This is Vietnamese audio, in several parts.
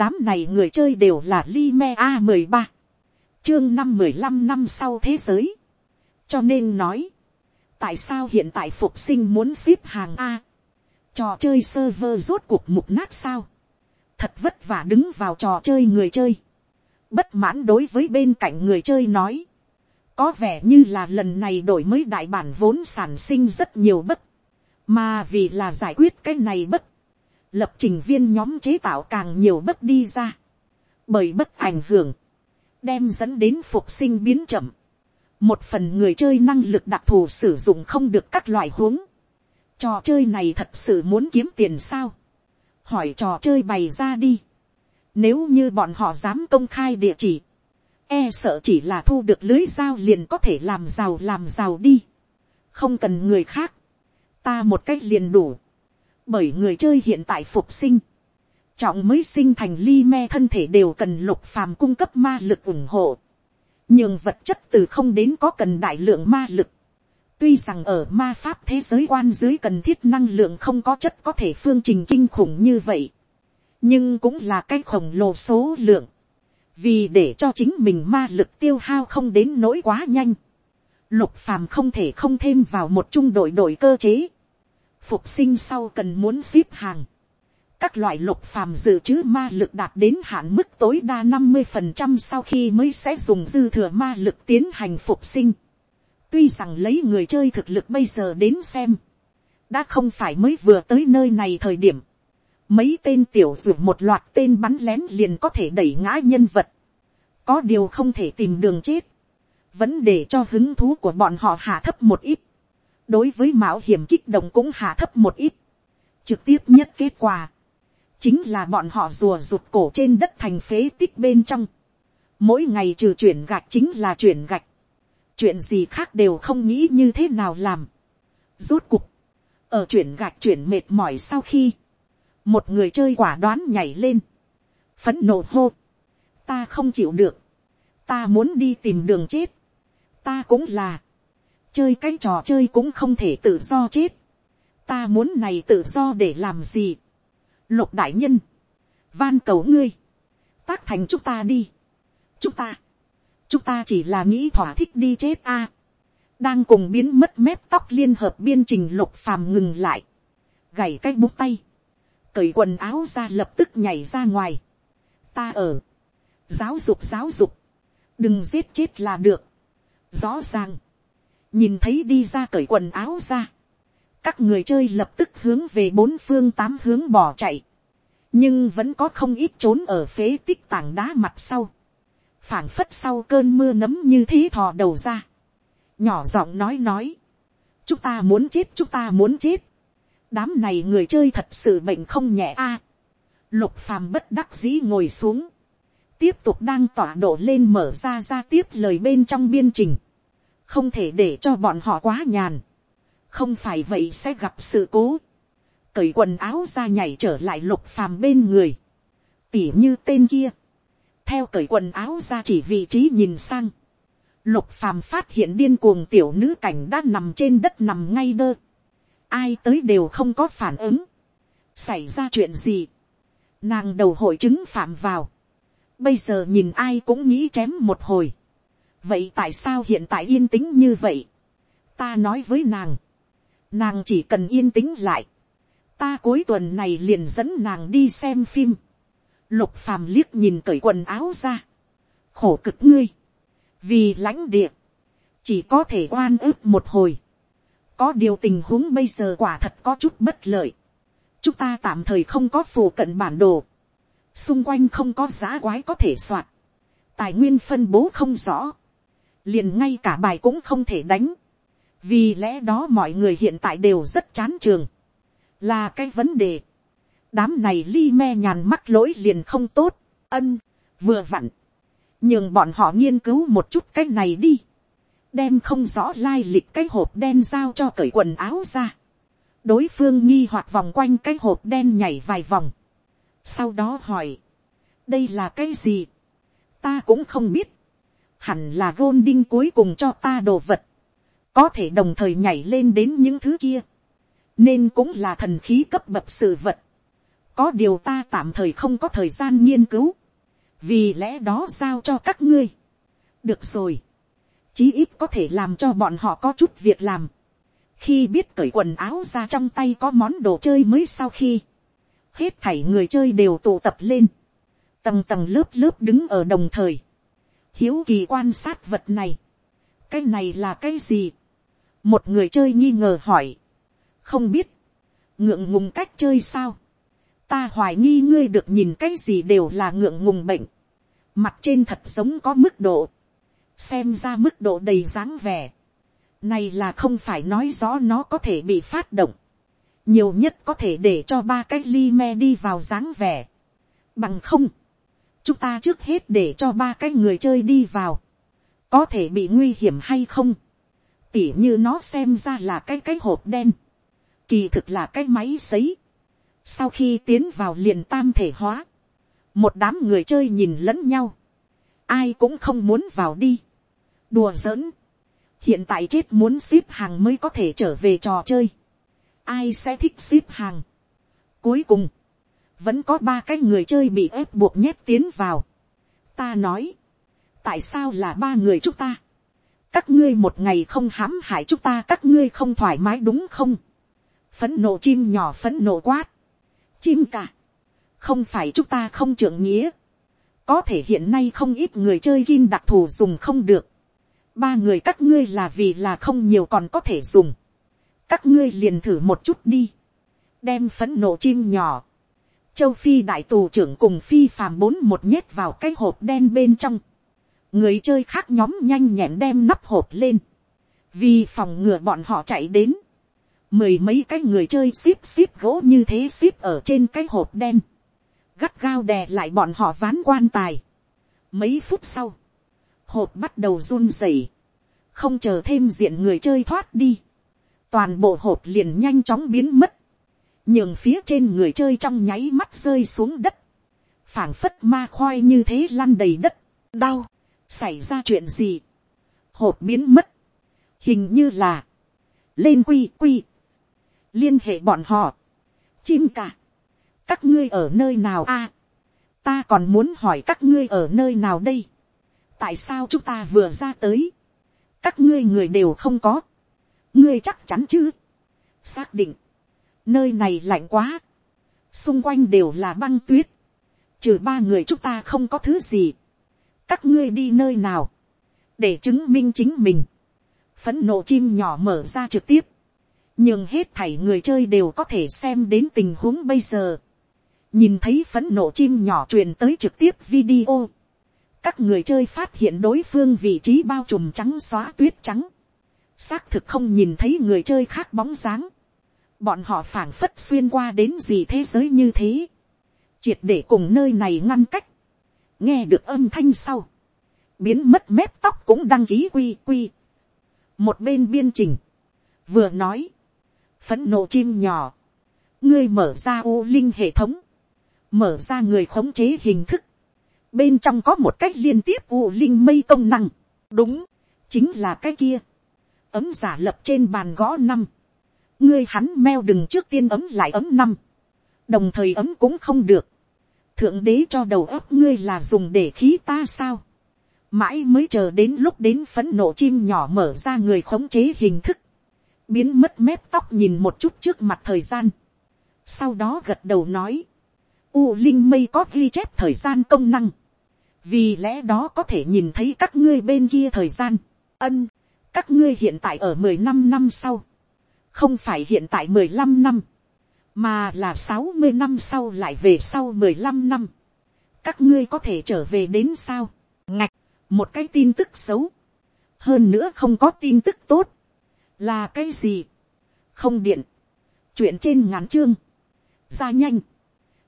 đám này người chơi đều là Lime A13. Chương năm mười lăm năm sau thế giới. Cho nên nói. Tại sao hiện tại phục sinh muốn xếp hàng A? Trò chơi server rốt cuộc mục nát sao? Thật vất vả đứng vào trò chơi người chơi. Bất mãn đối với bên cạnh người chơi nói. Có vẻ như là lần này đổi mới đại bản vốn sản sinh rất nhiều bất. Mà vì là giải quyết cái này bất lập trình viên nhóm chế tạo càng nhiều bất đi ra, bởi bất ảnh hưởng, đem dẫn đến phục sinh biến chậm, một phần người chơi năng lực đặc thù sử dụng không được các loại huống, trò chơi này thật sự muốn kiếm tiền sao, hỏi trò chơi bày ra đi, nếu như bọn họ dám công khai địa chỉ, e sợ chỉ là thu được lưới dao liền có thể làm giàu làm giàu đi, không cần người khác, ta một cách liền đủ, bởi người chơi hiện tại phục sinh, trọng mới sinh thành ly me thân thể đều cần lục phàm cung cấp ma lực ủng hộ, nhưng vật chất từ không đến có cần đại lượng ma lực, tuy rằng ở ma pháp thế giới quan dưới cần thiết năng lượng không có chất có thể phương trình kinh khủng như vậy, nhưng cũng là cái khổng lồ số lượng, vì để cho chính mình ma lực tiêu hao không đến nỗi quá nhanh, lục phàm không thể không thêm vào một trung đội đội cơ chế, phục sinh sau cần muốn xếp hàng. các loại lục phàm dự trữ ma lực đạt đến hạn mức tối đa năm mươi phần trăm sau khi mới sẽ dùng dư thừa ma lực tiến hành phục sinh. tuy rằng lấy người chơi thực lực bây giờ đến xem, đã không phải mới vừa tới nơi này thời điểm. mấy tên tiểu dụ một loạt tên bắn lén liền có thể đẩy ngã nhân vật. có điều không thể tìm đường chết. vẫn để cho hứng thú của bọn họ hạ thấp một ít đối với mạo hiểm kích động cũng hạ thấp một ít. Trực tiếp nhất kết quả, chính là bọn họ rùa rụt cổ trên đất thành phế tích bên trong. Mỗi ngày trừ chuyển gạch chính là chuyển gạch. Chuyện gì khác đều không nghĩ như thế nào làm. Rốt cục, ở chuyển gạch chuyển mệt mỏi sau khi, một người chơi quả đoán nhảy lên. Phấn nộ hô. Ta không chịu được. Ta muốn đi tìm đường chết. Ta cũng là chơi cái trò chơi cũng không thể tự do chết. ta muốn này tự do để làm gì. lục đại nhân, van cầu ngươi, tác thành chúng ta đi. chúng ta, chúng ta chỉ là nghĩ thỏa thích đi chết a. đang cùng biến mất mép tóc liên hợp biên trình lục phàm ngừng lại, gảy cái bút tay, cởi quần áo ra lập tức nhảy ra ngoài. ta ở, giáo dục giáo dục, đừng giết chết là được. rõ ràng, nhìn thấy đi ra cởi quần áo ra, các người chơi lập tức hướng về bốn phương tám hướng bỏ chạy, nhưng vẫn có không ít trốn ở phế tích tảng đá mặt sau, phảng phất sau cơn mưa nấm như thế thò đầu ra, nhỏ giọng nói nói, chúng ta muốn chết chúng ta muốn chết, đám này người chơi thật sự bệnh không nhẹ a, lục phàm bất đắc dĩ ngồi xuống, tiếp tục đang tỏa độ lên mở ra ra tiếp lời bên trong biên trình, không thể để cho bọn họ quá nhàn, không phải vậy sẽ gặp sự cố, cởi quần áo ra nhảy trở lại lục phàm bên người, tỉ như tên kia, theo cởi quần áo ra chỉ vị trí nhìn sang, lục phàm phát hiện điên cuồng tiểu nữ cảnh đang nằm trên đất nằm ngay đơ, ai tới đều không có phản ứng, xảy ra chuyện gì, nàng đầu hội chứng phạm vào, bây giờ nhìn ai cũng nghĩ chém một hồi, vậy tại sao hiện tại yên tĩnh như vậy, ta nói với nàng, nàng chỉ cần yên tĩnh lại, ta cuối tuần này liền dẫn nàng đi xem phim, lục phàm liếc nhìn cởi quần áo ra, khổ cực ngươi, vì lãnh địa, chỉ có thể oan ức một hồi, có điều tình huống bây giờ quả thật có chút bất lợi, chúng ta tạm thời không có phù cận bản đồ, xung quanh không có giá quái có thể soạt, tài nguyên phân bố không rõ, liền ngay cả bài cũng không thể đánh, vì lẽ đó mọi người hiện tại đều rất chán trường, là cái vấn đề, đám này li me nhàn mắc lỗi liền không tốt, ân, vừa vặn, nhưng bọn họ nghiên cứu một chút cái này đi, đem không rõ lai lịch cái hộp đen giao cho cởi quần áo ra, đối phương nghi hoặc vòng quanh cái hộp đen nhảy vài vòng, sau đó hỏi, đây là cái gì, ta cũng không biết, hẳn là gôn đinh cuối cùng cho ta đồ vật, có thể đồng thời nhảy lên đến những thứ kia, nên cũng là thần khí cấp bậc sự vật, có điều ta tạm thời không có thời gian nghiên cứu, vì lẽ đó giao cho các ngươi. được rồi, chí ít có thể làm cho bọn họ có chút việc làm. khi biết cởi quần áo ra trong tay có món đồ chơi mới sau khi, hết thảy người chơi đều tụ tập lên, tầng tầng lớp lớp đứng ở đồng thời, hiếu kỳ quan sát vật này, cái này là cái gì, một người chơi nghi ngờ hỏi, không biết, ngượng ngùng cách chơi sao, ta hoài nghi ngươi được nhìn cái gì đều là ngượng ngùng bệnh, mặt trên thật giống có mức độ, xem ra mức độ đầy dáng vẻ, này là không phải nói rõ nó có thể bị phát động, nhiều nhất có thể để cho ba cái ly me đi vào dáng vẻ, bằng không, chúng ta trước hết để cho ba cái người chơi đi vào, có thể bị nguy hiểm hay không, tỉ như nó xem ra là cái cái hộp đen, kỳ thực là cái máy sấy, sau khi tiến vào liền tam thể hóa, một đám người chơi nhìn lẫn nhau, ai cũng không muốn vào đi, đùa giỡn, hiện tại chết muốn ship hàng mới có thể trở về trò chơi, ai sẽ thích ship hàng. Cuối cùng, vẫn có ba cái người chơi bị ép buộc nhét tiến vào. Ta nói, tại sao là ba người chúng ta? các ngươi một ngày không hãm hại chúng ta các ngươi không thoải mái đúng không? phấn nộ chim nhỏ phấn nộ quát. chim cả. không phải chúng ta không trưởng nghĩa. có thể hiện nay không ít người chơi kim đặc thù dùng không được. ba người các ngươi là vì là không nhiều còn có thể dùng. các ngươi liền thử một chút đi. đem phấn nộ chim nhỏ châu phi đại tù trưởng cùng phi phàm bốn một nhét vào cái hộp đen bên trong. Người chơi khác nhóm nhanh nhẹn đem nắp hộp lên, vì phòng ngừa bọn họ chạy đến, mười mấy cái người chơi ship ship gỗ như thế ship ở trên cái hộp đen, gắt gao đè lại bọn họ ván quan tài. mấy phút sau, hộp bắt đầu run rẩy, không chờ thêm diện người chơi thoát đi, toàn bộ hộp liền nhanh chóng biến mất, nhường phía trên người chơi trong nháy mắt rơi xuống đất, phảng phất ma khoai như thế lăn đầy đất, đau, xảy ra chuyện gì, hộp biến mất, hình như là, lên quy quy, liên hệ bọn họ, chim cả, các ngươi ở nơi nào a, ta còn muốn hỏi các ngươi ở nơi nào đây, tại sao chúng ta vừa ra tới, các ngươi người đều không có, ngươi chắc chắn chứ, xác định, nơi này lạnh quá, xung quanh đều là băng tuyết, trừ ba người chúng ta không có thứ gì, các ngươi đi nơi nào, để chứng minh chính mình, phấn nộ chim nhỏ mở ra trực tiếp, nhưng hết thảy người chơi đều có thể xem đến tình huống bây giờ, nhìn thấy phấn nộ chim nhỏ truyền tới trực tiếp video, các người chơi phát hiện đối phương vị trí bao trùm trắng xóa tuyết trắng, xác thực không nhìn thấy người chơi khác bóng dáng, bọn họ phảng phất xuyên qua đến gì thế giới như thế, triệt để cùng nơi này ngăn cách, nghe được âm thanh sau, biến mất mép tóc cũng đăng ký quy quy. một bên biên trình, vừa nói, phấn nộ chim nhỏ, ngươi mở ra ô linh hệ thống, mở ra người khống chế hình thức, bên trong có một cách liên tiếp u linh mây công năng, đúng, chính là cái kia, ấm giả lập trên bàn gõ năm, ngươi hắn meo đừng trước tiên ấm lại ấm năm, đồng thời ấm cũng không được, thượng đế cho đầu óc ngươi là dùng để khí ta sao. mãi mới chờ đến lúc đến phấn nộ chim nhỏ mở ra người khống chế hình thức. biến mất mép tóc nhìn một chút trước mặt thời gian. sau đó gật đầu nói. u linh mây có ghi chép thời gian công năng. vì lẽ đó có thể nhìn thấy các ngươi bên kia thời gian. ân, các ngươi hiện tại ở mười năm năm sau không phải hiện tại mười lăm năm mà là sáu mươi năm sau lại về sau mười lăm năm, các ngươi có thể trở về đến sao, ngạch, một cái tin tức xấu, hơn nữa không có tin tức tốt, là cái gì, không điện, chuyện trên ngắn chương, ra nhanh,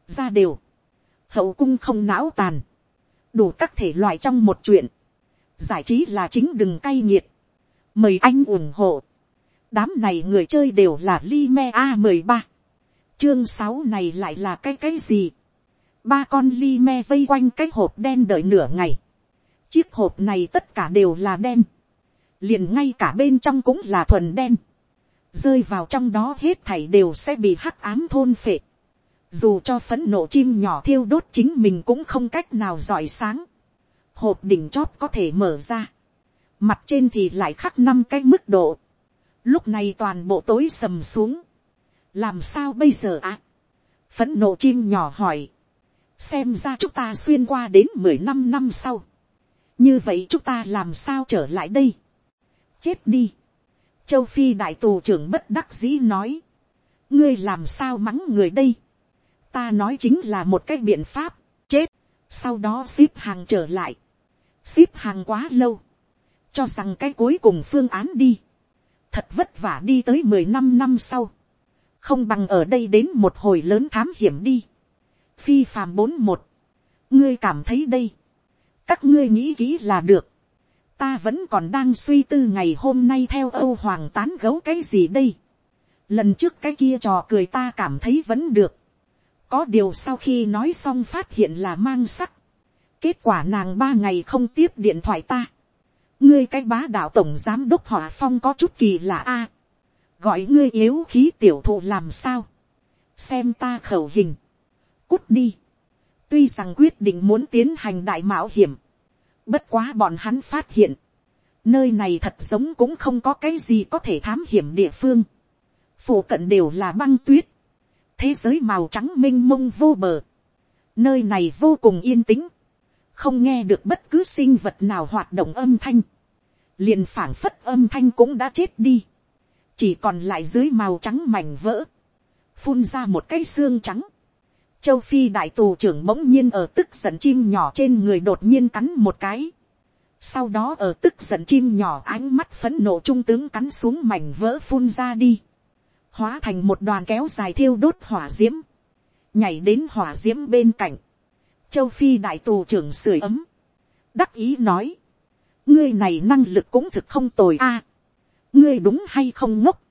ra đều, hậu cung không não tàn, đủ các thể loại trong một chuyện, giải trí là chính đừng cay nghiệt, mời anh ủng hộ, đám này người chơi đều là li me a mười ba, chương sáu này lại là cái cái gì. ba con Lime me vây quanh cái hộp đen đợi nửa ngày. chiếc hộp này tất cả đều là đen. liền ngay cả bên trong cũng là thuần đen. rơi vào trong đó hết thảy đều sẽ bị hắc ám thôn phệ. dù cho phấn nộ chim nhỏ thiêu đốt chính mình cũng không cách nào giỏi sáng, hộp đỉnh chóp có thể mở ra, mặt trên thì lại khắc năm cái mức độ, lúc này toàn bộ tối sầm xuống, làm sao bây giờ ạ, à? phấn nộ chim nhỏ hỏi, xem ra chúng ta xuyên qua đến mười năm năm sau, như vậy chúng ta làm sao trở lại đây, chết đi, châu phi đại tù trưởng bất đắc dĩ nói, ngươi làm sao mắng người đây, ta nói chính là một cái biện pháp, chết, sau đó ship hàng trở lại, ship hàng quá lâu, cho rằng cái cuối cùng phương án đi, thật vất vả đi tới mười năm năm sau, không bằng ở đây đến một hồi lớn thám hiểm đi, phi phàm bốn một, ngươi cảm thấy đây, các ngươi nghĩ kỹ là được, ta vẫn còn đang suy tư ngày hôm nay theo âu hoàng tán gấu cái gì đây, lần trước cái kia trò cười ta cảm thấy vẫn được, có điều sau khi nói xong phát hiện là mang sắc, kết quả nàng ba ngày không tiếp điện thoại ta, ngươi cái bá đạo tổng giám đốc hỏa phong có chút kỳ lạ a, gọi ngươi yếu khí tiểu thụ làm sao, xem ta khẩu hình, cút đi, tuy rằng quyết định muốn tiến hành đại mạo hiểm, bất quá bọn hắn phát hiện, nơi này thật giống cũng không có cái gì có thể thám hiểm địa phương, phủ cận đều là băng tuyết, thế giới màu trắng m i n h mông vô bờ, nơi này vô cùng yên tĩnh, không nghe được bất cứ sinh vật nào hoạt động âm thanh, liền phảng phất âm thanh cũng đã chết đi, chỉ còn lại dưới màu trắng mảnh vỡ, phun ra một cái xương trắng, châu phi đại tù trưởng bỗng nhiên ở tức giận chim nhỏ trên người đột nhiên cắn một cái, sau đó ở tức giận chim nhỏ ánh mắt phấn nộ trung tướng cắn xuống mảnh vỡ phun ra đi, hóa thành một đoàn kéo dài thiêu đốt hỏa d i ễ m nhảy đến hỏa d i ễ m bên cạnh, châu phi đại tù trưởng sưởi ấm, đắc ý nói, ngươi này năng lực cũng thực không tồi a, ngươi đúng hay không ngốc,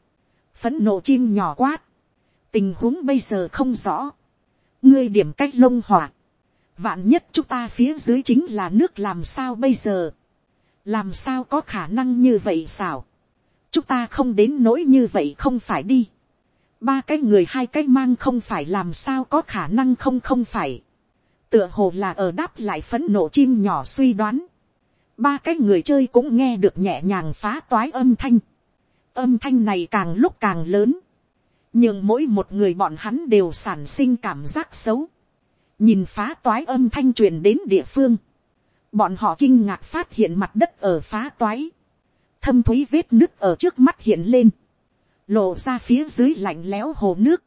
phấn nộ chim nhỏ quát, tình huống bây giờ không rõ, ngươi điểm cách lông hỏa, vạn nhất chúng ta phía dưới chính là nước làm sao bây giờ, làm sao có khả năng như vậy xảo, chúng ta không đến nỗi như vậy không phải đi. ba cái người hai cái mang không phải làm sao có khả năng không không phải. tựa hồ là ở đáp lại phấn nộ chim nhỏ suy đoán ba cái người chơi cũng nghe được nhẹ nhàng phá toái âm thanh. âm thanh này càng lúc càng lớn. nhưng mỗi một người bọn hắn đều sản sinh cảm giác xấu. nhìn phá toái âm thanh truyền đến địa phương. bọn họ kinh ngạc phát hiện mặt đất ở phá toái thâm thúy vết nước ở trước mắt hiện lên, lộ ra phía dưới lạnh lẽo hồ nước,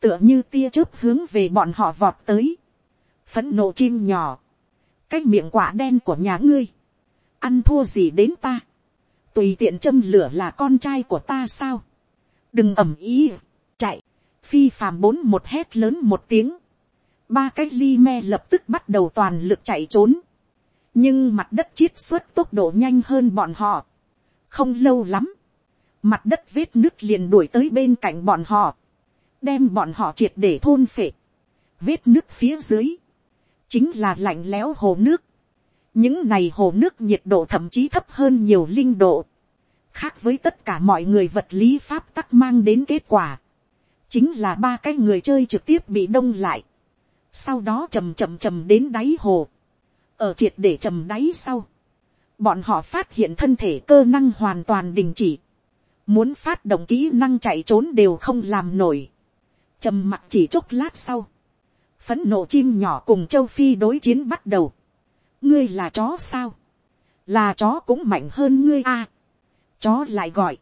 tựa như tia chớp hướng về bọn họ vọt tới, phấn nộ chim nhỏ, cái miệng quả đen của nhà ngươi, ăn thua gì đến ta, tùy tiện châm lửa là con trai của ta sao, đừng ẩm ý, chạy, phi phàm bốn một hét lớn một tiếng, ba cái ly me lập tức bắt đầu toàn lực chạy trốn, nhưng mặt đất chiết xuất tốc độ nhanh hơn bọn họ, không lâu lắm, mặt đất vết nước liền đuổi tới bên cạnh bọn họ, đem bọn họ triệt để thôn phệ, vết nước phía dưới, chính là lạnh lẽo hồ nước, những này hồ nước nhiệt độ thậm chí thấp hơn nhiều linh độ, khác với tất cả mọi người vật lý pháp tắc mang đến kết quả, chính là ba cái người chơi trực tiếp bị đông lại, sau đó chầm chậm chầm đến đáy hồ, ở triệt để chầm đáy sau, bọn họ phát hiện thân thể cơ năng hoàn toàn đình chỉ, muốn phát động kỹ năng chạy trốn đều không làm nổi, trầm mặt chỉ chốc lát sau, phấn nộ chim nhỏ cùng châu phi đối chiến bắt đầu, ngươi là chó sao, là chó cũng mạnh hơn ngươi a, chó lại gọi,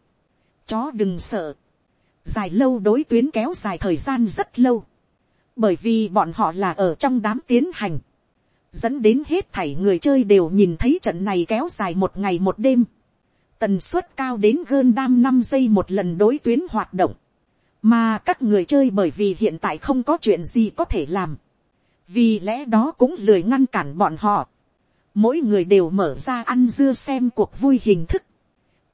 chó đừng sợ, dài lâu đối tuyến kéo dài thời gian rất lâu, bởi vì bọn họ là ở trong đám tiến hành, dẫn đến hết thảy người chơi đều nhìn thấy trận này kéo dài một ngày một đêm, tần suất cao đến hơn đam năm giây một lần đối tuyến hoạt động, mà các người chơi bởi vì hiện tại không có chuyện gì có thể làm, vì lẽ đó cũng lười ngăn cản bọn họ, mỗi người đều mở ra ăn dưa xem cuộc vui hình thức,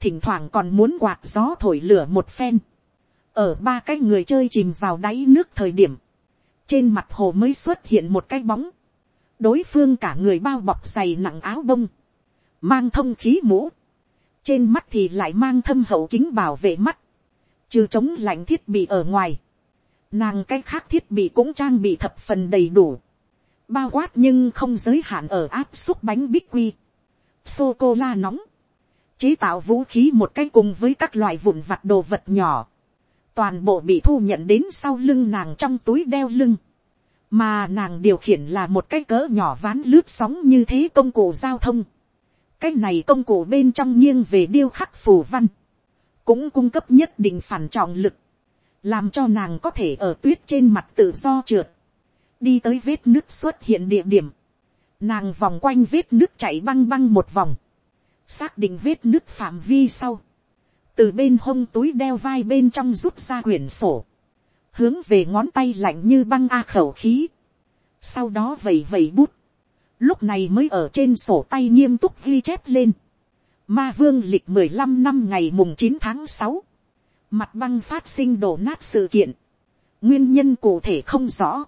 thỉnh thoảng còn muốn quạt gió thổi lửa một phen, ở ba cái người chơi chìm vào đáy nước thời điểm, trên mặt hồ mới xuất hiện một cái bóng, đối phương cả người bao bọc dày nặng áo bông, mang thông khí mũ, trên mắt thì lại mang thâm hậu kính bảo vệ mắt, trừ chống lạnh thiết bị ở ngoài. nàng cái khác thiết bị cũng trang bị thập phần đầy đủ, bao quát nhưng không giới hạn ở áp suất bánh bích quy, sô cô la nóng, chế tạo vũ khí một cái cùng với các loại vụn vặt đồ vật nhỏ, toàn bộ bị thu nhận đến sau lưng nàng trong túi đeo lưng, mà nàng điều khiển là một cái cỡ nhỏ ván lướt sóng như thế công cụ giao thông, cái này công cụ bên trong nghiêng về điêu khắc phù văn, cũng cung cấp nhất định phản trọng lực, làm cho nàng có thể ở tuyết trên mặt tự do trượt, đi tới vết nước xuất hiện địa điểm, nàng vòng quanh vết nước chảy băng băng một vòng, xác định vết nước phạm vi sau, từ bên hông túi đeo vai bên trong rút ra quyển sổ, hướng về ngón tay lạnh như băng a khẩu khí, sau đó vẩy vẩy bút, lúc này mới ở trên sổ tay nghiêm túc ghi chép lên, ma vương lịch mười lăm năm ngày mùng chín tháng sáu, mặt băng phát sinh đổ nát sự kiện, nguyên nhân cụ thể không rõ,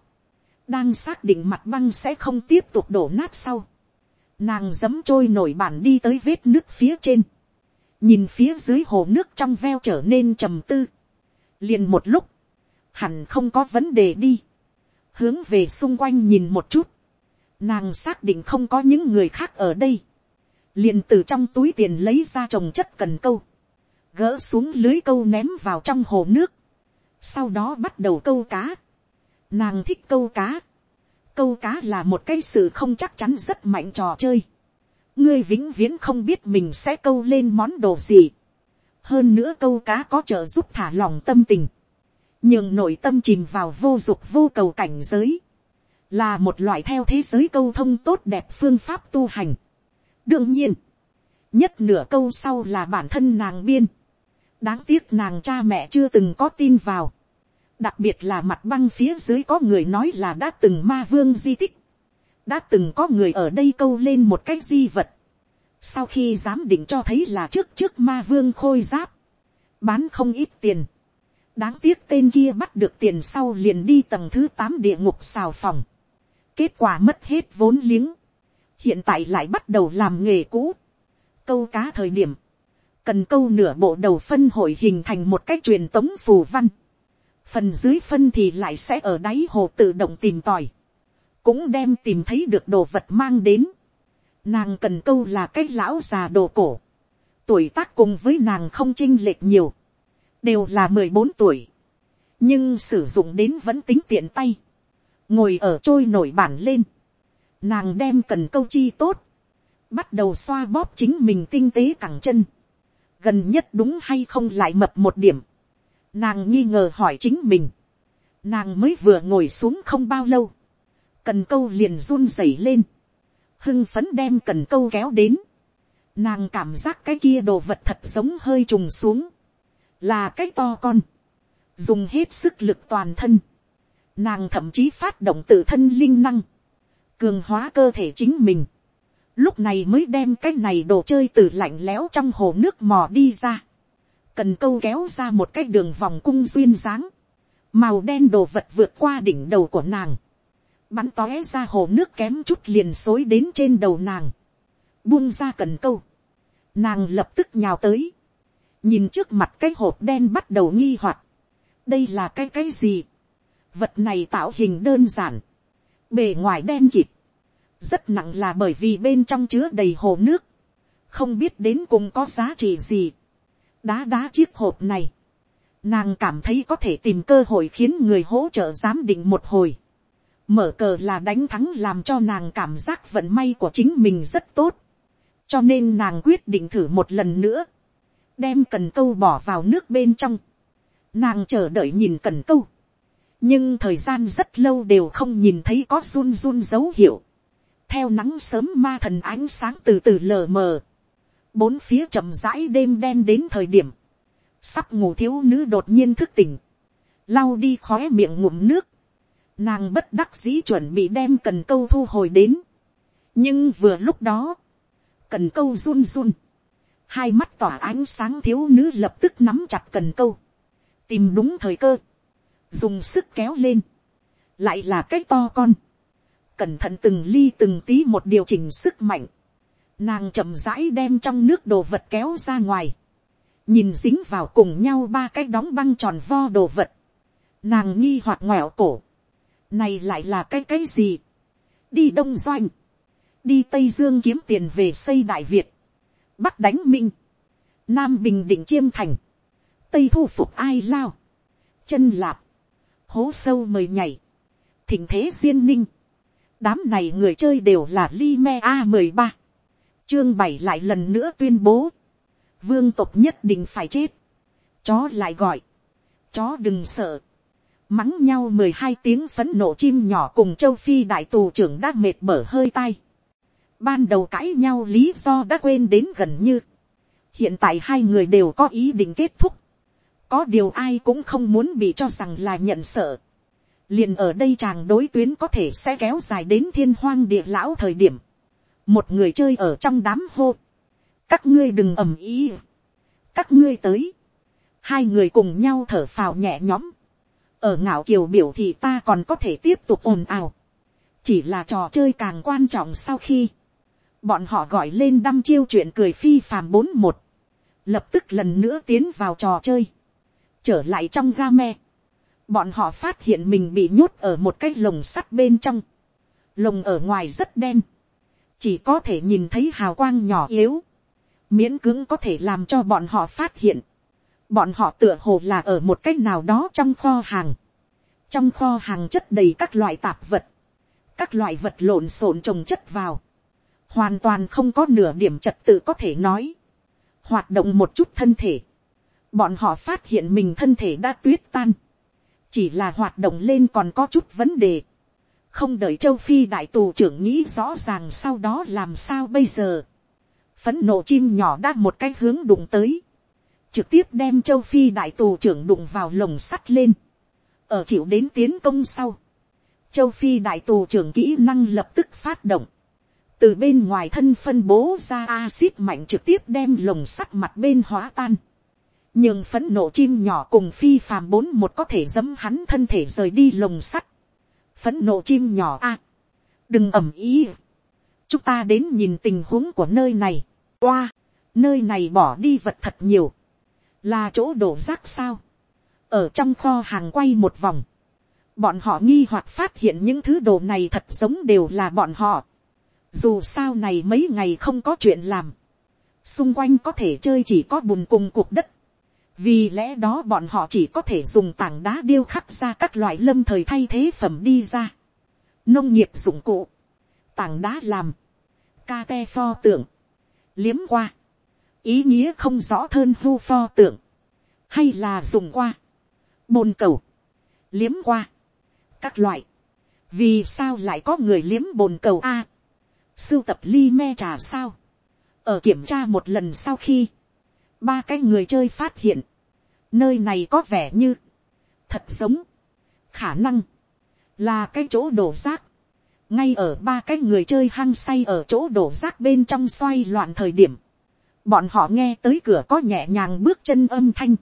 đang xác định mặt băng sẽ không tiếp tục đổ nát sau, nàng dấm trôi nổi bản đi tới vết nước phía trên, nhìn phía dưới hồ nước trong veo trở nên trầm tư, liền một lúc, hẳn không có vấn đề đi, hướng về xung quanh nhìn một chút, nàng xác định không có những người khác ở đây, liền từ trong túi tiền lấy ra trồng chất cần câu, gỡ xuống lưới câu ném vào trong hồ nước, sau đó bắt đầu câu cá, nàng thích câu cá, câu cá là một cái sự không chắc chắn rất mạnh trò chơi, ngươi vĩnh viễn không biết mình sẽ câu lên món đồ gì, hơn nữa câu cá có trợ giúp thả lòng tâm tình, nhưng nội tâm chìm vào vô dục vô cầu cảnh giới, là một loại theo thế giới câu thông tốt đẹp phương pháp tu hành. đương nhiên, nhất nửa câu sau là bản thân nàng biên, đáng tiếc nàng cha mẹ chưa từng có tin vào, đặc biệt là mặt băng phía dưới có người nói là đã từng ma vương di tích, đã từng có người ở đây câu lên một cái di vật, sau khi giám định cho thấy là trước trước ma vương khôi giáp, bán không ít tiền, đáng tiếc tên kia bắt được tiền sau liền đi tầng thứ tám địa ngục xào phòng, kết quả mất hết vốn liếng, hiện tại lại bắt đầu làm nghề cũ, câu cá thời điểm, cần câu nửa bộ đầu phân hội hình thành một cách truyền tống phù văn, phần dưới phân thì lại sẽ ở đáy hồ tự động tìm tòi, cũng đem tìm thấy được đồ vật mang đến. Nàng cần câu là cái lão già đồ cổ, tuổi tác cùng với nàng không chinh lệch nhiều, đều là mười bốn tuổi, nhưng sử dụng đến vẫn tính tiện tay, ngồi ở trôi nổi bản lên, nàng đem cần câu chi tốt, bắt đầu xoa bóp chính mình tinh tế cẳng chân, gần nhất đúng hay không lại mập một điểm, nàng nghi ngờ hỏi chính mình, nàng mới vừa ngồi xuống không bao lâu, cần câu liền run rẩy lên, hưng phấn đem cần câu kéo đến, nàng cảm giác cái kia đồ vật thật giống hơi trùng xuống, là cái to con, dùng hết sức lực toàn thân, nàng thậm chí phát động tự thân linh năng, cường hóa cơ thể chính mình, lúc này mới đem cái này đồ chơi từ lạnh lẽo trong hồ nước mò đi ra, cần câu kéo ra một cái đường vòng cung duyên dáng, màu đen đồ vật vượt qua đỉnh đầu của nàng, bắn tóe ra hồ nước kém chút liền xối đến trên đầu nàng, buông ra cần câu, nàng lập tức nhào tới, nhìn trước mặt cái hộp đen bắt đầu nghi hoặc, đây là cái cái gì, vật này tạo hình đơn giản, bề ngoài đen kịt, rất nặng là bởi vì bên trong chứa đầy hồ nước, không biết đến cùng có giá trị gì, đá đá chiếc hộp này, nàng cảm thấy có thể tìm cơ hội khiến người hỗ trợ giám định một hồi, mở cờ là đánh thắng làm cho nàng cảm giác vận may của chính mình rất tốt, cho nên nàng quyết định thử một lần nữa, đem cần câu bỏ vào nước bên trong, nàng chờ đợi nhìn cần câu, nhưng thời gian rất lâu đều không nhìn thấy có run run dấu hiệu, theo nắng sớm ma thần ánh sáng từ từ lờ mờ, bốn phía chậm rãi đêm đen đến thời điểm, sắp ngủ thiếu nữ đột nhiên thức tỉnh, lau đi khóe miệng ngụm nước, nàng bất đắc dĩ chuẩn bị đem cần câu thu hồi đến, nhưng vừa lúc đó, cần câu run run, hai mắt tỏa ánh sáng thiếu nữ lập tức nắm chặt cần câu, tìm đúng thời cơ, dùng sức kéo lên, lại là cái to con, cẩn thận từng ly từng tí một điều chỉnh sức mạnh, nàng chậm rãi đem trong nước đồ vật kéo ra ngoài, nhìn dính vào cùng nhau ba cái đóng băng tròn vo đồ vật, nàng nghi hoặc ngoẹo cổ, này lại là cái cái gì, đi đông doanh, đi tây dương kiếm tiền về xây đại việt, bắc đánh minh, nam bình định chiêm thành, tây thu phục ai lao, chân lạp, hố sâu mời nhảy, thỉnh thế duyên ninh, đám này người chơi đều là li me a mười ba, chương bảy lại lần nữa tuyên bố, vương tộc nhất định phải chết, chó lại gọi, chó đừng sợ, mắng nhau mười hai tiếng phấn nộ chim nhỏ cùng châu phi đại tù trưởng đã mệt mở hơi tay, ban đầu cãi nhau lý do đã quên đến gần như, hiện tại hai người đều có ý định kết thúc, có điều ai cũng không muốn bị cho rằng là nhận sợ, liền ở đây chàng đối tuyến có thể sẽ kéo dài đến thiên hoang địa lão thời điểm, một người chơi ở trong đám hô, các ngươi đừng ầm ý, các ngươi tới, hai người cùng nhau thở phào nhẹ nhõm, ở ngạo kiều biểu thì ta còn có thể tiếp tục ồn ào, chỉ là trò chơi càng quan trọng sau khi, bọn họ gọi lên đăm chiêu chuyện cười phi phàm bốn một, lập tức lần nữa tiến vào trò chơi, trở lại trong ga me, bọn họ phát hiện mình bị nhốt ở một cái lồng sắt bên trong, lồng ở ngoài rất đen, chỉ có thể nhìn thấy hào quang nhỏ yếu, miễn cưỡng có thể làm cho bọn họ phát hiện, bọn họ tựa hồ là ở một cái nào đó trong kho hàng, trong kho hàng chất đầy các loại tạp vật, các loại vật lộn xộn trồng chất vào, hoàn toàn không có nửa điểm trật tự có thể nói, hoạt động một chút thân thể, bọn họ phát hiện mình thân thể đã tuyết tan, chỉ là hoạt động lên còn có chút vấn đề, không đợi châu phi đại tù trưởng nghĩ rõ ràng sau đó làm sao bây giờ, phấn nộ chim nhỏ đã một cái hướng đụng tới, trực tiếp đem châu phi đại tù trưởng đụng vào lồng sắt lên, ở chịu đến tiến công sau, châu phi đại tù trưởng kỹ năng lập tức phát động, từ bên ngoài thân phân bố ra axit mạnh trực tiếp đem lồng sắt mặt bên hóa tan, nhưng phấn nộ chim nhỏ cùng phi phàm bốn một có thể dấm hắn thân thể rời đi lồng sắt, phấn nộ chim nhỏ a, đừng ẩm ý, chúng ta đến nhìn tình huống của nơi này, qua, nơi này bỏ đi vật thật nhiều, là chỗ đổ rác sao, ở trong kho hàng quay một vòng, bọn họ nghi hoặc phát hiện những thứ đồ này thật giống đều là bọn họ, dù sao này mấy ngày không có chuyện làm, xung quanh có thể chơi chỉ có bùn cùng cuộc đất, vì lẽ đó bọn họ chỉ có thể dùng tảng đá điêu khắc ra các loại lâm thời thay thế phẩm đi ra. nông nghiệp dụng cụ, tảng đá làm, ca te pho tượng, liếm qua, ý nghĩa không rõ thơn hu pho tượng, hay là dùng qua, bồn cầu, liếm qua, các loại, vì sao lại có người liếm bồn cầu a, sưu tập ly me trà sao, ở kiểm tra một lần sau khi, ba cái người chơi phát hiện, nơi này có vẻ như, thật giống, khả năng, là cái chỗ đổ rác, ngay ở ba cái người chơi hăng say ở chỗ đổ rác bên trong xoay loạn thời điểm, bọn họ nghe tới cửa có nhẹ nhàng bước chân âm thanh,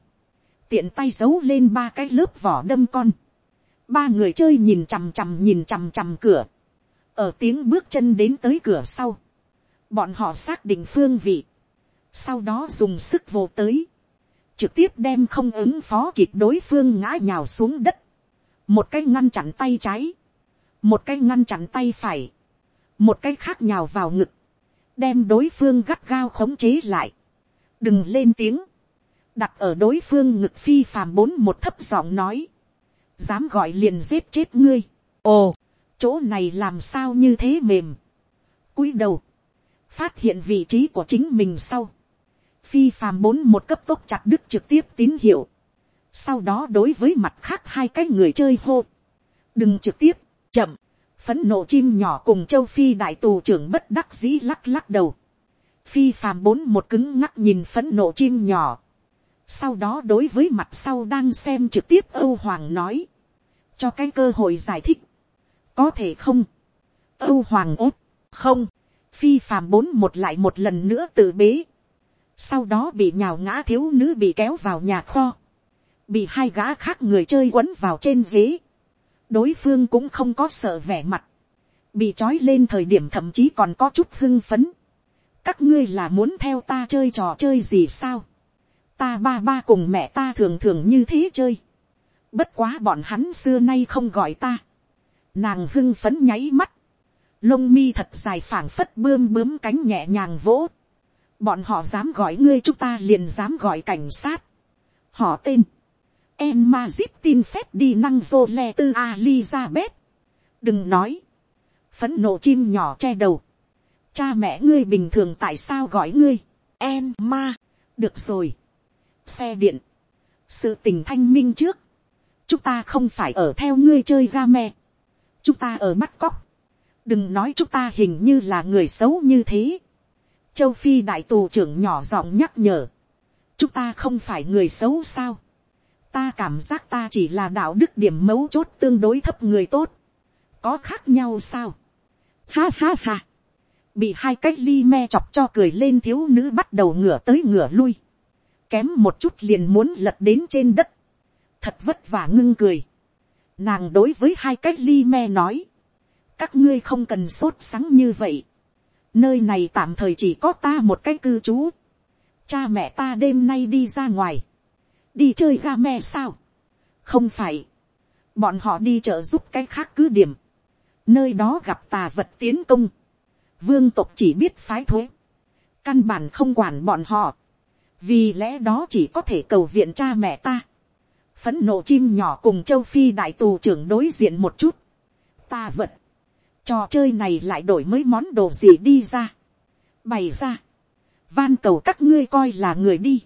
tiện tay giấu lên ba cái lớp vỏ đâm con, ba người chơi nhìn chằm chằm nhìn chằm chằm cửa, ở tiếng bước chân đến tới cửa sau, bọn họ xác định phương vị, sau đó dùng sức vô tới, trực tiếp đem không ứng phó kịp đối phương ngã nhào xuống đất, một cái ngăn chặn tay trái, một cái ngăn chặn tay phải, một cái khác nhào vào ngực, đem đối phương gắt gao khống chế lại, đừng lên tiếng, đặt ở đối phương ngực phi phàm bốn một thấp giọng nói, dám gọi liền giết chết ngươi, ồ, chỗ này làm sao như thế mềm, cúi đầu, phát hiện vị trí của chính mình sau, phi phàm bốn một cấp tốc chặt đứt trực tiếp tín hiệu, sau đó đối với mặt khác hai cái người chơi hô, đừng trực tiếp, chậm, phấn nộ chim nhỏ cùng châu phi đại tù trưởng bất đắc dĩ lắc lắc đầu, phi phàm bốn một cứng ngắc nhìn phấn nộ chim nhỏ, sau đó đối với mặt sau đang xem trực tiếp âu hoàng nói, cho cái cơ hội giải thích, có thể không, âu hoàng ốt, không, phi phàm bốn một lại một lần nữa tự bế, sau đó bị nhào ngã thiếu nữ bị kéo vào nhà kho, bị hai gã khác người chơi quấn vào trên ghế, đối phương cũng không có sợ vẻ mặt, bị trói lên thời điểm thậm chí còn có chút hưng phấn, các ngươi là muốn theo ta chơi trò chơi gì sao, ta ba ba cùng mẹ ta thường thường như thế chơi, Bất quá bọn hắn xưa nay không gọi ta. Nàng hưng phấn nháy mắt. Lông mi thật dài phảng phất bươm bướm cánh nhẹ nhàng vỗ. Bọn họ dám gọi ngươi, chúng ta liền dám gọi cảnh sát. Họ tên. em ma zip tin phép đi năng vô le tư alizabeth. Đừng nói. Phấn nộ chim nhỏ che đầu. Cha mẹ ngươi bình thường tại sao gọi ngươi. em ma, Được rồi. Xe điện. Sự tình thanh minh trước. Chúng ta không phải ở theo ngươi chơi ga me. Chúng ta ở mắt cóc. Đừng nói chúng ta hình như là người xấu như thế. Châu Phi đại tù trưởng nhỏ giọng nhắc nhở. Chúng ta không phải người xấu sao? Ta cảm giác ta chỉ là đạo đức điểm mấu chốt tương đối thấp người tốt, có khác nhau sao, ha ha ha, bị hai cách ly me chọc cho cười lên thiếu nữ bắt đầu ngửa tới ngửa lui, kém một chút liền muốn lật đến trên đất, thật vất vả ngưng cười, nàng đối với hai cách ly me nói, các ngươi không cần sốt sắng như vậy, nơi này tạm thời chỉ có ta một cái cư trú, cha mẹ ta đêm nay đi ra ngoài, đi chơi ga me sao, không phải, bọn họ đi chợ giúp cái khác cứ điểm, nơi đó gặp tà vật tiến công, vương tộc chỉ biết phái thuế, căn bản không quản bọn họ, vì lẽ đó chỉ có thể cầu viện cha mẹ ta, phấn nộ chim nhỏ cùng châu phi đại tù trưởng đối diện một chút, ta vật, trò chơi này lại đổi mấy món đồ gì đi ra, bày ra, van cầu các ngươi coi là người đi,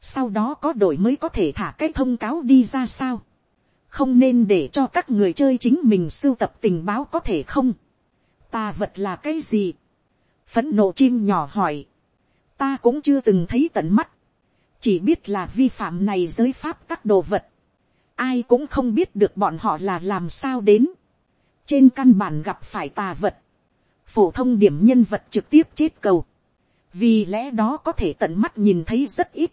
sau đó có đổi mới có thể thả cái thông cáo đi ra sao, không nên để cho các người chơi chính mình sưu tập tình báo có thể không, ta vật là cái gì, phấn nộ chim nhỏ hỏi, ta cũng chưa từng thấy tận mắt, chỉ biết là vi phạm này giới pháp các đồ vật, ai cũng không biết được bọn họ là làm sao đến, trên căn bản gặp phải tà vật, phổ thông điểm nhân vật trực tiếp chết cầu, vì lẽ đó có thể tận mắt nhìn thấy rất ít,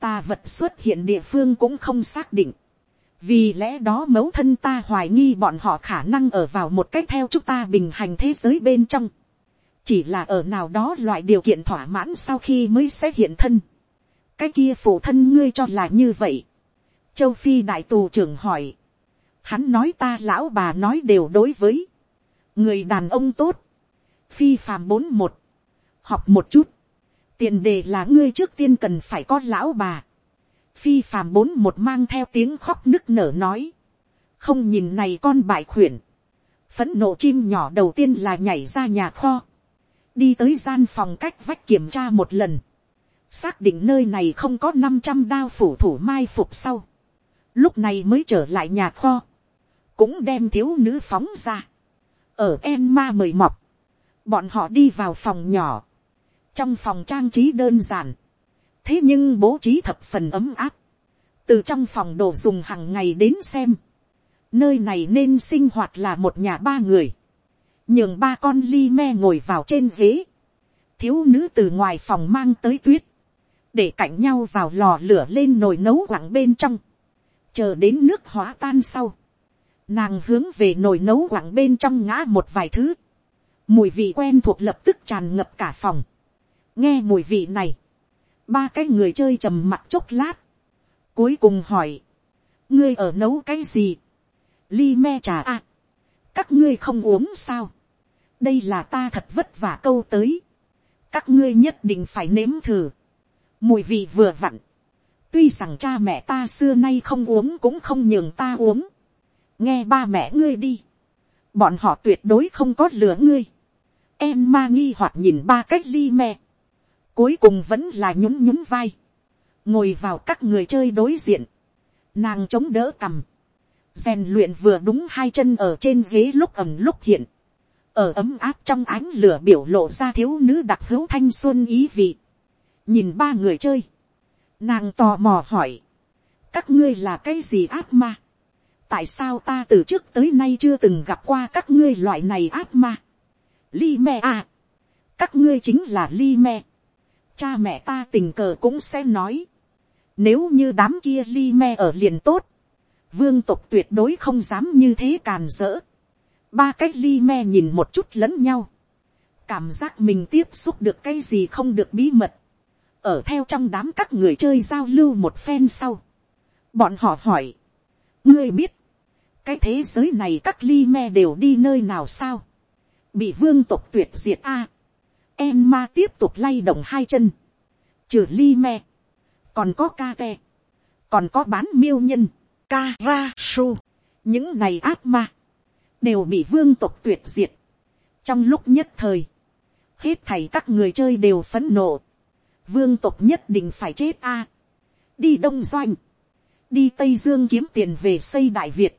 tà vật xuất hiện địa phương cũng không xác định. vì lẽ đó mấu thân ta hoài nghi bọn họ khả năng ở vào một cách theo chúng ta bình hành thế giới bên trong. chỉ là ở nào đó loại điều kiện thỏa mãn sau khi mới sẽ hiện thân. cái kia phổ thân ngươi cho là như vậy. châu phi đại tù trưởng hỏi hắn nói ta lão bà nói đều đối với. người đàn ông tốt. phi phàm bốn một. học một chút tiền đề là ngươi trước tiên cần phải có lão bà. phi phàm bốn một mang theo tiếng khóc nức nở nói. không nhìn này con bại khuyển. phấn nộ chim nhỏ đầu tiên là nhảy ra nhà kho. đi tới gian phòng cách vách kiểm tra một lần. xác định nơi này không có năm trăm đao phủ thủ mai phục sau. lúc này mới trở lại nhà kho cũng đem thiếu nữ phóng ra. ở en ma mời mọc. bọn họ đi vào phòng nhỏ trong phòng trang trí đơn giản, thế nhưng bố trí thập phần ấm áp, từ trong phòng đồ dùng hàng ngày đến xem, nơi này nên sinh hoạt là một nhà ba người, nhường ba con ly me ngồi vào trên ghế, thiếu nữ từ ngoài phòng mang tới tuyết, để cạnh nhau vào lò lửa lên nồi nấu quặng bên trong, chờ đến nước hóa tan sau, nàng hướng về nồi nấu quặng bên trong ngã một vài thứ, mùi vị quen thuộc lập tức tràn ngập cả phòng, nghe mùi vị này, ba cái người chơi trầm mặt chốc lát, cuối cùng hỏi, ngươi ở nấu cái gì, ly me trà à, các ngươi không uống sao, đây là ta thật vất vả câu tới, các ngươi nhất định phải nếm thử, mùi vị vừa vặn, tuy rằng cha mẹ ta xưa nay không uống cũng không nhường ta uống, nghe ba mẹ ngươi đi, bọn họ tuyệt đối không có lửa ngươi, em ma nghi hoặc nhìn ba cách ly mẹ, cuối cùng vẫn là nhún nhún vai, ngồi vào các người chơi đối diện, nàng chống đỡ cằm, rèn luyện vừa đúng hai chân ở trên ghế lúc ẩm lúc hiện, ở ấm áp trong ánh lửa biểu lộ ra thiếu nữ đặc hữu thanh xuân ý vị, nhìn ba người chơi, nàng tò mò hỏi, các ngươi là cái gì ác ma, tại sao ta từ trước tới nay chưa từng gặp qua các ngươi loại này ác ma, li me à, các ngươi chính là li me, cha mẹ ta tình cờ cũng sẽ nói, nếu như đám kia li me ở liền tốt, vương tộc tuyệt đối không dám như thế càn rỡ. ba cái li me nhìn một chút lẫn nhau, cảm giác mình tiếp xúc được cái gì không được bí mật, ở theo trong đám các người chơi giao lưu một phen sau, bọn họ hỏi, ngươi biết, cái thế giới này các ly me đều đi nơi nào sao, bị vương tộc tuyệt diệt a, em ma tiếp tục lay động hai chân, trừ ly me, còn có ca te, còn có bán miêu nhân, ca ra su, những này ác ma, đều bị vương tộc tuyệt diệt. trong lúc nhất thời, hết thảy các người chơi đều phấn nộ, vương tộc nhất định phải chết a, đi đông doanh, đi tây dương kiếm tiền về xây đại việt,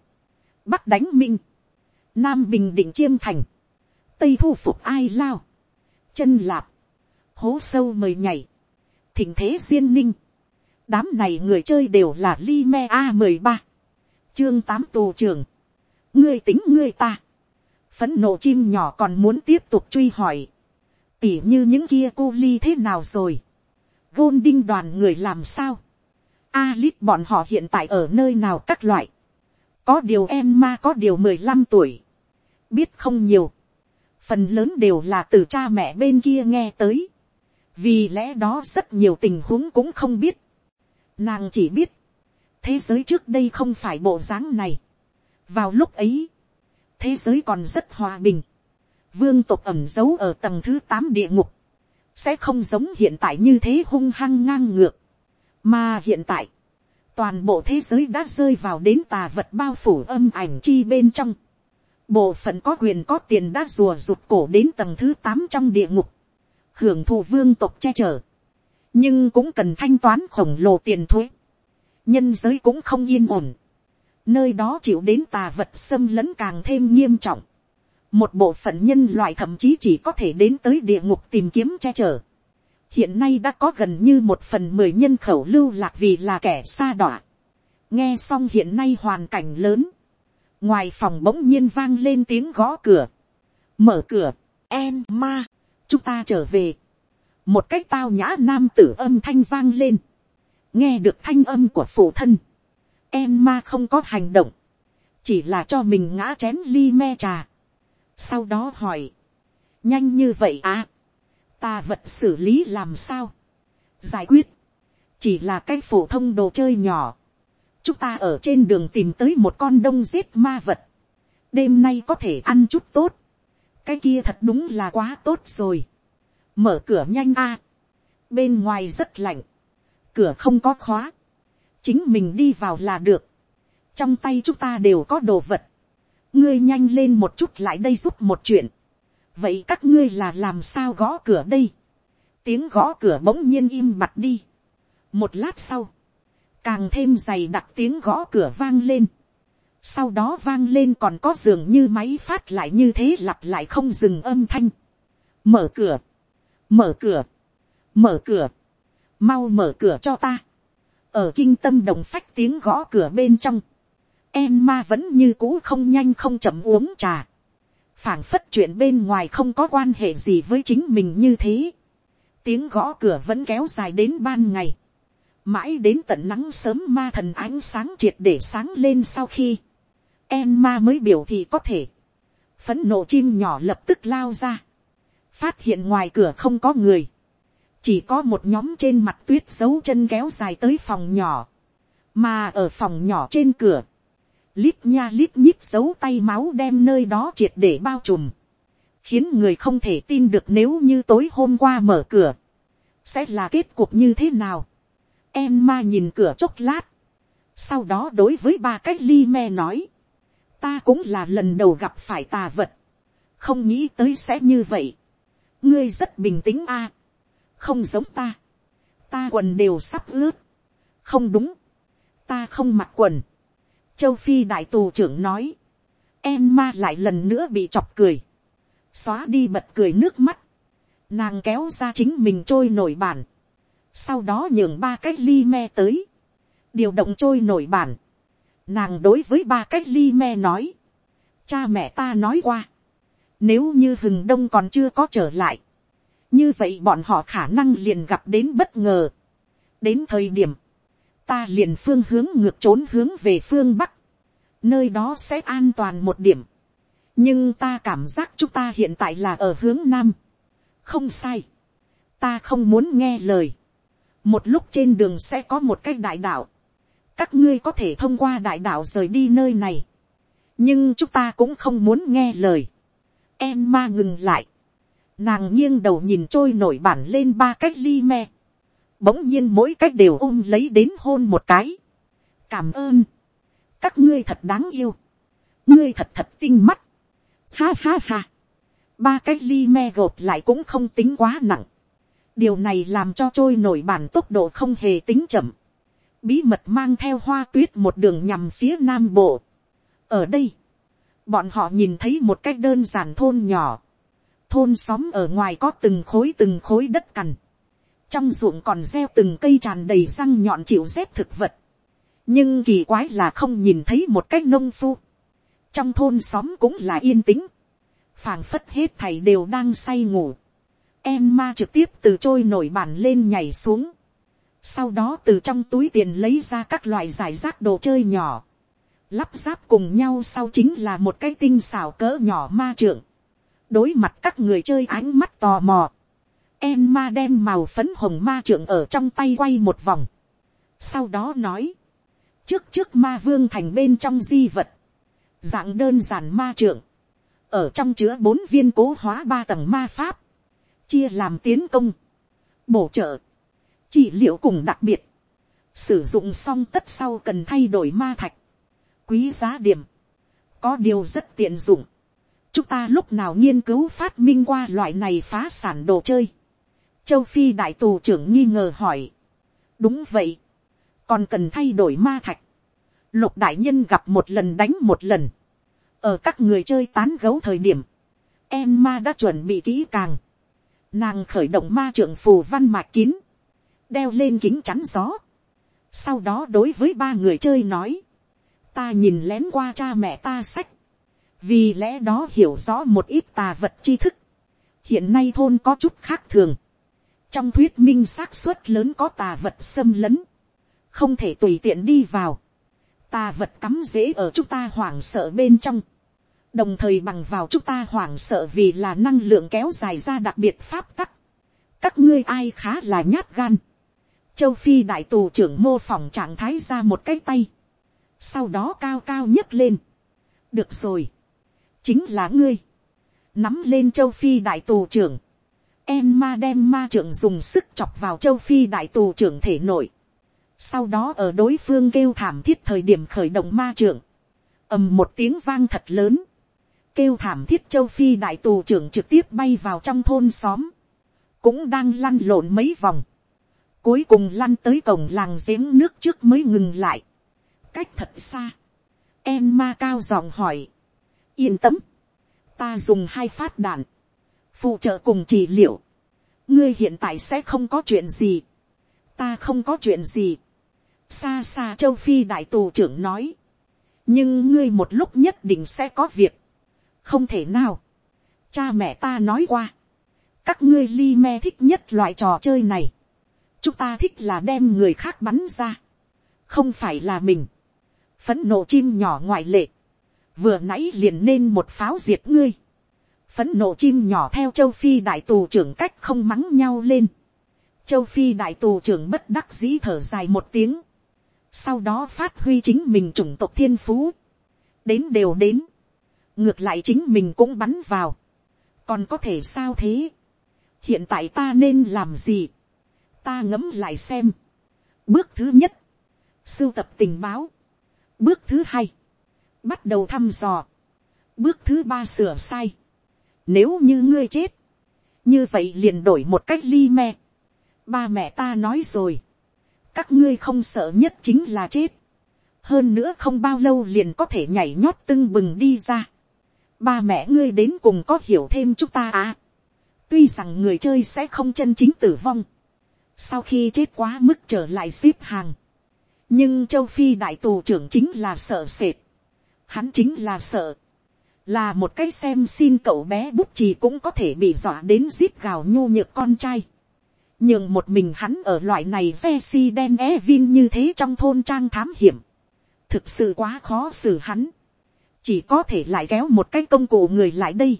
bắc đánh minh, nam bình định chiêm thành, tây thu phục ai lao, chân lạp, hố sâu mời nhảy, thỉnh thế duyên ninh, đám này người chơi đều là li me a mười ba, chương tám tù trưởng, ngươi tính ngươi ta, phấn nộ chim nhỏ còn muốn tiếp tục truy hỏi, tỉ như những kia cô ly thế nào rồi, gôn đinh đoàn người làm sao, Alip bọn họ hiện tại ở nơi nào các loại. Có điều Emma có điều mười lăm tuổi. Biết không nhiều. Phần lớn đều là từ cha mẹ bên kia nghe tới. Vì lẽ đó rất nhiều tình huống cũng không biết. Nàng chỉ biết. Thế giới trước đây không phải bộ dáng này. Vào lúc ấy. Thế giới còn rất hòa bình. Vương tộc ẩm giấu ở tầng thứ tám địa ngục. Sẽ không giống hiện tại như thế hung hăng ngang ngược mà hiện tại, toàn bộ thế giới đã rơi vào đến tà vật bao phủ âm ảnh chi bên trong. Bộ phận có quyền có tiền đã rùa rụt cổ đến tầng thứ tám trong địa ngục. Hưởng thụ vương tộc che chở. Nhưng cũng cần thanh toán khổng lồ tiền thuế. Nhân giới cũng không yên ổn. Nơi đó chịu đến tà vật xâm lấn càng thêm nghiêm trọng. Một bộ phận nhân loại thậm chí chỉ có thể đến tới địa ngục tìm kiếm che chở hiện nay đã có gần như một phần mười nhân khẩu lưu lạc vì là kẻ xa đọa. nghe xong hiện nay hoàn cảnh lớn, ngoài phòng bỗng nhiên vang lên tiếng gõ cửa, mở cửa, em ma, chúng ta trở về, một cách tao nhã nam tử âm thanh vang lên, nghe được thanh âm của phụ thân, em ma không có hành động, chỉ là cho mình ngã chén ly me trà, sau đó hỏi, nhanh như vậy à, ta vật xử lý làm sao, giải quyết, chỉ là cái phổ thông đồ chơi nhỏ, chúng ta ở trên đường tìm tới một con đông giết ma vật, đêm nay có thể ăn chút tốt, cái kia thật đúng là quá tốt rồi, mở cửa nhanh a, bên ngoài rất lạnh, cửa không có khóa, chính mình đi vào là được, trong tay chúng ta đều có đồ vật, ngươi nhanh lên một chút lại đây giúp một chuyện, vậy các ngươi là làm sao gõ cửa đây, tiếng gõ cửa bỗng nhiên im mặt đi, một lát sau, càng thêm dày đặc tiếng gõ cửa vang lên, sau đó vang lên còn có dường như máy phát lại như thế lặp lại không dừng âm thanh, mở cửa, mở cửa, mở cửa, mau mở cửa cho ta, ở kinh tâm đồng phách tiếng gõ cửa bên trong, em ma vẫn như cũ không nhanh không chậm uống trà, phảng phất chuyện bên ngoài không có quan hệ gì với chính mình như thế. tiếng gõ cửa vẫn kéo dài đến ban ngày. mãi đến tận nắng sớm ma thần ánh sáng triệt để sáng lên sau khi, em ma mới biểu thì có thể. phấn nộ chim nhỏ lập tức lao ra. phát hiện ngoài cửa không có người. chỉ có một nhóm trên mặt tuyết dấu chân kéo dài tới phòng nhỏ. mà ở phòng nhỏ trên cửa, lít nha lít nhít dấu tay máu đem nơi đó triệt để bao trùm, khiến người không thể tin được nếu như tối hôm qua mở cửa, sẽ là kết cục như thế nào. Em ma nhìn cửa chốc lát, sau đó đối với ba cái ly me nói, ta cũng là lần đầu gặp phải tà vật, không nghĩ tới sẽ như vậy. ngươi rất bình tĩnh a, không giống ta, ta quần đều sắp ướt, không đúng, ta không mặc quần, châu phi đại tù trưởng nói, em ma lại lần nữa bị chọc cười, xóa đi bật cười nước mắt, nàng kéo ra chính mình trôi nổi bản, sau đó nhường ba cái ly me tới, điều động trôi nổi bản, nàng đối với ba cái ly me nói, cha mẹ ta nói qua, nếu như hừng đông còn chưa có trở lại, như vậy bọn họ khả năng liền gặp đến bất ngờ. đến thời điểm, ta liền phương hướng ngược trốn hướng về phương bắc, nơi đó sẽ an toàn một điểm. nhưng ta cảm giác chúng ta hiện tại là ở hướng nam. không sai, ta không muốn nghe lời. một lúc trên đường sẽ có một cái đại đạo, các ngươi có thể thông qua đại đạo rời đi nơi này, nhưng chúng ta cũng không muốn nghe lời. Em ma ngừng lại, nàng nghiêng đầu nhìn trôi nổi bản lên ba cách ly me, bỗng nhiên mỗi cách đều ôm lấy đến hôn một cái. cảm ơn, các ngươi thật đáng yêu, ngươi thật thật tinh mắt, ha ha ha, ba cách ly me gột lại cũng không tính quá nặng, điều này làm cho trôi nổi bản tốc độ không hề tính chậm, bí mật mang theo hoa tuyết một đường nhằm phía nam bộ. ở đây, bọn họ nhìn thấy một cách đơn giản thôn nhỏ, thôn xóm ở ngoài có từng khối từng khối đất cằn, trong ruộng còn gieo từng cây tràn đầy răng nhọn chịu rét thực vật, nhưng kỳ quái là không nhìn thấy một cái nông phu, trong thôn xóm cũng là yên tĩnh, phảng phất hết thầy đều đang say ngủ, em ma trực tiếp từ trôi nổi bàn lên nhảy xuống, sau đó từ trong túi tiền lấy ra các loại giải rác đồ chơi nhỏ, lắp ráp cùng nhau sau chính là một cái tinh xảo cỡ nhỏ ma trượng, đối mặt các người chơi ánh mắt tò mò, em ma đem màu phấn hồng ma trưởng ở trong tay quay một vòng, sau đó nói, trước trước ma vương thành bên trong di vật, dạng đơn giản ma trưởng. Ở trong chứa bốn viên cố hóa ba tầng ma pháp, chia làm tiến công, bổ trợ, trị liệu cùng đặc biệt, sử dụng xong tất sau cần thay đổi ma thạch, quý giá điểm, có điều rất tiện dụng, chúng ta lúc nào nghiên cứu phát minh qua loại này phá sản đồ chơi, châu phi đại tù trưởng nghi ngờ hỏi, đúng vậy, còn cần thay đổi ma thạch, lục đại nhân gặp một lần đánh một lần, ở các người chơi tán gấu thời điểm, em ma đã chuẩn bị kỹ càng, nàng khởi động ma trưởng phù văn mạch kín, đeo lên kính chắn gió, sau đó đối với ba người chơi nói, ta nhìn lén qua cha mẹ ta sách, vì lẽ đó hiểu rõ một ít tà vật tri thức, hiện nay thôn có chút khác thường, trong thuyết minh xác suất lớn có tà vật xâm lấn, không thể tùy tiện đi vào, tà vật cắm dễ ở chúng ta hoảng sợ bên trong, đồng thời bằng vào chúng ta hoảng sợ vì là năng lượng kéo dài ra đặc biệt pháp tắc. các ngươi ai khá là nhát gan. châu phi đại tù trưởng mô phỏng trạng thái ra một cái tay. sau đó cao cao nhấc lên. được rồi. chính là ngươi. nắm lên châu phi đại tù trưởng em ma đem ma trưởng dùng sức chọc vào châu phi đại tù trưởng thể nội. sau đó ở đối phương kêu thảm thiết thời điểm khởi động ma trưởng. Ầm một tiếng vang thật lớn, kêu thảm thiết châu phi đại tù trưởng trực tiếp bay vào trong thôn xóm, cũng đang lăn lộn mấy vòng, cuối cùng lăn tới cổng làng giếng nước trước mới ngừng lại, cách thật xa, em ma cao giọng hỏi, yên tâm, ta dùng hai phát đạn, phụ trợ cùng trị liệu, ngươi hiện tại sẽ không có chuyện gì, ta không có chuyện gì, xa xa châu phi đại tù trưởng nói, nhưng ngươi một lúc nhất định sẽ có việc, không thể nào. cha mẹ ta nói qua, các ngươi li me thích nhất loại trò chơi này. chúng ta thích là đem người khác bắn ra, không phải là mình. phấn nộ chim nhỏ ngoại lệ, vừa nãy liền nên một pháo diệt ngươi phấn nộ chim nhỏ theo châu phi đại tù trưởng cách không mắng nhau lên. châu phi đại tù trưởng bất đắc dĩ thở dài một tiếng. sau đó phát huy chính mình chủng tộc thiên phú. đến đều đến. Ngược lại chính mình cũng bắn vào, còn có thể sao thế, hiện tại ta nên làm gì, ta ngẫm lại xem, bước thứ nhất, sưu tập tình báo, bước thứ hai, bắt đầu thăm dò, bước thứ ba sửa sai, nếu như ngươi chết, như vậy liền đổi một cách ly me, ba mẹ ta nói rồi, các ngươi không sợ nhất chính là chết, hơn nữa không bao lâu liền có thể nhảy nhót tưng bừng đi ra. Ba mẹ ngươi đến cùng có hiểu thêm chúng ta à. tuy rằng người chơi sẽ không chân chính tử vong, sau khi chết quá mức trở lại xếp hàng, nhưng châu phi đại tù trưởng chính là sợ sệt, hắn chính là sợ, là một cái xem xin cậu bé bút chì cũng có thể bị dọa đến giết gào nhu nhược con trai, nhưng một mình hắn ở loại này ve si đen e vin như thế trong thôn trang thám hiểm, thực sự quá khó xử hắn, chỉ có thể lại kéo một cái công cụ người lại đây.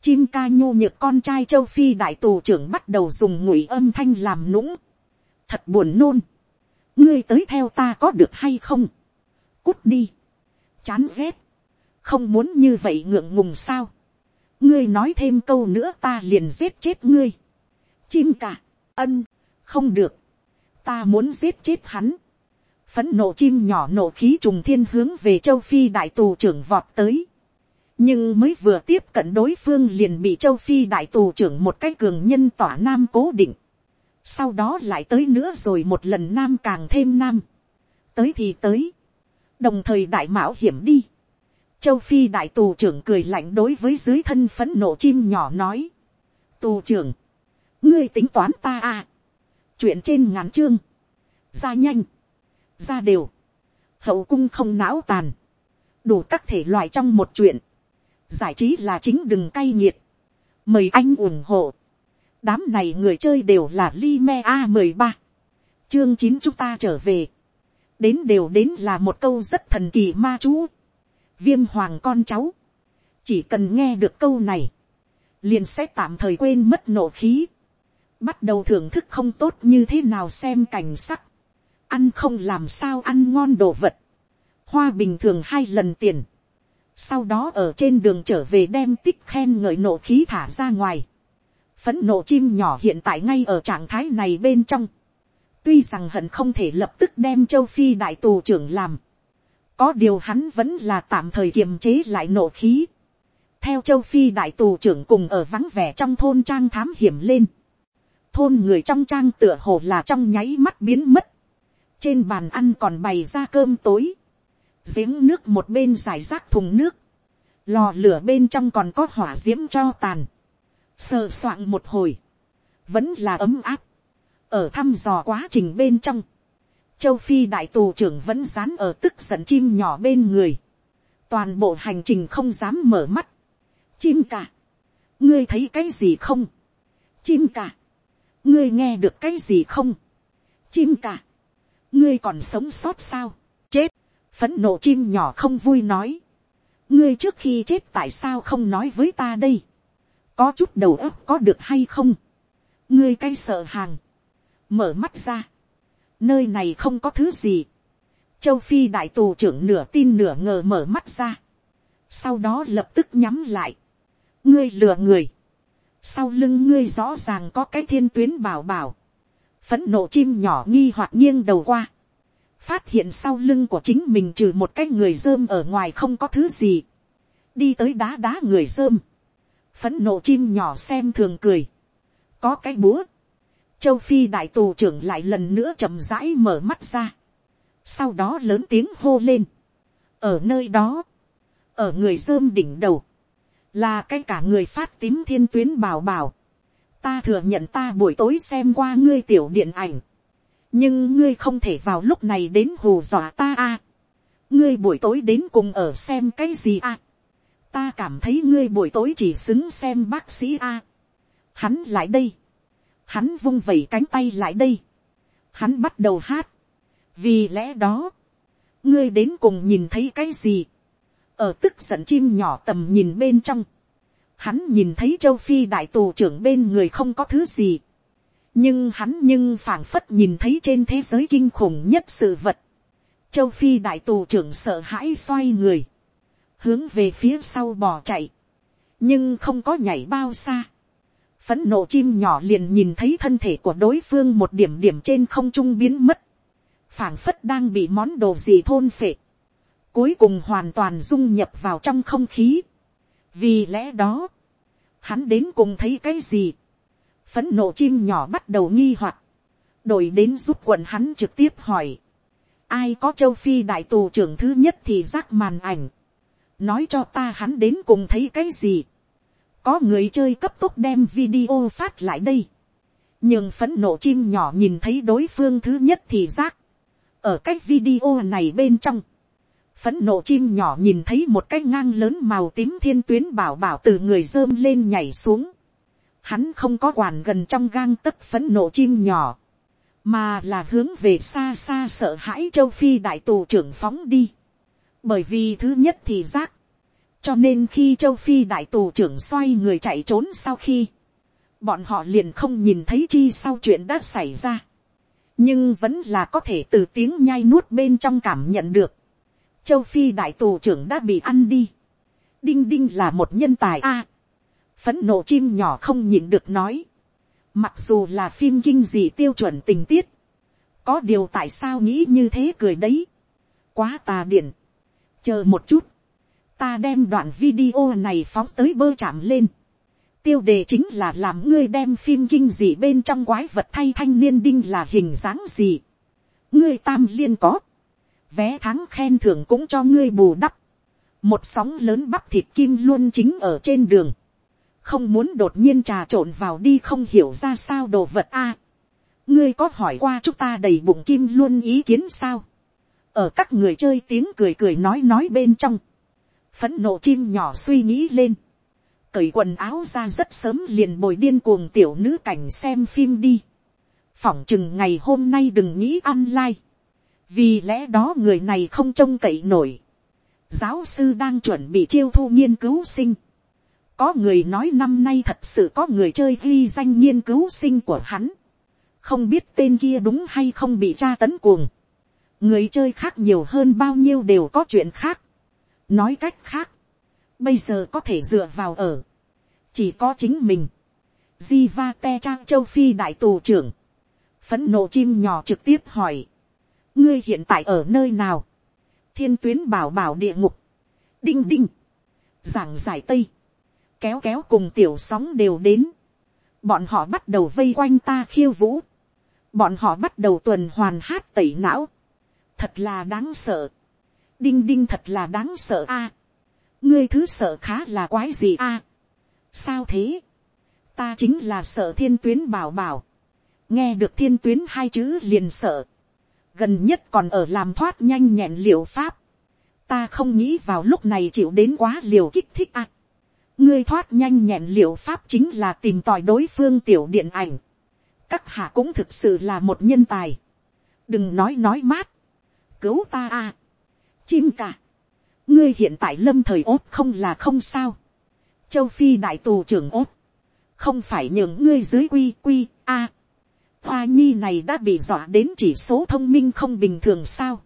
Chim ca nhu nhược con trai châu Phi đại tù trưởng bắt đầu dùng ngụy âm thanh làm nũng. Thật buồn nôn. ngươi tới theo ta có được hay không, cút đi, chán ghét, không muốn như vậy ngượng ngùng sao, ngươi nói thêm câu nữa ta liền giết chết ngươi, chim cả, ân, không được, ta muốn giết chết hắn, phấn nộ chim nhỏ nộ khí trùng thiên hướng về châu phi đại tù trưởng vọt tới, nhưng mới vừa tiếp cận đối phương liền bị châu phi đại tù trưởng một cái cường nhân tỏa nam cố định, sau đó lại tới nữa rồi một lần nam càng thêm nam, tới thì tới, đồng thời đại mạo hiểm đi, châu phi đại tù trưởng cười lạnh đối với dưới thân phấn nộ chim nhỏ nói, tù trưởng, ngươi tính toán ta à, chuyện trên ngắn chương, ra nhanh, ra đều, hậu cung không não tàn, đủ các thể loại trong một chuyện, giải trí là chính đừng cay nghiệt, mời anh ủng hộ, đám này người chơi đều là li me a mười ba, chương chín chúng ta trở về, đến đều đến là một câu rất thần kỳ ma chú, viêm hoàng con cháu, chỉ cần nghe được câu này, liền sẽ tạm thời quên mất nổ khí, bắt đầu thưởng thức không tốt như thế nào xem cảnh sắc, ăn không làm sao ăn ngon đồ vật, hoa bình thường hai lần tiền, sau đó ở trên đường trở về đem tích khen ngợi nổ khí thả ra ngoài, phấn nộ chim nhỏ hiện tại ngay ở trạng thái này bên trong, tuy rằng hận không thể lập tức đem châu phi đại tù trưởng làm, có điều hắn vẫn là tạm thời kiềm chế lại nổ khí, theo châu phi đại tù trưởng cùng ở vắng vẻ trong thôn trang thám hiểm lên, thôn người trong trang tựa hồ là trong nháy mắt biến mất, trên bàn ăn còn bày ra cơm tối, giếng nước một bên giải rác thùng nước, lò lửa bên trong còn có hỏa d i ễ m cho tàn, sờ soạng một hồi, vẫn là ấm áp, ở thăm dò quá trình bên trong, châu phi đại tù trưởng vẫn dán ở tức giận chim nhỏ bên người, toàn bộ hành trình không dám mở mắt, chim cả, ngươi thấy cái gì không, chim cả, ngươi nghe được cái gì không, chim cả, ngươi còn sống sót sao, chết, phấn nộ chim nhỏ không vui nói, ngươi trước khi chết tại sao không nói với ta đây, có chút đầu óc có được hay không, ngươi cay sợ hàng, mở mắt ra, nơi này không có thứ gì, châu phi đại tù trưởng nửa tin nửa ngờ mở mắt ra, sau đó lập tức nhắm lại, ngươi lừa người, sau lưng ngươi rõ ràng có cái thiên tuyến bảo bảo, phấn nộ chim nhỏ nghi hoặc nghiêng đầu qua, phát hiện sau lưng của chính mình trừ một cái người dơm ở ngoài không có thứ gì, đi tới đá đá người dơm, phấn nộ chim nhỏ xem thường cười, có cái búa, châu phi đại tù trưởng lại lần nữa chậm rãi mở mắt ra, sau đó lớn tiếng hô lên, ở nơi đó, ở người dơm đỉnh đầu, là cái cả người phát tím thiên tuyến bảo bảo, ta thừa nhận ta buổi tối xem qua ngươi tiểu điện ảnh, nhưng ngươi không thể vào lúc này đến hù dọa ta a. ngươi buổi tối đến cùng ở xem cái gì a. ta cảm thấy ngươi buổi tối chỉ xứng xem bác sĩ a. hắn lại đây hắn vung vẩy cánh tay lại đây. hắn bắt đầu hát. vì lẽ đó, ngươi đến cùng nhìn thấy cái gì. ở tức giận chim nhỏ tầm nhìn bên trong. hắn nhìn thấy châu phi đại tù trưởng bên người không có thứ gì nhưng hắn nhưng phảng phất nhìn thấy trên thế giới kinh khủng nhất sự vật. châu phi đại tù trưởng sợ hãi xoay người, hướng về phía sau bỏ chạy, nhưng không có nhảy bao xa phấn nộ chim nhỏ liền nhìn thấy thân thể của đối phương một điểm điểm trên không trung biến mất, phảng phất đang bị món đồ gì thôn phệ, cuối cùng hoàn toàn dung nhập vào trong không khí. vì lẽ đó, hắn đến cùng thấy cái gì, phấn nộ chim nhỏ bắt đầu nghi hoặc, đổi đến giúp quận hắn trực tiếp hỏi, ai có châu phi đại tù trưởng thứ nhất thì rác màn ảnh, nói cho ta hắn đến cùng thấy cái gì, có người chơi cấp tốc đem video phát lại đây, nhưng phấn nộ chim nhỏ nhìn thấy đối phương thứ nhất thì rác, ở cách video này bên trong, phấn nộ chim nhỏ nhìn thấy một cái ngang lớn màu tím thiên tuyến bảo bảo từ người dơm lên nhảy xuống, hắn không có quản gần trong gang tấc phấn nộ chim nhỏ, mà là hướng về xa xa sợ hãi châu phi đại tù trưởng phóng đi. bởi vì thứ nhất thì giác, cho nên khi châu phi đại tù trưởng xoay người chạy trốn sau khi, bọn họ liền không nhìn thấy chi sau chuyện đã xảy ra. nhưng vẫn là có thể từ tiếng nhai nuốt bên trong cảm nhận được. châu phi đại tù trưởng đã bị ăn đi. đinh đinh là một nhân tài a. phấn nộ chim nhỏ không nhịn được nói. mặc dù là phim kinh dị tiêu chuẩn tình tiết. có điều tại sao nghĩ như thế cười đấy. quá tà điện. chờ một chút ta đem đoạn video này phóng tới bơ chạm lên tiêu đề chính là làm ngươi đem phim kinh dị bên trong quái vật thay thanh niên đinh là hình dáng gì. ngươi tam liên có. vé thắng khen thưởng cũng cho ngươi bù đắp. một sóng lớn bắp thịt kim luôn chính ở trên đường. không muốn đột nhiên trà trộn vào đi không hiểu ra sao đồ vật a. ngươi có hỏi qua chúng ta đầy bụng kim luôn ý kiến sao. ở các người chơi tiếng cười cười nói nói bên trong phấn nộ chim nhỏ suy nghĩ lên cởi quần áo ra rất sớm liền bồi điên cuồng tiểu nữ cảnh xem phim đi. phỏng chừng ngày hôm nay đừng nghĩ ăn lai. vì lẽ đó người này không trông cậy nổi. giáo sư đang chuẩn bị chiêu thu nghiên cứu sinh. có người nói năm nay thật sự có người chơi ghi danh nghiên cứu sinh của hắn. không biết tên kia đúng hay không bị tra tấn cuồng. người chơi khác nhiều hơn bao nhiêu đều có chuyện khác nói cách khác, bây giờ có thể dựa vào ở, chỉ có chính mình, di va te trang châu phi đại tù trưởng, phấn nộ chim nhỏ trực tiếp hỏi, ngươi hiện tại ở nơi nào, thiên tuyến bảo bảo địa ngục, đinh đinh, giảng giải tây, kéo kéo cùng tiểu sóng đều đến, bọn họ bắt đầu vây quanh ta khiêu vũ, bọn họ bắt đầu tuần hoàn hát tẩy não, thật là đáng sợ, đinh đinh thật là đáng sợ a, ngươi thứ sợ khá là quái gì a. sao thế, ta chính là sợ thiên tuyến bảo bảo, nghe được thiên tuyến hai chữ liền sợ, gần nhất còn ở làm thoát nhanh nhẹn liệu pháp, ta không nghĩ vào lúc này chịu đến quá liều kích thích a. ngươi thoát nhanh nhẹn liệu pháp chính là tìm tòi đối phương tiểu điện ảnh, các hạ cũng thực sự là một nhân tài, đừng nói nói mát, cứu ta a, chim cả, ngươi hiện tại lâm thời ốt không là không sao. châu phi đại tù trưởng ốt, không phải những ngươi dưới quy quy a. hoa nhi này đã bị dọa đến chỉ số thông minh không bình thường sao.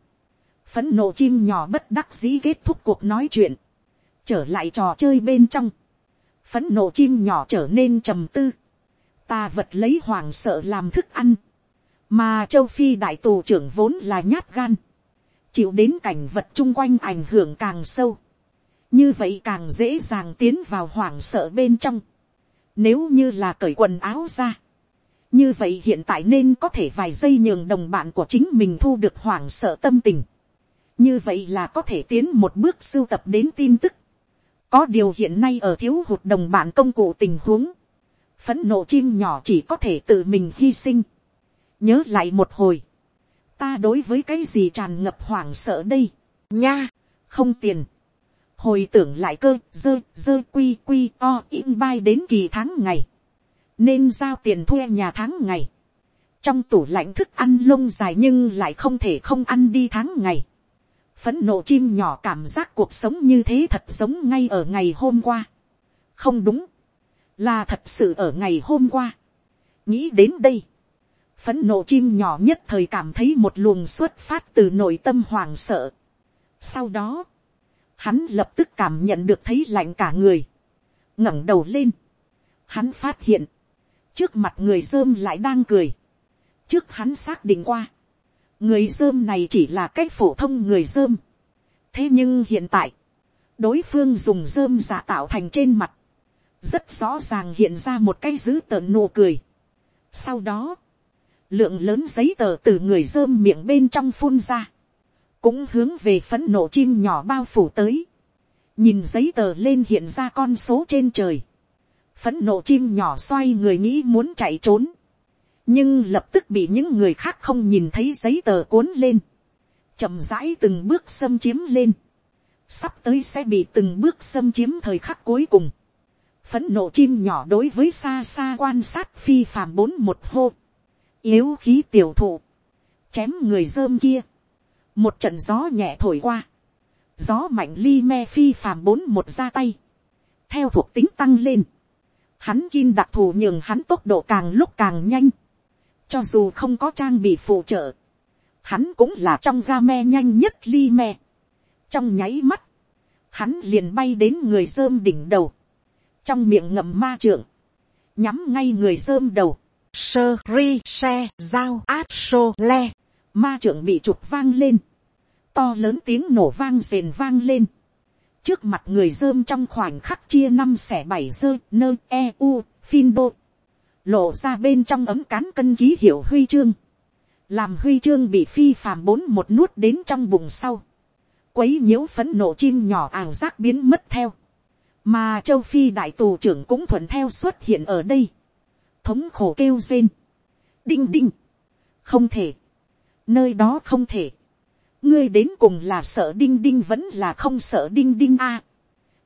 phấn nộ chim nhỏ bất đắc dĩ kết thúc cuộc nói chuyện, trở lại trò chơi bên trong. phấn nộ chim nhỏ trở nên trầm tư. ta vật lấy hoàng sợ làm thức ăn, mà châu phi đại tù trưởng vốn là nhát gan chịu đến cảnh vật chung quanh ảnh hưởng càng sâu, như vậy càng dễ dàng tiến vào hoảng sợ bên trong, nếu như là cởi quần áo ra, như vậy hiện tại nên có thể vài giây nhường đồng bạn của chính mình thu được hoảng sợ tâm tình, như vậy là có thể tiến một bước sưu tập đến tin tức, có điều hiện nay ở thiếu hụt đồng bạn công cụ tình huống, phấn nộ chim nhỏ chỉ có thể tự mình hy sinh, nhớ lại một hồi, ta đối với cái gì tràn ngập hoảng sợ đây, nha, không tiền, hồi tưởng lại cơ dơ dơ quy quy o in bay đến kỳ tháng ngày, nên giao tiền thuê nhà tháng ngày, trong tủ lạnh thức ăn lông dài nhưng lại không thể không ăn đi tháng ngày, phấn nộ chim nhỏ cảm giác cuộc sống như thế thật giống ngay ở ngày hôm qua, không đúng, là thật sự ở ngày hôm qua, nghĩ đến đây, phấn nộ chim nhỏ nhất thời cảm thấy một luồng xuất phát từ nội tâm hoảng sợ. Sau đó, hắn lập tức cảm nhận được thấy lạnh cả người, ngẩng đầu lên. Hắn phát hiện, trước mặt người dơm lại đang cười. trước hắn xác định qua, người dơm này chỉ là cái phổ thông người dơm. thế nhưng hiện tại, đối phương dùng dơm giả tạo thành trên mặt, rất rõ ràng hiện ra một cái dữ tợn nụ cười. sau đó, lượng lớn giấy tờ từ người dơm miệng bên trong phun ra, cũng hướng về phấn nộ chim nhỏ bao phủ tới, nhìn giấy tờ lên hiện ra con số trên trời, phấn nộ chim nhỏ xoay người nghĩ muốn chạy trốn, nhưng lập tức bị những người khác không nhìn thấy giấy tờ cuốn lên, chậm rãi từng bước xâm chiếm lên, sắp tới sẽ bị từng bước xâm chiếm thời khắc cuối cùng, phấn nộ chim nhỏ đối với xa xa quan sát phi phàm bốn một hô, yếu khí tiểu thụ, chém người dơm kia, một trận gió nhẹ thổi qua, gió mạnh ly me phi phàm bốn một ra tay, theo thuộc tính tăng lên, hắn kim đặc thù nhường hắn tốc độ càng lúc càng nhanh, cho dù không có trang bị phụ trợ, hắn cũng là trong ga me nhanh nhất li me. trong nháy mắt, hắn liền bay đến người dơm đỉnh đầu, trong miệng ngậm ma trượng, nhắm ngay người dơm đầu, sơ ri xe dao át sô le, ma trưởng bị trục vang lên, to lớn tiếng nổ vang rền vang lên, trước mặt người dơm trong khoảnh khắc chia năm xẻ bảy dơ nơ e u phin đô. Lộ ra bên trong ấm cán cân ký hiệu huy chương. Làm huy chương bị phi phàm bốn một nuốt đến trong bụng sau. Quấy nhiễu phấn nộ chim nhỏ ảo giác biến mất theo. Mà châu phi đại tù trưởng cũng thuận theo xuất hiện ở đây thống khổ kêu rên đinh đinh không thể nơi đó không thể ngươi đến cùng là sợ đinh đinh vẫn là không sợ đinh đinh a. À.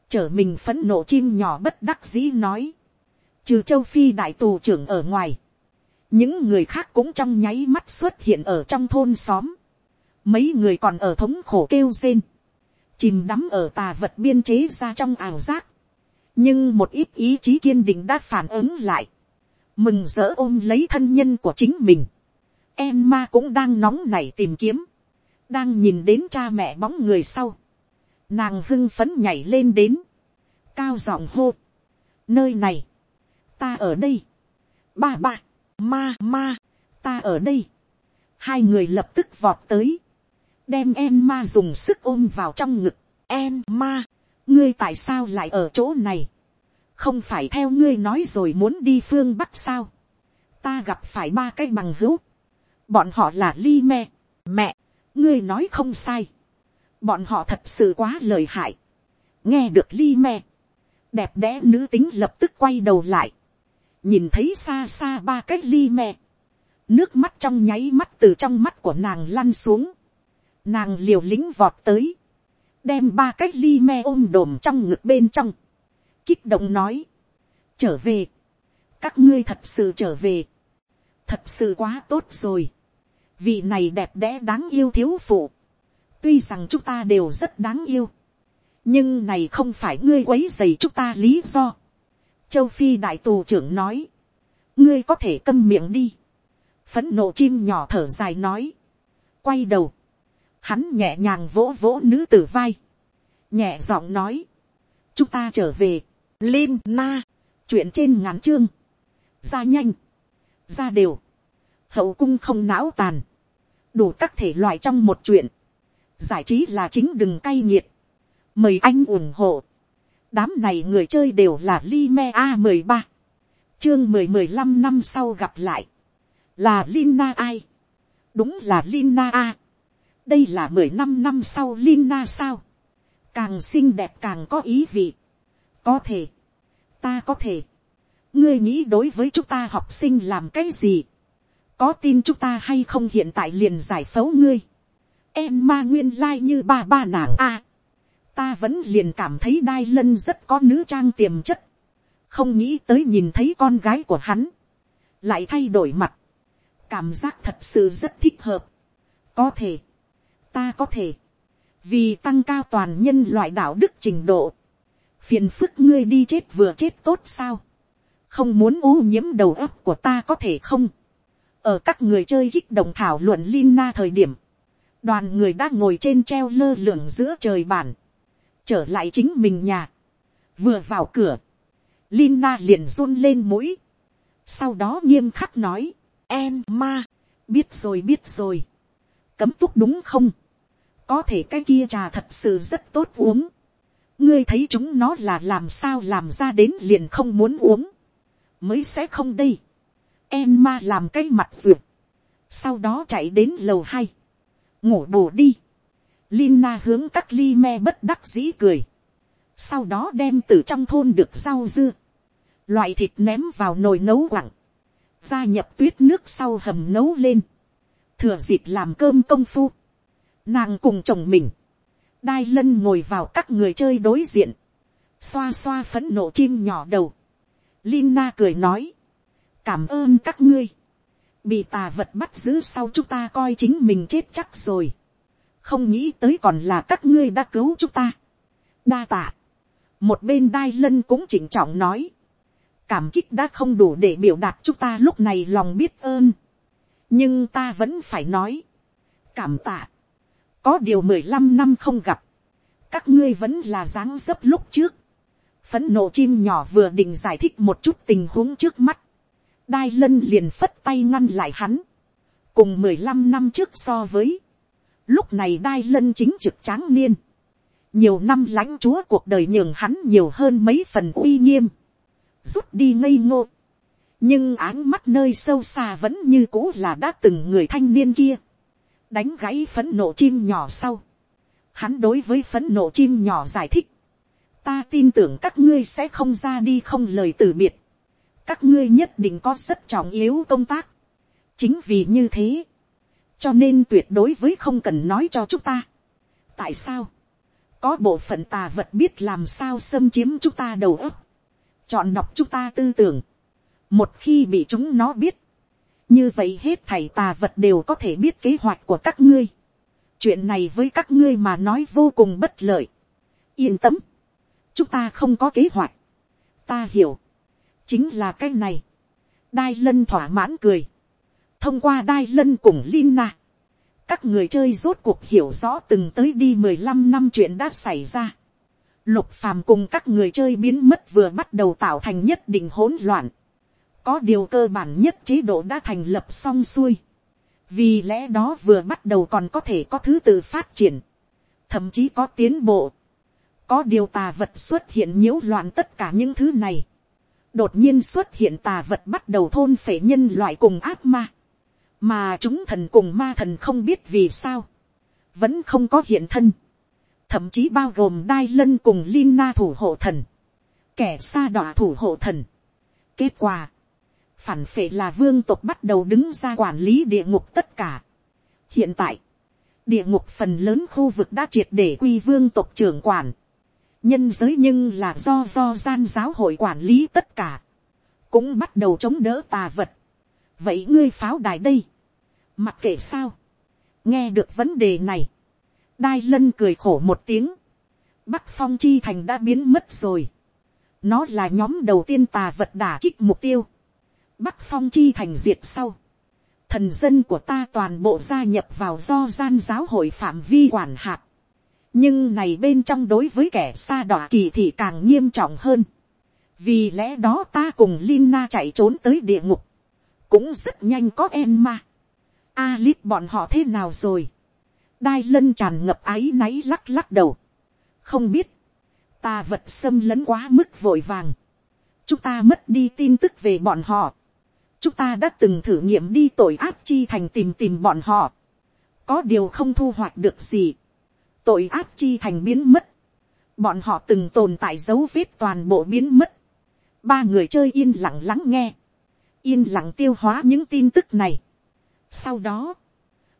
chở mình phấn nộ chim nhỏ bất đắc dĩ nói. trừ châu phi đại tù trưởng ở ngoài. những người khác cũng trong nháy mắt xuất hiện ở trong thôn xóm. mấy người còn ở thống khổ kêu rên. chìm đắm ở tà vật biên chế ra trong ảo giác. nhưng một ít ý chí kiên định đã phản ứng lại mừng rỡ ôm lấy thân nhân của chính mình. em ma cũng đang nóng nảy tìm kiếm. Đang nhìn đến cha mẹ bóng người sau, nàng hưng phấn nhảy lên đến, cao giọng hô, nơi này, ta ở đây, ba ba, ma ma, ta ở đây, hai người lập tức vọt tới, đem em ma dùng sức ôm vào trong ngực, em ma, ngươi tại sao lại ở chỗ này, không phải theo ngươi nói rồi muốn đi phương bắc sao, ta gặp phải ba cái bằng hữu, bọn họ là ly me, mẹ, ngươi nói không sai, bọn họ thật sự quá lời hại, nghe được ly me, đẹp đẽ nữ tính lập tức quay đầu lại, nhìn thấy xa xa ba cái ly me, nước mắt trong nháy mắt từ trong mắt của nàng lăn xuống, nàng liều lính vọt tới, đem ba cái ly me ôm đồm trong ngực bên trong, kích động nói, trở về, các ngươi thật sự trở về, thật sự quá tốt rồi, vị này đẹp đẽ đáng yêu thiếu phụ, tuy rằng chúng ta đều rất đáng yêu, nhưng này không phải ngươi quấy dày chúng ta lý do. châu phi đại tù trưởng nói, ngươi có thể câm miệng đi, phấn nộ chim nhỏ thở dài nói, quay đầu, hắn nhẹ nhàng vỗ vỗ nữ tử vai, nhẹ giọng nói, chúng ta trở về, Linh na, chuyện trên ngắn chương, ra nhanh, ra đều, hậu cung không não tàn, đủ các thể loại trong một chuyện, giải trí là chính đừng cay nghiệt, mời anh ủng hộ, đám này người chơi đều là Lime a mười ba, chương mười mười lăm năm sau gặp lại, là Lina ai, đúng là Lina a, đây là mười năm năm sau Lina sao, càng xinh đẹp càng có ý vị, có thể, ta có thể, ngươi nghĩ đối với chúng ta học sinh làm cái gì, có tin chúng ta hay không hiện tại liền giải phẫu ngươi. em ma nguyên lai như ba ba nàng a. ta vẫn liền cảm thấy đai lân rất có nữ trang tiềm chất. không nghĩ tới nhìn thấy con gái của hắn. lại thay đổi mặt. cảm giác thật sự rất thích hợp. có thể. ta có thể. vì tăng cao toàn nhân loại đạo đức trình độ phiền phức ngươi đi chết vừa chết tốt sao. không muốn ô nhiễm đầu óc của ta có thể không? Ở các người chơi kích động thảo luận Lina thời điểm, đoàn người đã ngồi trên treo lơ lửng giữa trời bản, trở lại chính mình nhà, vừa vào cửa, Lina liền run lên mũi, sau đó nghiêm khắc nói, em ma, biết rồi biết rồi, cấm túc đúng không, có thể cái kia trà thật sự rất tốt uống, ngươi thấy chúng nó là làm sao làm ra đến liền không muốn uống, mới sẽ không đây, Emma làm cái mặt ruột. Sau đó chạy đến lầu hai. Ngủ bù đi. Lina hướng các ly me bất đắc dĩ cười. Sau đó đem từ trong thôn được rau dưa. Loại thịt ném vào nồi nấu lặng, Gia nhập tuyết nước sau hầm nấu lên. Thừa dịp làm cơm công phu. Nàng cùng chồng mình. Đai lân ngồi vào các người chơi đối diện. Xoa xoa phấn nộ chim nhỏ đầu. Lina cười nói. Cảm ơn các ngươi, bị tà vật bắt giữ sau chúng ta coi chính mình chết chắc rồi, không nghĩ tới còn là các ngươi đã cứu chúng ta, đa tạ, một bên đai lân cũng chỉnh trọng nói, cảm kích đã không đủ để biểu đạt chúng ta lúc này lòng biết ơn, nhưng ta vẫn phải nói, cảm tạ, có điều mười lăm năm không gặp, các ngươi vẫn là dáng dấp lúc trước, phấn nộ chim nhỏ vừa định giải thích một chút tình huống trước mắt, đai lân liền phất tay ngăn lại hắn, cùng mười lăm năm trước so với, lúc này đai lân chính trực tráng niên, nhiều năm lãnh chúa cuộc đời nhường hắn nhiều hơn mấy phần uy nghiêm, rút đi ngây ngô, nhưng áng mắt nơi sâu xa vẫn như cũ là đã từng người thanh niên kia, đánh gãy phấn nộ chim nhỏ sau, hắn đối với phấn nộ chim nhỏ giải thích, ta tin tưởng các ngươi sẽ không ra đi không lời từ biệt, các ngươi nhất định có rất trọng yếu công tác, chính vì như thế, cho nên tuyệt đối với không cần nói cho chúng ta. tại sao, có bộ phận tà vật biết làm sao xâm chiếm chúng ta đầu óc, chọn đọc chúng ta tư tưởng, một khi bị chúng nó biết, như vậy hết thảy tà vật đều có thể biết kế hoạch của các ngươi. chuyện này với các ngươi mà nói vô cùng bất lợi. yên tâm, chúng ta không có kế hoạch. ta hiểu, chính là cái này. đai lân thỏa mãn cười. thông qua đai lân cùng Lina, các người chơi rốt cuộc hiểu rõ từng tới đi mười lăm năm chuyện đã xảy ra. Lục phàm cùng các người chơi biến mất vừa bắt đầu tạo thành nhất định hỗn loạn. Có điều cơ bản nhất chế độ đã thành lập xong xuôi. Vì lẽ đó vừa bắt đầu còn có thể có thứ tự phát triển. Thậm chí có tiến bộ. Có điều tà vật xuất hiện nhiễu loạn tất cả những thứ này. Đột nhiên xuất hiện tà vật bắt đầu thôn phệ nhân loại cùng ác ma mà chúng thần cùng ma thần không biết vì sao, vẫn không có hiện thân, thậm chí bao gồm đai lân cùng Lina thủ hộ thần, kẻ xa đọa thủ hộ thần. Kết quả, phản phệ là vương tộc bắt đầu đứng ra quản lý địa ngục tất cả. hiện tại, địa ngục phần lớn khu vực đã triệt để quy vương tộc trưởng quản, nhân giới nhưng là do do gian giáo hội quản lý tất cả, cũng bắt đầu chống đỡ tà vật. vậy ngươi pháo đài đây, Mặc kệ sao. Nghe được vấn đề này. Đai lân cười khổ một tiếng. Bắc phong chi thành đã biến mất rồi. Nó là nhóm đầu tiên tà vật đả kích mục tiêu. Bắc phong chi thành diệt sau. Thần dân của ta toàn bộ gia nhập vào do gian giáo hội phạm vi quản hạt. Nhưng này bên trong đối với kẻ xa đỏ kỳ thì càng nghiêm trọng hơn. Vì lẽ đó ta cùng Lina chạy trốn tới địa ngục. Cũng rất nhanh có em mà a Alip bọn họ thế nào rồi? Đai lân tràn ngập áy náy lắc lắc đầu. Không biết. Ta vật xâm lấn quá mức vội vàng. Chúng ta mất đi tin tức về bọn họ. Chúng ta đã từng thử nghiệm đi tội ác chi thành tìm tìm bọn họ. Có điều không thu hoạch được gì. Tội ác chi thành biến mất. Bọn họ từng tồn tại dấu vết toàn bộ biến mất. Ba người chơi yên lặng lắng nghe. Yên lặng tiêu hóa những tin tức này sau đó,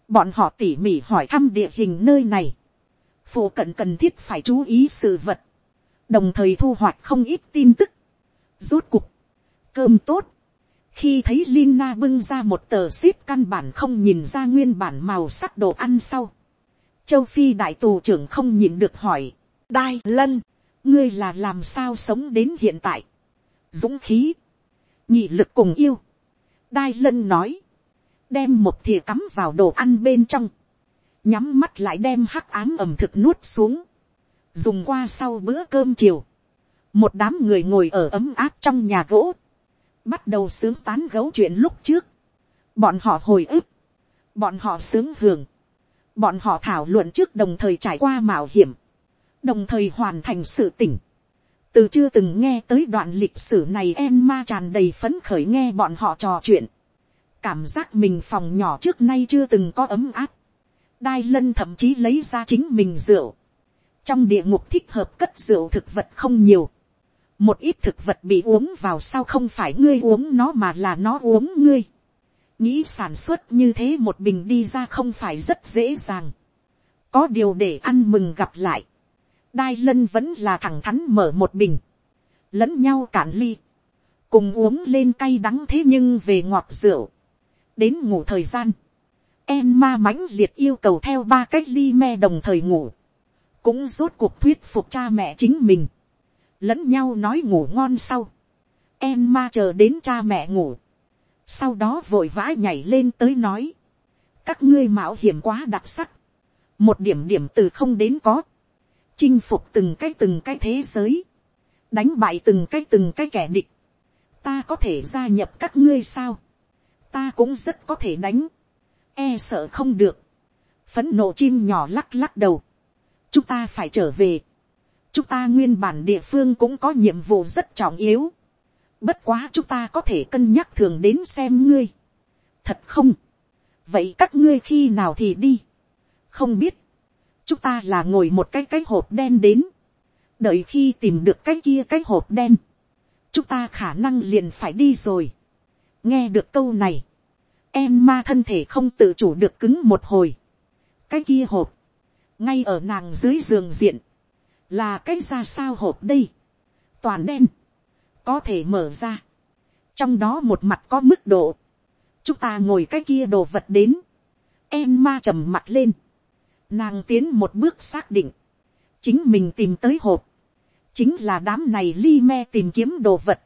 bọn họ tỉ mỉ hỏi thăm địa hình nơi này. Phụ cận cần thiết phải chú ý sự vật. Đồng thời thu hoạch không ít tin tức. Rốt cục. Cơm tốt. Khi thấy Lina bưng ra một tờ ship căn bản không nhìn ra nguyên bản màu sắc đồ ăn sau. Châu Phi đại tù trưởng không nhìn được hỏi. Đai lân. Ngươi là làm sao sống đến hiện tại. Dũng khí. Nhị lực cùng yêu. Đai lân nói đem một thìa cắm vào đồ ăn bên trong, nhắm mắt lại đem hắc ám ẩm thực nuốt xuống, dùng qua sau bữa cơm chiều, một đám người ngồi ở ấm áp trong nhà gỗ, bắt đầu sướng tán gấu chuyện lúc trước, bọn họ hồi ức, bọn họ sướng hưởng, bọn họ thảo luận trước đồng thời trải qua mạo hiểm, đồng thời hoàn thành sự tỉnh, từ chưa từng nghe tới đoạn lịch sử này em ma tràn đầy phấn khởi nghe bọn họ trò chuyện, cảm giác mình phòng nhỏ trước nay chưa từng có ấm áp. đai lân thậm chí lấy ra chính mình rượu. trong địa ngục thích hợp cất rượu thực vật không nhiều một ít thực vật bị uống vào sao không phải ngươi uống nó mà là nó uống ngươi. nghĩ sản xuất như thế một bình đi ra không phải rất dễ dàng. có điều để ăn mừng gặp lại. đai lân vẫn là thẳng thắn mở một bình. lẫn nhau cạn ly cùng uống lên cay đắng thế nhưng về ngọt rượu, đến ngủ thời gian, em ma mãnh liệt yêu cầu theo ba cách ly me đồng thời ngủ, cũng rốt cuộc thuyết phục cha mẹ chính mình, lẫn nhau nói ngủ ngon sau, em ma chờ đến cha mẹ ngủ, sau đó vội vã nhảy lên tới nói, các ngươi mạo hiểm quá đặc sắc, một điểm điểm từ không đến có, chinh phục từng cái từng cái thế giới, đánh bại từng cái từng cái kẻ địch, ta có thể gia nhập các ngươi sao, ta cũng rất có thể đánh, e sợ không được, phấn nộ chim nhỏ lắc lắc đầu, chúng ta phải trở về, chúng ta nguyên bản địa phương cũng có nhiệm vụ rất trọng yếu, bất quá chúng ta có thể cân nhắc thường đến xem ngươi, thật không, vậy các ngươi khi nào thì đi, không biết, chúng ta là ngồi một cái cái hộp đen đến, đợi khi tìm được cái kia cái hộp đen, chúng ta khả năng liền phải đi rồi. nghe được câu này, em ma thân thể không tự chủ được cứng một hồi. cái kia hộp, ngay ở nàng dưới giường diện, là cái ra sao hộp đây, toàn đen, có thể mở ra, trong đó một mặt có mức độ, chúng ta ngồi cái kia đồ vật đến, em ma trầm mặt lên, nàng tiến một bước xác định, chính mình tìm tới hộp, chính là đám này li me tìm kiếm đồ vật,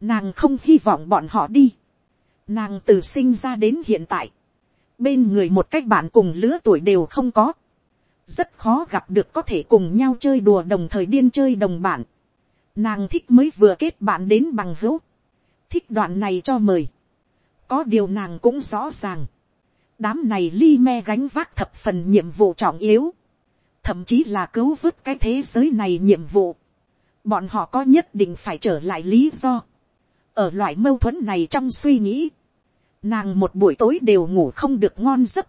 nàng không hy vọng bọn họ đi, nàng từ sinh ra đến hiện tại, bên người một cách bạn cùng lứa tuổi đều không có, rất khó gặp được có thể cùng nhau chơi đùa đồng thời điên chơi đồng bạn, nàng thích mới vừa kết bạn đến bằng hữu, thích đoạn này cho mời, có điều nàng cũng rõ ràng, đám này ly me gánh vác thập phần nhiệm vụ trọng yếu, thậm chí là cứu vớt cái thế giới này nhiệm vụ, bọn họ có nhất định phải trở lại lý do, ở loại mâu thuẫn này trong suy nghĩ, nàng một buổi tối đều ngủ không được ngon giấc,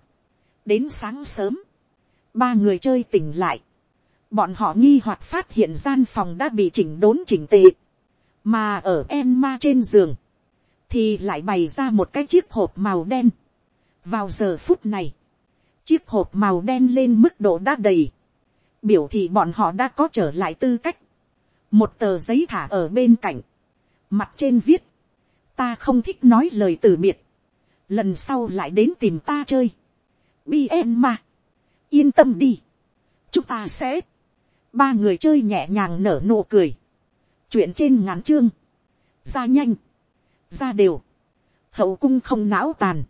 đến sáng sớm, ba người chơi tỉnh lại, bọn họ nghi hoặc phát hiện gian phòng đã bị chỉnh đốn chỉnh tệ, mà ở Enma trên giường, thì lại bày ra một cái chiếc hộp màu đen. vào giờ phút này, chiếc hộp màu đen lên mức độ đã đầy, biểu thị bọn họ đã có trở lại tư cách, một tờ giấy thả ở bên cạnh, mặt trên viết, ta không thích nói lời từ biệt, lần sau lại đến tìm ta chơi, bien ma, yên tâm đi, chúng ta sẽ, ba người chơi nhẹ nhàng nở nụ cười, chuyện trên ngắn chương, ra nhanh, ra đều, hậu cung không não tàn,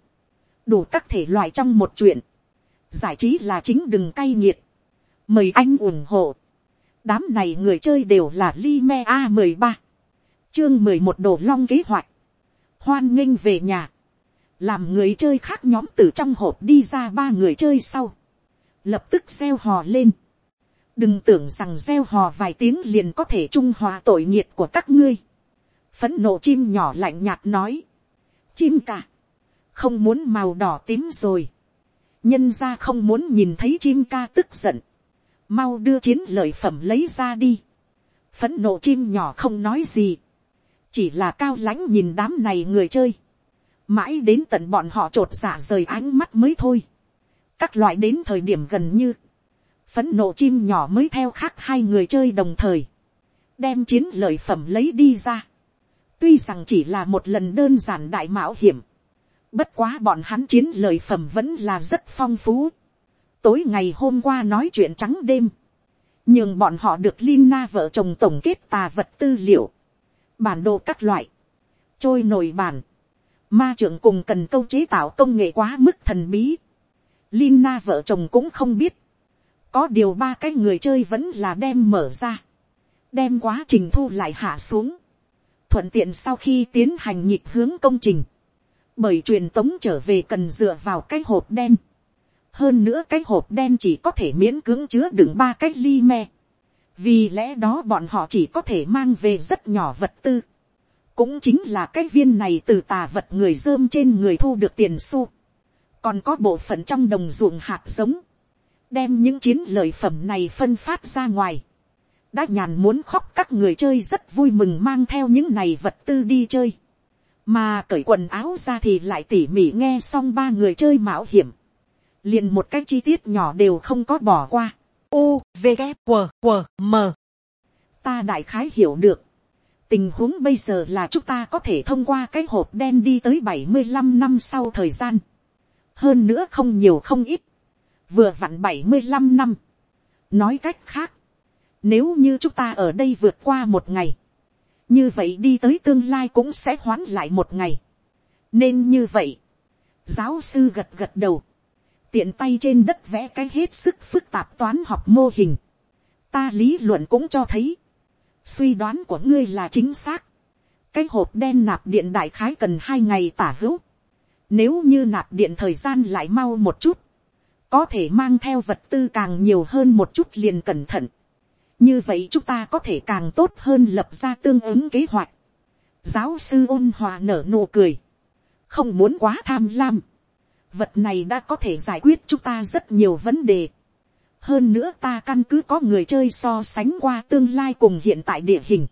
đủ các thể loại trong một chuyện, giải trí là chính đừng cay nghiệt, mời anh ủng hộ, đám này người chơi đều là Lime a mười ba, chương mười một đồ long kế hoạch, hoan nghênh về nhà, làm người chơi khác nhóm từ trong hộp đi ra ba người chơi sau, lập tức gieo hò lên, đừng tưởng rằng gieo hò vài tiếng liền có thể trung hòa tội nghiệt của các ngươi, phấn nộ chim nhỏ lạnh nhạt nói, chim cả, không muốn màu đỏ tím rồi, nhân ra không muốn nhìn thấy chim ca tức giận, mau đưa chiến lợi phẩm lấy ra đi, phấn nộ chim nhỏ không nói gì, chỉ là cao lãnh nhìn đám này người chơi, mãi đến tận bọn họ t r ộ t giả rời ánh mắt mới thôi, các loại đến thời điểm gần như, phấn nộ chim nhỏ mới theo khác hai người chơi đồng thời, đem chiến lợi phẩm lấy đi ra, tuy rằng chỉ là một lần đơn giản đại mạo hiểm, bất quá bọn hắn chiến lợi phẩm vẫn là rất phong phú, tối ngày hôm qua nói chuyện trắng đêm, nhưng bọn họ được Lina vợ chồng tổng kết tà vật tư liệu, bản đồ các loại, trôi nổi bản, ma trưởng cùng cần câu chế tạo công nghệ quá mức thần bí, Lina vợ chồng cũng không biết, có điều ba cái người chơi vẫn là đem mở ra, đem quá trình thu lại hạ xuống, thuận tiện sau khi tiến hành nhịp hướng công trình, bởi truyền tống trở về cần dựa vào cái hộp đen, hơn nữa cái hộp đen chỉ có thể miễn cưỡng chứa đựng ba cái ly me. vì lẽ đó bọn họ chỉ có thể mang về rất nhỏ vật tư. cũng chính là cái viên này từ tà vật người dơm trên người thu được tiền xu còn có bộ phận trong đồng ruộng hạt giống. đem những chiến lợi phẩm này phân phát ra ngoài. đã nhàn muốn khóc các người chơi rất vui mừng mang theo những này vật tư đi chơi. mà cởi quần áo ra thì lại tỉ mỉ nghe xong ba người chơi mạo hiểm liền một cái chi tiết nhỏ đều không có bỏ qua. U, V, K, W, W, M. Ta đại khái hiểu được. Tình huống bây giờ là chúng ta có thể thông qua cái hộp đen đi tới bảy mươi 75 năm sau thời gian. Hơn nữa không nhiều không ít. Vừa vặn bảy mươi 75 năm. Nói cách khác. Nếu như chúng ta ở đây vượt qua một ngày. Như vậy đi tới tương lai cũng sẽ hoán lại một ngày. nên như vậy, giáo sư gật gật đầu, tiện tay trên đất vẽ cái hết sức phức tạp toán học mô hình, ta lý luận cũng cho thấy, suy đoán của ngươi là chính xác, cái hộp đen nạp điện đại khái cần hai ngày tả hữu, nếu như nạp điện thời gian lại mau một chút, có thể mang theo vật tư càng nhiều hơn một chút liền cẩn thận. như vậy chúng ta có thể càng tốt hơn lập ra tương ứng kế hoạch. giáo sư ôn hòa nở nụ cười, không muốn quá tham lam. vật này đã có thể giải quyết chúng ta rất nhiều vấn đề. hơn nữa ta căn cứ có người chơi so sánh qua tương lai cùng hiện tại địa hình.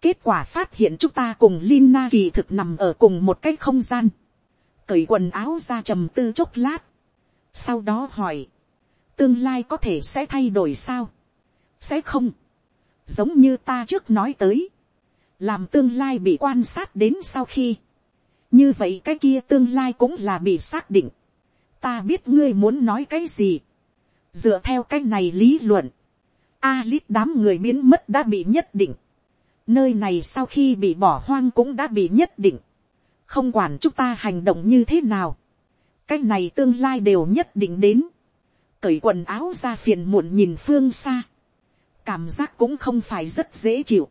kết quả phát hiện chúng ta cùng Lina kỳ thực nằm ở cùng một cái không gian cởi quần áo ra trầm tư chốc lát. Sau đó hỏi, tương lai có thể sẽ thay đổi sao, sẽ không, giống như ta trước nói tới, làm tương lai bị quan sát đến sau khi, như vậy cái kia tương lai cũng là bị xác định, ta biết ngươi muốn nói cái gì, dựa theo cái này lý luận, a lít đám người biến mất đã bị nhất định, nơi này sau khi bị bỏ hoang cũng đã bị nhất định, không quản chúng ta hành động như thế nào, cái này tương lai đều nhất định đến, cởi quần áo ra phiền muộn nhìn phương xa, cảm giác cũng không phải rất dễ chịu,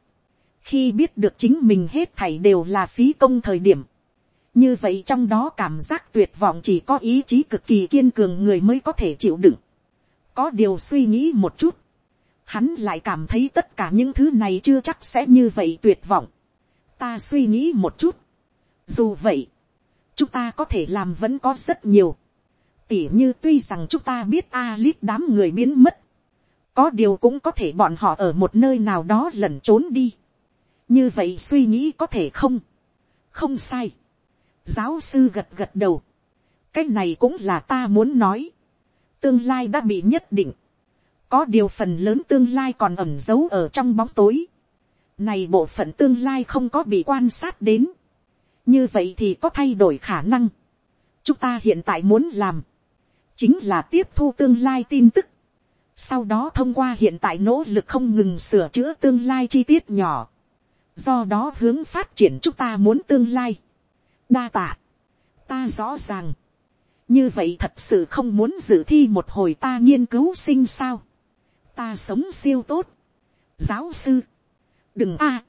khi biết được chính mình hết thảy đều là phí công thời điểm, như vậy trong đó cảm giác tuyệt vọng chỉ có ý chí cực kỳ kiên cường người mới có thể chịu đựng, có điều suy nghĩ một chút, hắn lại cảm thấy tất cả những thứ này chưa chắc sẽ như vậy tuyệt vọng, ta suy nghĩ một chút, dù vậy, chúng ta có thể làm vẫn có rất nhiều. tỉ như tuy rằng chúng ta biết Alice đám người biến mất. có điều cũng có thể bọn họ ở một nơi nào đó lẩn trốn đi. như vậy suy nghĩ có thể không. không sai. giáo sư gật gật đầu. cái này cũng là ta muốn nói. tương lai đã bị nhất định. có điều phần lớn tương lai còn ẩm giấu ở trong bóng tối. này bộ phận tương lai không có bị quan sát đến như vậy thì có thay đổi khả năng. chúng ta hiện tại muốn làm, chính là tiếp thu tương lai tin tức, sau đó thông qua hiện tại nỗ lực không ngừng sửa chữa tương lai chi tiết nhỏ, do đó hướng phát triển chúng ta muốn tương lai. đa tạ, ta rõ ràng, như vậy thật sự không muốn dự thi một hồi ta nghiên cứu sinh sao, ta sống siêu tốt, giáo sư, đừng a,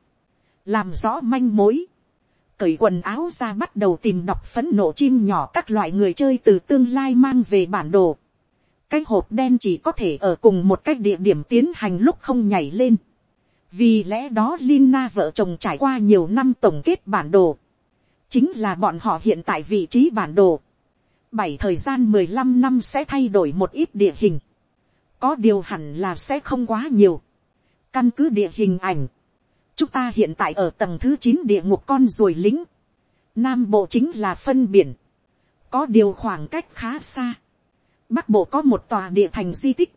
làm rõ manh mối, cởi quần áo ra bắt đầu tìm đọc phấn nộ chim nhỏ các loại người chơi từ tương lai mang về bản đồ. cái hộp đen chỉ có thể ở cùng một cách địa điểm tiến hành lúc không nhảy lên. vì lẽ đó Lina vợ chồng trải qua nhiều năm tổng kết bản đồ. chính là bọn họ hiện tại vị trí bản đồ. bảy thời gian mười lăm năm sẽ thay đổi một ít địa hình. có điều hẳn là sẽ không quá nhiều. căn cứ địa hình ảnh chúng ta hiện tại ở tầng thứ chín địa ngục con ruồi lính, nam bộ chính là phân biển, có điều khoảng cách khá xa, bắc bộ có một tòa địa thành di tích,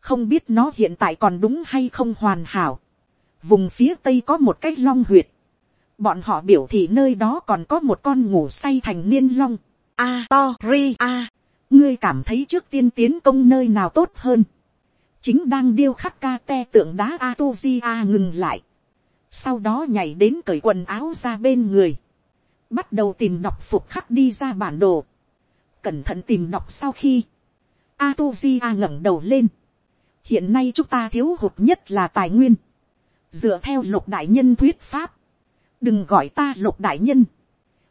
không biết nó hiện tại còn đúng hay không hoàn hảo, vùng phía tây có một cái long huyệt, bọn họ biểu thị nơi đó còn có một con ngủ say thành niên long, a to ri a, ngươi cảm thấy trước tiên tiến công nơi nào tốt hơn, chính đang điêu khắc ca te tượng đá a tu di a ngừng lại, sau đó nhảy đến cởi quần áo ra bên người, bắt đầu tìm đọc phục khắc đi ra bản đồ, cẩn thận tìm đọc sau khi, a tu di a ngẩng đầu lên, hiện nay chúng ta thiếu hụt nhất là tài nguyên, dựa theo lục đại nhân thuyết pháp, đừng gọi ta lục đại nhân,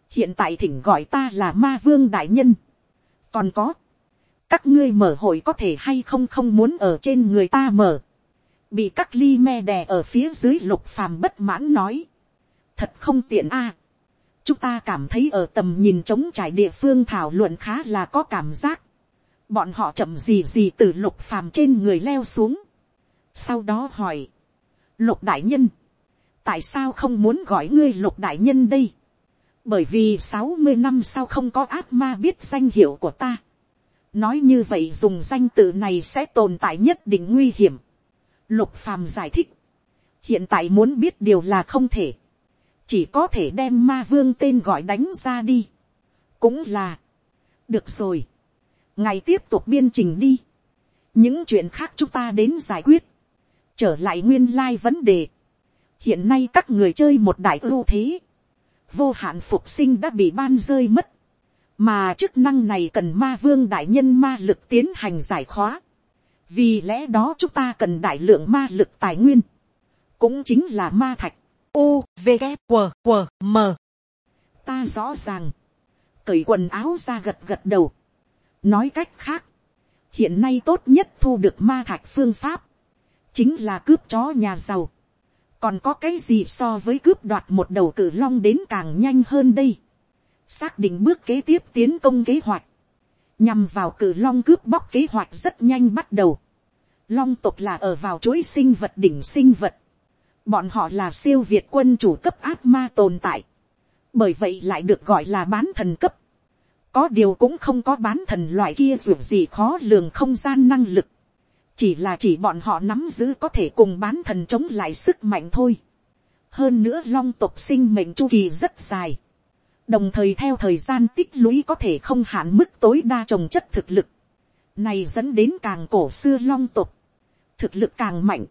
hiện tại thỉnh gọi ta là ma vương đại nhân, còn có, các ngươi mở hội có thể hay không không muốn ở trên người ta mở, bị các ly me đè ở phía dưới lục phàm bất mãn nói, thật không tiện a. chúng ta cảm thấy ở tầm nhìn trống trải địa phương thảo luận khá là có cảm giác, bọn họ chậm gì gì từ lục phàm trên người leo xuống, sau đó hỏi, lục đại nhân, tại sao không muốn gọi ngươi lục đại nhân đây, bởi vì sáu mươi năm sau không có ác ma biết danh hiệu của ta, nói như vậy dùng danh tự này sẽ tồn tại nhất định nguy hiểm, Lục phàm giải thích. Hiện tại muốn biết điều là không thể. Chỉ có thể đem ma vương tên gọi đánh ra đi. Cũng là. Được rồi. Ngày tiếp tục biên trình đi. Những chuyện khác chúng ta đến giải quyết. Trở lại nguyên lai like vấn đề. Hiện nay các người chơi một đại ưu thế. vô hạn phục sinh đã bị ban rơi mất, mà chức năng này cần ma vương đại nhân ma lực tiến hành giải khóa, vì lẽ đó chúng ta cần đại lượng ma lực tài nguyên, cũng chính là ma thạch, u v g q q m. Ta rõ ràng, cởi quần áo ra gật gật đầu, nói cách khác, hiện nay tốt nhất thu được ma thạch phương pháp, chính là cướp chó nhà giàu, còn có cái gì so với cướp đoạt một đầu cử long đến càng nhanh hơn đây, xác định bước kế tiếp tiến công kế hoạch, nhằm vào cử long cướp bóc kế hoạch rất nhanh bắt đầu. Long tộc là ở vào chuỗi sinh vật đỉnh sinh vật. Bọn họ là siêu việt quân chủ cấp ác ma tồn tại. Bởi vậy lại được gọi là bán thần cấp. Có điều cũng không có bán thần loại kia dù gì khó lường không gian năng lực. Chỉ là chỉ bọn họ nắm giữ có thể cùng bán thần chống lại sức mạnh thôi. Hơn nữa long tộc sinh mệnh chu kỳ rất dài đồng thời theo thời gian tích lũy có thể không hạn mức tối đa trồng chất thực lực, này dẫn đến càng cổ xưa long tục, thực lực càng mạnh,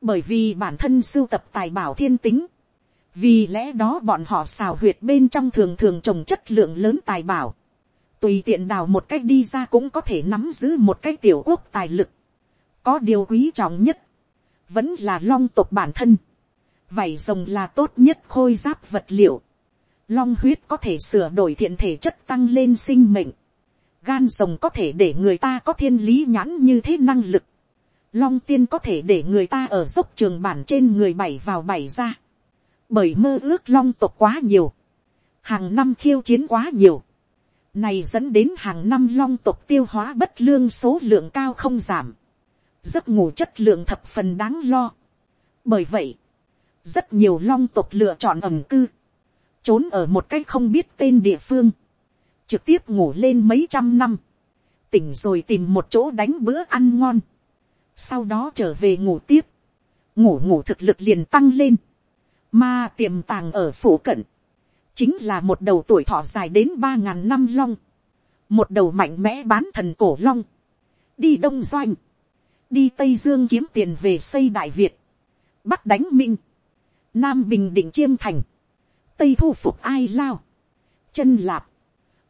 bởi vì bản thân sưu tập tài bảo thiên tính, vì lẽ đó bọn họ xào huyệt bên trong thường thường trồng chất lượng lớn tài bảo, tùy tiện đào một cách đi ra cũng có thể nắm giữ một cái tiểu quốc tài lực, có điều quý trọng nhất, vẫn là long tục bản thân, vảy rồng là tốt nhất khôi giáp vật liệu, Long huyết có thể sửa đổi thiện thể chất tăng lên sinh mệnh. Gan rồng có thể để người ta có thiên lý nhãn như thế năng lực. Long tiên có thể để người ta ở dốc trường bản trên người bảy vào bảy ra. Bởi mơ ước long tộc quá nhiều. Hàng năm khiêu chiến quá nhiều. Này dẫn đến hàng năm long tộc tiêu hóa bất lương số lượng cao không giảm. Giấc ngủ chất lượng thập phần đáng lo. Bởi vậy, rất nhiều long tộc lựa chọn ẩm cư trốn ở một cái không biết tên địa phương, trực tiếp ngủ lên mấy trăm năm, tỉnh rồi tìm một chỗ đánh bữa ăn ngon, sau đó trở về ngủ tiếp, ngủ ngủ thực lực liền tăng lên, mà tiềm tàng ở phủ cận, chính là một đầu tuổi thọ dài đến ba ngàn năm long, một đầu mạnh mẽ bán thần cổ long, đi đông doanh, đi tây dương kiếm tiền về xây đại việt, bắc đánh minh, nam bình định chiêm thành, tây thu phục ai lao, chân lạp,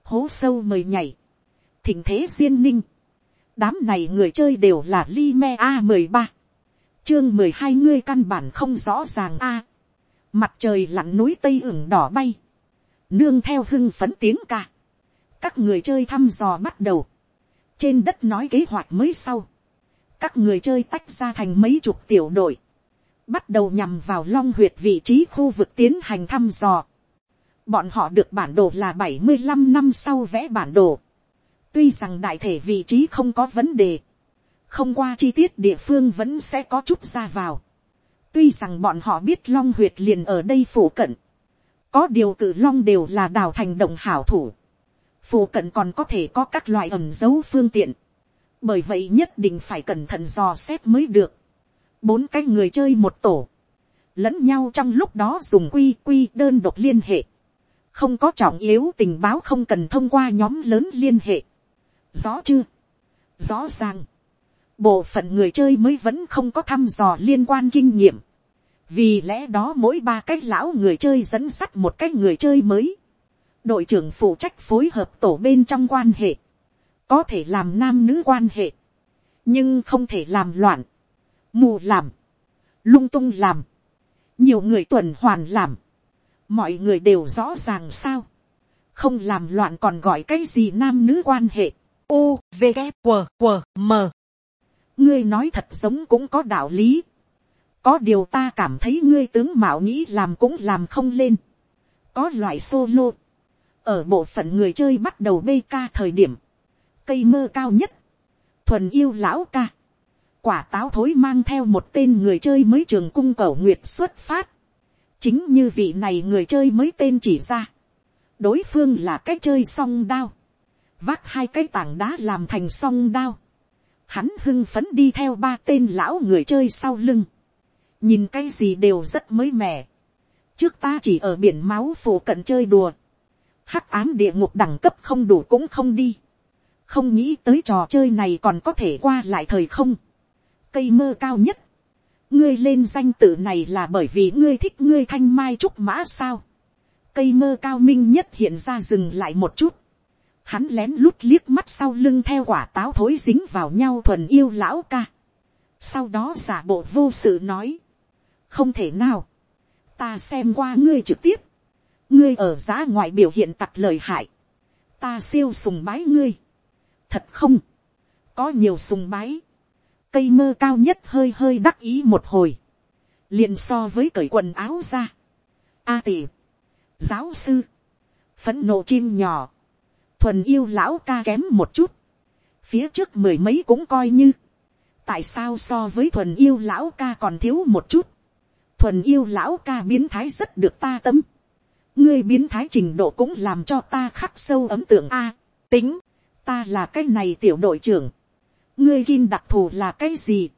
hố sâu mời nhảy, thỉnh thế duyên ninh, đám này người chơi đều là li me a mười ba, chương mười hai ngươi căn bản không rõ ràng a, mặt trời lặn núi tây ửng đỏ bay, nương theo hưng phấn tiếng ca, các người chơi thăm dò bắt đầu, trên đất nói kế hoạch mới sau, các người chơi tách ra thành mấy chục tiểu đội, bắt đầu nhằm vào long huyệt vị trí khu vực tiến hành thăm dò. Bọn họ được bản đồ là bảy mươi 75 năm sau vẽ bản đồ. Tuy rằng đại thể vị trí không có vấn đề. Không qua chi tiết địa phương vẫn sẽ có chút ra vào. Tuy rằng bọn họ biết long huyệt liền ở đây phủ cận. Có điều cử long đều là đào thành động hảo thủ. Phủ cận còn có thể có các loại ẩm dấu phương tiện. Bởi vậy nhất định phải cẩn thận dò xét mới được bốn cái người chơi một tổ, lẫn nhau trong lúc đó dùng quy quy đơn độc liên hệ, không có trọng yếu tình báo không cần thông qua nhóm lớn liên hệ, rõ chưa, rõ ràng, bộ phận người chơi mới vẫn không có thăm dò liên quan kinh nghiệm, vì lẽ đó mỗi ba cái lão người chơi dẫn sắt một cái người chơi mới, đội trưởng phụ trách phối hợp tổ bên trong quan hệ, có thể làm nam nữ quan hệ, nhưng không thể làm loạn, mù làm, lung tung làm, nhiều người tuần hoàn làm, mọi người đều rõ ràng sao, không làm loạn còn gọi cái gì nam nữ quan hệ, u v g q q m. Ngươi nói thật sống cũng có đạo lý, có điều ta cảm thấy ngươi tướng mạo nghĩ làm cũng làm không lên, có loại solo, ở bộ phận người chơi bắt đầu bê ca thời điểm, cây mơ cao nhất, thuần yêu lão ca, quả táo thối mang theo một tên người chơi mới trường cung cầu nguyệt xuất phát. chính như vị này người chơi mới tên chỉ ra. đối phương là cái chơi song đao. vác hai cái tảng đá làm thành song đao. hắn hưng phấn đi theo ba tên lão người chơi sau lưng. nhìn cái gì đều rất mới mẻ. trước ta chỉ ở biển máu phủ cận chơi đùa. hắc ám địa ngục đẳng cấp không đủ cũng không đi. không nghĩ tới trò chơi này còn có thể qua lại thời không cây mơ cao nhất. ngươi lên danh tự này là bởi vì ngươi thích ngươi thanh mai trúc mã sao. cây mơ cao minh nhất hiện ra dừng lại một chút, hắn lén lút liếc mắt sau lưng theo quả táo thối dính vào nhau thuần yêu lão ca, sau đó giả bộ vô sự nói, không thể nào, ta xem qua ngươi trực tiếp, ngươi ở giá ngoại biểu hiện tặc lời hại, ta siêu sùng bái ngươi, thật không, có nhiều sùng bái, cây mơ cao nhất hơi hơi đắc ý một hồi, liền so với cởi quần áo ra, a tỷ, giáo sư, phấn nộ chim nhỏ, thuần yêu lão ca kém một chút, phía trước mười mấy cũng coi như, tại sao so với thuần yêu lão ca còn thiếu một chút, thuần yêu lão ca biến thái rất được ta tâm, ngươi biến thái trình độ cũng làm cho ta khắc sâu ấm tượng a, tính, ta là cái này tiểu đội trưởng, ngươi gin đặc thù là cái gì,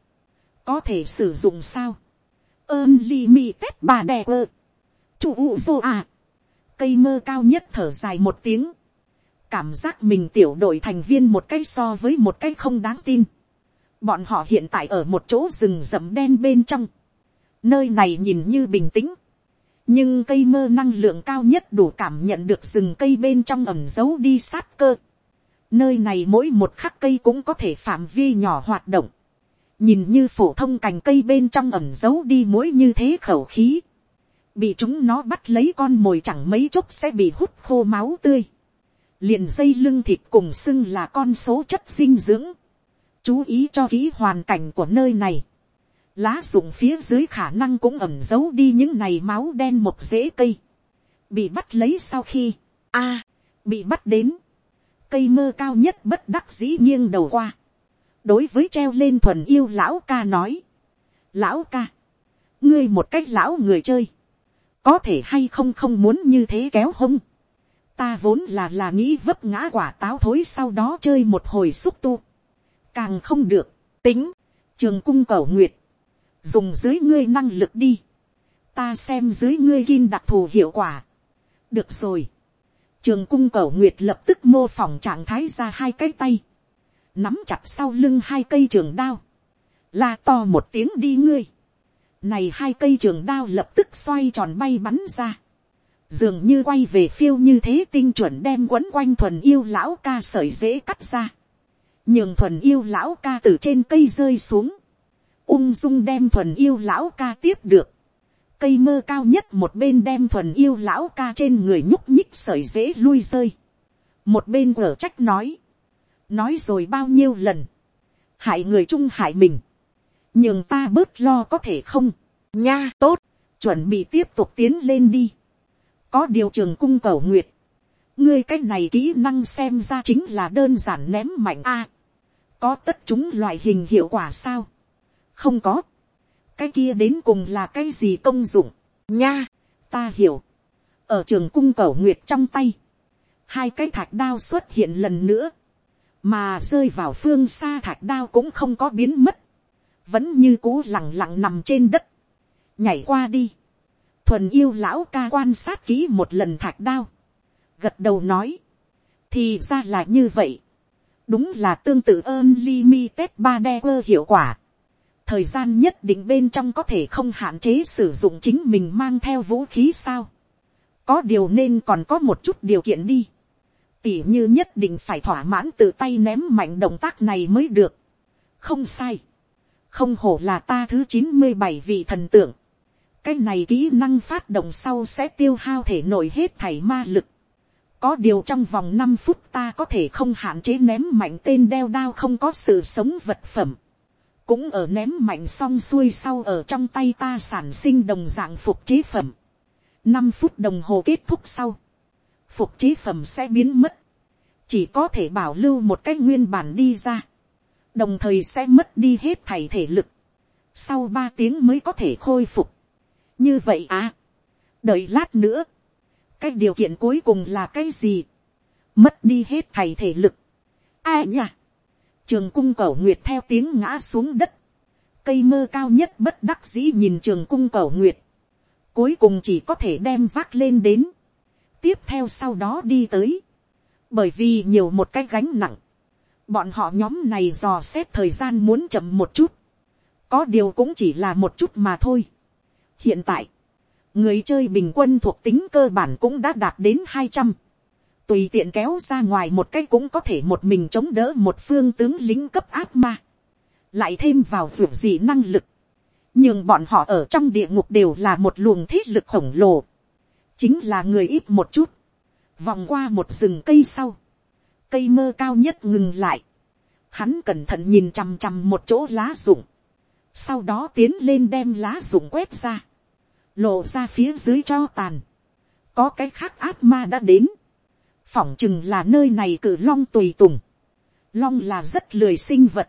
có thể sử dụng sao, ơn li mi tết bà đè ơ, chủ u dô à, cây mơ cao nhất thở dài một tiếng, cảm giác mình tiểu đội thành viên một cái so với một cái không đáng tin. Bọn họ hiện tại ở một chỗ rừng rậm đen bên trong. Nơi này nhìn như bình tĩnh. Nhưng cây mơ năng lượng cao nhất đủ cảm nhận được rừng cây bên trong ẩm giấu đi sát cơ. Nơi này mỗi một khắc cây cũng có thể phạm vi nhỏ hoạt động. Nhìn như phổ thông cành cây bên trong ẩm giấu đi mỗi như thế khẩu khí. Bị chúng nó bắt lấy con mồi chẳng mấy chốc sẽ bị hút khô máu tươi liền dây lưng thịt cùng xưng là con số chất dinh dưỡng. Chú ý cho kỹ hoàn cảnh của nơi này. Lá rụng phía dưới khả năng cũng ẩm giấu đi những này máu đen một rễ cây. Bị bắt lấy sau khi, a bị bắt đến. Cây mơ cao nhất bất đắc dĩ nghiêng đầu qua. Đối với treo lên thuần yêu lão ca nói. Lão ca, ngươi một cách lão người chơi. Có thể hay không không muốn như thế kéo hông ta vốn là là nghĩ vấp ngã quả táo thối sau đó chơi một hồi xúc tu. càng không được, tính, trường cung cầu nguyệt, dùng dưới ngươi năng lực đi, ta xem dưới ngươi kim đặc thù hiệu quả. được rồi, trường cung cầu nguyệt lập tức mô phỏng trạng thái ra hai cái tay, nắm chặt sau lưng hai cây trường đao, la to một tiếng đi ngươi, này hai cây trường đao lập tức xoay tròn bay bắn ra, dường như quay về phiêu như thế tinh chuẩn đem quấn quanh thuần yêu lão ca sởi dễ cắt ra, nhường thuần yêu lão ca từ trên cây rơi xuống, ung dung đem thuần yêu lão ca tiếp được, cây mơ cao nhất một bên đem thuần yêu lão ca trên người nhúc nhích sởi dễ lui rơi, một bên ở trách nói, nói rồi bao nhiêu lần, hại người chung hại mình, nhưng ta bớt lo có thể không, nha tốt, chuẩn bị tiếp tục tiến lên đi, có điều trường cung cầu nguyệt, ngươi cách này kỹ năng xem ra chính là đơn giản ném mạnh a. có tất chúng loại hình hiệu quả sao, không có, cái kia đến cùng là cái gì công dụng, nha, ta hiểu, ở trường cung cầu nguyệt trong tay, hai cái thạch đao xuất hiện lần nữa, mà rơi vào phương xa thạch đao cũng không có biến mất, vẫn như cú lẳng lặng nằm trên đất, nhảy qua đi, thuần yêu lão ca quan sát kỹ một lần thạch đao, gật đầu nói, thì ra là như vậy, đúng là tương tự ơn limited ba đe quơ hiệu quả, thời gian nhất định bên trong có thể không hạn chế sử dụng chính mình mang theo vũ khí sao, có điều nên còn có một chút điều kiện đi, tỉ như nhất định phải thỏa mãn tự tay ném mạnh động tác này mới được, không sai, không hổ là ta thứ chín mươi bảy vị thần tượng, cái này kỹ năng phát động sau sẽ tiêu hao thể nổi hết thảy ma lực. có điều trong vòng năm phút ta có thể không hạn chế ném mạnh tên đeo đao không có sự sống vật phẩm cũng ở ném mạnh xong xuôi sau ở trong tay ta sản sinh đồng dạng phục chế phẩm. năm phút đồng hồ kết thúc sau. phục chế phẩm sẽ biến mất. chỉ có thể bảo lưu một cái nguyên bản đi ra. đồng thời sẽ mất đi hết thảy thể lực. sau ba tiếng mới có thể khôi phục như vậy à, đợi lát nữa, cái điều kiện cuối cùng là cái gì, mất đi hết thầy thể lực, ai nhỉ, trường cung cầu nguyệt theo tiếng ngã xuống đất, cây mơ cao nhất bất đắc dĩ nhìn trường cung cầu nguyệt, cuối cùng chỉ có thể đem vác lên đến, tiếp theo sau đó đi tới, bởi vì nhiều một cái gánh nặng, bọn họ nhóm này dò xét thời gian muốn chậm một chút, có điều cũng chỉ là một chút mà thôi. Hiện tại, người chơi bình quân thuộc tính cơ bản cũng đã đạt đến hai trăm, tùy tiện kéo ra ngoài một cái cũng có thể một mình chống đỡ một phương tướng lính cấp áp ma, lại thêm vào ruột gì năng lực, nhưng bọn họ ở trong địa ngục đều là một luồng thiết lực khổng lồ, chính là người ít một chút, vòng qua một rừng cây sau, cây mơ cao nhất ngừng lại, hắn cẩn thận nhìn chằm chằm một chỗ lá rụng, sau đó tiến lên đem lá rụng quét ra, lộ ra phía dưới cho tàn, có cái khác áp ma đã đến, phỏng chừng là nơi này cử long tùy tùng, long là rất lười sinh vật,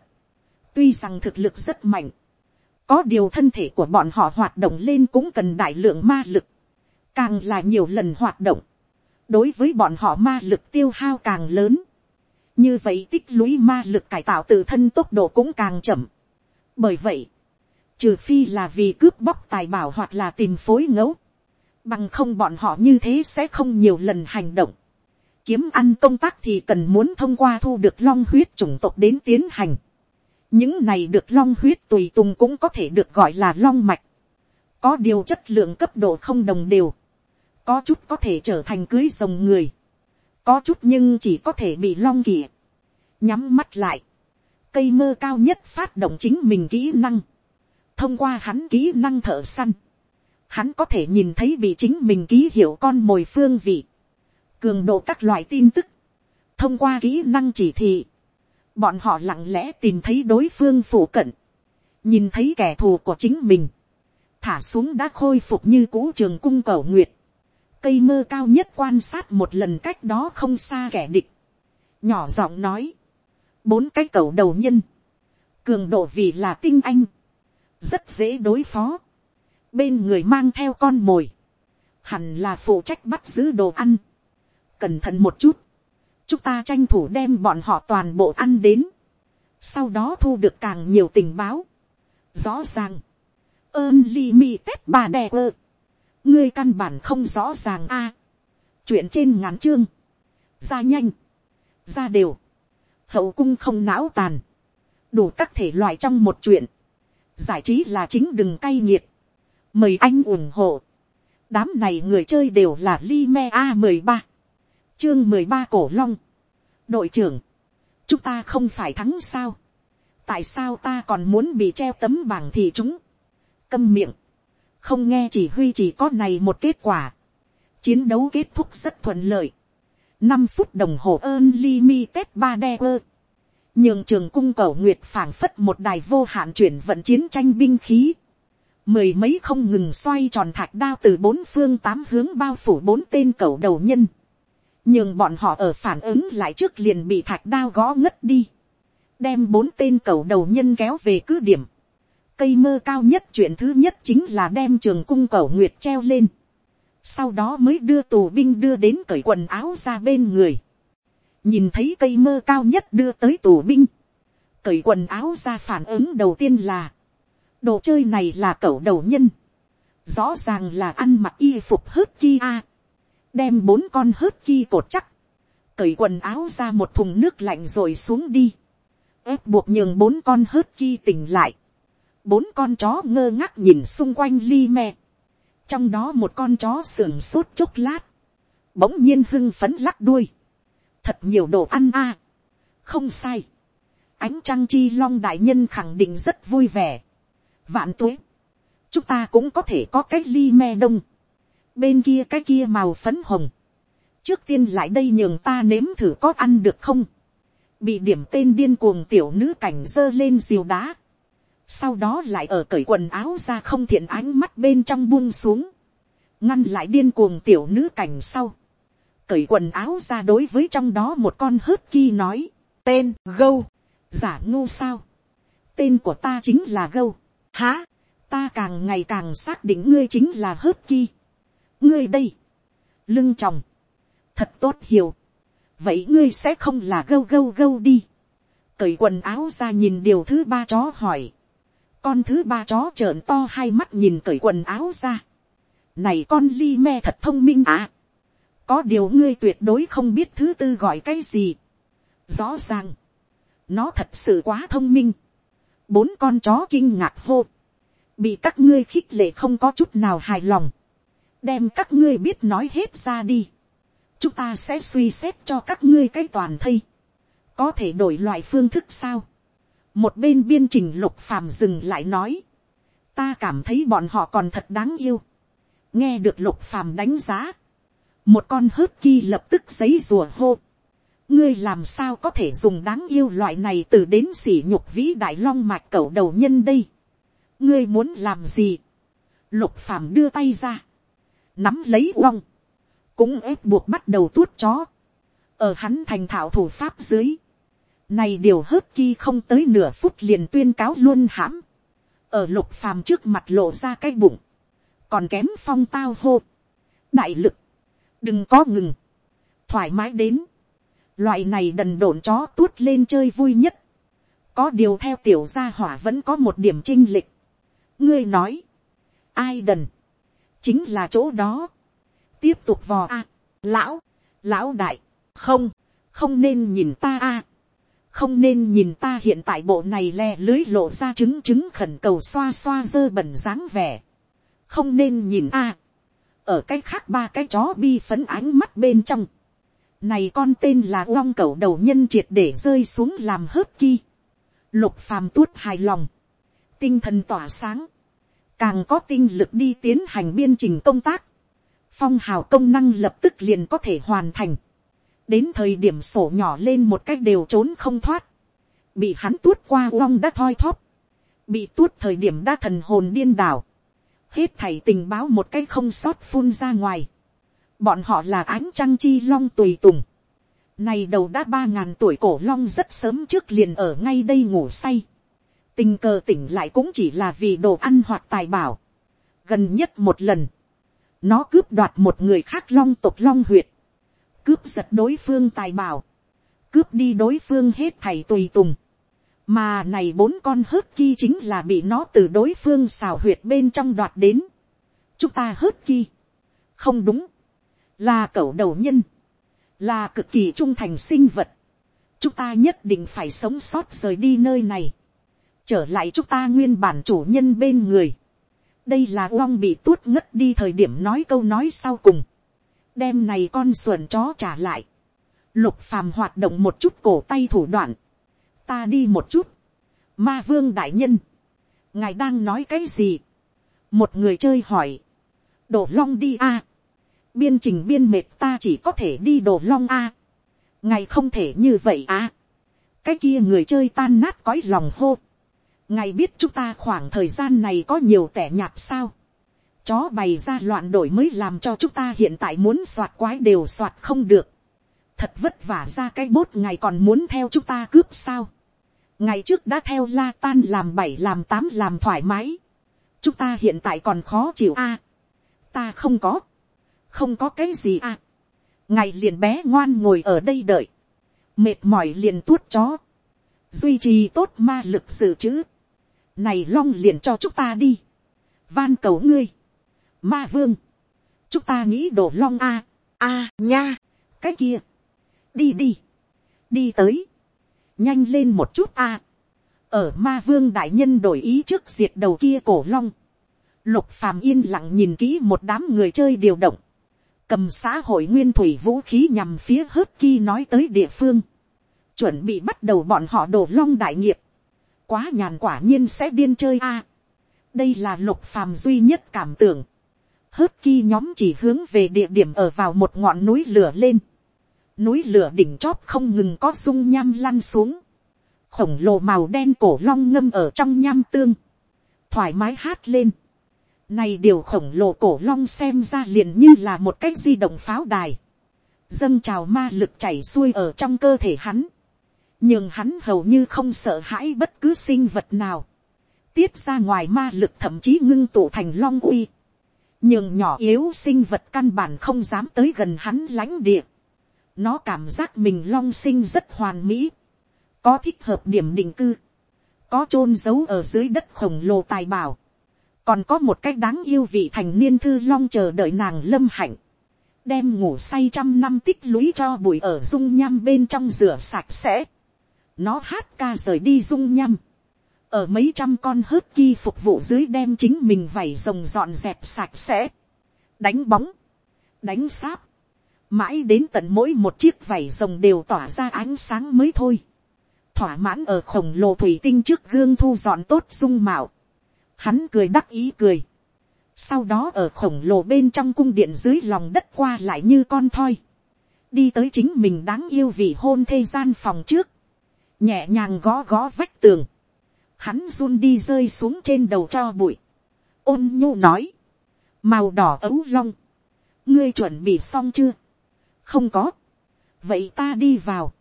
tuy rằng thực lực rất mạnh, có điều thân thể của bọn họ hoạt động lên cũng cần đại lượng ma lực, càng là nhiều lần hoạt động, đối với bọn họ ma lực tiêu hao càng lớn, như vậy tích lũy ma lực cải tạo tự thân tốc độ cũng càng chậm. bởi vậy, trừ phi là vì cướp bóc tài bảo hoặc là tìm phối ngẫu, bằng không bọn họ như thế sẽ không nhiều lần hành động kiếm ăn công tác thì cần muốn thông qua thu được long huyết chủng tộc đến tiến hành. những này được long huyết tùy tùng cũng có thể được gọi là long mạch. có điều chất lượng cấp độ không đồng đều. có chút có thể trở thành cưới rồng người có chút nhưng chỉ có thể bị long kỵ. nhắm mắt lại, cây mơ cao nhất phát động chính mình kỹ năng, thông qua hắn kỹ năng thợ săn, hắn có thể nhìn thấy bị chính mình ký hiệu con mồi phương vị, cường độ các loại tin tức, thông qua kỹ năng chỉ thị, bọn họ lặng lẽ tìm thấy đối phương phủ cận, nhìn thấy kẻ thù của chính mình, thả xuống đã khôi phục như cũ trường cung cầu nguyệt, cây mơ cao nhất quan sát một lần cách đó không xa kẻ địch, nhỏ giọng nói, bốn cái cầu đầu nhân, cường độ vì là tinh anh, rất dễ đối phó, bên người mang theo con mồi, hẳn là phụ trách bắt giữ đồ ăn, cẩn thận một chút, chúng ta tranh thủ đem bọn họ toàn bộ ăn đến, sau đó thu được càng nhiều tình báo, rõ ràng, ơn li mi tết bà đè ơ, ngươi căn bản không rõ ràng a. chuyện trên ngắn chương, ra nhanh, ra đều, hậu cung không não tàn, đủ các thể loại trong một chuyện, giải trí là chính đừng cay nghiệt, mời anh ủng hộ, đám này người chơi đều là li me a mười ba, chương mười ba cổ long, đội trưởng, chúng ta không phải thắng sao, tại sao ta còn muốn bị treo tấm bảng thì chúng, câm miệng, không nghe chỉ huy chỉ có này một kết quả. chiến đấu kết thúc rất thuận lợi. năm phút đồng hồ ơn limited ba đe ơ. nhường trường cung cầu nguyệt phảng phất một đài vô hạn chuyển vận chiến tranh binh khí. mười mấy không ngừng xoay tròn thạch đao từ bốn phương tám hướng bao phủ bốn tên cầu đầu nhân nhưng bọn họ ở phản ứng lại trước liền bị thạch đao gõ ngất đi. đem bốn tên cầu đầu nhân kéo về cứ điểm cây mơ cao nhất chuyện thứ nhất chính là đem trường cung cầu nguyệt treo lên. Sau đó mới đưa tù binh đưa đến cởi quần áo ra bên người. Nhìn thấy cây mơ cao nhất đưa tới tù binh. Cởi quần áo ra phản ứng đầu tiên là. Đồ chơi này là cẩu đầu nhân. Rõ ràng là ăn mặc y phục hớt kia. Đem bốn con hớt ki cột chắc. Cởi quần áo ra một thùng nước lạnh rồi xuống đi. ép buộc nhường bốn con hớt ki tỉnh lại bốn con chó ngơ ngác nhìn xung quanh ly me. trong đó một con chó sườn sốt chốc lát, bỗng nhiên hưng phấn lắc đuôi. thật nhiều đồ ăn a. À, không sai. ánh trăng chi long đại nhân khẳng định rất vui vẻ. vạn tuế. chúng ta cũng có thể có cái ly me đông bên kia cái kia màu phấn hồng. trước tiên lại đây nhường ta nếm thử có ăn được không. bị điểm tên điên cuồng tiểu nữ cảnh dơ lên diều đá. Sau đó lại ở cởi quần áo ra không thiện ánh mắt bên trong buông xuống, ngăn lại điên cuồng tiểu nữ cảnh sau, cởi quần áo ra đối với trong đó một con hớt ki nói, tên gâu, giả ngu sao, tên của ta chính là gâu, hả? Ta càng ngày càng xác định ngươi chính là hớt ki, ngươi đây, lưng chồng, thật tốt hiểu, vậy ngươi sẽ không là gâu gâu gâu đi, cởi quần áo ra nhìn điều thứ ba chó hỏi, con thứ ba chó trợn to hai mắt nhìn cởi quần áo ra. này con li me thật thông minh à. có điều ngươi tuyệt đối không biết thứ tư gọi cái gì. rõ ràng, nó thật sự quá thông minh. bốn con chó kinh ngạc hô. bị các ngươi khích lệ không có chút nào hài lòng đem các ngươi biết nói hết ra đi, chúng ta sẽ suy xét cho các ngươi cái toàn thây, có thể đổi loại phương thức sao, một bên biên trình lục phàm dừng lại nói, ta cảm thấy bọn họ còn thật đáng yêu, nghe được lục phàm đánh giá, một con hớt ki lập tức giấy rùa hô, ngươi làm sao có thể dùng đáng yêu loại này từ đến sỉ nhục vĩ đại long mạch cẩu đầu nhân đây, ngươi muốn làm gì, lục phàm đưa tay ra, nắm lấy vong, cũng ép buộc bắt đầu tuốt chó, ở hắn thành thạo thủ pháp dưới, này điều hớt ki không tới nửa phút liền tuyên cáo luôn hãm, ở lục phàm trước mặt lộ ra cái bụng, còn kém phong tao hô, đại lực, đừng có ngừng, thoải mái đến, loại này đần độn chó tuốt lên chơi vui nhất, có điều theo tiểu gia hỏa vẫn có một điểm chinh lịch, ngươi nói, ai đần, chính là chỗ đó, tiếp tục vò a, lão, lão đại, không, không nên nhìn ta a, không nên nhìn ta hiện tại bộ này le lưới lộ ra trứng trứng khẩn cầu xoa xoa dơ bẩn dáng vẻ, không nên nhìn a, ở cái khác ba cái chó bi phấn ánh mắt bên trong, này con tên là long cầu đầu nhân triệt để rơi xuống làm hớt ki, lục phàm tuốt hài lòng, tinh thần tỏa sáng, càng có tinh lực đi tiến hành biên trình công tác, phong hào công năng lập tức liền có thể hoàn thành, đến thời điểm sổ nhỏ lên một cách đều trốn không thoát, bị hắn tuốt qua long đã thoi thóp, bị tuốt thời điểm đã thần hồn điên đảo, hết thảy tình báo một cách không sót phun ra ngoài, bọn họ là ánh trăng chi long tùy tùng, này đầu đã ba ngàn tuổi cổ long rất sớm trước liền ở ngay đây ngủ say, tình cờ tỉnh lại cũng chỉ là vì đồ ăn hoặc tài bảo, gần nhất một lần, nó cướp đoạt một người khác long tộc long huyệt, cướp giật đối phương tài bảo, cướp đi đối phương hết thầy tùy tùng, mà này bốn con hớt ki chính là bị nó từ đối phương xào huyệt bên trong đoạt đến. chúng ta hớt ki, không đúng, là cẩu đầu nhân, là cực kỳ trung thành sinh vật, chúng ta nhất định phải sống sót rời đi nơi này, trở lại chúng ta nguyên bản chủ nhân bên người, đây là uong bị tuốt ngất đi thời điểm nói câu nói sau cùng, đem này con xuẩn chó trả lại, lục phàm hoạt động một chút cổ tay thủ đoạn, ta đi một chút, ma vương đại nhân, ngài đang nói cái gì, một người chơi hỏi, đổ long đi a, biên trình biên mệt ta chỉ có thể đi đổ long a, ngài không thể như vậy a, cái kia người chơi tan nát cõi lòng hô, ngài biết chúng ta khoảng thời gian này có nhiều tẻ nhạt sao, chó bày ra loạn đổi mới làm cho chúng ta hiện tại muốn soạt quái đều soạt không được. Thật vất vả ra cái bốt ngày còn muốn theo chúng ta cướp sao. Ngày trước đã theo la tan làm bảy làm tám làm thoải mái. Chúng ta hiện tại còn khó chịu a Ta không có. Không có cái gì a Ngày liền bé ngoan ngồi ở đây đợi. Mệt mỏi liền tuốt chó. Duy trì tốt ma lực dự trữ. Này long liền cho chúng ta đi. Van cầu ngươi. Ma vương, chúng ta nghĩ đổ long a, a nha, cái kia, đi đi, đi tới, nhanh lên một chút a, ở ma vương đại nhân đổi ý trước diệt đầu kia cổ long, lục phàm yên lặng nhìn kỹ một đám người chơi điều động, cầm xã hội nguyên thủy vũ khí nhằm phía hớt ki nói tới địa phương, chuẩn bị bắt đầu bọn họ đổ long đại nghiệp, quá nhàn quả nhiên sẽ điên chơi a, đây là lục phàm duy nhất cảm tưởng, hớt ki nhóm chỉ hướng về địa điểm ở vào một ngọn núi lửa lên. Núi lửa đỉnh chóp không ngừng có dung nham lăn xuống. Khổng lồ màu đen cổ long ngâm ở trong nham tương. Thoải mái hát lên. Này điều khổng lồ cổ long xem ra liền như là một cái di động pháo đài. Dâng trào ma lực chảy xuôi ở trong cơ thể hắn. Nhưng hắn hầu như không sợ hãi bất cứ sinh vật nào. Tiết ra ngoài ma lực thậm chí ngưng tụ thành long uy. Nhưng nhỏ yếu sinh vật căn bản không dám tới gần hắn lãnh địa. nó cảm giác mình long sinh rất hoàn mỹ, có thích hợp điểm định cư, có chôn giấu ở dưới đất khổng lồ tài bảo, còn có một cách đáng yêu vị thành niên thư long chờ đợi nàng lâm hạnh, đem ngủ say trăm năm tích lũy cho bụi ở dung nham bên trong rửa sạch sẽ, nó hát ca rời đi dung nhăm, ở mấy trăm con hớt ki phục vụ dưới đem chính mình vảy rồng dọn dẹp sạch sẽ, đánh bóng, đánh sáp, mãi đến tận mỗi một chiếc vảy rồng đều tỏa ra ánh sáng mới thôi, thỏa mãn ở khổng lồ thủy tinh trước gương thu dọn tốt dung mạo, hắn cười đắc ý cười, sau đó ở khổng lồ bên trong cung điện dưới lòng đất qua lại như con thoi, đi tới chính mình đáng yêu vì hôn thê gian phòng trước, nhẹ nhàng gõ gõ vách tường, hắn run đi rơi xuống trên đầu cho bụi, ôn nhu nói, màu đỏ ấu long, ngươi chuẩn bị xong chưa, không có, vậy ta đi vào,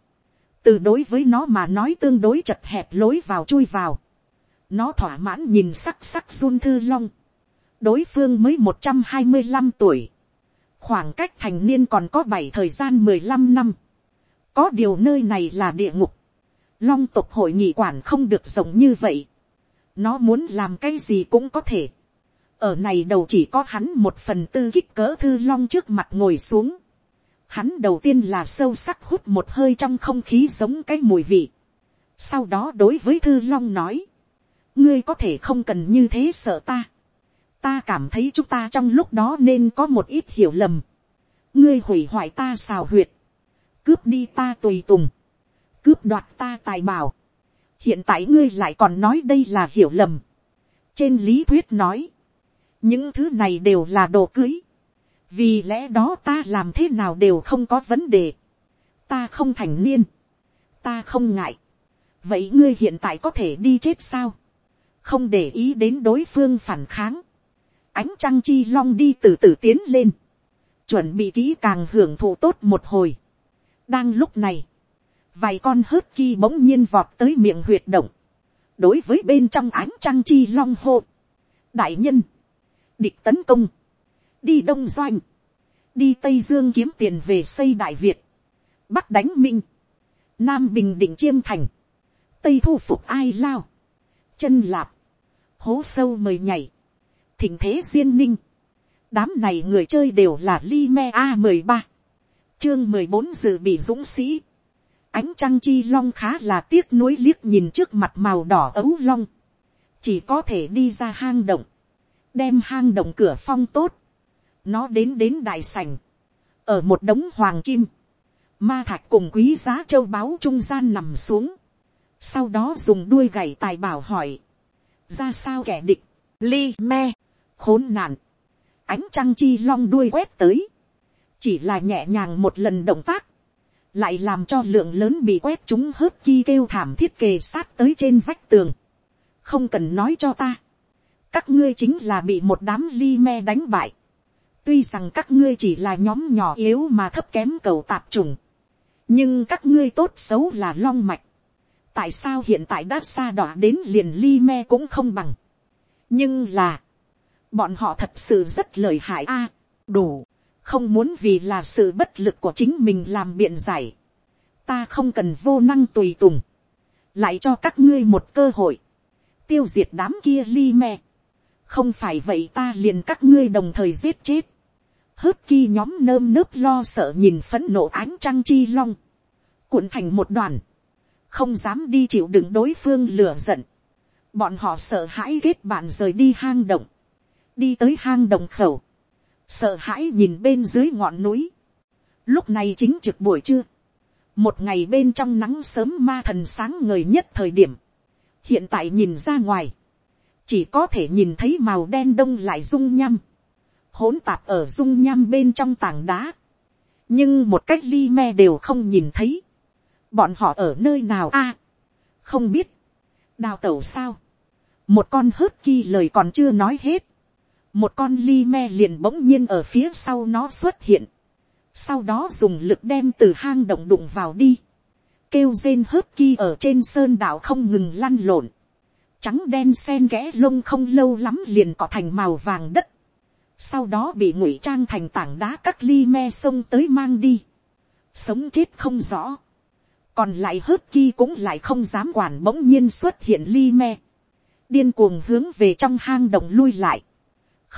từ đối với nó mà nói tương đối chật hẹp lối vào chui vào, nó thỏa mãn nhìn sắc sắc run thư long, đối phương mới một trăm hai mươi năm tuổi, khoảng cách thành niên còn có bảy thời gian mười lăm năm, có điều nơi này là địa ngục, long tộc hội nghị quản không được rộng như vậy, nó muốn làm cái gì cũng có thể, ở này đầu chỉ có hắn một phần tư kích cỡ thư long trước mặt ngồi xuống, hắn đầu tiên là sâu sắc hút một hơi trong không khí giống cái mùi vị, sau đó đối với thư long nói, ngươi có thể không cần như thế sợ ta, ta cảm thấy chúng ta trong lúc đó nên có một ít hiểu lầm. ngươi hủy hoại ta xào huyệt, cướp đi ta tùy tùng, cướp đoạt ta tài bảo. hiện tại ngươi lại còn nói đây là hiểu lầm. trên lý thuyết nói, những thứ này đều là đồ cưới. vì lẽ đó ta làm thế nào đều không có vấn đề. ta không thành niên. ta không ngại. vậy ngươi hiện tại có thể đi chết sao. không để ý đến đối phương phản kháng ánh trăng chi long đi từ từ tiến lên, chuẩn bị kỹ càng hưởng thụ tốt một hồi. đang lúc này, vài con hớt ki bỗng nhiên vọt tới miệng huyệt động, đối với bên trong ánh trăng chi long hô. đại nhân, địch tấn công, đi đông doanh, đi tây dương kiếm tiền về xây đại việt, bắc đánh minh, nam bình định chiêm thành, tây thu phục ai lao, chân lạp, hố sâu mời nhảy, thịnh thế duyên ninh, đám này người chơi đều là li me a mười ba, chương mười bốn dự bị dũng sĩ, ánh trăng chi long khá là tiếc nuối liếc nhìn trước mặt màu đỏ ấu long, chỉ có thể đi ra hang động, đem hang động cửa phong tốt, nó đến đến đại sảnh, ở một đống hoàng kim, ma thạch cùng quý giá châu báu trung gian nằm xuống, sau đó dùng đuôi gảy tài bảo hỏi, ra sao kẻ địch, li me, khốn nạn, ánh trăng chi long đuôi quét tới, chỉ là nhẹ nhàng một lần động tác, lại làm cho lượng lớn bị quét chúng hớp ki kêu thảm thiết kề sát tới trên vách tường. không cần nói cho ta, các ngươi chính là bị một đám ly me đánh bại. tuy rằng các ngươi chỉ là nhóm nhỏ yếu mà thấp kém cầu tạp trùng, nhưng các ngươi tốt xấu là long mạch. tại sao hiện tại đã xa đỏ đến liền ly me cũng không bằng. nhưng là, bọn họ thật sự rất lợi hại a, đủ, không muốn vì là sự bất lực của chính mình làm biện giải, ta không cần vô năng tùy tùng, lại cho các ngươi một cơ hội, tiêu diệt đám kia li me, không phải vậy ta liền các ngươi đồng thời giết chết, hớp ki nhóm nơm nớp lo sợ nhìn phấn nộ ánh trăng chi long, cuộn thành một đoàn, không dám đi chịu đựng đối phương lửa giận, bọn họ sợ hãi kết bạn rời đi hang động, đi tới hang động khẩu, sợ hãi nhìn bên dưới ngọn núi. Lúc này chính trực buổi trưa, một ngày bên trong nắng sớm ma thần sáng ngời nhất thời điểm, hiện tại nhìn ra ngoài, chỉ có thể nhìn thấy màu đen đông lại rung nhăm, hỗn tạp ở rung nhăm bên trong tảng đá, nhưng một cách ly me đều không nhìn thấy, bọn họ ở nơi nào a, không biết, đào tẩu sao, một con hớt ki lời còn chưa nói hết, một con ly me liền bỗng nhiên ở phía sau nó xuất hiện, sau đó dùng lực đem từ hang động đụng vào đi, kêu rên hớp ki ở trên sơn đảo không ngừng lăn lộn, trắng đen sen kẽ lông không lâu lắm liền cọ thành màu vàng đất, sau đó bị ngụy trang thành tảng đá các ly me sông tới mang đi, sống chết không rõ, còn lại hớp ki cũng lại không dám quản bỗng nhiên xuất hiện ly me, điên cuồng hướng về trong hang động lui lại,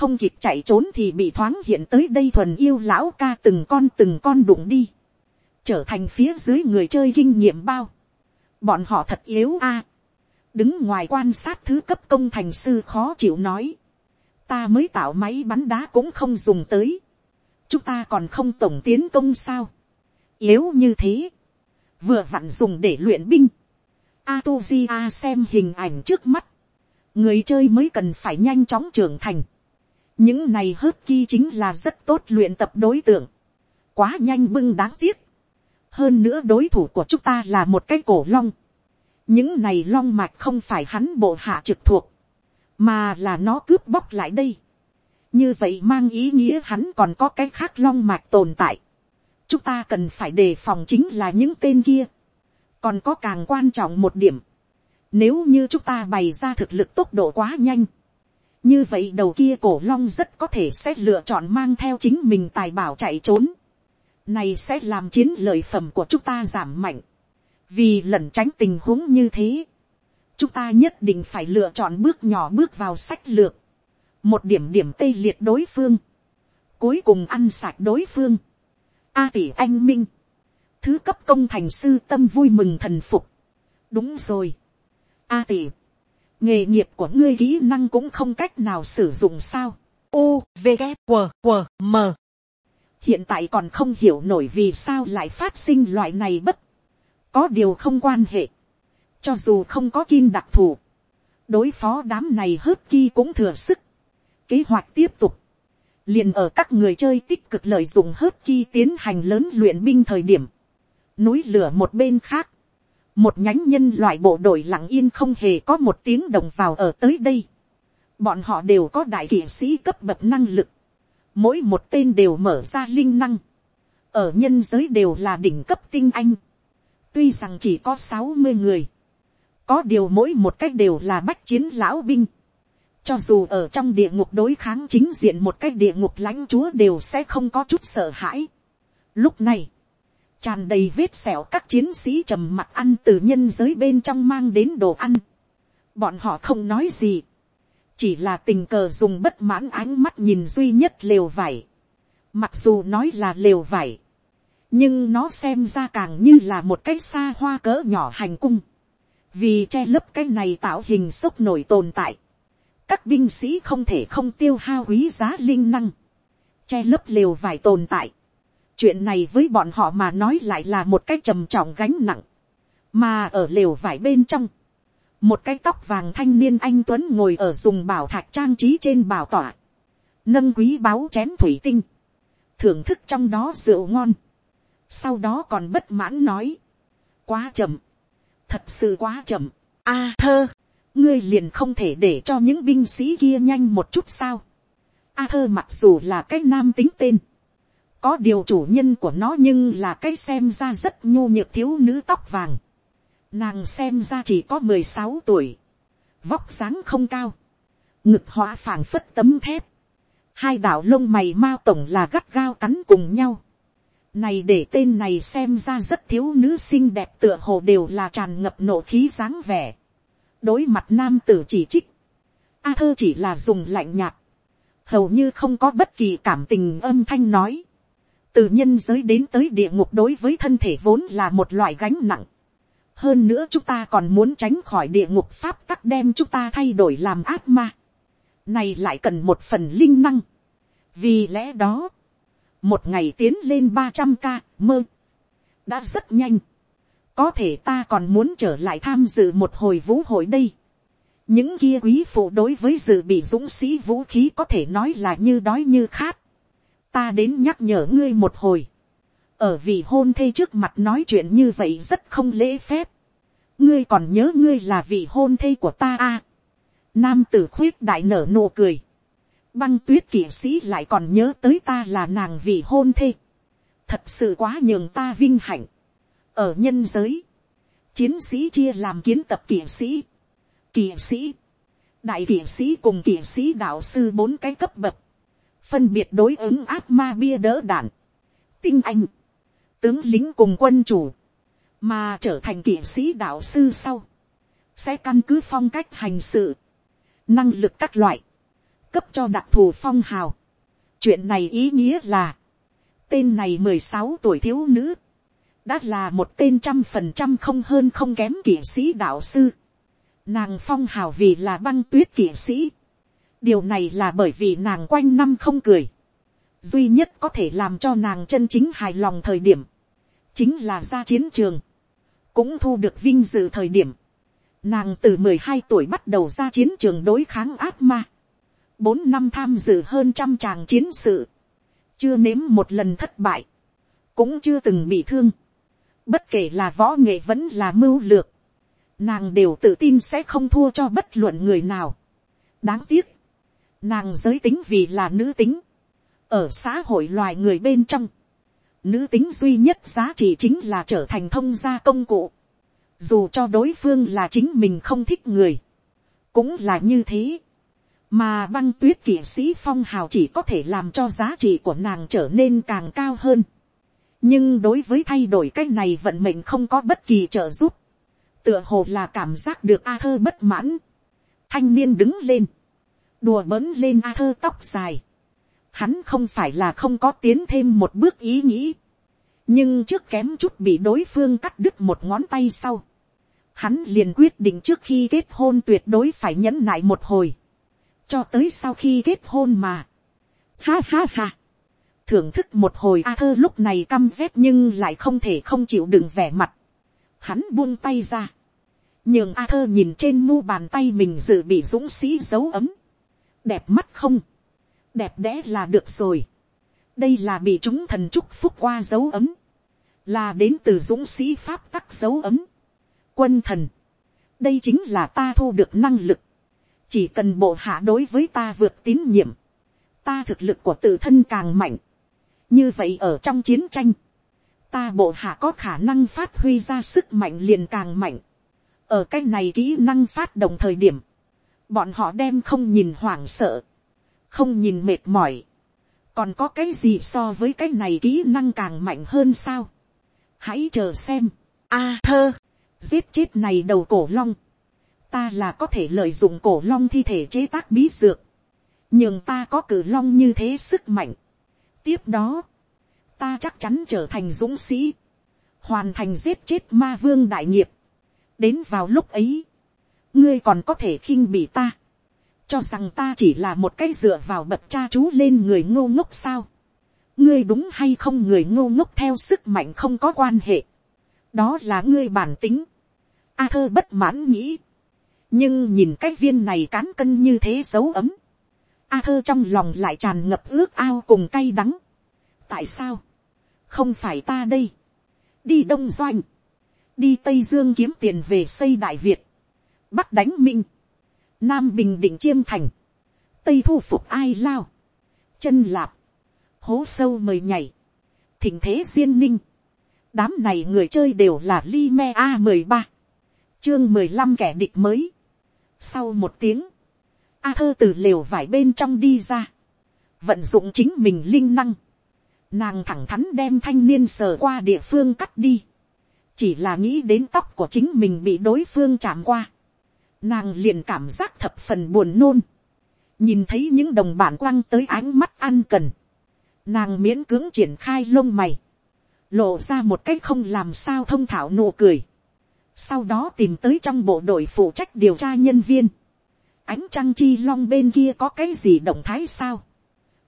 không kịp chạy trốn thì bị thoáng hiện tới đây thuần yêu lão ca từng con từng con đụng đi, trở thành phía dưới người chơi kinh nghiệm bao, bọn họ thật yếu a, đứng ngoài quan sát thứ cấp công thành sư khó chịu nói, ta mới tạo máy bắn đá cũng không dùng tới, chúng ta còn không tổng tiến công sao, yếu như thế, vừa vặn dùng để luyện binh, Atuzia xem hình ảnh trước mắt, người chơi mới cần phải nhanh chóng trưởng thành, những này hớt ki chính là rất tốt luyện tập đối tượng, quá nhanh bưng đáng tiếc, hơn nữa đối thủ của chúng ta là một cái cổ long, những này long mạch không phải hắn bộ hạ trực thuộc, mà là nó cướp bóc lại đây. như vậy mang ý nghĩa hắn còn có cái khác long mạch tồn tại. chúng ta cần phải đề phòng chính là những tên kia. còn có càng quan trọng một điểm. nếu như chúng ta bày ra thực lực tốc độ quá nhanh như vậy đầu kia cổ long rất có thể sẽ lựa chọn mang theo chính mình tài bảo chạy trốn. này sẽ làm chiến lợi phẩm của chúng ta giảm mạnh vì lẩn tránh tình huống như thế, chúng ta nhất định phải lựa chọn bước nhỏ bước vào sách lược, một điểm điểm tê liệt đối phương, cuối cùng ăn sạch đối phương. A tỷ anh minh, thứ cấp công thành sư tâm vui mừng thần phục. đúng rồi. A tỷ, nghề nghiệp của ngươi kỹ năng cũng không cách nào sử dụng sao. U, V, K, W, W, M. hiện tại còn không hiểu nổi vì sao lại phát sinh loại này bất. Có điều không quan hệ, cho dù không có kim đặc thù, đối phó đám này hớt ki cũng thừa sức, kế hoạch tiếp tục, liền ở các người chơi tích cực lợi dụng hớt ki tiến hành lớn luyện binh thời điểm, núi lửa một bên khác, một nhánh nhân loại bộ đội lặng yên không hề có một tiếng đồng vào ở tới đây, bọn họ đều có đại kỷ sĩ cấp bậc năng lực, mỗi một tên đều mở ra linh năng, ở nhân giới đều là đỉnh cấp tinh anh, Tuy rằng chỉ có sáu mươi người. Có điều mỗi một cách đều là bách chiến lão binh. Cho dù ở trong địa ngục đối kháng chính diện một cách địa ngục lãnh chúa đều sẽ không có chút sợ hãi. Lúc này, tràn đầy vết sẹo các chiến sĩ trầm mặc ăn từ nhân giới bên trong mang đến đồ ăn. Bọn họ không nói gì. Chỉ là tình cờ dùng bất mãn ánh mắt nhìn duy nhất lều vải. Mặc dù nói là lều vải nhưng nó xem ra càng như là một cái xa hoa cỡ nhỏ hành cung, vì che lấp cái này tạo hình sốc nổi tồn tại, các binh sĩ không thể không tiêu hao quý giá linh năng, che lấp lều vải tồn tại chuyện này với bọn họ mà nói lại là một cái trầm trọng gánh nặng, mà ở lều vải bên trong, một cái tóc vàng thanh niên anh tuấn ngồi ở dùng bảo thạch trang trí trên bảo tỏa, nâng quý báu chén thủy tinh, thưởng thức trong đó rượu ngon, sau đó còn bất mãn nói, quá chậm, thật sự quá chậm, a thơ, ngươi liền không thể để cho những binh sĩ kia nhanh một chút sao, a thơ mặc dù là cái nam tính tên, có điều chủ nhân của nó nhưng là cái xem ra rất nhô nhược thiếu nữ tóc vàng, nàng xem ra chỉ có mười sáu tuổi, vóc dáng không cao, ngực hóa phảng phất tấm thép, hai đạo lông mày mao tổng là gắt gao cắn cùng nhau, này để tên này xem ra rất thiếu nữ xinh đẹp tựa hồ đều là tràn ngập nộ khí dáng vẻ. Đối mặt nam tử chỉ trích. A thơ chỉ là dùng lạnh nhạt. Hầu như không có bất kỳ cảm tình âm thanh nói. Từ nhân giới đến tới địa ngục đối với thân thể vốn là một loại gánh nặng. Hơn nữa chúng ta còn muốn tránh khỏi địa ngục pháp tắc đem chúng ta thay đổi làm ác ma. Này lại cần một phần linh năng. Vì lẽ đó một ngày tiến lên ba trăm ca mơ, đã rất nhanh, có thể ta còn muốn trở lại tham dự một hồi vũ hội đây. những kia quý phụ đối với dự bị dũng sĩ vũ khí có thể nói là như đói như khát ta đến nhắc nhở ngươi một hồi. ở vị hôn thê trước mặt nói chuyện như vậy rất không lễ phép. ngươi còn nhớ ngươi là vị hôn thê của ta à. nam tử khuyết đại nở nụ cười băng tuyết kỵ sĩ lại còn nhớ tới ta là nàng vị hôn thê. thật sự quá nhường ta vinh hạnh. ở nhân giới, chiến sĩ chia làm kiến tập kỵ sĩ, kỵ sĩ, đại kỵ sĩ cùng kỵ sĩ đạo sư bốn cái cấp bậc, phân biệt đối ứng áp ma bia đỡ đạn, tinh anh, tướng lính cùng quân chủ, mà trở thành kỵ sĩ đạo sư sau, sẽ căn cứ phong cách hành sự, năng lực các loại, cấp cho đặc thù phong hào. chuyện này ý nghĩa là, tên này mười sáu tuổi thiếu nữ, đã là một tên trăm phần trăm không hơn không kém kỵ sĩ đạo sư. Nàng phong hào vì là băng tuyết kỵ sĩ, điều này là bởi vì nàng quanh năm không cười, duy nhất có thể làm cho nàng chân chính hài lòng thời điểm, chính là ra chiến trường, cũng thu được vinh dự thời điểm, nàng từ mười hai tuổi bắt đầu ra chiến trường đối kháng ác ma, bốn năm tham dự hơn trăm tràng chiến sự, chưa nếm một lần thất bại, cũng chưa từng bị thương, bất kể là võ nghệ vẫn là mưu lược, nàng đều tự tin sẽ không thua cho bất luận người nào. đáng tiếc, nàng giới tính vì là nữ tính, ở xã hội loài người bên trong, nữ tính duy nhất giá trị chính là trở thành thông gia công cụ, dù cho đối phương là chính mình không thích người, cũng là như thế, mà băng tuyết kỵ sĩ phong hào chỉ có thể làm cho giá trị của nàng trở nên càng cao hơn, nhưng đối với thay đổi cái này vận mệnh không có bất kỳ trợ giúp, tựa hồ là cảm giác được a thơ bất mãn, thanh niên đứng lên, đùa bỡn lên a thơ tóc dài, hắn không phải là không có tiến thêm một bước ý nghĩ, nhưng trước kém chút bị đối phương cắt đứt một ngón tay sau, hắn liền quyết định trước khi kết hôn tuyệt đối phải nhẫn nại một hồi, cho tới sau khi kết hôn mà. Ha ha ha, thưởng thức một hồi a thơ lúc này căm rét nhưng lại không thể không chịu đựng vẻ mặt, hắn buông tay ra, nhường a thơ nhìn trên mu bàn tay mình dự bị dũng sĩ dấu ấm, đẹp mắt không, đẹp đẽ là được rồi, đây là bị chúng thần chúc phúc qua dấu ấm, là đến từ dũng sĩ pháp tắc dấu ấm, quân thần, đây chính là ta thu được năng lực, chỉ cần bộ hạ đối với ta vượt tín nhiệm, ta thực lực của tự thân càng mạnh, như vậy ở trong chiến tranh, ta bộ hạ có khả năng phát huy ra sức mạnh liền càng mạnh. ở cái này kỹ năng phát động thời điểm, bọn họ đem không nhìn hoảng sợ, không nhìn mệt mỏi, còn có cái gì so với cái này kỹ năng càng mạnh hơn sao. hãy chờ xem, a thơ, giết chết này đầu cổ long, ta là có thể lợi dụng cổ long thi thể chế tác bí dược, nhưng ta có cử long như thế sức mạnh. tiếp đó, ta chắc chắn trở thành dũng sĩ, hoàn thành giết chết ma vương đại nghiệp. đến vào lúc ấy, ngươi còn có thể khinh bỉ ta, cho rằng ta chỉ là một cái dựa vào bậc cha chú lên người ngô ngốc sao. ngươi đúng hay không người ngô ngốc theo sức mạnh không có quan hệ. đó là ngươi bản tính. a thơ bất mãn nghĩ. nhưng nhìn cái viên này cán cân như thế dấu ấm. a thơ trong lòng lại tràn ngập ước ao cùng cay đắng. tại sao không phải ta đây, đi đông doanh, đi tây dương kiếm tiền về xây đại việt, bắc đánh minh, nam bình định chiêm thành, tây thu phục ai lao, chân lạp, hố sâu mời nhảy, thỉnh thế duyên ninh, đám này người chơi đều là li me a mười ba, chương mười lăm kẻ địch mới. sau một tiếng, a thơ từ lều vải bên trong đi ra, vận dụng chính mình linh năng, Nàng thẳng thắn đem thanh niên sờ qua địa phương cắt đi. Chỉ là nghĩ đến tóc của chính mình bị đối phương chạm qua. Nàng liền cảm giác thập phần buồn nôn. Nhìn thấy những đồng bản quăng tới ánh mắt ăn cần. Nàng miễn cưỡng triển khai lông mày. Lộ ra một cách không làm sao thông thảo nụ cười. Sau đó tìm tới trong bộ đội phụ trách điều tra nhân viên. Ánh trăng chi long bên kia có cái gì động thái sao?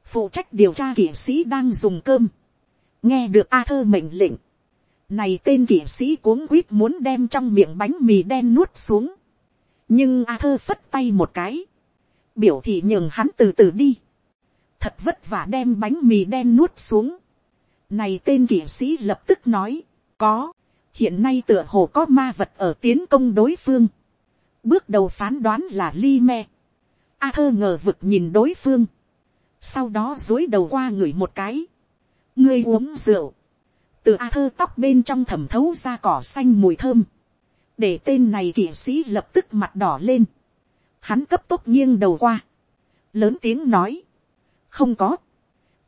phụ trách điều tra kỵ sĩ đang dùng cơm, nghe được a thơ mệnh lệnh, này tên kỵ sĩ cuống quýt muốn đem trong miệng bánh mì đen nuốt xuống, nhưng a thơ phất tay một cái, biểu thị nhường hắn từ từ đi, thật vất vả đem bánh mì đen nuốt xuống, này tên kỵ sĩ lập tức nói, có, hiện nay tựa hồ có ma vật ở tiến công đối phương, bước đầu phán đoán là li me, a thơ ngờ vực nhìn đối phương, sau đó dối đầu qua người một cái, ngươi uống rượu, từ a thơ tóc bên trong thẩm thấu ra cỏ xanh mùi thơm, để tên này kỵ sĩ lập tức mặt đỏ lên, hắn cấp tốc nghiêng đầu qua, lớn tiếng nói, không có,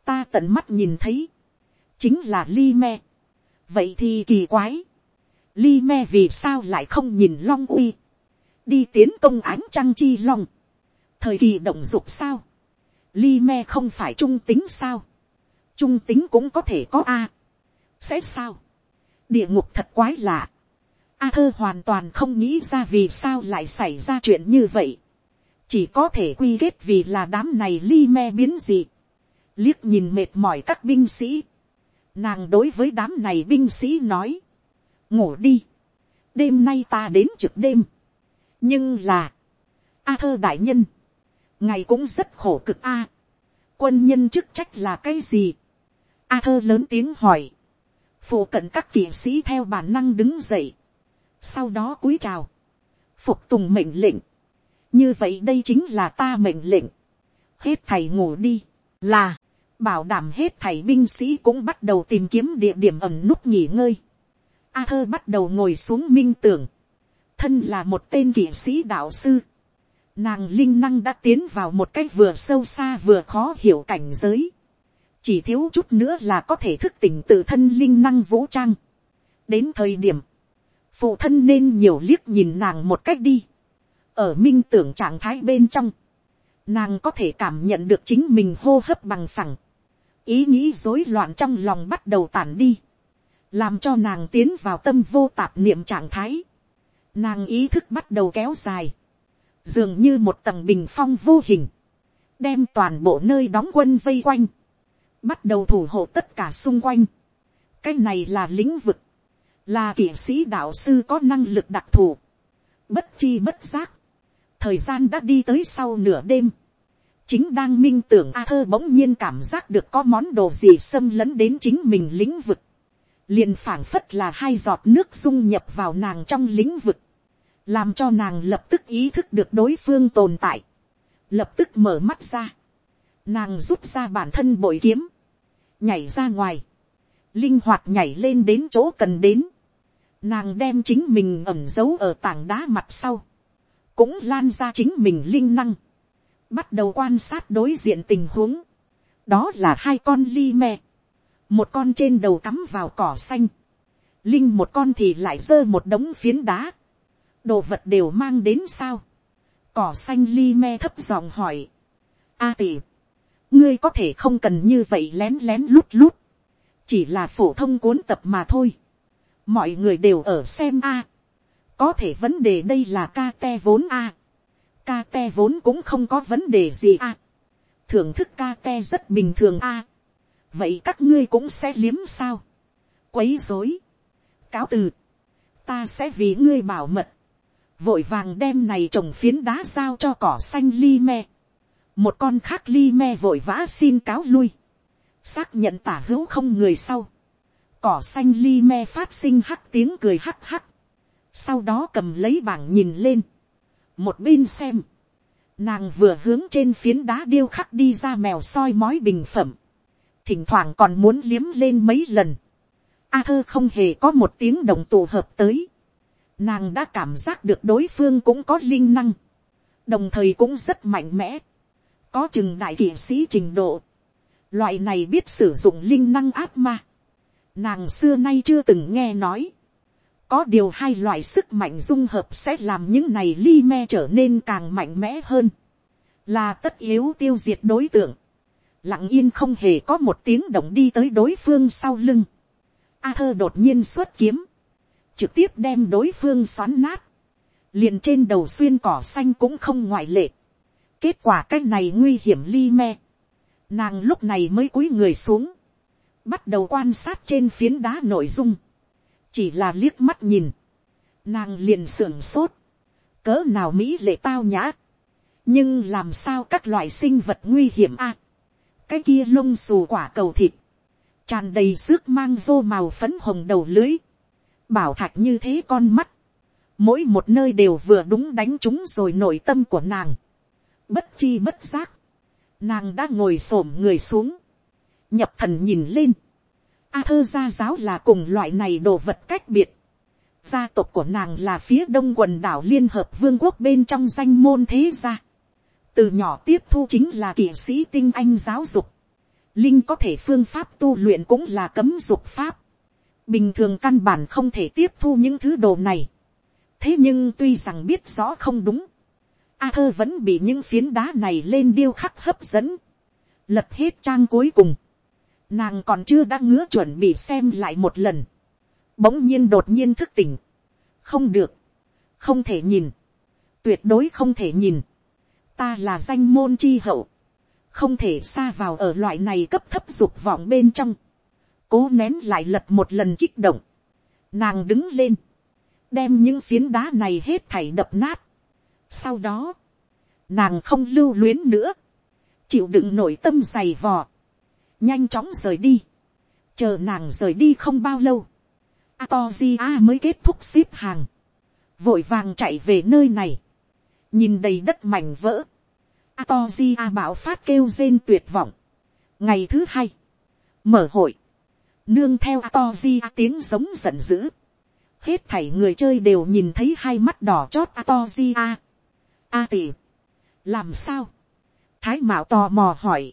ta tận mắt nhìn thấy, chính là li me, vậy thì kỳ quái, li me vì sao lại không nhìn long uy, đi tiến công ánh trăng chi long, thời kỳ động dục sao, Li me không phải trung tính sao? Trung tính cũng có thể có A. Sẽ sao? Địa ngục thật quái lạ. A thơ hoàn toàn không nghĩ ra vì sao lại xảy ra chuyện như vậy. chỉ có thể quy kết vì là đám này li me biến dị, liếc nhìn mệt mỏi các binh sĩ, nàng đối với đám này binh sĩ nói, ngủ đi, đêm nay ta đến trực đêm, nhưng là, a thơ đại nhân, ngày cũng rất khổ cực a, quân nhân chức trách là cái gì, a thơ lớn tiếng hỏi, phụ cận các kỵ sĩ theo bản năng đứng dậy, sau đó cúi chào, phục tùng mệnh lệnh, như vậy đây chính là ta mệnh lệnh, hết thầy ngủ đi, là, bảo đảm hết thầy binh sĩ cũng bắt đầu tìm kiếm địa điểm ẩm núp nghỉ ngơi. A thơ bắt đầu ngồi xuống minh tưởng, thân là một tên kỵ sĩ đạo sư, nàng linh năng đã tiến vào một cách vừa sâu xa vừa khó hiểu cảnh giới, chỉ thiếu chút nữa là có thể thức tỉnh tự thân linh năng vũ trang. đến thời điểm, phụ thân nên nhiều liếc nhìn nàng một cách đi, ở minh tưởng trạng thái bên trong, nàng có thể cảm nhận được chính mình hô hấp bằng phẳng, ý nghĩ rối loạn trong lòng bắt đầu tản đi, làm cho nàng tiến vào tâm vô tạp niệm trạng thái, nàng ý thức bắt đầu kéo dài, dường như một tầng bình phong vô hình, đem toàn bộ nơi đóng quân vây quanh, bắt đầu thủ hộ tất cả xung quanh. cái này là lĩnh vực, là kỵ sĩ đạo sư có năng lực đặc thù, bất chi bất giác, thời gian đã đi tới sau nửa đêm, chính đang minh tưởng a thơ bỗng nhiên cảm giác được có món đồ gì xâm lấn đến chính mình lĩnh vực, liền phảng phất là hai giọt nước dung nhập vào nàng trong lĩnh vực, làm cho nàng lập tức ý thức được đối phương tồn tại, lập tức mở mắt ra, nàng rút ra bản thân bội kiếm, nhảy ra ngoài, linh hoạt nhảy lên đến chỗ cần đến, nàng đem chính mình ẩm giấu ở tảng đá mặt sau, cũng lan ra chính mình linh năng, bắt đầu quan sát đối diện tình huống, đó là hai con ly me, một con trên đầu cắm vào cỏ xanh, linh một con thì lại giơ một đống phiến đá, đồ vật đều mang đến sao, cỏ xanh ly me thấp giọng hỏi, a tỷ, ngươi có thể không cần như vậy lén lén lút lút, chỉ là phổ thông cuốn tập mà thôi, mọi người đều ở xem a, có thể vấn đề đây là ca te vốn a, ca te vốn cũng không có vấn đề gì a, thưởng thức ca te rất bình thường a, vậy các ngươi cũng sẽ liếm sao, quấy dối, cáo từ, ta sẽ vì ngươi bảo mật, vội vàng đem này trồng phiến đá sao cho cỏ xanh li me, một con khác li me vội vã xin cáo lui, xác nhận tả hữu không người sau, cỏ xanh li me phát sinh hắc tiếng cười hắc hắc, sau đó cầm lấy bảng nhìn lên, một bên xem, nàng vừa hướng trên phiến đá điêu khắc đi ra mèo soi mói bình phẩm, thỉnh thoảng còn muốn liếm lên mấy lần, a thơ không hề có một tiếng đồng tụ hợp tới, nàng đã cảm giác được đối phương cũng có linh năng, đồng thời cũng rất mạnh mẽ, có chừng đại kỷ sĩ trình độ, loại này biết sử dụng linh năng áp ma, nàng xưa nay chưa từng nghe nói, có điều hai loại sức mạnh dung hợp sẽ làm những này li me trở nên càng mạnh mẽ hơn, là tất yếu tiêu diệt đối tượng, lặng yên không hề có một tiếng động đi tới đối phương sau lưng, a thơ đột nhiên xuất kiếm, trực tiếp đem đối phương xoắn nát, liền trên đầu xuyên cỏ xanh cũng không ngoại lệ, kết quả cái này nguy hiểm li me, nàng lúc này mới cúi người xuống, bắt đầu quan sát trên phiến đá nội dung, chỉ là liếc mắt nhìn, nàng liền sưởng sốt, cỡ nào mỹ lệ tao nhã, nhưng làm sao các loại sinh vật nguy hiểm a, cái kia lông xù quả cầu thịt, tràn đầy xước mang rô màu phấn hồng đầu lưới, bảo thạch như thế con mắt, mỗi một nơi đều vừa đúng đánh chúng rồi nội tâm của nàng, bất chi bất giác, nàng đã ngồi s ổ m người xuống, nhập thần nhìn lên, A thơ gia giáo là cùng loại này đồ vật cách biệt. Gia tộc của nàng là phía đông quần đảo Liên Hợp Vương quốc bên trong danh môn thế gia. Từ nhỏ tiếp thu chính là kỵ sĩ tinh anh giáo dục. Linh có thể phương pháp tu luyện cũng là cấm dục pháp. Bình thường căn bản không thể tiếp thu những thứ đồ này. Thế nhưng tuy rằng biết rõ không đúng. A thơ vẫn bị những phiến đá này lên điêu khắc hấp dẫn. Lật hết trang cuối cùng nàng còn chưa đã ngứa chuẩn bị xem lại một lần, bỗng nhiên đột nhiên thức tỉnh, không được, không thể nhìn, tuyệt đối không thể nhìn, ta là danh môn chi hậu, không thể xa vào ở loại này cấp thấp dục vọng bên trong, cố nén lại lật một lần kích động, nàng đứng lên, đem những phiến đá này hết thảy đập nát. Sau đó, nàng không lưu luyến nữa, chịu đựng nội tâm dày vò, nhanh chóng rời đi, chờ nàng rời đi không bao lâu, Atogia mới kết thúc xếp hàng, vội vàng chạy về nơi này, nhìn đầy đất mảnh vỡ, Atogia bảo phát kêu rên tuyệt vọng. ngày thứ hai, mở hội, nương theo Atogia tiếng giống giận dữ, hết thảy người chơi đều nhìn thấy hai mắt đỏ chót Atogia. A tỷ, làm sao, thái mạo tò mò hỏi,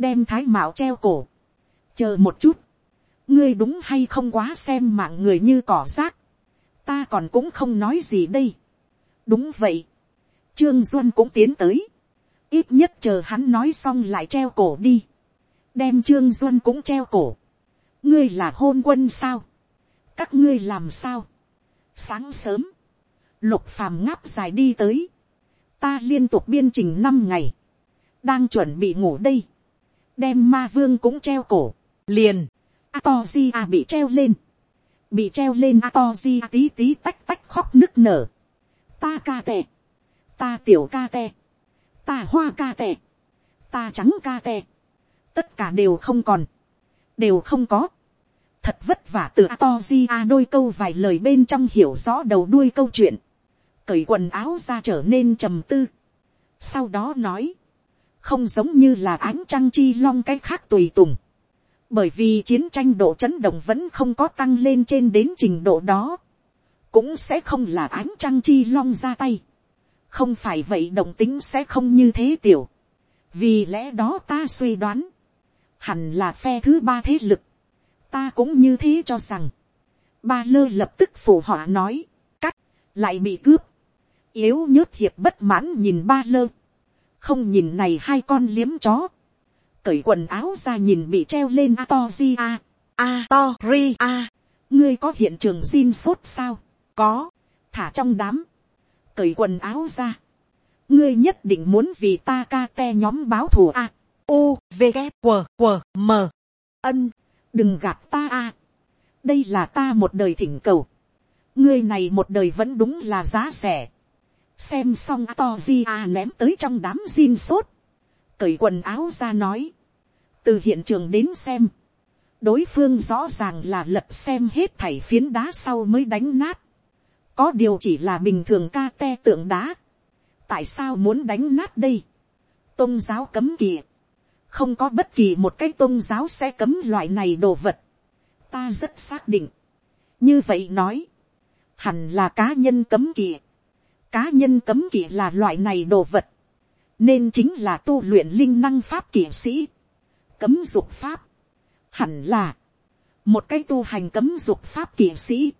đem thái mạo treo cổ, chờ một chút, ngươi đúng hay không quá xem mạng người như cỏ rác, ta còn cũng không nói gì đây. đúng vậy, trương duân cũng tiến tới, ít nhất chờ hắn nói xong lại treo cổ đi, đem trương duân cũng treo cổ, ngươi là hôn quân sao, các ngươi làm sao, sáng sớm, lục phàm ngáp dài đi tới, ta liên tục biên trình năm ngày, đang chuẩn bị ngủ đây, đem ma vương cũng treo cổ, liền, Atogia bị treo lên, bị treo lên Atogia tí tí tách tách khóc nức nở, ta ca tè, ta tiểu ca tè, ta hoa ca tè, ta trắng ca tè, tất cả đều không còn, đều không có, thật vất vả từ Atogia đôi câu vài lời bên trong hiểu rõ đầu đuôi câu chuyện, cởi quần áo ra trở nên trầm tư, sau đó nói, không giống như là ánh trăng chi long cái khác tùy tùng, bởi vì chiến tranh độ chấn động vẫn không có tăng lên trên đến trình độ đó, cũng sẽ không là ánh trăng chi long ra tay, không phải vậy động tính sẽ không như thế tiểu, vì lẽ đó ta suy đoán, hẳn là phe thứ ba thế lực, ta cũng như thế cho rằng, ba lơ lập tức phủ họa nói, cắt, lại bị cướp, yếu nhớt hiệp bất mãn nhìn ba lơ, không nhìn này hai con liếm chó, cởi quần áo ra nhìn bị treo lên a to di a, a to ri a, ngươi có hiện trường xin sốt sao, có, thả trong đám, cởi quần áo ra, ngươi nhất định muốn vì ta ca te nhóm báo thù a, u v g q q m. Ân. Đừng gạt ta a, đây là ta một đời thỉnh cầu, ngươi này một đời vẫn đúng là giá rẻ, xem xong to di a ném tới trong đám zin sốt, cởi quần áo ra nói, từ hiện trường đến xem, đối phương rõ ràng là lật xem hết thảy phiến đá sau mới đánh nát, có điều chỉ là bình thường ca te tượng đá, tại sao muốn đánh nát đây, tôn giáo cấm kỵ, không có bất kỳ một cái tôn giáo sẽ cấm loại này đồ vật, ta rất xác định, như vậy nói, hẳn là cá nhân cấm kỵ, cá nhân cấm kỵ là loại này đồ vật, nên chính là tu luyện linh năng pháp kỵ sĩ, cấm dục pháp, hẳn là, một cái tu hành cấm dục pháp kỵ sĩ,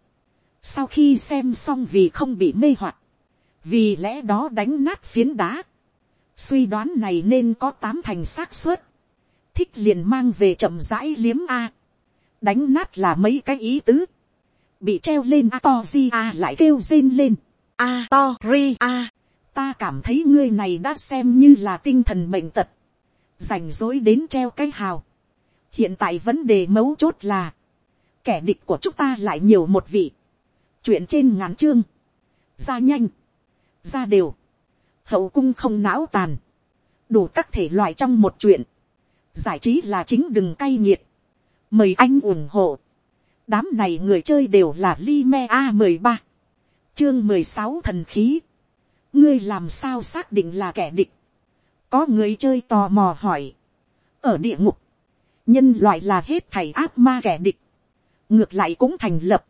sau khi xem xong vì không bị mê hoặc, vì lẽ đó đánh nát phiến đá, suy đoán này nên có tám thành xác suất, thích liền mang về chậm rãi liếm a, đánh nát là mấy cái ý tứ, bị treo lên a to di a lại kêu rên lên, a to ri a, ta cảm thấy ngươi này đã xem như là tinh thần bệnh tật, rảnh rối đến treo cái hào. hiện tại vấn đề mấu chốt là, kẻ địch của chúng ta lại nhiều một vị, chuyện trên ngắn chương, ra nhanh, ra đều, hậu cung không não tàn, đủ các thể loại trong một chuyện, giải trí là chính đừng cay nghiệt, mời anh ủng hộ, đám này người chơi đều là li me a mười ba, chương mười sáu thần khí, ngươi làm sao xác định là kẻ địch, có người chơi tò mò hỏi, ở địa ngục, nhân loại là hết thầy ác ma kẻ địch, ngược lại cũng thành lập,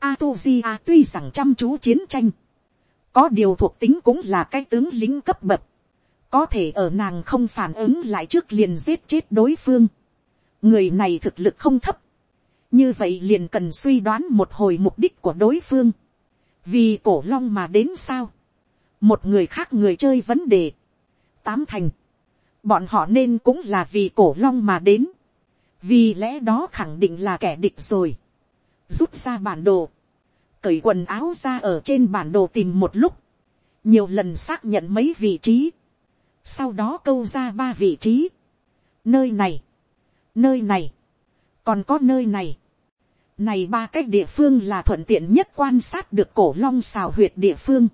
Atuzia tuy rằng chăm chú chiến tranh, có điều thuộc tính cũng là cái tướng lính cấp bậc, có thể ở nàng không phản ứng lại trước liền giết chết đối phương. người này thực lực không thấp, như vậy liền cần suy đoán một hồi mục đích của đối phương, vì cổ long mà đến sao, một người khác người chơi vấn đề, tám thành, bọn họ nên cũng là vì cổ long mà đến, vì lẽ đó khẳng định là kẻ địch rồi, rút ra bản đồ, cởi quần áo ra ở trên bản đồ tìm một lúc, nhiều lần xác nhận mấy vị trí, sau đó câu ra ba vị trí, nơi này, nơi này, còn có nơi này, này ba cái địa phương là thuận tiện nhất quan sát được cổ long xào huyệt địa phương,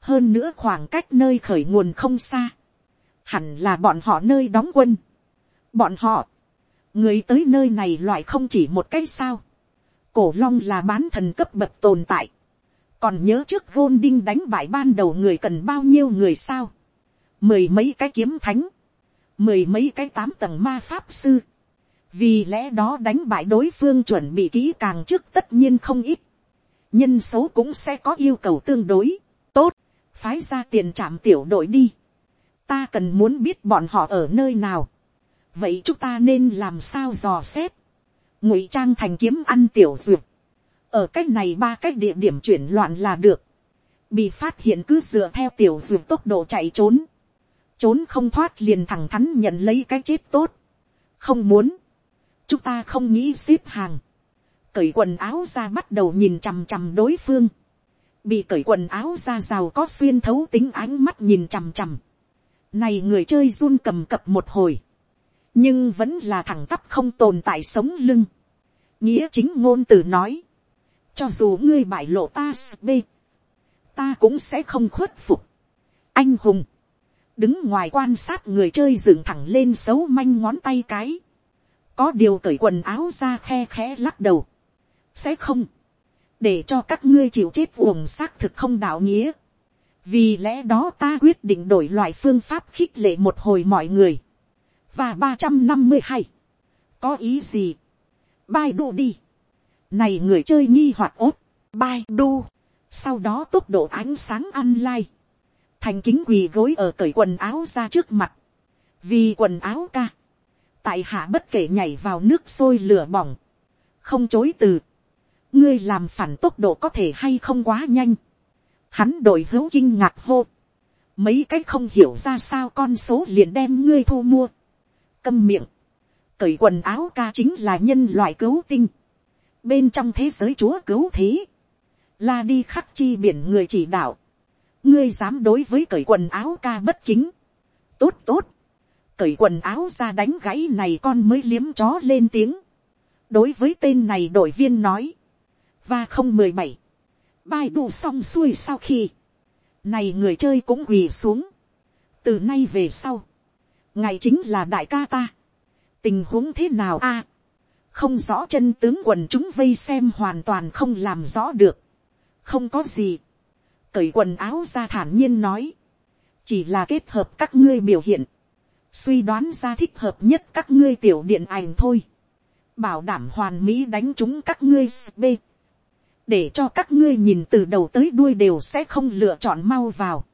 hơn nữa khoảng cách nơi khởi nguồn không xa, hẳn là bọn họ nơi đóng quân, bọn họ, người tới nơi này loại không chỉ một cái sao, cổ long là bán thần cấp bậc tồn tại, còn nhớ trước gôn đinh đánh bại ban đầu người cần bao nhiêu người sao, mười mấy cái kiếm thánh, mười mấy cái tám tầng ma pháp sư, vì lẽ đó đánh bại đối phương chuẩn bị kỹ càng trước tất nhiên không ít, nhân số cũng sẽ có yêu cầu tương đối, tốt, phái ra tiền trạm tiểu đội đi, ta cần muốn biết bọn họ ở nơi nào, vậy chúng ta nên làm sao dò xét, ngụy trang thành kiếm ăn tiểu duyệt, ở cách này ba cách địa điểm chuyển loạn là được, bị phát hiện cứ dựa theo tiểu duyệt tốc độ chạy trốn, trốn không thoát liền thẳng thắn nhận lấy cái chết tốt, không muốn, chúng ta không nghĩ xếp hàng, cởi quần áo ra bắt đầu nhìn chằm chằm đối phương, bị cởi quần áo ra rào có xuyên thấu tính ánh mắt nhìn chằm chằm, này người chơi run cầm cập một hồi, nhưng vẫn là thẳng tắp không tồn tại sống lưng, nghĩa chính ngôn từ nói, cho dù ngươi bại lộ ta sb, ta cũng sẽ không khuất phục. anh hùng, đứng ngoài quan sát người chơi dựng thẳng lên xấu manh ngón tay cái, có điều cởi quần áo ra khe khẽ lắc đầu, sẽ không, để cho các ngươi chịu chết uổng xác thực không đạo nghĩa, vì lẽ đó ta quyết định đổi loại phương pháp khích lệ một hồi mọi người, và ba trăm năm mươi hai, có ý gì, bai đu đi, này người chơi nghi hoặc ốt, bai đu, sau đó tốc độ ánh sáng ăn lai, thành kính quỳ gối ở cởi quần áo ra trước mặt, vì quần áo ca, tại hạ bất kể nhảy vào nước sôi lửa bỏng, không chối từ, ngươi làm phản tốc độ có thể hay không quá nhanh, hắn đổi hữu kinh ngạc hô, mấy cái không hiểu ra sao con số liền đem ngươi thu mua, câm miệng, cởi quần áo ca chính là nhân loại cứu tinh, bên trong thế giới chúa cứu thế, la đi khắc chi biển người chỉ đạo, ngươi dám đối với cởi quần áo ca bất kính, tốt tốt, cởi quần áo ra đánh gãy này con mới liếm chó lên tiếng, đối với tên này đội viên nói, và không mười bảy, bài đủ xong xuôi sau khi, này người chơi cũng quỳ xuống, từ nay về sau, ngày chính là đại ca ta, tình huống thế nào a, không rõ chân tướng quần chúng vây xem hoàn toàn không làm rõ được, không có gì, cởi quần áo ra thản nhiên nói, chỉ là kết hợp các ngươi biểu hiện, suy đoán ra thích hợp nhất các ngươi tiểu điện ảnh thôi, bảo đảm hoàn mỹ đánh chúng các ngươi b, để cho các ngươi nhìn từ đầu tới đuôi đều sẽ không lựa chọn mau vào.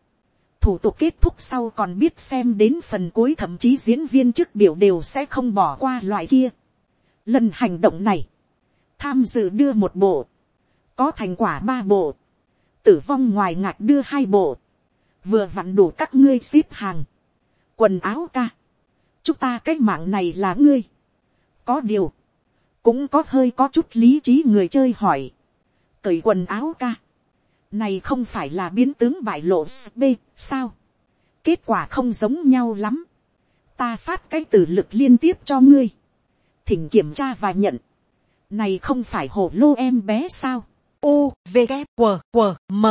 thủ tục kết thúc sau còn biết xem đến phần cuối thậm chí diễn viên chức biểu đều sẽ không bỏ qua loại kia. lần hành động này, tham dự đưa một bộ, có thành quả ba bộ, tử vong ngoài ngạch đưa hai bộ, vừa vặn đủ các ngươi xếp hàng, quần áo ca, chúng ta cái mạng này là ngươi, có điều, cũng có hơi có chút lý trí người chơi hỏi, cởi quần áo ca, này không phải là biến tướng bại lộ b sao, kết quả không giống nhau lắm, ta phát cái từ lực liên tiếp cho ngươi, thỉnh kiểm tra và nhận, này không phải hồ lô em bé sao, u v g W, W, m.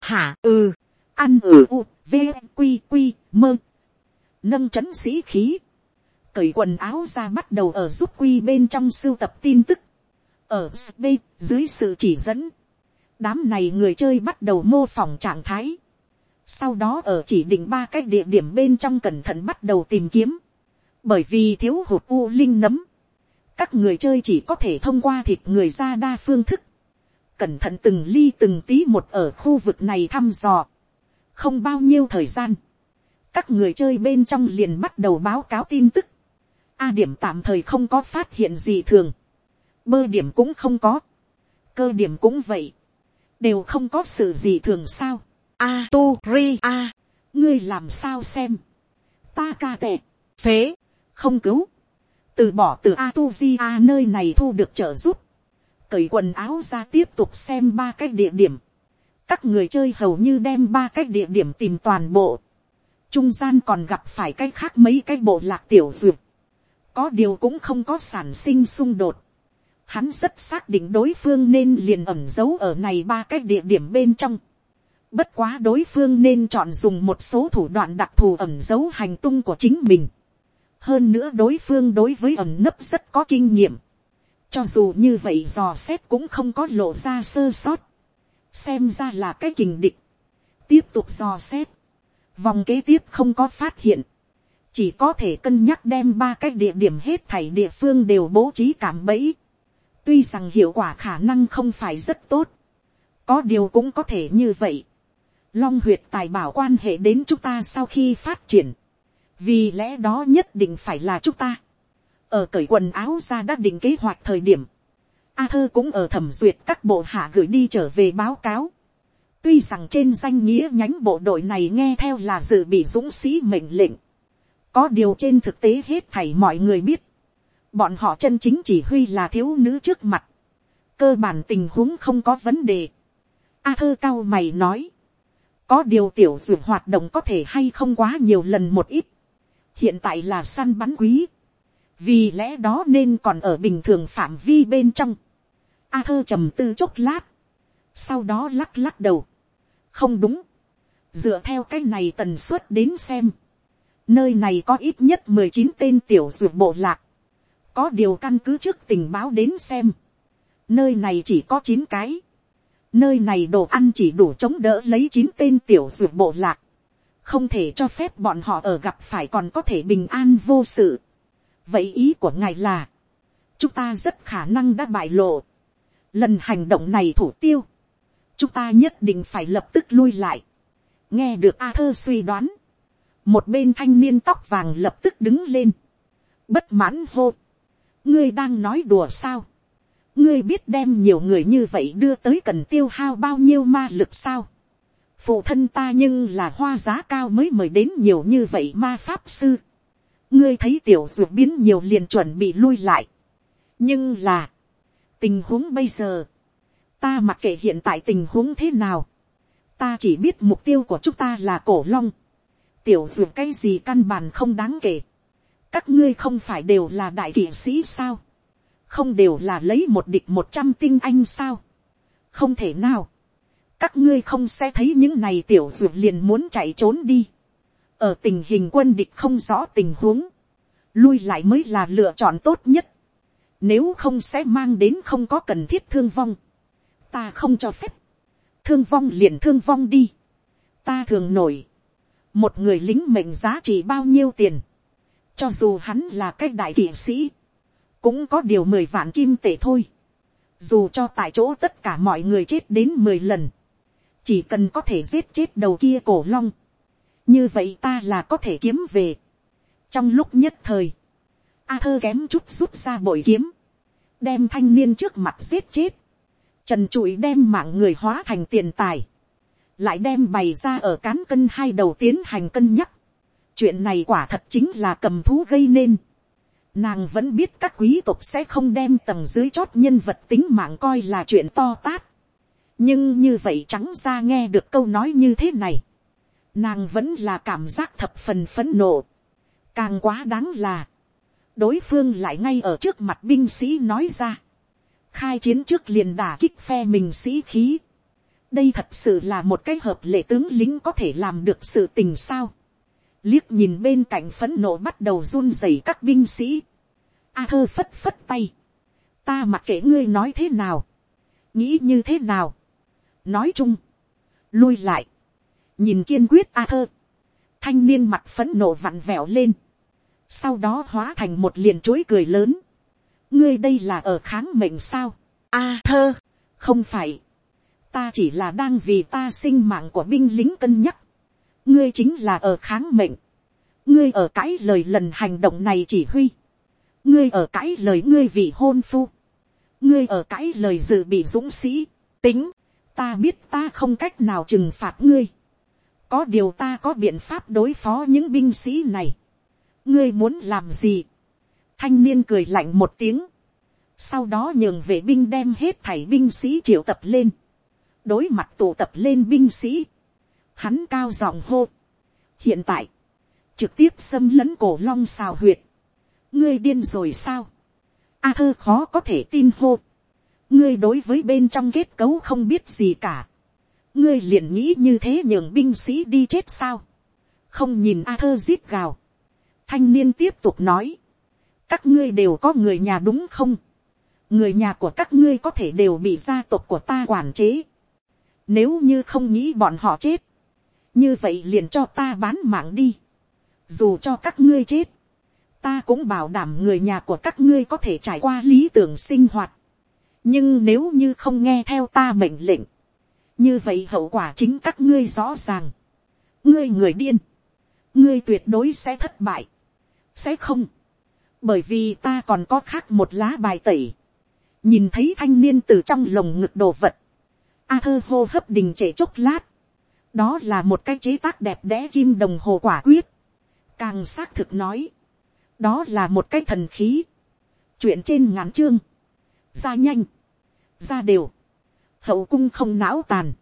Hả? Ừ. Ăn ừ u v q q mơ nâng c h ấ n sĩ khí. Cởi quần áo ra bắt đầu ở giúp quy bên trong sưu tập tin tức. Ở sb dưới sự chỉ dẫn, đám này người chơi bắt đầu mô phỏng trạng thái. Sau đó ở chỉ định ba cái địa điểm bên trong cẩn thận bắt đầu tìm kiếm. Bởi vì thiếu hụt u linh nấm. Các người chơi chỉ có thể thông qua thịt người ra đa phương thức. Cẩn thận từng ly từng tí một ở khu vực này thăm dò. Không bao nhiêu thời gian các người chơi bên trong liền bắt đầu báo cáo tin tức. A điểm tạm thời không có phát hiện gì thường. Bơ điểm cũng không có, cơ điểm cũng vậy, đều không có sự gì thường sao. A tu ri a, ngươi làm sao xem, ta ca tệ, phế, không cứu, từ bỏ từ a tu di a nơi này thu được trợ giúp, cởi quần áo ra tiếp tục xem ba cái địa điểm, các người chơi hầu như đem ba cái địa điểm tìm toàn bộ, trung gian còn gặp phải cái khác mấy cái bộ lạc tiểu dược, có điều cũng không có sản sinh xung đột, hắn rất xác định đối phương nên liền ẩm giấu ở này ba cái địa điểm bên trong, bất quá đối phương nên chọn dùng một số thủ đoạn đặc thù ẩm giấu hành tung của chính mình, hơn nữa đối phương đối với ẩm nấp rất có kinh nghiệm, cho dù như vậy dò xét cũng không có lộ ra sơ sót, xem ra là cái kình địch, tiếp tục dò xét, vòng kế tiếp không có phát hiện, chỉ có thể cân nhắc đem ba cái địa điểm hết thảy địa phương đều bố trí cảm bẫy, tuy rằng hiệu quả khả năng không phải rất tốt, có điều cũng có thể như vậy, long huyệt tài bảo quan hệ đến chúng ta sau khi phát triển, vì lẽ đó nhất định phải là chúng ta, ở cởi quần áo ra đã định kế hoạch thời điểm, A thơ cũng ở thẩm duyệt các bộ hạ gửi đi trở về báo cáo. Tuy rằng trên danh nghĩa nhánh bộ đội này nghe theo là dự bị dũng sĩ mệnh lệnh. Có điều trên thực tế hết thảy mọi người biết. Bọn họ chân chính chỉ huy là thiếu nữ trước mặt. Cơ bản tình huống không có vấn đề. A thơ cao mày nói. Có điều tiểu dụ hoạt động có thể hay không quá nhiều lần một ít. Hiện tại là săn bắn quý vì lẽ đó nên còn ở bình thường phạm vi bên trong. A thơ trầm tư chốc lát, sau đó lắc lắc đầu không đúng, dựa theo cái này tần suất đến xem, nơi này có ít nhất mười chín tên tiểu dược bộ lạc, có điều căn cứ trước tình báo đến xem, nơi này chỉ có chín cái, nơi này đồ ăn chỉ đủ chống đỡ lấy chín tên tiểu dược bộ lạc, không thể cho phép bọn họ ở gặp phải còn có thể bình an vô sự. Vậy ý của ngài là, chúng ta rất khả năng đã bại lộ. lần hành động này thủ tiêu, chúng ta nhất định phải lập tức lui lại. nghe được a thơ suy đoán, một bên thanh niên tóc vàng lập tức đứng lên, bất mãn hô, ngươi đang nói đùa sao, ngươi biết đem nhiều người như vậy đưa tới cần tiêu hao bao nhiêu ma lực sao, phụ thân ta nhưng là hoa giá cao mới mời đến nhiều như vậy ma pháp sư, ngươi thấy tiểu ruột biến nhiều liền chuẩn bị lui lại. nhưng là, tình huống bây giờ, ta mặc kệ hiện tại tình huống thế nào, ta chỉ biết mục tiêu của chúng ta là cổ long, tiểu ruột cái gì căn bản không đáng kể, các ngươi không phải đều là đại kỵ sĩ sao, không đều là lấy một địch một trăm tinh anh sao, không thể nào, các ngươi không sẽ thấy những này tiểu ruột liền muốn chạy trốn đi, ở tình hình quân địch không rõ tình huống, lui lại mới là lựa chọn tốt nhất, nếu không sẽ mang đến không có cần thiết thương vong, ta không cho phép, thương vong liền thương vong đi, ta thường nổi, một người lính mệnh giá trị bao nhiêu tiền, cho dù hắn là cái đại kỵ sĩ, cũng có điều mười vạn kim tệ thôi, dù cho tại chỗ tất cả mọi người chết đến mười lần, chỉ cần có thể giết chết đầu kia cổ long, như vậy ta là có thể kiếm về. trong lúc nhất thời, a thơ kém chút rút ra bội kiếm, đem thanh niên trước mặt giết chết, trần trụi đem mạng người hóa thành tiền tài, lại đem bày ra ở cán cân hai đầu tiến hành cân nhắc. chuyện này quả thật chính là cầm thú gây nên. Nàng vẫn biết các quý tộc sẽ không đem tầng dưới chót nhân vật tính mạng coi là chuyện to tát. nhưng như vậy trắng ra nghe được câu nói như thế này nàng vẫn là cảm giác thập phần phấn nộ. càng quá đáng là, đối phương lại ngay ở trước mặt binh sĩ nói ra, khai chiến trước liền đả kích phe mình sĩ khí. đây thật sự là một cái hợp lệ tướng lính có thể làm được sự tình sao. liếc nhìn bên cạnh phấn nộ bắt đầu run rẩy các binh sĩ. a thơ phất phất tay. ta mặc kệ ngươi nói thế nào. nghĩ như thế nào. nói chung. lui lại nhìn kiên quyết a thơ, thanh niên mặt phấn nộ vặn vẹo lên, sau đó hóa thành một liền chối cười lớn, ngươi đây là ở kháng mệnh sao, a thơ, không phải, ta chỉ là đang vì ta sinh mạng của binh lính cân nhắc, ngươi chính là ở kháng mệnh, ngươi ở cãi lời lần hành động này chỉ huy, ngươi ở cãi lời ngươi vị hôn phu, ngươi ở cãi lời dự bị dũng sĩ, tính, ta biết ta không cách nào trừng phạt ngươi, có điều ta có biện pháp đối phó những binh sĩ này. ngươi muốn làm gì thanh niên cười lạnh một tiếng. sau đó nhường vệ binh đem hết thảy binh sĩ triệu tập lên. đối mặt tụ tập lên binh sĩ. hắn cao giọng hô. hiện tại, trực tiếp xâm lấn cổ long xào huyệt, ngươi điên rồi sao, a thơ khó có thể tin hô, ngươi đối với bên trong kết cấu không biết gì cả, ngươi liền nghĩ như thế nhường binh sĩ đi chết sao, không nhìn a thơ giết gào, thanh niên tiếp tục nói, các ngươi đều có người nhà đúng không, người nhà của các ngươi có thể đều bị gia tộc của ta quản chế, nếu như không nghĩ bọn họ chết, như vậy liền cho ta bán mạng đi, dù cho các ngươi chết, ta cũng bảo đảm người nhà của các ngươi có thể trải qua lý tưởng sinh hoạt. nhưng nếu như không nghe theo ta mệnh lệnh, như vậy hậu quả chính các ngươi rõ ràng. ngươi người điên, ngươi tuyệt đối sẽ thất bại, sẽ không, bởi vì ta còn có khác một lá bài tẩy, nhìn thấy thanh niên từ trong lồng ngực đồ vật, a thơ hô hấp đình trệ chốc lát, đó là một cái chế tác đẹp đẽ kim đồng hồ quả quyết, càng xác thực nói, đó là một cái thần khí, chuyện trên ngắn chương, ra nhanh, ra đều, hậu cung không não tàn,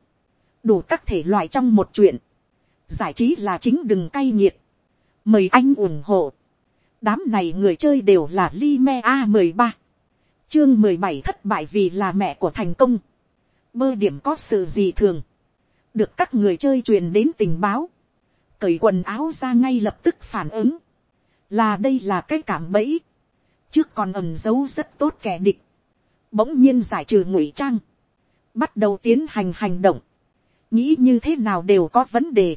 đủ các thể loại trong một chuyện, giải trí là chính đừng cay nghiệt, mời anh ủng hộ, đám này người chơi đều là Lime a mười ba, chương mười bảy thất bại vì là mẹ của thành công, bơ điểm có sự gì thường, được các người chơi truyền đến tình báo, cởi quần áo ra ngay lập tức phản ứng, là đây là cái cảm bẫy, trước còn ẩm giấu rất tốt kẻ địch, bỗng nhiên giải trừ ngụy trang, bắt đầu tiến hành hành động, nghĩ như thế nào đều có vấn đề,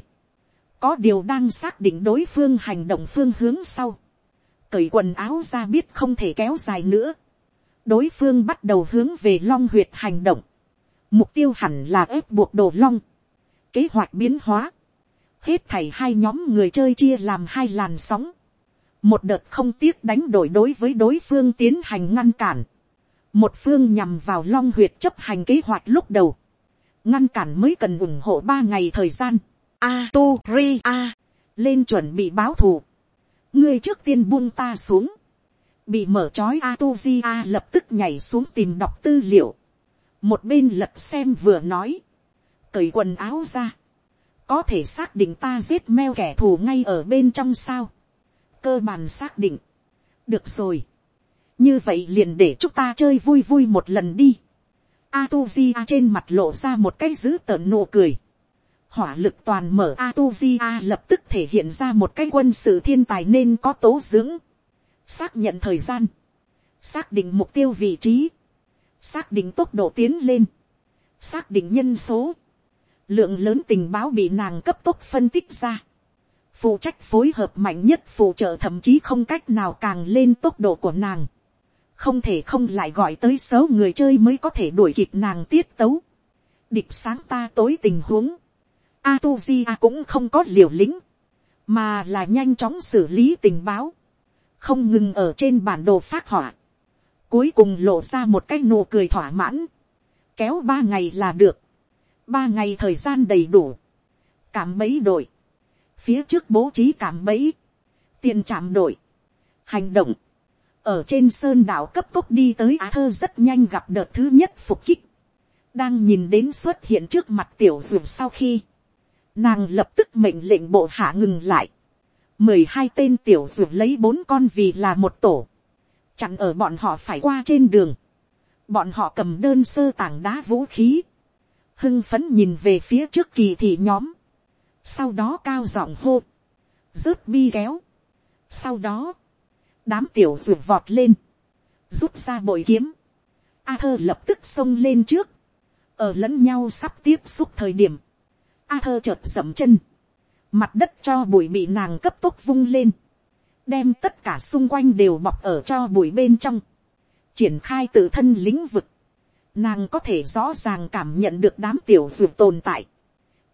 có điều đang xác định đối phương hành động phương hướng sau, cởi quần áo ra biết không thể kéo dài nữa, đối phương bắt đầu hướng về long huyệt hành động, mục tiêu hẳn là ép buộc đồ long, kế hoạch biến hóa, hết thảy hai nhóm người chơi chia làm hai làn sóng, một đợt không tiếc đánh đổi đối với đối phương tiến hành ngăn cản, một phương nhằm vào long huyệt chấp hành kế hoạch lúc đầu, ngăn cản mới cần ủng hộ ba ngày thời gian, a tu ri a, lên chuẩn bị báo thù, ngươi trước tiên buông ta xuống, bị mở trói a tu di a lập tức nhảy xuống tìm đọc tư liệu, một bên lật xem vừa nói, cởi quần áo ra, có thể xác định ta giết meo kẻ thù ngay ở bên trong sao, cơ bản xác định, được rồi, như vậy liền để chúng ta chơi vui vui một lần đi, a tu di a trên mặt lộ ra một cái dữ tợn nụ cười, hỏa lực toàn mở a tu di a lập tức thể hiện ra một cái quân sự thiên tài nên có tố dưỡng, xác nhận thời gian, xác định mục tiêu vị trí, xác định tốc độ tiến lên, xác định nhân số, lượng lớn tình báo bị nàng cấp tốc phân tích ra, phụ trách phối hợp mạnh nhất phụ trợ thậm chí không cách nào càng lên tốc độ của nàng, không thể không lại gọi tới số người chơi mới có thể đuổi kịp nàng tiết tấu, địch sáng ta tối tình huống, a tu di a cũng không có liều lĩnh, mà là nhanh chóng xử lý tình báo, không ngừng ở trên bản đồ phát họa, cuối cùng lộ ra một cái nụ cười thỏa mãn, kéo ba ngày là được, ba ngày thời gian đầy đủ, cảm bấy đội, phía trước bố trí cảm bẫy, tiền chạm đội, hành động, ở trên sơn đảo cấp tốc đi tới á thơ rất nhanh gặp đợt thứ nhất phục kích, đang nhìn đến xuất hiện trước mặt tiểu duyệt sau khi, nàng lập tức mệnh lệnh bộ hạ ngừng lại, mười hai tên tiểu ruột lấy bốn con vì là một tổ, chặn ở bọn họ phải qua trên đường, bọn họ cầm đơn sơ tảng đá vũ khí, hưng phấn nhìn về phía trước kỳ thị nhóm, sau đó cao giọng hô, rớt bi kéo, sau đó, đám tiểu ruột vọt lên, rút ra bội kiếm, a thơ lập tức xông lên trước, ở lẫn nhau sắp tiếp xúc thời điểm, a thơ chợt dậm chân, mặt đất cho bụi bị nàng cấp tốc vung lên, đem tất cả xung quanh đều bọc ở cho bụi bên trong, triển khai tự thân lĩnh vực, nàng có thể rõ ràng cảm nhận được đám tiểu ruột tồn tại,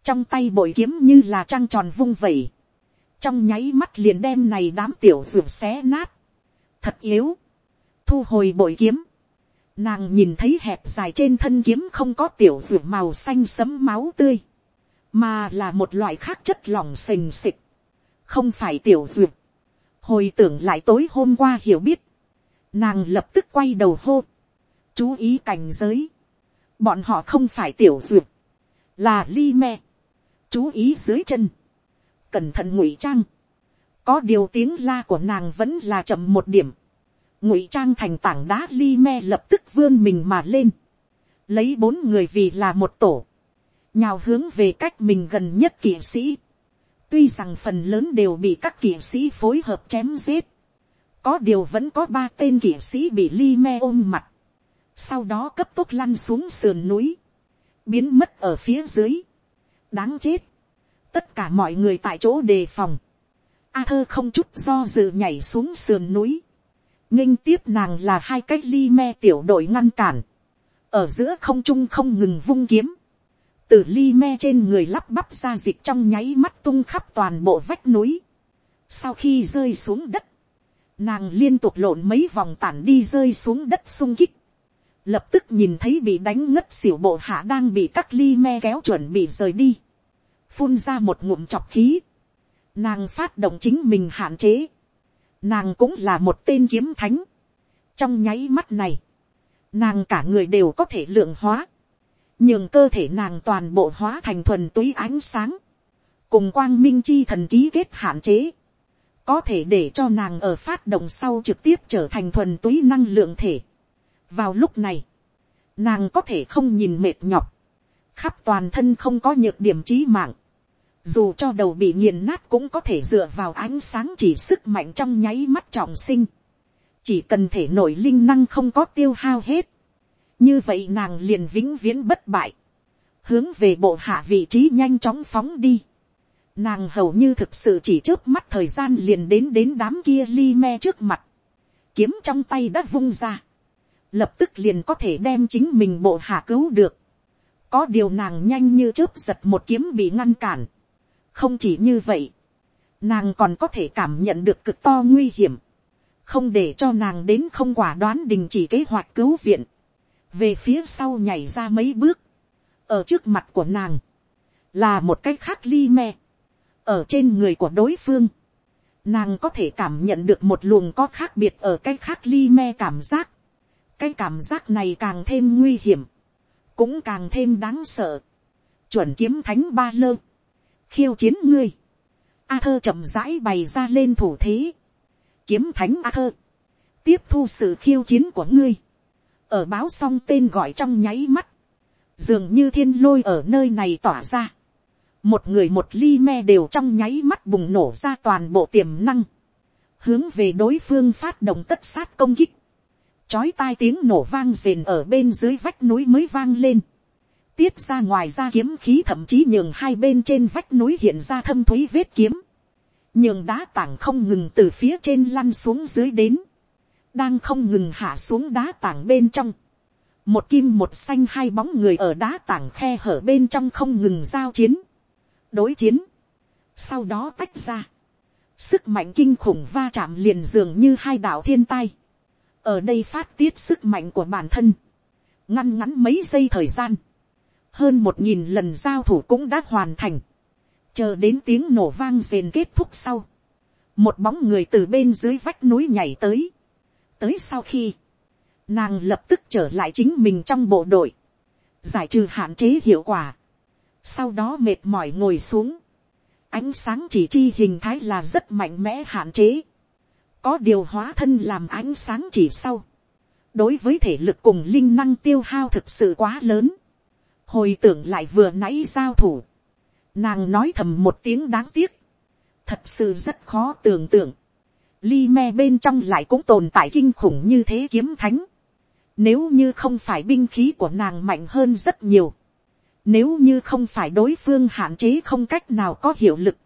trong tay bội kiếm như là trăng tròn vung vẩy, trong nháy mắt liền đem này đám tiểu ruột xé nát, thật yếu, thu hồi bội kiếm, nàng nhìn thấy hẹp dài trên thân kiếm không có tiểu ruột màu xanh sấm máu tươi, mà là một loại khác chất lỏng sình sịch, không phải tiểu ruột, hồi tưởng lại tối hôm qua hiểu biết, nàng lập tức quay đầu hô, chú ý cảnh giới, bọn họ không phải tiểu ruột, là li me, chú ý dưới chân, cẩn thận ngụy trang, có điều tiếng la của nàng vẫn là chậm một điểm, ngụy trang thành tảng đá li me lập tức vươn mình mà lên, lấy bốn người vì là một tổ, nhào hướng về cách mình gần nhất kỵ sĩ, tuy rằng phần lớn đều bị các kỵ sĩ phối hợp chém giết, có điều vẫn có ba tên kỵ sĩ bị li me ôm mặt, sau đó cấp tốc lăn xuống sườn núi, biến mất ở phía dưới, đáng chết, tất cả mọi người tại chỗ đề phòng, a thơ không chút do dự nhảy xuống sườn núi, nghinh tiếp nàng là hai cái li me tiểu đội ngăn cản, ở giữa không trung không ngừng vung kiếm, từ ly me trên người lắp bắp ra dịch trong nháy mắt tung khắp toàn bộ vách núi, sau khi rơi xuống đất, nàng liên tục lộn mấy vòng tản đi rơi xuống đất sung kích, lập tức nhìn thấy bị đánh ngất xỉu bộ hạ đang bị các ly me kéo chuẩn bị rời đi, phun ra một ngụm chọc khí, nàng phát động chính mình hạn chế, nàng cũng là một tên kiếm thánh, trong nháy mắt này, nàng cả người đều có thể lượng hóa, nhường cơ thể nàng toàn bộ hóa thành thuần túy ánh sáng, cùng quang minh chi thần ký kết hạn chế, có thể để cho nàng ở phát động sau trực tiếp trở thành thuần túy năng lượng thể. vào lúc này, nàng có thể không nhìn mệt nhọc, khắp toàn thân không có nhược điểm trí mạng, dù cho đầu bị nghiền nát cũng có thể dựa vào ánh sáng chỉ sức mạnh trong nháy mắt trọng sinh, chỉ cần thể nội linh năng không có tiêu hao hết, như vậy nàng liền vĩnh viễn bất bại, hướng về bộ hạ vị trí nhanh chóng phóng đi, nàng hầu như thực sự chỉ trước mắt thời gian liền đến đến đám kia li me trước mặt, kiếm trong tay đã vung ra, lập tức liền có thể đem chính mình bộ hạ cứu được, có điều nàng nhanh như chớp giật một kiếm bị ngăn cản, không chỉ như vậy, nàng còn có thể cảm nhận được cực to nguy hiểm, không để cho nàng đến không quả đoán đình chỉ kế hoạch cứu viện, về phía sau nhảy ra mấy bước, ở trước mặt của nàng, là một cái khác ly me, ở trên người của đối phương, nàng có thể cảm nhận được một luồng có khác biệt ở cái khác ly me cảm giác, cái cảm giác này càng thêm nguy hiểm, cũng càng thêm đáng sợ, chuẩn kiếm thánh ba lơ, khiêu chiến ngươi, a thơ chậm rãi bày ra lên thủ thế, kiếm thánh a thơ, tiếp thu sự khiêu chiến của ngươi, ở báo xong tên gọi trong nháy mắt, dường như thiên lôi ở nơi này tỏa ra, một người một ly me đều trong nháy mắt bùng nổ ra toàn bộ tiềm năng, hướng về đối phương phát động tất sát công kích, chói tai tiếng nổ vang rền ở bên dưới vách núi mới vang lên, tiết ra ngoài ra kiếm khí thậm chí nhường hai bên trên vách núi hiện ra thâm thúy vết kiếm, nhường đá tảng không ngừng từ phía trên lăn xuống dưới đến, đang không ngừng hạ xuống đá tảng bên trong, một kim một xanh hai bóng người ở đá tảng khe hở bên trong không ngừng giao chiến, đối chiến, sau đó tách ra, sức mạnh kinh khủng va chạm liền dường như hai đạo thiên tai, ở đây phát tiết sức mạnh của bản thân, ngăn ngắn mấy giây thời gian, hơn một nghìn lần giao thủ cũng đã hoàn thành, chờ đến tiếng nổ vang rền kết thúc sau, một bóng người từ bên dưới vách núi nhảy tới, tới sau khi, nàng lập tức trở lại chính mình trong bộ đội, giải trừ hạn chế hiệu quả, sau đó mệt mỏi ngồi xuống, ánh sáng chỉ chi hình thái là rất mạnh mẽ hạn chế, có điều hóa thân làm ánh sáng chỉ sau, đối với thể lực cùng linh năng tiêu hao thực sự quá lớn, hồi tưởng lại vừa nãy giao thủ, nàng nói thầm một tiếng đáng tiếc, thật sự rất khó tưởng tượng, ly me bên trong lại cũng tồn tại kinh khủng như thế kiếm thánh, nếu như không phải binh khí của nàng mạnh hơn rất nhiều, nếu như không phải đối phương hạn chế không cách nào có hiệu lực,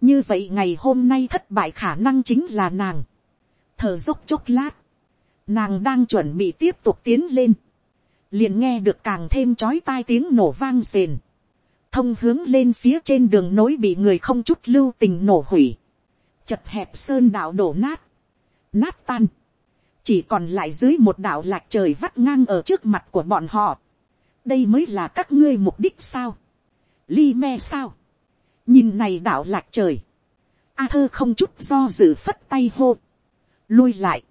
như vậy ngày hôm nay thất bại khả năng chính là nàng, thở dốc chốc lát, nàng đang chuẩn bị tiếp tục tiến lên, liền nghe được càng thêm chói tai tiếng nổ vang rền, thông hướng lên phía trên đường nối bị người không chút lưu tình nổ hủy, chật hẹp sơn đạo đổ nát, nát tan, chỉ còn lại dưới một đạo lạc trời vắt ngang ở trước mặt của bọn họ, đây mới là các ngươi mục đích sao, li me sao, nhìn này đạo lạc trời, a thơ không chút do dự phất tay hô, lui lại,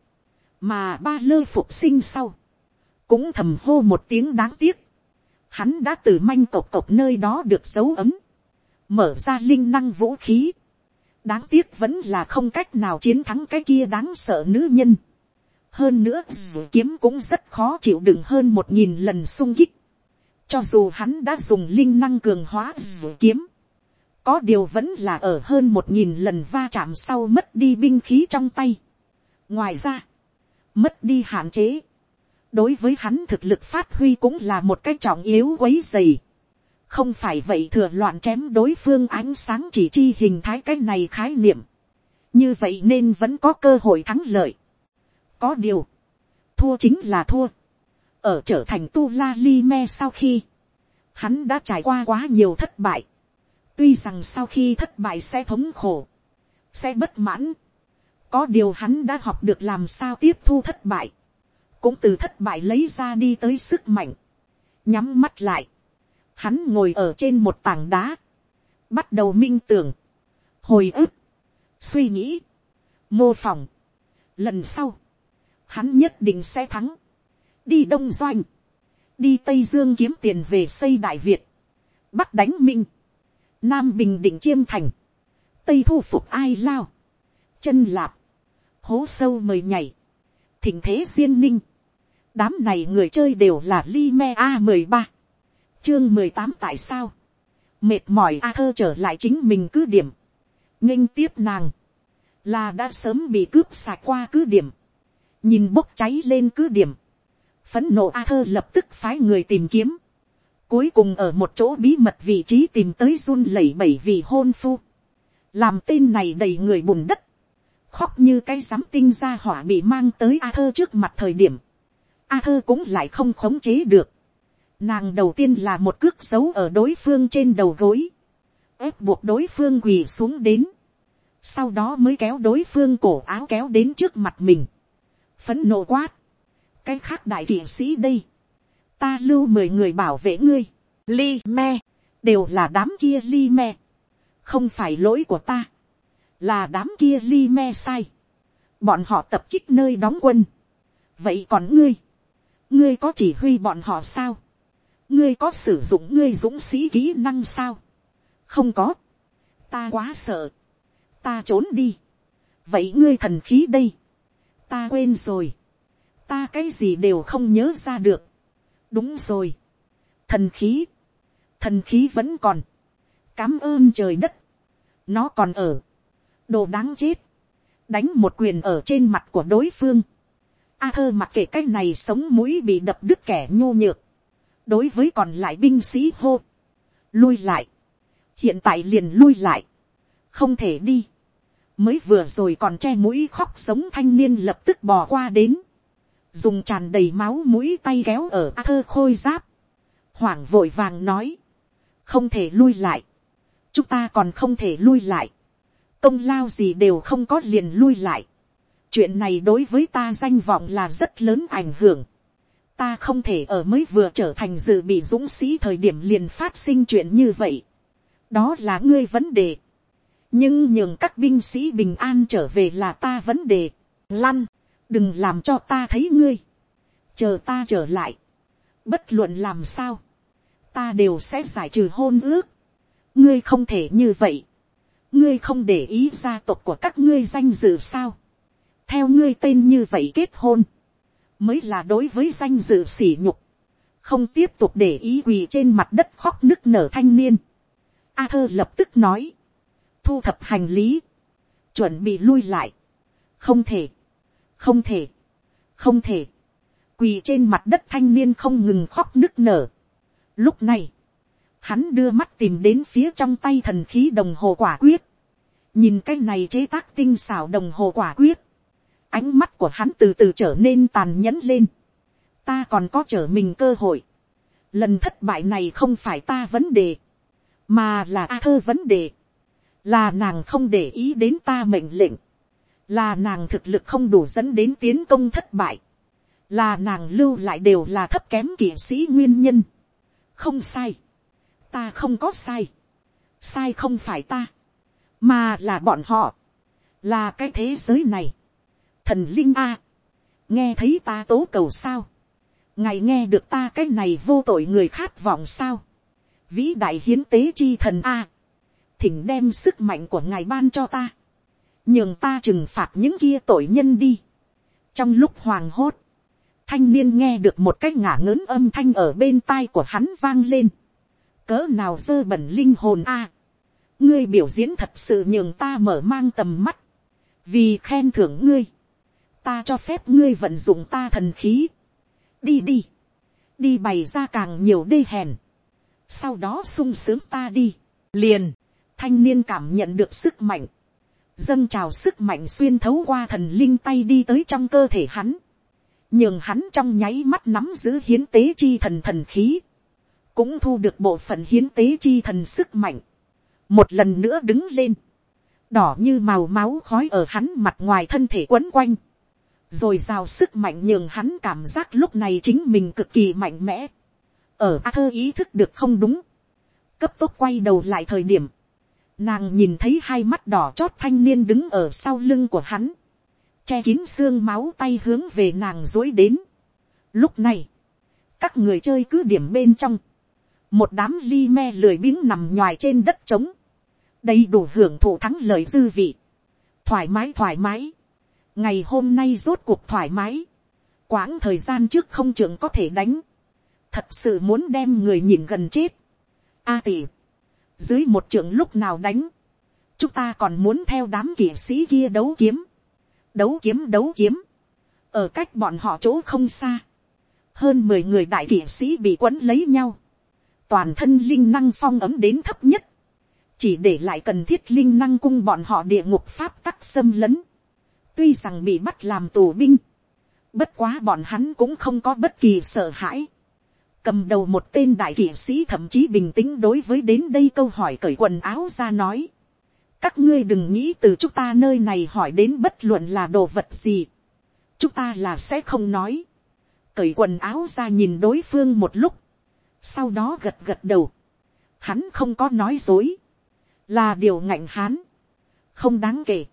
mà ba lơ phục sinh sau, cũng thầm hô một tiếng đáng tiếc, hắn đã từ manh cộc cộc nơi đó được dấu ấm, mở ra linh năng vũ khí, đáng tiếc vẫn là không cách nào chiến thắng cái kia đáng sợ nữ nhân. hơn nữa dù kiếm cũng rất khó chịu đựng hơn một nghìn lần sung kích. cho dù hắn đã dùng linh năng cường hóa dù kiếm, có điều vẫn là ở hơn một nghìn lần va chạm sau mất đi binh khí trong tay. ngoài ra, mất đi hạn chế, đối với hắn thực lực phát huy cũng là một cái trọng yếu quấy dày không phải vậy thừa loạn chém đối phương ánh sáng chỉ chi hình thái cái này khái niệm. như vậy nên vẫn có cơ hội thắng lợi. có điều, thua chính là thua. ở trở thành tu la li me sau khi, hắn đã trải qua quá nhiều thất bại. tuy rằng sau khi thất bại sẽ thống khổ, sẽ bất mãn. có điều hắn đã học được làm sao tiếp thu thất bại. cũng từ thất bại lấy ra đi tới sức mạnh. nhắm mắt lại Hắn ngồi ở trên một tảng đá. Bắt đầu minh tưởng. Hồi ức. Suy nghĩ. Mô phỏng. Lần sau. Hắn nhất định sẽ thắng. Đi Đông Doanh. Đi Tây Dương kiếm tiền về xây Đại Việt. Bắc đánh Minh. Nam Bình Định Chiêm Thành. Tây thu phục ai lao. Chân lạp. Hố sâu mời nhảy. Thỉnh thế duyên ninh. Đám này người chơi đều là Li Me A13 chương mười tám tại sao, mệt mỏi a thơ trở lại chính mình cứ điểm, nghinh tiếp nàng, là đã sớm bị cướp sạc qua cứ điểm, nhìn bốc cháy lên cứ điểm, phấn nộ a thơ lập tức phái người tìm kiếm, cuối cùng ở một chỗ bí mật vị trí tìm tới run lẩy bẩy vì hôn phu, làm tên này đầy người bùn đất, khóc như cái dám tinh ra hỏa bị mang tới a thơ trước mặt thời điểm, a thơ cũng lại không khống chế được, Nàng đầu tiên là một cước giấu ở đối phương trên đầu gối. ép buộc đối phương quỳ xuống đến. Sau đó mới kéo đối phương cổ áo kéo đến trước mặt mình. Phấn nộ quát. Cái khác đại kỷ sĩ đây. Ta lưu mười người bảo vệ ngươi. Li me. Đều là đám kia li me. Không phải lỗi của ta. Là đám kia li me sai. Bọn họ tập kích nơi đóng quân. Vậy còn ngươi? Ngươi có chỉ huy bọn họ sao? Ngươi có sử dụng ngươi dũng sĩ kỹ năng sao, không có, ta quá sợ, ta trốn đi, vậy ngươi thần khí đây, ta quên rồi, ta cái gì đều không nhớ ra được, đúng rồi, thần khí, thần khí vẫn còn, cám ơn trời đất, nó còn ở, đồ đáng chết, đánh một quyền ở trên mặt của đối phương, a thơ mặc kệ cái này sống mũi bị đập đứt kẻ nhô nhược, đối với còn lại binh sĩ hô, lui lại, hiện tại liền lui lại, không thể đi, mới vừa rồi còn che mũi khóc sống thanh niên lập tức bò qua đến, dùng tràn đầy máu mũi tay kéo ở a thơ khôi giáp, hoảng vội vàng nói, không thể lui lại, chúng ta còn không thể lui lại, công lao gì đều không có liền lui lại, chuyện này đối với ta danh vọng là rất lớn ảnh hưởng, ta không thể ở mới vừa trở thành dự bị dũng sĩ thời điểm liền phát sinh chuyện như vậy. đó là ngươi vấn đề. nhưng nhường các binh sĩ bình an trở về là ta vấn đề. lăn, đừng làm cho ta thấy ngươi. chờ ta trở lại. bất luận làm sao, ta đều sẽ giải trừ hôn ước. ngươi không thể như vậy. ngươi không để ý gia tộc của các ngươi danh dự sao. theo ngươi tên như vậy kết hôn mới là đối với danh dự sỉ nhục, không tiếp tục để ý quỳ trên mặt đất khóc nức nở thanh niên. A thơ lập tức nói, thu thập hành lý, chuẩn bị lui lại, không thể, không thể, không thể, quỳ trên mặt đất thanh niên không ngừng khóc nức nở. Lúc này, hắn đưa mắt tìm đến phía trong tay thần khí đồng hồ quả quyết, nhìn cái này chế tác tinh xảo đồng hồ quả quyết, Ánh mắt của hắn từ từ trở nên tàn nhẫn lên. Ta còn có trở mình cơ hội. Lần thất bại này không phải ta vấn đề. Mà là A thơ vấn đề. Là nàng không để ý đến ta mệnh lệnh. Là nàng thực lực không đủ dẫn đến tiến công thất bại. Là nàng lưu lại đều là thấp kém kỵ sĩ nguyên nhân. Không sai. Ta không có sai. Sai không phải ta. Mà là bọn họ. Là cái thế giới này thần linh a, nghe thấy ta tố cầu sao, ngài nghe được ta cái này vô tội người khát vọng sao, vĩ đại hiến tế chi thần a, thỉnh đem sức mạnh của ngài ban cho ta, nhường ta trừng phạt những kia tội nhân đi. trong lúc hoàng hốt, thanh niên nghe được một cái ngả ngớn âm thanh ở bên tai của hắn vang lên. cỡ nào dơ bẩn linh hồn a. ngươi biểu diễn thật sự nhường ta mở mang tầm mắt. vì khen thưởng ngươi ta cho phép ngươi vận dụng ta thần khí. đi đi. đi bày ra càng nhiều đê hèn. sau đó sung sướng ta đi. liền. thanh niên cảm nhận được sức mạnh. dâng trào sức mạnh xuyên thấu qua thần linh tay đi tới trong cơ thể hắn nhường hắn trong nháy mắt nắm giữ hiến tế chi thần thần khí, cũng thu được bộ phận hiến tế chi thần sức mạnh, một lần nữa đứng lên, đỏ như màu máu khói ở hắn mặt ngoài thân thể quấn quanh, rồi rào sức mạnh nhường hắn cảm giác lúc này chính mình cực kỳ mạnh mẽ, ở a thơ ý thức được không đúng, cấp tốc quay đầu lại thời điểm, nàng nhìn thấy hai mắt đỏ chót thanh niên đứng ở sau lưng của hắn, che kín xương máu tay hướng về nàng dối đến. Lúc này, các người chơi cứ điểm bên trong, một đám ly me lười biếng nằm nhòi trên đất trống, đầy đủ hưởng thụ thắng lợi dư vị, thoải mái thoải mái, ngày hôm nay rốt cuộc thoải mái, quãng thời gian trước không trưởng có thể đánh, thật sự muốn đem người nhìn gần chết. A tỷ, dưới một trưởng lúc nào đánh, chúng ta còn muốn theo đám kỵ sĩ kia đấu kiếm, đấu kiếm đấu kiếm, ở cách bọn họ chỗ không xa, hơn mười người đại kỵ sĩ bị quấn lấy nhau, toàn thân linh năng phong ấm đến thấp nhất, chỉ để lại cần thiết linh năng cung bọn họ địa ngục pháp tắc xâm lấn, tuy rằng bị bắt làm tù binh, bất quá bọn hắn cũng không có bất kỳ sợ hãi, cầm đầu một tên đại kỵ sĩ thậm chí bình tĩnh đối với đến đây câu hỏi cởi quần áo ra nói, các ngươi đừng nghĩ từ chúng ta nơi này hỏi đến bất luận là đồ vật gì. chúng ta là sẽ không nói. cởi quần áo ra nhìn đối phương một lúc. sau đó gật gật đầu. hắn không có nói dối. là điều ngạnh hắn. không đáng kể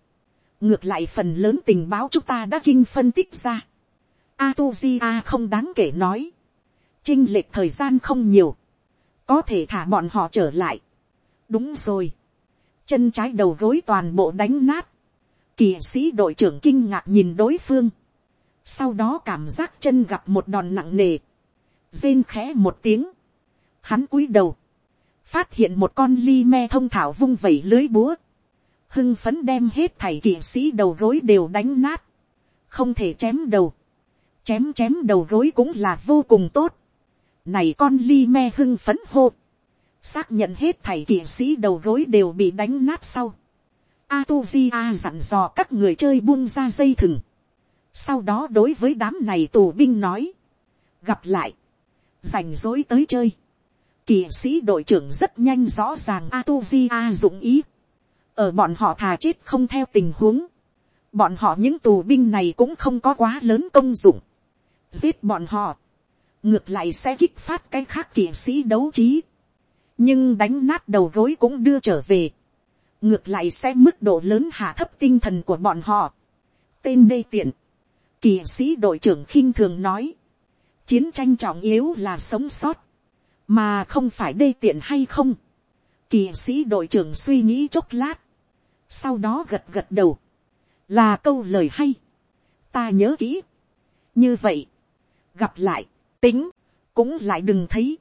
ngược lại phần lớn tình báo chúng ta đã kinh phân tích ra. a tu di a không đáng kể nói. chinh lệch thời gian không nhiều. có thể thả bọn họ trở lại. đúng rồi chân trái đầu gối toàn bộ đánh nát, kỳ sĩ đội trưởng kinh ngạc nhìn đối phương, sau đó cảm giác chân gặp một đòn nặng nề, rên khẽ một tiếng, hắn cúi đầu, phát hiện một con ly me thông thảo vung vẩy lưới búa, hưng phấn đem hết thảy kỵ sĩ đầu gối đều đánh nát, không thể chém đầu, chém chém đầu gối cũng là vô cùng tốt, này con ly me hưng phấn hô, xác nhận hết thảy kỵ sĩ đầu gối đều bị đánh nát sau. Atuvia dặn dò các người chơi buông ra dây thừng. Sau đó đối với đám này tù binh nói. Gặp lại. Rảnh dối tới chơi. Kỵ sĩ đội trưởng rất nhanh rõ ràng Atuvia dụng ý. Ở bọn họ thà chết không theo tình huống. Bọn họ những tù binh này cũng không có quá lớn công dụng. Giết bọn họ. Ngược lại sẽ kích phát cái khác kỵ sĩ đấu trí nhưng đánh nát đầu gối cũng đưa trở về, ngược lại sẽ mức độ lớn hạ thấp tinh thần của bọn họ. tên đê tiện, kỳ sĩ đội trưởng khinh thường nói, chiến tranh trọng yếu là sống sót, mà không phải đê tiện hay không. kỳ sĩ đội trưởng suy nghĩ chốc lát, sau đó gật gật đầu, là câu lời hay, ta nhớ kỹ. như vậy, gặp lại, tính, cũng lại đừng thấy,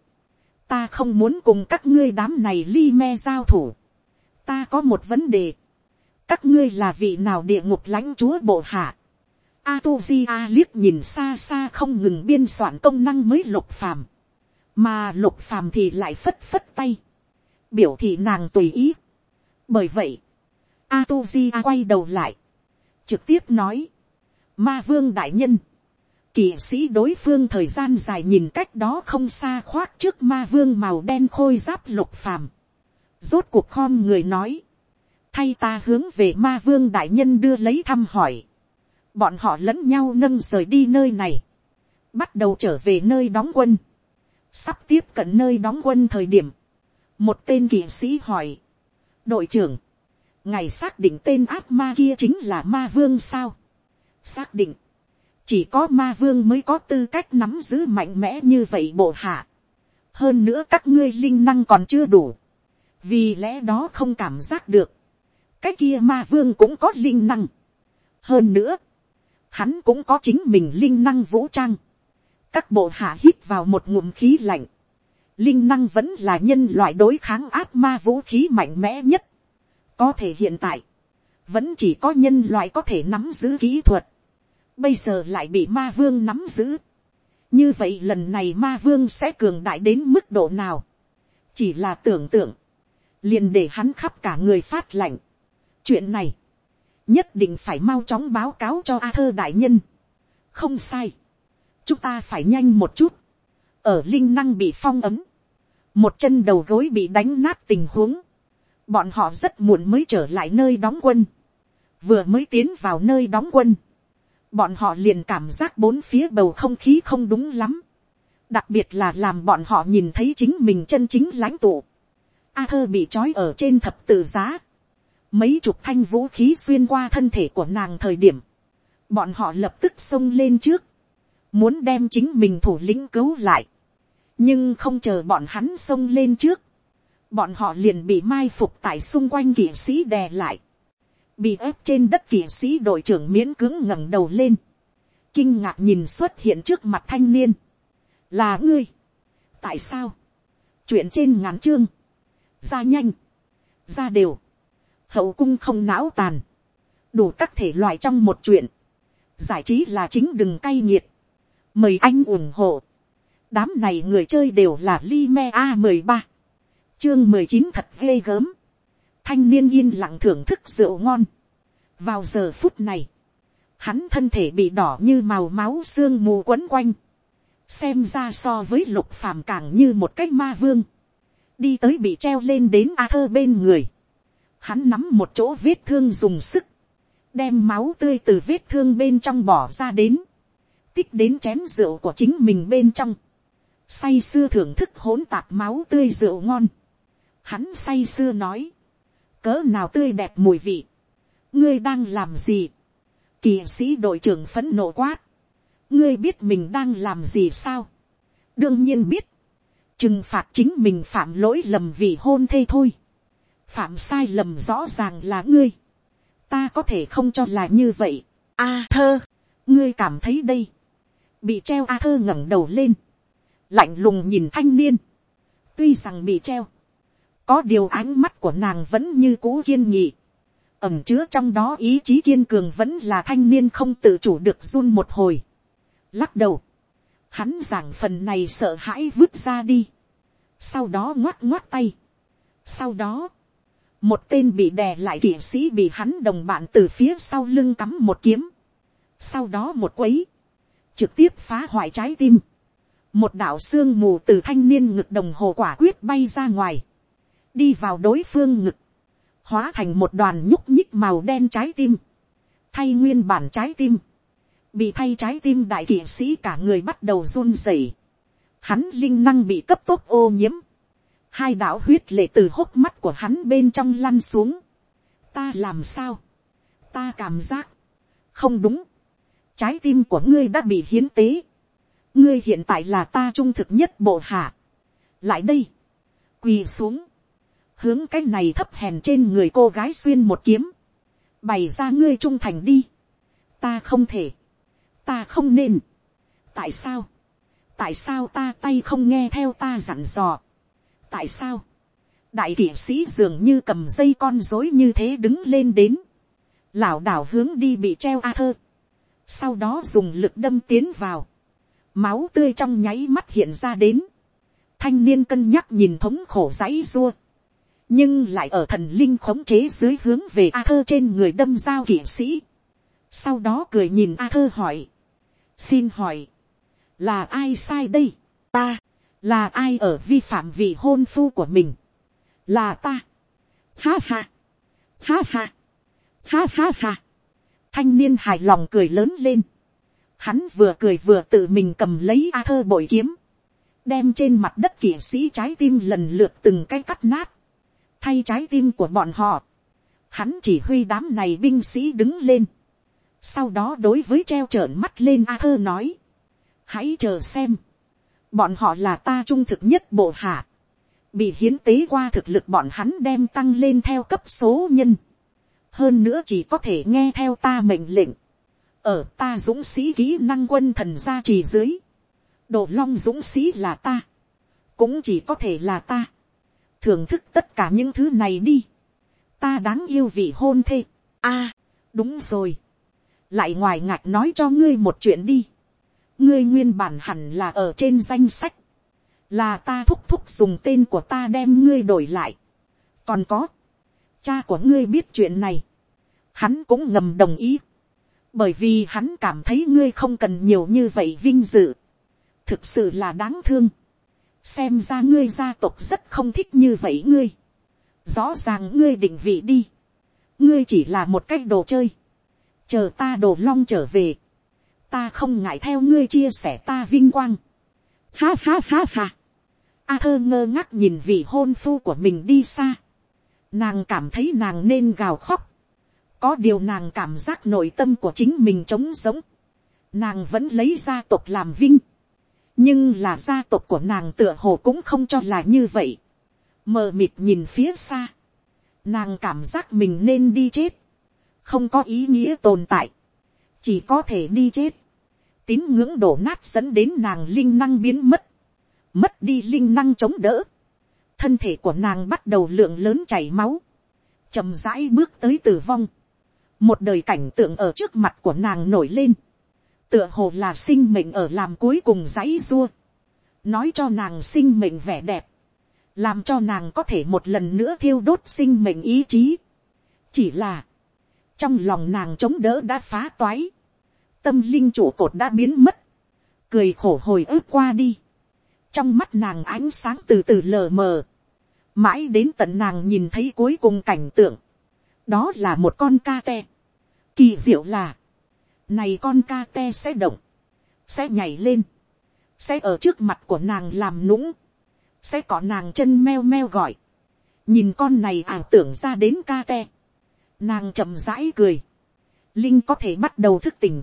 ta không muốn cùng các ngươi đám này li me giao thủ. ta có một vấn đề. các ngươi là vị nào địa ngục lãnh chúa bộ hạ. Atuvia liếc nhìn xa xa không ngừng biên soạn công năng mới lục phàm. mà lục phàm thì lại phất phất tay. biểu thị nàng tùy ý. bởi vậy, Atuvia quay đầu lại. trực tiếp nói. ma vương đại nhân kỵ sĩ đối phương thời gian dài nhìn cách đó không xa khoác trước ma vương màu đen khôi giáp lục phàm. Rốt cuộc khom người nói. Thay ta hướng về ma vương đại nhân đưa lấy thăm hỏi. Bọn họ lẫn nhau nâng rời đi nơi này. Bắt đầu trở về nơi đóng quân. Sắp tiếp cận nơi đóng quân thời điểm. Một tên kỵ sĩ hỏi. Đội trưởng. Ngày xác định tên ác ma kia chính là ma vương sao? Xác định chỉ có ma vương mới có tư cách nắm giữ mạnh mẽ như vậy bộ hạ. hơn nữa các ngươi linh năng còn chưa đủ. vì lẽ đó không cảm giác được, cái kia ma vương cũng có linh năng. hơn nữa, hắn cũng có chính mình linh năng vũ trang. các bộ hạ hít vào một ngụm khí lạnh. linh năng vẫn là nhân loại đối kháng ác ma vũ khí mạnh mẽ nhất có thể hiện tại, vẫn chỉ có nhân loại có thể nắm giữ kỹ thuật. bây giờ lại bị ma vương nắm giữ. như vậy lần này ma vương sẽ cường đại đến mức độ nào. chỉ là tưởng tượng, liền để hắn khắp cả người phát lạnh. chuyện này, nhất định phải mau chóng báo cáo cho a thơ đại nhân. không sai, chúng ta phải nhanh một chút, ở linh năng bị phong ấm, một chân đầu gối bị đánh nát tình huống, bọn họ rất muộn mới trở lại nơi đóng quân, vừa mới tiến vào nơi đóng quân, bọn họ liền cảm giác bốn phía bầu không khí không đúng lắm, đặc biệt là làm bọn họ nhìn thấy chính mình chân chính lãnh tụ, A thơ bị trói ở trên thập tự giá, mấy chục thanh vũ khí xuyên qua thân thể của nàng thời điểm, bọn họ lập tức xông lên trước, muốn đem chính mình thủ lĩnh cứu lại, nhưng không chờ bọn hắn xông lên trước, bọn họ liền bị mai phục tại xung quanh kỵ sĩ đè lại, bị ép trên đất kỵ sĩ đội trưởng miễn cứng ngẩng đầu lên, kinh ngạc nhìn xuất hiện trước mặt thanh niên, là ngươi, tại sao, chuyện trên ngắn chương, ra nhanh, ra đều, hậu cung không não tàn, đủ các thể loại trong một chuyện, giải trí là chính đừng cay nghiệt, mời anh ủng hộ, đám này người chơi đều là li me a mười ba, chương mười chín thật ghê gớm, thanh niên yên lặng thưởng thức rượu ngon, vào giờ phút này, hắn thân thể bị đỏ như màu máu xương mù quấn quanh, xem ra so với lục phàm càng như một cái ma vương, đi tới bị treo lên đến a thơ bên người, hắn nắm một chỗ vết thương dùng sức, đem máu tươi từ vết thương bên trong bỏ ra đến, tích đến chén rượu của chính mình bên trong, say sưa thưởng thức hỗn tạp máu tươi rượu ngon, hắn say sưa nói, cỡ nào tươi đẹp mùi vị, ngươi đang làm gì, kỳ sĩ đội trưởng phấn nộ quát, ngươi biết mình đang làm gì sao, đương nhiên biết, trừng phạt chính mình phạm lỗi lầm vì hôn thê thôi, phạm sai lầm rõ ràng là ngươi, ta có thể không cho là như vậy. A thơ, ngươi cảm thấy đây, bị treo a thơ ngẩng đầu lên, lạnh lùng nhìn thanh niên, tuy rằng bị treo, có điều ánh mắt của nàng vẫn như cũ kiên nhị, ẩm chứa trong đó ý chí kiên cường vẫn là thanh niên không tự chủ được run một hồi, lắc đầu, hắn giảng phần này sợ hãi vứt ra đi, sau đó ngoắt ngoắt tay, sau đó, một tên bị đè lại kỵ sĩ bị hắn đồng bạn từ phía sau lưng cắm một kiếm, sau đó một quấy, trực tiếp phá hoại trái tim, một đạo xương mù từ thanh niên ngực đồng hồ quả quyết bay ra ngoài, đi vào đối phương ngực, hóa thành một đoàn nhúc nhích màu đen trái tim, thay nguyên bản trái tim, bị thay trái tim đại kỵ sĩ cả người bắt đầu run rẩy, hắn linh năng bị cấp tốc ô nhiễm, hai đạo huyết lệ từ hốc mắt của hắn bên trong lăn xuống. ta làm sao, ta cảm giác, không đúng, trái tim của ngươi đã bị hiến tế, ngươi hiện tại là ta trung thực nhất bộ hạ, lại đây, quỳ xuống, hướng cái này thấp hèn trên người cô gái xuyên một kiếm, bày ra ngươi trung thành đi, ta không thể, ta không nên, tại sao, tại sao ta tay không nghe theo ta dặn dò, tại sao, đại kỵ sĩ dường như cầm dây con dối như thế đứng lên đến, lảo đảo hướng đi bị treo a thơ, sau đó dùng lực đâm tiến vào, máu tươi trong nháy mắt hiện ra đến, thanh niên cân nhắc nhìn thống khổ dãy dua, nhưng lại ở thần linh khống chế dưới hướng về a thơ trên người đâm dao kỵ sĩ, sau đó cười nhìn a thơ hỏi, xin hỏi, là ai sai đây, ta, là ai ở vi phạm vị hôn phu của mình, là ta, ha ha, ha ha, ha ha ha, thanh niên hài lòng cười lớn lên, hắn vừa cười vừa tự mình cầm lấy a thơ bội kiếm, đem trên mặt đất kỵ sĩ trái tim lần lượt từng cái cắt nát, thay trái tim của bọn họ, hắn chỉ huy đám này binh sĩ đứng lên, sau đó đối với treo trợn mắt lên a thơ nói, hãy chờ xem, bọn họ là ta trung thực nhất bộ hạ, bị hiến tế qua thực lực bọn hắn đem tăng lên theo cấp số nhân, hơn nữa chỉ có thể nghe theo ta mệnh lệnh, ở ta dũng sĩ kỹ năng quân thần gia trì dưới, đồ long dũng sĩ là ta, cũng chỉ có thể là ta, thưởng thức tất cả những thứ này đi, ta đáng yêu vị hôn thê, a, đúng rồi, lại ngoài ngạc nói cho ngươi một chuyện đi, ngươi nguyên bản hẳn là ở trên danh sách, là ta thúc thúc dùng tên của ta đem ngươi đổi lại. còn có, cha của ngươi biết chuyện này, hắn cũng ngầm đồng ý, bởi vì hắn cảm thấy ngươi không cần nhiều như vậy vinh dự, thực sự là đáng thương, xem ra ngươi gia tộc rất không thích như vậy ngươi, rõ ràng ngươi định vị đi, ngươi chỉ là một cách đồ chơi, chờ ta đồ long trở về, ta không ngại theo ngươi chia sẻ ta vinh quang, ha ha ha ha, A thơ ngơ ngác nhìn vị hôn phu của mình đi xa. Nàng cảm thấy nàng nên gào khóc. Có điều nàng cảm giác nội tâm của chính mình trống giống. Nàng vẫn lấy gia tộc làm vinh. Nhưng là gia tộc của nàng tựa hồ cũng không cho là như vậy. Mờ mịt nhìn phía xa. Nàng cảm giác mình nên đi chết. Không có ý nghĩa tồn tại. Chỉ có thể đi chết. Tín ngưỡng đổ nát dẫn đến nàng linh năng biến mất mất đi linh năng chống đỡ, thân thể của nàng bắt đầu lượng lớn chảy máu, chậm rãi bước tới tử vong, một đời cảnh tượng ở trước mặt của nàng nổi lên, tựa hồ là sinh mệnh ở làm cuối cùng dãy dua, nói cho nàng sinh mệnh vẻ đẹp, làm cho nàng có thể một lần nữa thiêu đốt sinh mệnh ý chí. chỉ là, trong lòng nàng chống đỡ đã phá toái, tâm linh chủ cột đã biến mất, cười khổ hồi ức qua đi, trong mắt nàng ánh sáng từ từ lờ mờ, mãi đến tận nàng nhìn thấy cuối cùng cảnh tượng, đó là một con ca te. Kỳ diệu là, này con ca te sẽ động, sẽ nhảy lên, sẽ ở trước mặt của nàng làm nũng, sẽ có nàng chân meo meo gọi, nhìn con này ảo tưởng ra đến ca te, nàng chậm rãi cười, linh có thể bắt đầu thức tỉnh,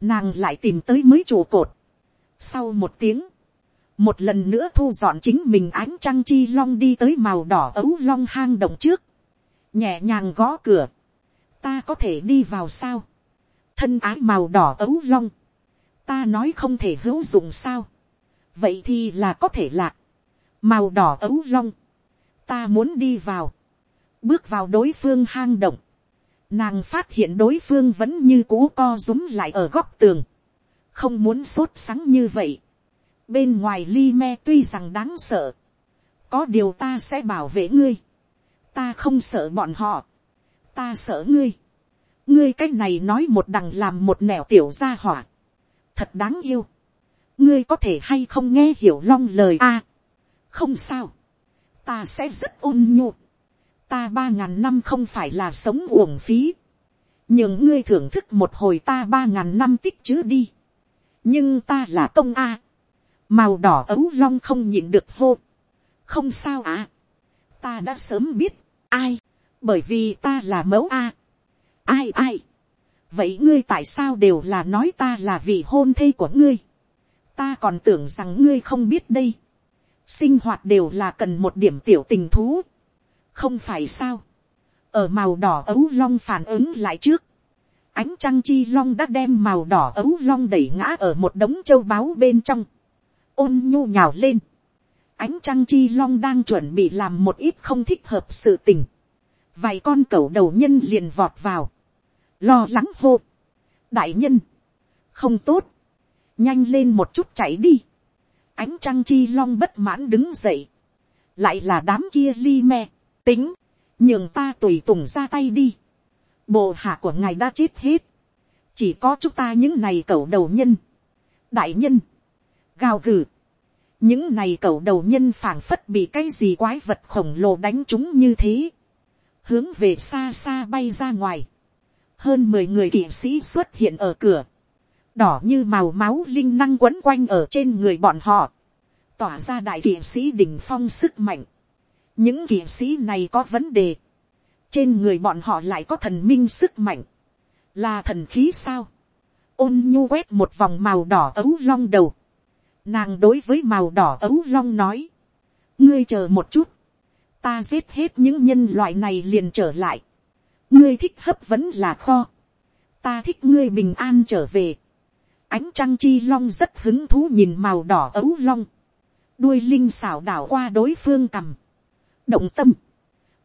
nàng lại tìm tới mới trụ cột, sau một tiếng, một lần nữa thu dọn chính mình ánh trăng chi long đi tới màu đỏ ấu long hang động trước, nhẹ nhàng gõ cửa, ta có thể đi vào sao, thân ái màu đỏ ấu long, ta nói không thể hữu dụng sao, vậy thì là có thể lạc, màu đỏ ấu long, ta muốn đi vào, bước vào đối phương hang động, nàng phát hiện đối phương vẫn như cũ co rúm lại ở góc tường, không muốn sốt sắng như vậy, bên ngoài ly me tuy rằng đáng sợ, có điều ta sẽ bảo vệ ngươi, ta không sợ bọn họ, ta sợ ngươi, ngươi cái này nói một đằng làm một nẻo tiểu ra hỏa, thật đáng yêu, ngươi có thể hay không nghe hiểu long lời a, không sao, ta sẽ rất ôn nhu, ta ba ngàn năm không phải là sống uổng phí, nhưng ngươi thưởng thức một hồi ta ba ngàn năm tích chứ đi, nhưng ta là công a, màu đỏ ấu long không nhịn được hô, không sao à, ta đã sớm biết, ai, bởi vì ta là mẫu a, ai ai, vậy ngươi tại sao đều là nói ta là vị hôn thê của ngươi, ta còn tưởng rằng ngươi không biết đây, sinh hoạt đều là cần một điểm tiểu tình thú, không phải sao, ở màu đỏ ấu long phản ứng lại trước, ánh trăng chi long đã đem màu đỏ ấu long đẩy ngã ở một đống châu báu bên trong, ôn nhu nhào lên. Ánh trăng chi long đang chuẩn bị làm một ít không thích hợp sự tình. Vài con cẩu đầu nhân liền vọt vào. Lo lắng hô. Đại nhân. Không tốt. Nhanh lên một chút chạy đi. Ánh trăng chi long bất mãn đứng dậy. Lại là đám kia li me. Tính. Nhường ta tùy tùng ra tay đi. Bộ hạ của ngài đã chết hết. Chỉ có chúng ta những này cẩu đầu nhân. Đại nhân, gào gừ. những này cầu đầu nhân phảng phất bị cái gì quái vật khổng lồ đánh chúng như thế. hướng về xa xa bay ra ngoài hơn mười người kỵ sĩ xuất hiện ở cửa. đỏ như màu máu linh năng quấn quanh ở trên người bọn họ. tỏa ra đại kỵ sĩ đỉnh phong sức mạnh. những kỵ sĩ này có vấn đề. trên người bọn họ lại có thần minh sức mạnh. là thần khí sao. ôn nhu quét một vòng màu đỏ ấu long đầu Nàng đối với màu đỏ ấu long nói. ngươi chờ một chút, ta giết hết những nhân loại này liền trở lại, ngươi thích hấp vẫn là kho, ta thích ngươi bình an trở về, ánh trăng chi long rất hứng thú nhìn màu đỏ ấu long, đuôi linh xảo đảo qua đối phương cầm, động tâm,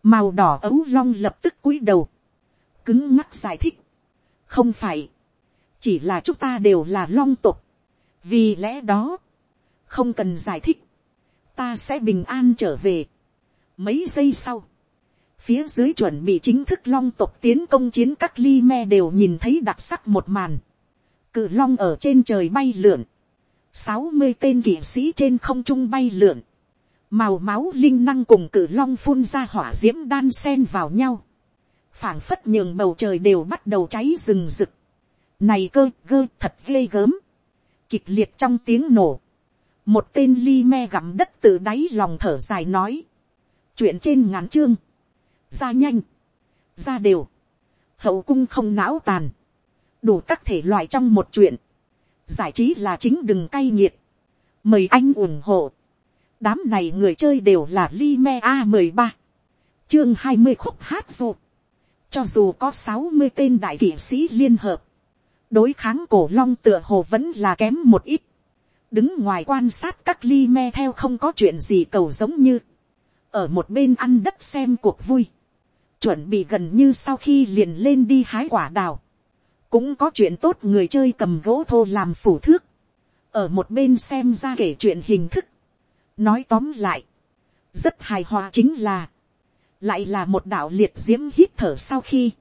màu đỏ ấu long lập tức cúi đầu, cứng ngắc giải thích, không phải, chỉ là chúng ta đều là long tục, vì lẽ đó, không cần giải thích, ta sẽ bình an trở về. Mấy giây sau, phía dưới chuẩn bị chính thức long tộc tiến công chiến các ly me đều nhìn thấy đặc sắc một màn. Cự long ở trên trời bay lượn, sáu mươi tên kỵ sĩ trên không trung bay lượn, màu máu linh năng cùng cự long phun ra hỏa diễm đan sen vào nhau, phảng phất nhường bầu trời đều bắt đầu cháy rừng rực. Này cơ gơ thật ghê gớm, kịch liệt trong tiếng nổ, một tên ly me gặm đất từ đáy lòng thở dài nói, chuyện trên ngắn chương, ra nhanh, ra đều, hậu cung không não tàn, đủ các thể loại trong một chuyện, giải trí là chính đừng cay nghiệt, mời anh ủng hộ, đám này người chơi đều là li me a mười ba, chương hai mươi khúc hát dù. Cho dù có sáu mươi tên đại kỵ sĩ liên hợp, đối kháng cổ long tựa hồ vẫn là kém một ít, đứng ngoài quan sát các ly me theo không có chuyện gì cầu giống như, ở một bên ăn đất xem cuộc vui, chuẩn bị gần như sau khi liền lên đi hái quả đào, cũng có chuyện tốt người chơi cầm gỗ thô làm phủ thước, ở một bên xem ra kể chuyện hình thức, nói tóm lại, rất hài hòa chính là, lại là một đạo liệt diễm hít thở sau khi,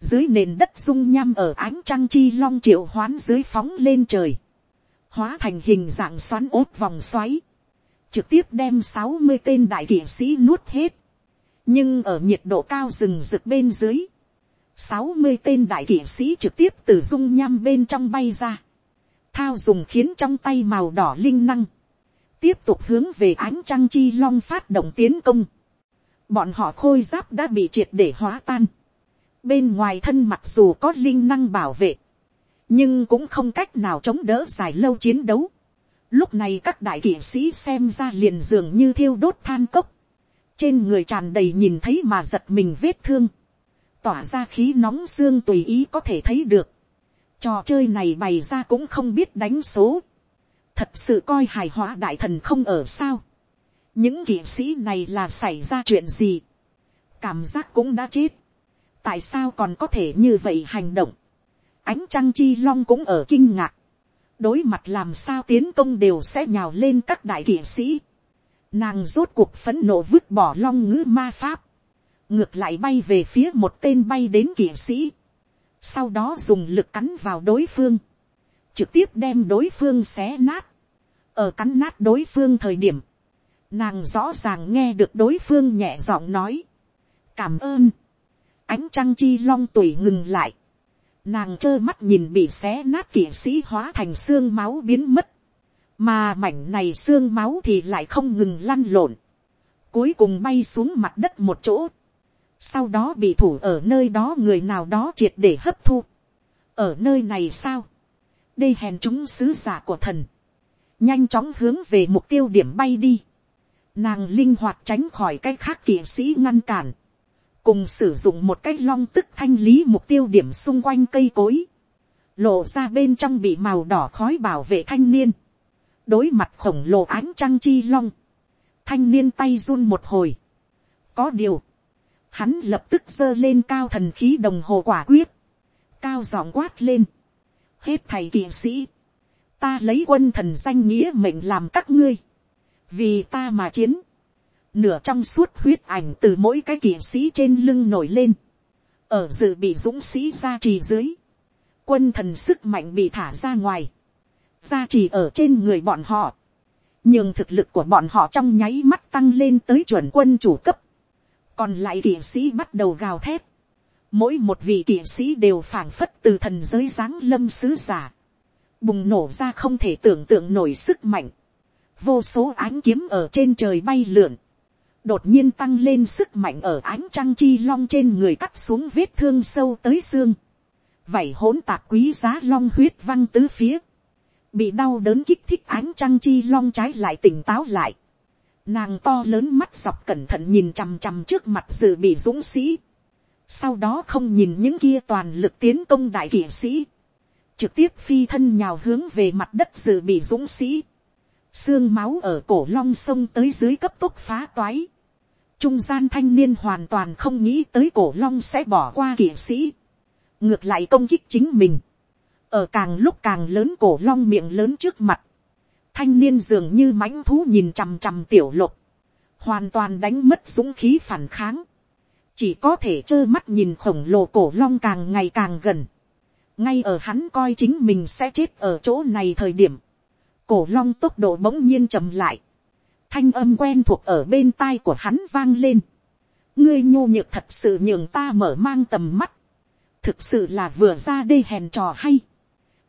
dưới nền đất dung nham ở ánh trăng chi long triệu hoán dưới phóng lên trời, hóa thành hình dạng xoắn ốt vòng xoáy, trực tiếp đem sáu mươi tên đại kỵ sĩ nuốt hết, nhưng ở nhiệt độ cao rừng rực bên dưới, sáu mươi tên đại kỵ sĩ trực tiếp từ dung nham bên trong bay ra, thao dùng khiến trong tay màu đỏ linh năng, tiếp tục hướng về ánh trăng chi long phát động tiến công, bọn họ khôi giáp đã bị triệt để hóa tan, bên ngoài thân mặc dù có linh năng bảo vệ, nhưng cũng không cách nào chống đỡ dài lâu chiến đấu. Lúc này các đại kỵ sĩ xem ra liền dường như thiêu đốt than cốc, trên người tràn đầy nhìn thấy mà giật mình vết thương, tỏa ra khí nóng xương tùy ý có thể thấy được. Trò chơi này bày ra cũng không biết đánh số, thật sự coi hài hòa đại thần không ở sao. những kỵ sĩ này là xảy ra chuyện gì, cảm giác cũng đã chết, tại sao còn có thể như vậy hành động? Ánh trăng chi long cũng ở kinh ngạc, đối mặt làm sao tiến công đều sẽ nhào lên các đại kỵ sĩ, nàng rốt cuộc phấn nộ vứt bỏ long ngữ ma pháp, ngược lại bay về phía một tên bay đến kỵ sĩ, sau đó dùng lực cắn vào đối phương, trực tiếp đem đối phương xé nát, ở cắn nát đối phương thời điểm, nàng rõ ràng nghe được đối phương nhẹ giọng nói, cảm ơn, ánh trăng chi long tuổi ngừng lại, Nàng trơ mắt nhìn bị xé nát kỵ sĩ hóa thành xương máu biến mất. Mà mảnh này xương máu thì lại không ngừng lăn lộn. Cuối cùng bay xuống mặt đất một chỗ. Sau đó bị thủ ở nơi đó người nào đó triệt để hấp thu. Ở nơi này sao? Đây hèn chúng sứ giả của thần. Nhanh chóng hướng về mục tiêu điểm bay đi. Nàng linh hoạt tránh khỏi cái khác kỵ sĩ ngăn cản cùng sử dụng một cái long tức thanh lý mục tiêu điểm xung quanh cây cối, lộ ra bên trong bị màu đỏ khói bảo vệ thanh niên, đối mặt khổng lồ ánh trăng chi long, thanh niên tay run một hồi, có điều, hắn lập tức giơ lên cao thần khí đồng hồ quả quyết, cao giọng quát lên, hết thầy kỵ sĩ, ta lấy quân thần danh nghĩa mệnh làm các ngươi, vì ta mà chiến, nửa trong suốt huyết ảnh từ mỗi cái kỵ sĩ trên lưng nổi lên, ở dự bị dũng sĩ ra trì dưới, quân thần sức mạnh bị thả ra ngoài, gia trì ở trên người bọn họ, nhưng thực lực của bọn họ trong nháy mắt tăng lên tới chuẩn quân chủ cấp, còn lại kỵ sĩ bắt đầu gào thét, mỗi một vị kỵ sĩ đều phảng phất từ thần giới giáng lâm sứ giả, bùng nổ ra không thể tưởng tượng nổi sức mạnh, vô số ánh kiếm ở trên trời bay lượn, đột nhiên tăng lên sức mạnh ở ánh trăng chi long trên người cắt xuống vết thương sâu tới xương. Vảy hỗn tạp quý giá long huyết văng tứ phía. Bị đau đớn kích thích ánh trăng chi long trái lại tỉnh táo lại. Nàng to lớn mắt dọc cẩn thận nhìn chằm chằm trước mặt dự bị dũng sĩ. Sau đó không nhìn những kia toàn lực tiến công đại kỷ sĩ. Trực tiếp phi thân nhào hướng về mặt đất dự bị dũng sĩ. Xương máu ở cổ long sông tới dưới cấp tốc phá toái. Trung gian thanh niên hoàn toàn không nghĩ tới cổ long sẽ bỏ qua kỷ sĩ. Ngược lại công kích chính mình. Ở càng lúc càng lớn cổ long miệng lớn trước mặt. Thanh niên dường như mãnh thú nhìn chằm chằm tiểu lục, hoàn toàn đánh mất dũng khí phản kháng, chỉ có thể trơ mắt nhìn khổng lồ cổ long càng ngày càng gần, ngay ở hắn coi chính mình sẽ chết ở chỗ này thời điểm, cổ long tốc độ bỗng nhiên chậm lại, thanh âm quen thuộc ở bên tai của hắn vang lên, ngươi nhô nhược thật sự nhường ta mở mang tầm mắt, thực sự là vừa ra đây hèn trò hay,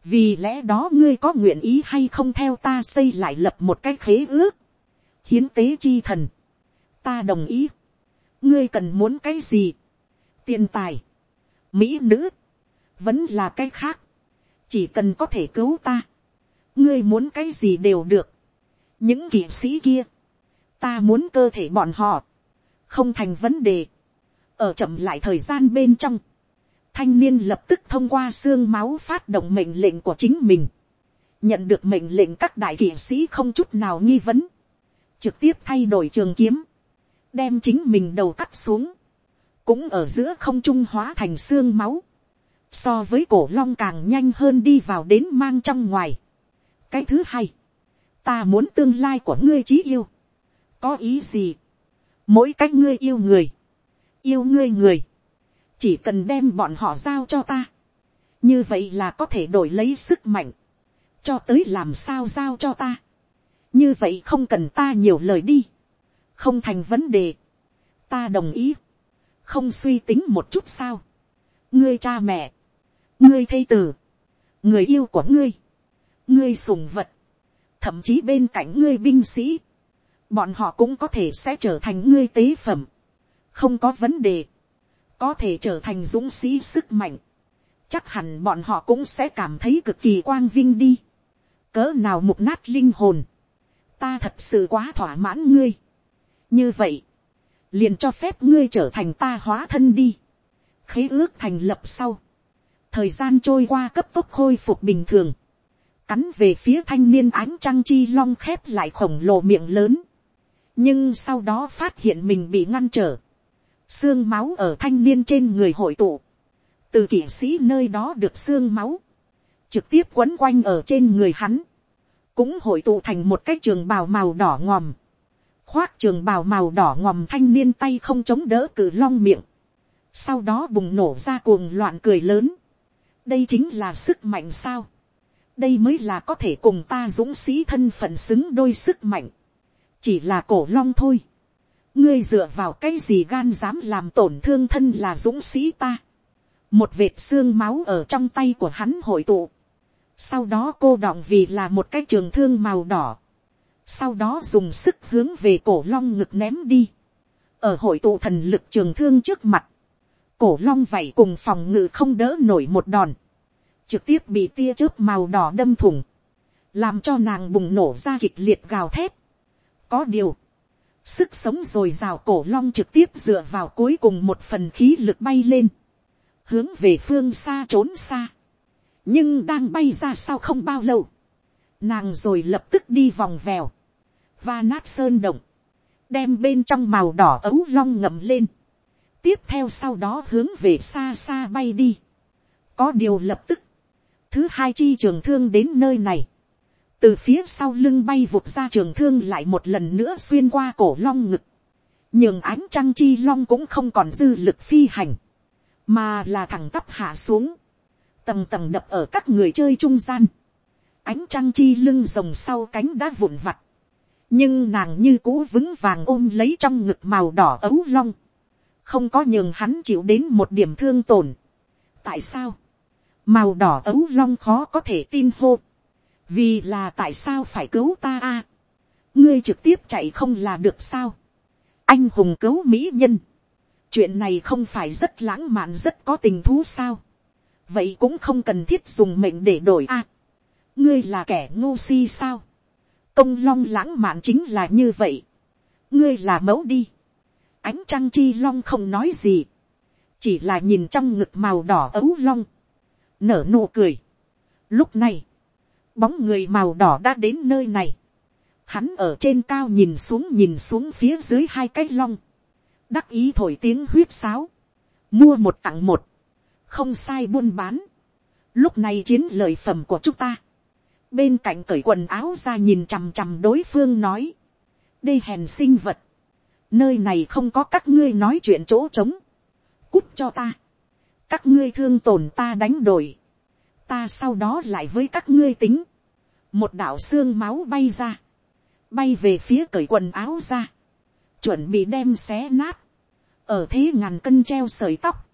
vì lẽ đó ngươi có nguyện ý hay không theo ta xây lại lập một cái khế ước, hiến tế chi thần, ta đồng ý, ngươi cần muốn cái gì, tiền tài, mỹ nữ, vẫn là cái khác, chỉ cần có thể cứu ta, ngươi muốn cái gì đều được, những kỵ sĩ kia, ta muốn cơ thể bọn họ, không thành vấn đề, ở chậm lại thời gian bên trong, thanh niên lập tức thông qua xương máu phát động mệnh lệnh của chính mình. nhận được mệnh lệnh các đại kỵ sĩ không chút nào nghi vấn. trực tiếp thay đổi trường kiếm. đem chính mình đầu cắt xuống. cũng ở giữa không trung hóa thành xương máu. so với cổ long càng nhanh hơn đi vào đến mang trong ngoài. cái thứ hai, ta muốn tương lai của ngươi chí yêu. có ý gì. mỗi cách ngươi yêu người. yêu ngươi người chỉ cần đem bọn họ giao cho ta, như vậy là có thể đổi lấy sức mạnh, cho tới làm sao giao cho ta, như vậy không cần ta nhiều lời đi, không thành vấn đề, ta đồng ý, không suy tính một chút sao, ngươi cha mẹ, ngươi thây tử, người yêu của ngươi, ngươi sùng vật, thậm chí bên cạnh ngươi binh sĩ, bọn họ cũng có thể sẽ trở thành ngươi tế phẩm, không có vấn đề, có thể trở thành dũng sĩ sức mạnh, chắc hẳn bọn họ cũng sẽ cảm thấy cực kỳ quang vinh đi. cỡ nào mục nát linh hồn, ta thật sự quá thỏa mãn ngươi. như vậy, liền cho phép ngươi trở thành ta hóa thân đi. khế ước thành lập sau, thời gian trôi qua cấp tốc khôi phục bình thường, cắn về phía thanh niên ánh trăng chi long khép lại khổng lồ miệng lớn, nhưng sau đó phát hiện mình bị ngăn trở, xương máu ở thanh niên trên người hội tụ, từ kỵ sĩ nơi đó được xương máu, trực tiếp quấn quanh ở trên người hắn, cũng hội tụ thành một cái trường bào màu đỏ ngòm, khoác trường bào màu đỏ ngòm thanh niên tay không chống đỡ cử long miệng, sau đó bùng nổ ra cuồng loạn cười lớn, đây chính là sức mạnh sao, đây mới là có thể cùng ta dũng sĩ thân phận xứng đôi sức mạnh, chỉ là cổ long thôi, ngươi dựa vào cái gì gan dám làm tổn thương thân là dũng sĩ ta. một vệt xương máu ở trong tay của hắn hội tụ. sau đó cô đọng vì là một cái trường thương màu đỏ. sau đó dùng sức hướng về cổ long ngực ném đi. ở hội tụ thần lực trường thương trước mặt. cổ long vậy cùng phòng ngự không đỡ nổi một đòn. trực tiếp bị tia chớp màu đỏ đâm thủng. làm cho nàng bùng nổ ra kịch liệt gào thét. có điều Sức sống rồi rào cổ long trực tiếp dựa vào cuối cùng một phần khí lực bay lên. Hướng về phương xa trốn xa. Nhưng đang bay ra sau không bao lâu. Nàng rồi lập tức đi vòng vèo. Và nát sơn động. Đem bên trong màu đỏ ấu long ngậm lên. Tiếp theo sau đó hướng về xa xa bay đi. Có điều lập tức. Thứ hai chi trường thương đến nơi này từ phía sau lưng bay vụt ra trường thương lại một lần nữa xuyên qua cổ long ngực, nhường ánh trăng chi long cũng không còn dư lực phi hành, mà là thẳng tắp hạ xuống, tầng tầng đập ở các người chơi trung gian, ánh trăng chi lưng rồng sau cánh đã vụn vặt, nhưng nàng như cũ vững vàng ôm lấy trong ngực màu đỏ ấu long, không có nhường hắn chịu đến một điểm thương tổn. tại sao, màu đỏ ấu long khó có thể tin hô, vì là tại sao phải cứu ta a, ngươi trực tiếp chạy không là được sao, anh hùng cứu mỹ nhân, chuyện này không phải rất lãng mạn rất có tình thú sao, vậy cũng không cần thiết dùng mệnh để đổi a, ngươi là kẻ ngu si sao, công long lãng mạn chính là như vậy, ngươi là mẫu đi, ánh trăng chi long không nói gì, chỉ là nhìn trong ngực màu đỏ ấu long, nở nụ cười. Lúc này, bóng người màu đỏ đã đến nơi này, hắn ở trên cao nhìn xuống nhìn xuống phía dưới hai cái long, đắc ý thổi tiếng huyết sáo, mua một tặng một, không sai buôn bán, lúc này chiến lợi phẩm của chúng ta, bên cạnh cởi quần áo ra nhìn chằm chằm đối phương nói, đây hèn sinh vật, nơi này không có các ngươi nói chuyện chỗ trống, cút cho ta, các ngươi thương tổn ta đánh đổi, ta sau đó lại với các ngươi tính, một đạo xương máu bay ra, bay về phía cởi quần áo ra, chuẩn bị đem xé nát, ở thế ngàn cân treo sợi tóc,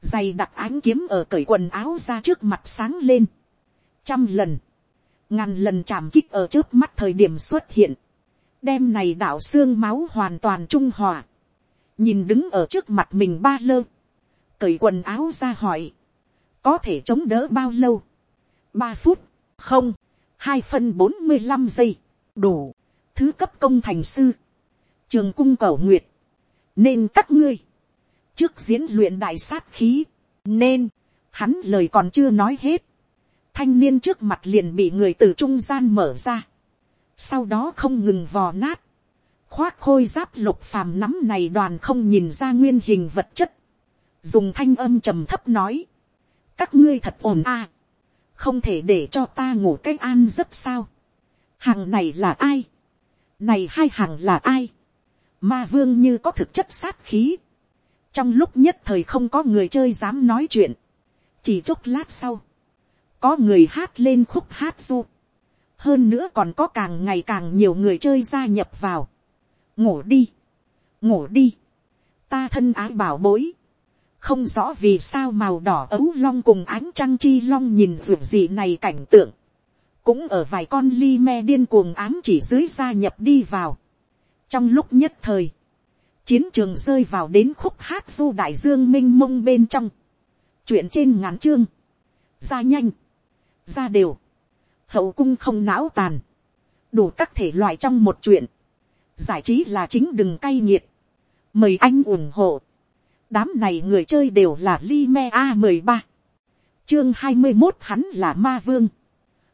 dày đặc ánh kiếm ở cởi quần áo ra trước mặt sáng lên, trăm lần, ngàn lần chạm kích ở trước mắt thời điểm xuất hiện, đem này đạo xương máu hoàn toàn trung hòa, nhìn đứng ở trước mặt mình ba lơ, cởi quần áo ra hỏi, có thể chống đỡ bao lâu, ba phút, không, hai phân bốn mươi năm giây, đủ, thứ cấp công thành sư, trường cung cầu nguyệt, nên các ngươi, trước diễn luyện đại sát khí, nên, hắn lời còn chưa nói hết, thanh niên trước mặt liền bị người từ trung gian mở ra, sau đó không ngừng vò nát, khoác khôi giáp lục phàm nắm này đoàn không nhìn ra nguyên hình vật chất, dùng thanh âm trầm thấp nói, các ngươi thật ổn à, không thể để cho ta ngủ cái an giấc sao, hàng này là ai, này hai hàng là ai, ma vương như có thực chất sát khí, trong lúc nhất thời không có người chơi dám nói chuyện, chỉ chốc lát sau, có người hát lên khúc hát du, hơn nữa còn có càng ngày càng nhiều người chơi gia nhập vào, ngủ đi, ngủ đi, ta thân ái bảo bối, không rõ vì sao màu đỏ ấu long cùng ánh trăng chi long nhìn ruột gì này cảnh tượng, cũng ở vài con ly me điên cuồng ám chỉ dưới gia nhập đi vào. trong lúc nhất thời, chiến trường rơi vào đến khúc hát du đại dương m i n h mông bên trong, chuyện trên ngắn chương, ra nhanh, ra đều, hậu cung không não tàn, đủ các thể loại trong một chuyện, giải trí là chính đừng cay nghiệt, mời anh ủng hộ, đám này người chơi đều là Lime a mười ba, chương hai mươi một hắn là ma vương,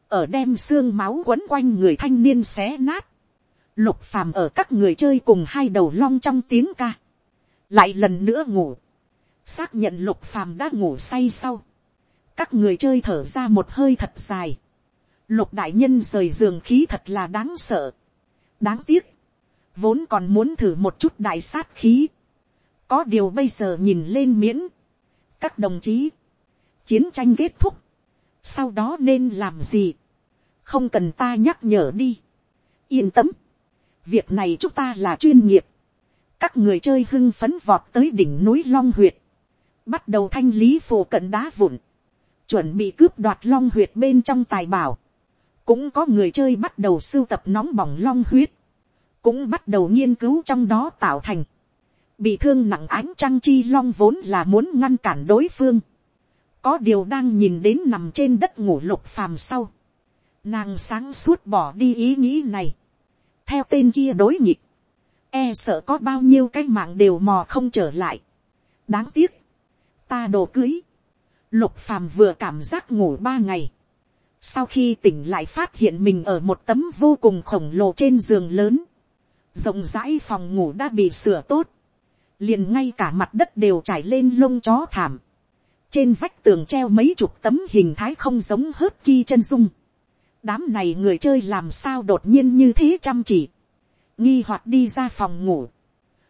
ở đem xương máu quấn quanh người thanh niên xé nát, lục phàm ở các người chơi cùng hai đầu long trong tiếng ca, lại lần nữa ngủ, xác nhận lục phàm đã ngủ say sau, các người chơi thở ra một hơi thật dài, lục đại nhân rời giường khí thật là đáng sợ, đáng tiếc, vốn còn muốn thử một chút đại sát khí, có điều bây giờ nhìn lên miễn, các đồng chí, chiến tranh kết thúc, sau đó nên làm gì, không cần ta nhắc nhở đi, yên tâm, việc này chúng ta là chuyên nghiệp, các người chơi hưng phấn vọt tới đỉnh núi long huyệt, bắt đầu thanh lý phổ cận đá vụn, chuẩn bị cướp đoạt long huyệt bên trong tài bảo, cũng có người chơi bắt đầu sưu tập nóng bỏng long huyết, cũng bắt đầu nghiên cứu trong đó tạo thành, bị thương nặng ánh trăng chi long vốn là muốn ngăn cản đối phương, có điều đang nhìn đến nằm trên đất ngủ lục phàm sau, nàng sáng suốt bỏ đi ý nghĩ này, theo tên kia đối nghịch, e sợ có bao nhiêu cái mạng đều mò không trở lại. đáng tiếc, ta đồ cưới, lục phàm vừa cảm giác ngủ ba ngày, sau khi tỉnh lại phát hiện mình ở một tấm vô cùng khổng lồ trên giường lớn, rộng rãi phòng ngủ đã bị sửa tốt, liền ngay cả mặt đất đều trải lên lông chó thảm, trên vách tường treo mấy chục tấm hình thái không giống hớt ki chân dung, đám này người chơi làm sao đột nhiên như thế chăm chỉ, nghi hoặc đi ra phòng ngủ,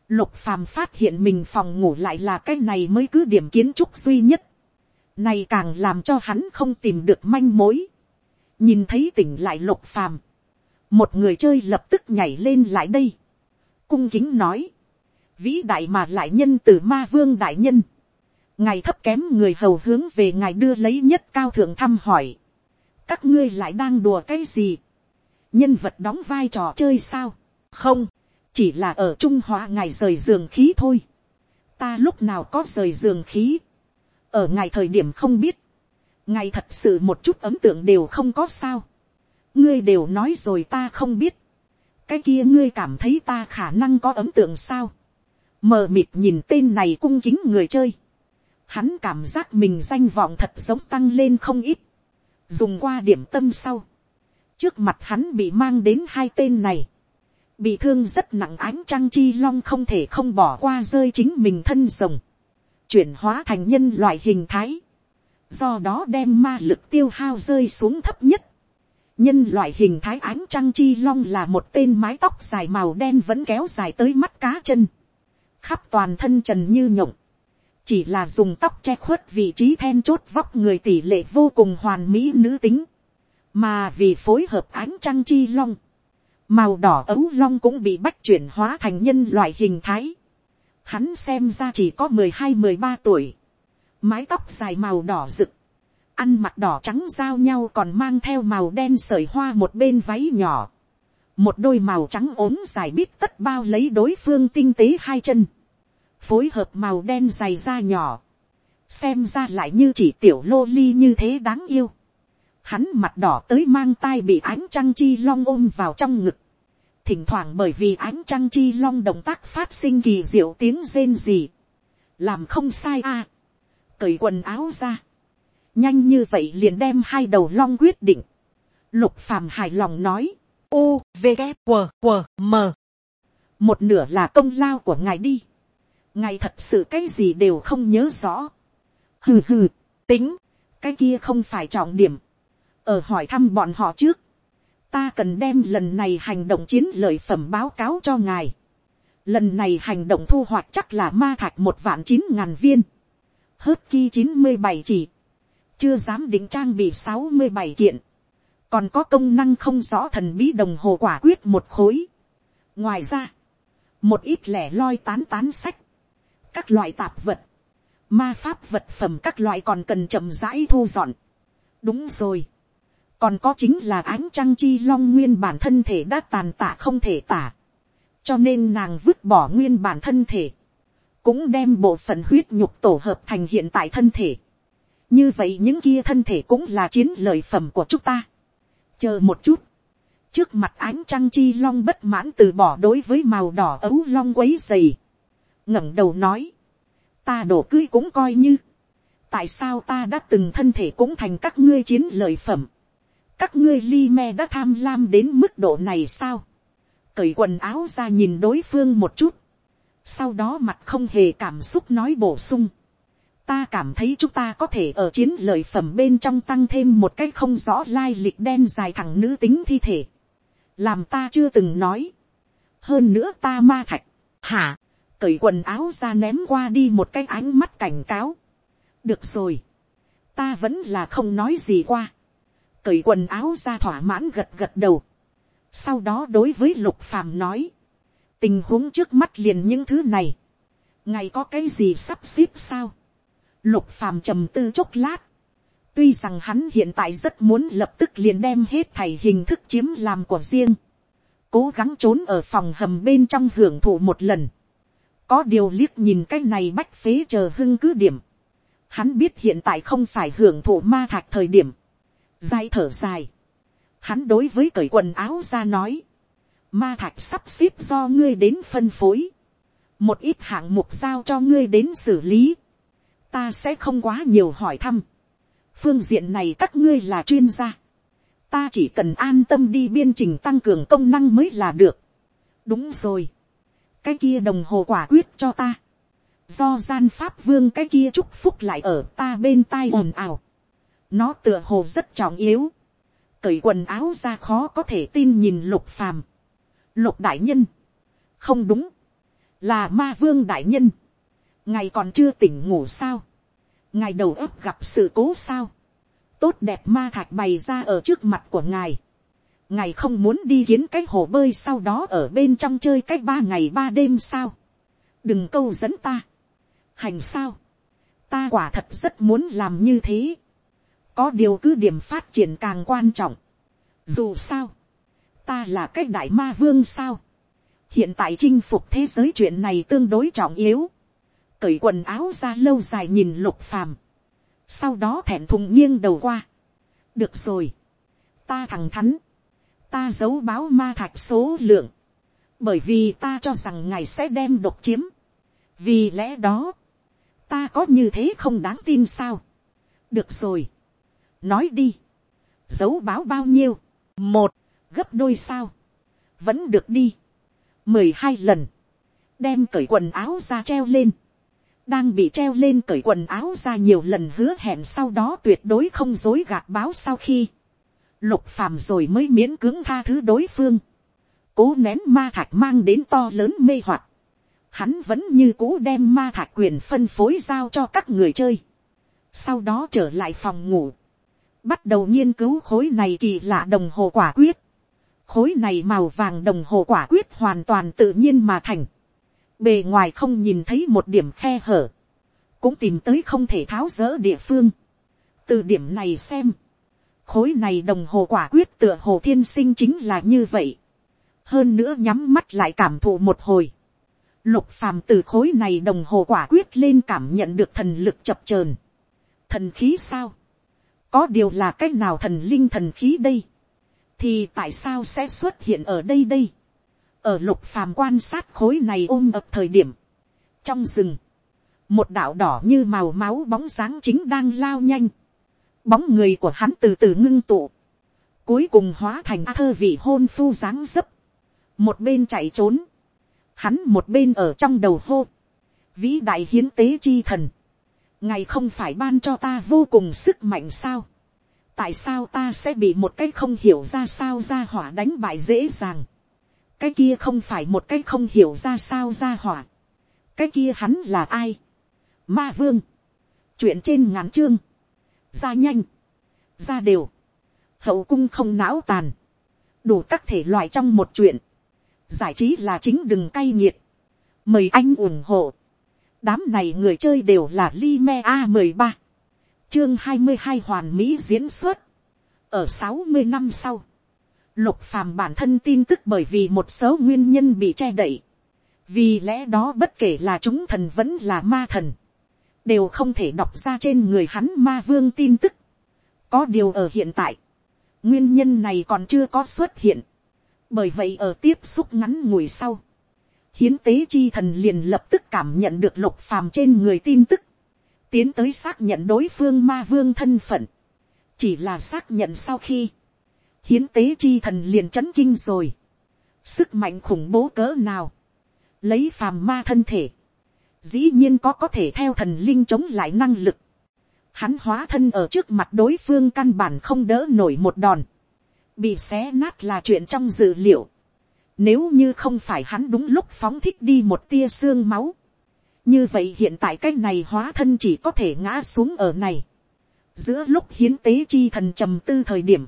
lục phàm phát hiện mình phòng ngủ lại là cái này mới cứ điểm kiến trúc duy nhất, này càng làm cho hắn không tìm được manh mối, nhìn thấy tỉnh lại lục phàm, một người chơi lập tức nhảy lên lại đây, cung kính nói, vĩ đại mà lại nhân từ ma vương đại nhân, ngài thấp kém người hầu hướng về ngài đưa lấy nhất cao thượng thăm hỏi, các ngươi lại đang đùa cái gì, nhân vật đóng vai trò chơi sao, không, chỉ là ở trung hóa ngài rời giường khí thôi, ta lúc nào có rời giường khí, ở ngài thời điểm không biết, ngài thật sự một chút ấm tượng đều không có sao, ngươi đều nói rồi ta không biết, cái kia ngươi cảm thấy ta khả năng có ấm tượng sao, mờ mịt nhìn tên này cung kính người chơi, hắn cảm giác mình danh vọng thật giống tăng lên không ít, dùng qua điểm tâm sau, trước mặt hắn bị mang đến hai tên này, bị thương rất nặng ánh trăng chi long không thể không bỏ qua rơi chính mình thân rồng, chuyển hóa thành nhân loại hình thái, do đó đem ma lực tiêu hao rơi xuống thấp nhất. nhân loại hình thái ánh trăng chi long là một tên mái tóc dài màu đen vẫn kéo dài tới mắt cá chân, khắp toàn thân trần như nhộng, chỉ là dùng tóc che khuất vị trí then chốt vóc người tỷ lệ vô cùng hoàn mỹ nữ tính, mà vì phối hợp ánh trăng chi long, màu đỏ ấu long cũng bị bách chuyển hóa thành nhân loại hình thái, hắn xem ra chỉ có mười hai mười ba tuổi, mái tóc dài màu đỏ rực, ăn mặc đỏ trắng giao nhau còn mang theo màu đen sởi hoa một bên váy nhỏ, một đôi màu trắng ốm dài bít tất bao lấy đối phương tinh tế hai chân, phối hợp màu đen dày da nhỏ, xem ra lại như chỉ tiểu lô ly như thế đáng yêu. Hắn mặt đỏ tới mang tai bị ánh trăng chi long ôm vào trong ngực. Thỉnh thoảng bởi vì ánh trăng chi long động tác phát sinh kỳ diệu tiếng rên gì. Làm không sai a à. Cởi quần áo ra. Nhanh như vậy liền đem hai đầu long quyết định. Lục phàm hài lòng nói. U, V, K, W, W, M. Một nửa là công lao của ngài đi ngài thật sự cái gì đều không nhớ rõ. hừ hừ, tính, cái kia không phải trọng điểm. ở hỏi thăm bọn họ trước, ta cần đem lần này hành động chiến lợi phẩm báo cáo cho ngài. lần này hành động thu hoạch chắc là ma thạch một vạn chín ngàn viên, hớt ki chín mươi bảy chỉ, chưa dám định trang bị sáu mươi bảy kiện, còn có công năng không rõ thần bí đồng hồ quả quyết một khối. ngoài ra, một ít lẻ loi tán tán sách, các loại tạp vật, ma pháp vật phẩm các loại còn cần chậm rãi thu dọn. đúng rồi. còn có chính là ánh trăng chi long nguyên bản thân thể đã tàn tạ không thể tả. cho nên nàng vứt bỏ nguyên bản thân thể. cũng đem bộ phận huyết nhục tổ hợp thành hiện tại thân thể. như vậy những kia thân thể cũng là chiến lợi phẩm của chúng ta chờ một chút. trước mặt ánh trăng chi long bất mãn từ bỏ đối với màu đỏ ấu long quấy dày. Ngẩng đầu nói, ta đổ cưới cũng coi như, tại sao ta đã từng thân thể cũng thành các ngươi chiến lợi phẩm, các ngươi li me đã tham lam đến mức độ này sao, cởi quần áo ra nhìn đối phương một chút, sau đó mặt không hề cảm xúc nói bổ sung, ta cảm thấy chúng ta có thể ở chiến lợi phẩm bên trong tăng thêm một cái không rõ lai lịch đen dài thẳng nữ tính thi thể, làm ta chưa từng nói, hơn nữa ta ma thạch, hả, cởi quần áo ra ném qua đi một cái ánh mắt cảnh cáo. được rồi, ta vẫn là không nói gì qua. cởi quần áo ra thỏa mãn gật gật đầu. sau đó đối với lục phàm nói, tình huống trước mắt liền những thứ này, ngày có cái gì sắp xếp sao lục phàm trầm tư chốc lát, tuy rằng hắn hiện tại rất muốn lập tức liền đem hết thầy hình thức chiếm làm của riêng, cố gắng trốn ở phòng hầm bên trong hưởng thụ một lần, có điều liếc nhìn cái này bách phế chờ hưng cứ điểm. Hắn biết hiện tại không phải hưởng thụ ma thạch thời điểm. Dài thở dài. Hắn đối với cởi quần áo ra nói. Ma thạch sắp xếp do ngươi đến phân phối. Một ít hạng mục giao cho ngươi đến xử lý. Ta sẽ không quá nhiều hỏi thăm. Phương diện này các ngươi là chuyên gia. Ta chỉ cần an tâm đi biên trình tăng cường công năng mới là được. Đúng rồi cái kia đồng hồ quả quyết cho ta. Do gian pháp vương cái kia chúc phúc lại ở ta bên tai ồn ào. Nó tựa hồ rất trọng yếu. Cởi quần áo ra khó có thể tin nhìn lục phàm. Lục đại nhân. Không đúng. Là ma vương đại nhân ngài còn chưa tỉnh ngủ sao. ngài đầu ấp gặp sự cố sao. Tốt đẹp ma thạch bày ra ở trước mặt của ngài ngài không muốn đi kiến cái hồ bơi sau đó ở bên trong chơi cách ba ngày ba đêm sao. đừng câu dẫn ta. hành sao. ta quả thật rất muốn làm như thế. có điều cứ điểm phát triển càng quan trọng. dù sao, ta là cái đại ma vương sao. hiện tại chinh phục thế giới chuyện này tương đối trọng yếu cởi quần áo ra lâu dài nhìn lục phàm. sau đó thẹn thùng nghiêng đầu qua. được rồi. ta thẳng thắn. Ta giấu báo ma thạch số lượng, bởi vì ta cho rằng ngài sẽ đem độc chiếm, vì lẽ đó, ta có như thế không đáng tin sao, được rồi, nói đi, giấu báo bao nhiêu, một, gấp đôi sao, vẫn được đi, mười hai lần, đem cởi quần áo ra treo lên, đang bị treo lên cởi quần áo ra nhiều lần hứa hẹn sau đó tuyệt đối không dối gạt báo sau khi, lục phàm rồi mới miễn cưỡng tha thứ đối phương, cố nén ma thạch mang đến to lớn mê hoặc, hắn vẫn như cũ đem ma thạch quyền phân phối giao cho các người chơi, sau đó trở lại phòng ngủ, bắt đầu nghiên cứu khối này kỳ lạ đồng hồ quả quyết, khối này màu vàng đồng hồ quả quyết hoàn toàn tự nhiên mà thành, bề ngoài không nhìn thấy một điểm khe hở, cũng tìm tới không thể tháo rỡ địa phương. từ điểm này xem, khối này đồng hồ quả quyết tựa hồ thiên sinh chính là như vậy. hơn nữa nhắm mắt lại cảm thụ một hồi. lục phàm từ khối này đồng hồ quả quyết lên cảm nhận được thần lực chập chờn. thần khí sao, có điều là c á c h nào thần linh thần khí đây, thì tại sao sẽ xuất hiện ở đây đây ở lục phàm quan sát khối này ôm ập thời điểm, trong rừng, một đạo đỏ như màu máu bóng dáng chính đang lao nhanh, bóng người của hắn từ từ ngưng tụ, cuối cùng hóa thành a thơ vị hôn phu dáng dấp, một bên chạy trốn, hắn một bên ở trong đầu hô, vĩ đại hiến tế chi thần, ngày không phải ban cho ta vô cùng sức mạnh sao, tại sao ta sẽ bị một cái không hiểu ra sao ra hỏa đánh bại dễ dàng, cái kia không phải một cái không hiểu ra sao ra hỏa, cái kia hắn là ai, ma vương, chuyện trên ngắn chương, ra nhanh, ra đều, hậu cung không não tàn, đủ các thể loại trong một chuyện, giải trí là chính đừng cay nghiệt, mời anh ủng hộ, đám này người chơi đều là li me a mười ba, chương hai mươi hai hoàn mỹ diễn xuất, ở sáu mươi năm sau, Lục phàm bản thân tin tức bởi vì một số nguyên nhân bị che đậy. Vì lẽ đó bất kể là chúng thần vẫn là ma thần. Đều không thể đọc ra trên người hắn ma vương tin tức. Có điều ở hiện tại. Nguyên nhân này còn chưa có xuất hiện. Bởi vậy ở tiếp xúc ngắn ngủi sau. Hiến tế chi thần liền lập tức cảm nhận được lục phàm trên người tin tức. Tiến tới xác nhận đối phương ma vương thân phận. Chỉ là xác nhận sau khi hiến tế chi thần liền chấn kinh rồi. Sức mạnh khủng bố cỡ nào. Lấy phàm ma thân thể. Dĩ nhiên có có thể theo thần linh chống lại năng lực. Hắn hóa thân ở trước mặt đối phương căn bản không đỡ nổi một đòn. Bị xé nát là chuyện trong dự liệu. Nếu như không phải hắn đúng lúc phóng thích đi một tia xương máu. Như vậy hiện tại cái này hóa thân chỉ có thể ngã xuống ở này. Giữa lúc hiến tế chi thần trầm tư thời điểm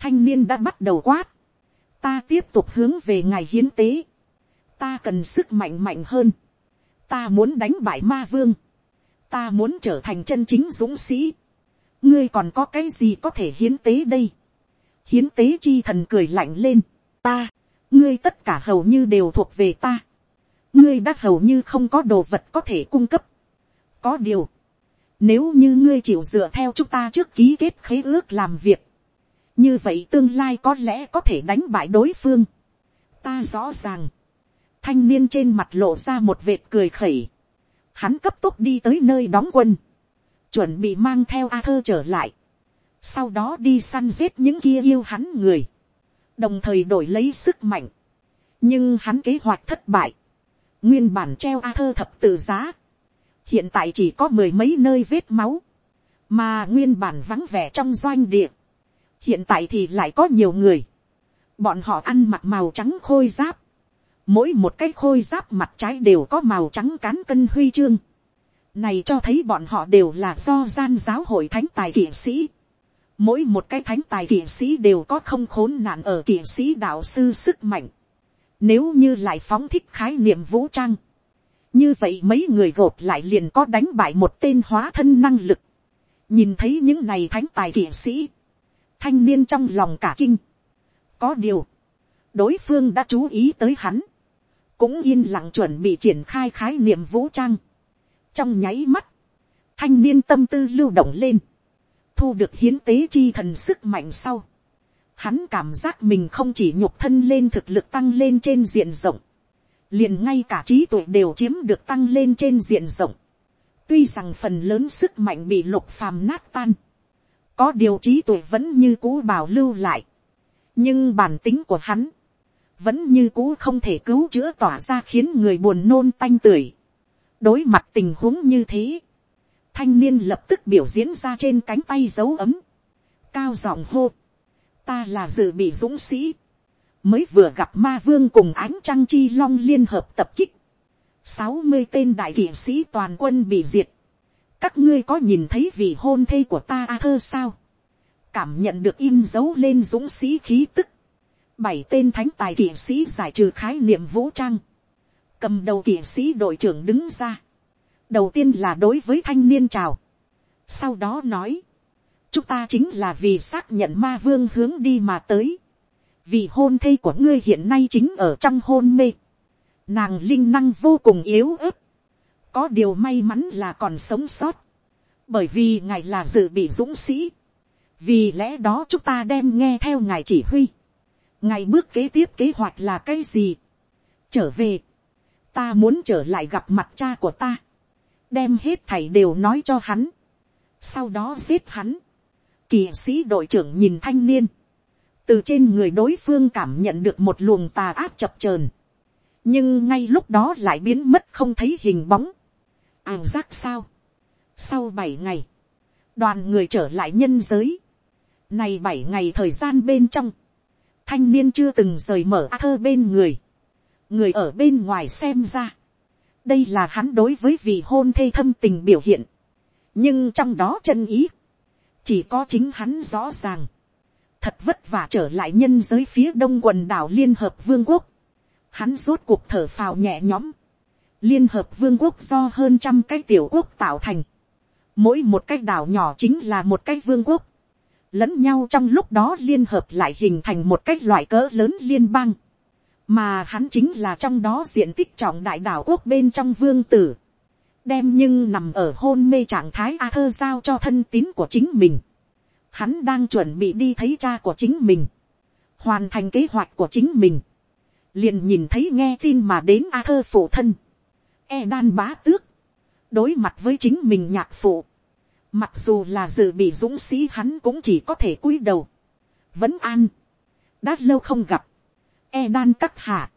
thanh niên đã bắt đầu quát, ta tiếp tục hướng về ngài hiến tế, ta cần sức mạnh mạnh hơn, ta muốn đánh bại ma vương, ta muốn trở thành chân chính dũng sĩ, ngươi còn có cái gì có thể hiến tế đây, hiến tế chi thần cười lạnh lên, ta, ngươi tất cả hầu như đều thuộc về ta, ngươi đã hầu như không có đồ vật có thể cung cấp, có điều, nếu như ngươi chịu dựa theo chúng ta trước ký kết khế ước làm việc, như vậy tương lai có lẽ có thể đánh bại đối phương. ta rõ ràng, thanh niên trên mặt lộ ra một vệt cười khẩy. hắn cấp tốc đi tới nơi đóng quân, chuẩn bị mang theo a thơ trở lại. sau đó đi săn giết những kia yêu hắn người, đồng thời đổi lấy sức mạnh. nhưng hắn kế hoạch thất bại, nguyên bản treo a thơ thập tự giá, hiện tại chỉ có mười mấy nơi vết máu, mà nguyên bản vắng vẻ trong doanh địa, hiện tại thì lại có nhiều người, bọn họ ăn mặc màu trắng khôi giáp, mỗi một cái khôi giáp mặt trái đều có màu trắng cán cân huy chương, này cho thấy bọn họ đều là do gian giáo hội thánh tài kỵ sĩ, mỗi một cái thánh tài kỵ sĩ đều có không khốn nạn ở kỵ sĩ đạo sư sức mạnh, nếu như lại phóng thích khái niệm vũ trang, như vậy mấy người gộp lại liền có đánh bại một tên hóa thân năng lực, nhìn thấy những này thánh tài kỵ sĩ, thanh niên trong lòng cả kinh. có điều, đối phương đã chú ý tới hắn, cũng yên lặng chuẩn bị triển khai khái niệm vũ trang. trong nháy mắt, thanh niên tâm tư lưu động lên, thu được hiến tế chi thần sức mạnh sau. hắn cảm giác mình không chỉ nhục thân lên thực lực tăng lên trên diện rộng, liền ngay cả trí tuệ đều chiếm được tăng lên trên diện rộng. tuy rằng phần lớn sức mạnh bị lục phàm nát tan, có điều trí tuệ vẫn như cũ bảo lưu lại, nhưng bản tính của hắn, vẫn như cũ không thể cứu chữa tỏa ra khiến người buồn nôn tanh tưởi. đối mặt tình huống như thế, thanh niên lập tức biểu diễn ra trên cánh tay dấu ấm, cao giọng hô, ta là dự bị dũng sĩ, mới vừa gặp ma vương cùng ánh trăng chi long liên hợp tập kích, sáu mươi tên đại kỵ sĩ toàn quân bị diệt, các ngươi có nhìn thấy vị hôn thê của ta a thơ sao, cảm nhận được in dấu lên dũng sĩ khí tức, bảy tên thánh tài kỵ sĩ giải trừ khái niệm vũ trang, cầm đầu kỵ sĩ đội trưởng đứng ra, đầu tiên là đối với thanh niên chào, sau đó nói, chúng ta chính là vì xác nhận ma vương hướng đi mà tới, vì hôn thê của ngươi hiện nay chính ở trong hôn mê, nàng linh năng vô cùng yếu ớt, có điều may mắn là còn sống sót, bởi vì ngài là dự bị dũng sĩ, vì lẽ đó chúng ta đem nghe theo ngài chỉ huy, ngài bước kế tiếp kế hoạch là cái gì, trở về, ta muốn trở lại gặp mặt cha của ta, đem hết thảy đều nói cho hắn, sau đó giết hắn, kỳ sĩ đội trưởng nhìn thanh niên, từ trên người đối phương cảm nhận được một luồng tà áp chập chờn, nhưng ngay lúc đó lại biến mất không thấy hình bóng, ảo giác sao. sau bảy ngày, đoàn người trở lại nhân giới, này bảy ngày thời gian bên trong, thanh niên chưa từng rời mở a thơ bên người, người ở bên ngoài xem ra, đây là hắn đối với vị hôn thê thâm tình biểu hiện, nhưng trong đó chân ý, chỉ có chính hắn rõ ràng, thật vất vả trở lại nhân giới phía đông quần đảo liên hợp vương quốc, hắn rốt cuộc thở phào nhẹ nhõm, liên hợp vương quốc do hơn trăm cái tiểu quốc tạo thành, mỗi một cái đảo nhỏ chính là một cái vương quốc, lẫn nhau trong lúc đó liên hợp lại hình thành một cái loại cỡ lớn liên bang, mà hắn chính là trong đó diện tích trọng đại đảo quốc bên trong vương tử, đem nhưng nằm ở hôn mê trạng thái a thơ giao cho thân tín của chính mình. Hắn đang chuẩn bị đi thấy cha của chính mình, hoàn thành kế hoạch của chính mình, liền nhìn thấy nghe tin mà đến a thơ phụ thân, e đan bá tước, đối mặt với chính mình nhạc phụ, mặc dù là dự bị dũng sĩ hắn cũng chỉ có thể cúi đầu, vẫn an, đã lâu không gặp, e đan cắt hạ,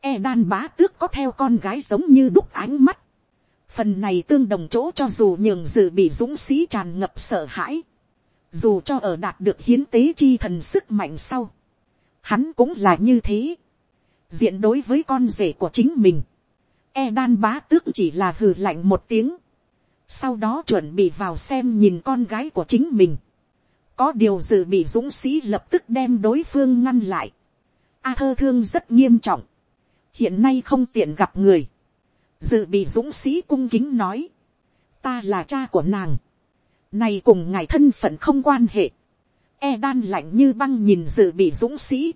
e đan bá tước có theo con gái giống như đúc ánh mắt, phần này tương đồng chỗ cho dù nhường dự bị dũng sĩ tràn ngập sợ hãi, dù cho ở đạt được hiến tế chi thần sức mạnh sau, hắn cũng là như thế, diện đối với con rể của chính mình, e đan bá tước chỉ là hừ lạnh một tiếng, sau đó chuẩn bị vào xem nhìn con gái của chính mình, có điều dự bị dũng sĩ lập tức đem đối phương ngăn lại, a thơ thương rất nghiêm trọng, hiện nay không tiện gặp người, dự bị dũng sĩ cung kính nói, ta là cha của nàng, này cùng ngài thân phận không quan hệ, e đan lạnh như băng nhìn dự bị dũng sĩ,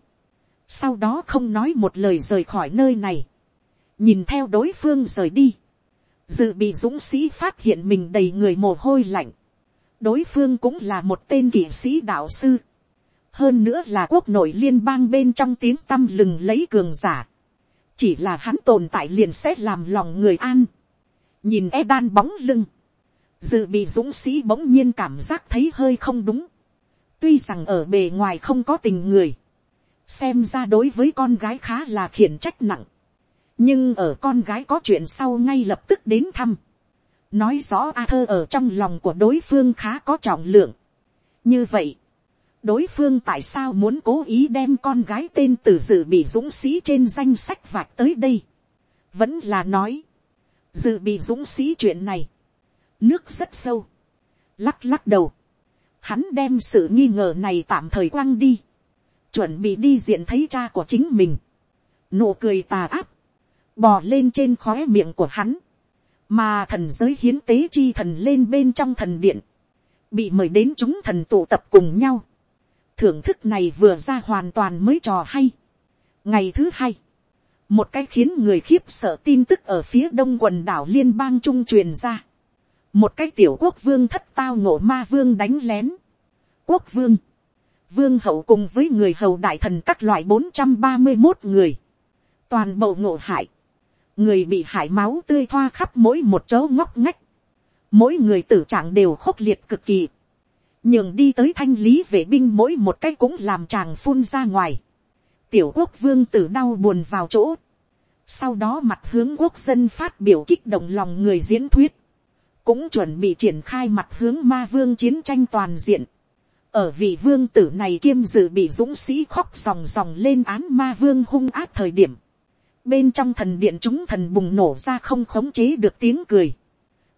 sau đó không nói một lời rời khỏi nơi này, nhìn theo đối phương rời đi, dự bị dũng sĩ phát hiện mình đầy người mồ hôi lạnh, đối phương cũng là một tên kỵ sĩ đạo sư, hơn nữa là quốc nội liên bang bên trong tiếng tăm lừng lấy cường giả, chỉ là hắn tồn tại liền sẽ làm lòng người an, nhìn e đan bóng lưng, dự bị dũng sĩ bỗng nhiên cảm giác thấy hơi không đúng, tuy rằng ở bề ngoài không có tình người, xem ra đối với con gái khá là khiển trách nặng, nhưng ở con gái có chuyện sau ngay lập tức đến thăm, nói rõ a thơ ở trong lòng của đối phương khá có trọng lượng. như vậy, đối phương tại sao muốn cố ý đem con gái tên từ dự bị dũng sĩ trên danh sách vạch tới đây, vẫn là nói, dự bị dũng sĩ chuyện này, nước rất sâu, lắc lắc đầu, hắn đem sự nghi ngờ này tạm thời quăng đi, chuẩn bị đi diện thấy cha của chính mình, nụ cười tà áp, bò lên trên khóe miệng của hắn, mà thần giới hiến tế chi thần lên bên trong thần điện, bị mời đến chúng thần tụ tập cùng nhau, thưởng thức này vừa ra hoàn toàn mới trò hay. ngày thứ hai, một cái khiến người khiếp sợ tin tức ở phía đông quần đảo liên bang trung truyền ra, một cái tiểu quốc vương thất tao ngộ ma vương đánh lén, quốc vương, vương hậu cùng với người hầu đại thần các loại bốn trăm ba mươi một người, toàn bộ ngộ hại, người bị hại máu tươi thoa khắp mỗi một chỗ ngóc ngách, mỗi người tử trạng đều khốc liệt cực kỳ, nhường đi tới thanh lý vệ binh mỗi một cái cũng làm chàng phun ra ngoài, tiểu quốc vương tử đau buồn vào chỗ, sau đó mặt hướng quốc dân phát biểu kích động lòng người diễn thuyết, cũng chuẩn bị triển khai mặt hướng ma vương chiến tranh toàn diện, ở vị vương tử này kiêm dự bị dũng sĩ khóc ròng ròng lên án ma vương hung ác thời điểm, bên trong thần điện chúng thần bùng nổ ra không khống chế được tiếng cười,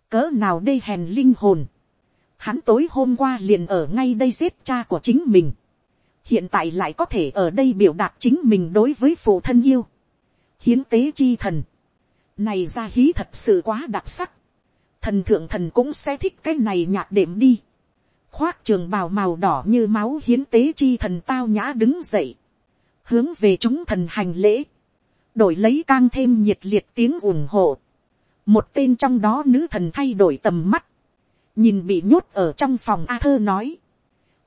cỡ nào đây hèn linh hồn, hắn tối hôm qua liền ở ngay đây giết cha của chính mình, hiện tại lại có thể ở đây biểu đạt chính mình đối với phụ thân yêu, hiến tế chi thần, này ra hí thật sự quá đặc sắc, thần thượng thần cũng sẽ thích cái này nhạc đệm đi, khoác trường bào màu đỏ như máu hiến tế chi thần tao nhã đứng dậy, hướng về chúng thần hành lễ, đổi lấy càng thêm nhiệt liệt tiếng ủng hộ, một tên trong đó nữ thần thay đổi tầm mắt, nhìn bị nhốt ở trong phòng a thơ nói,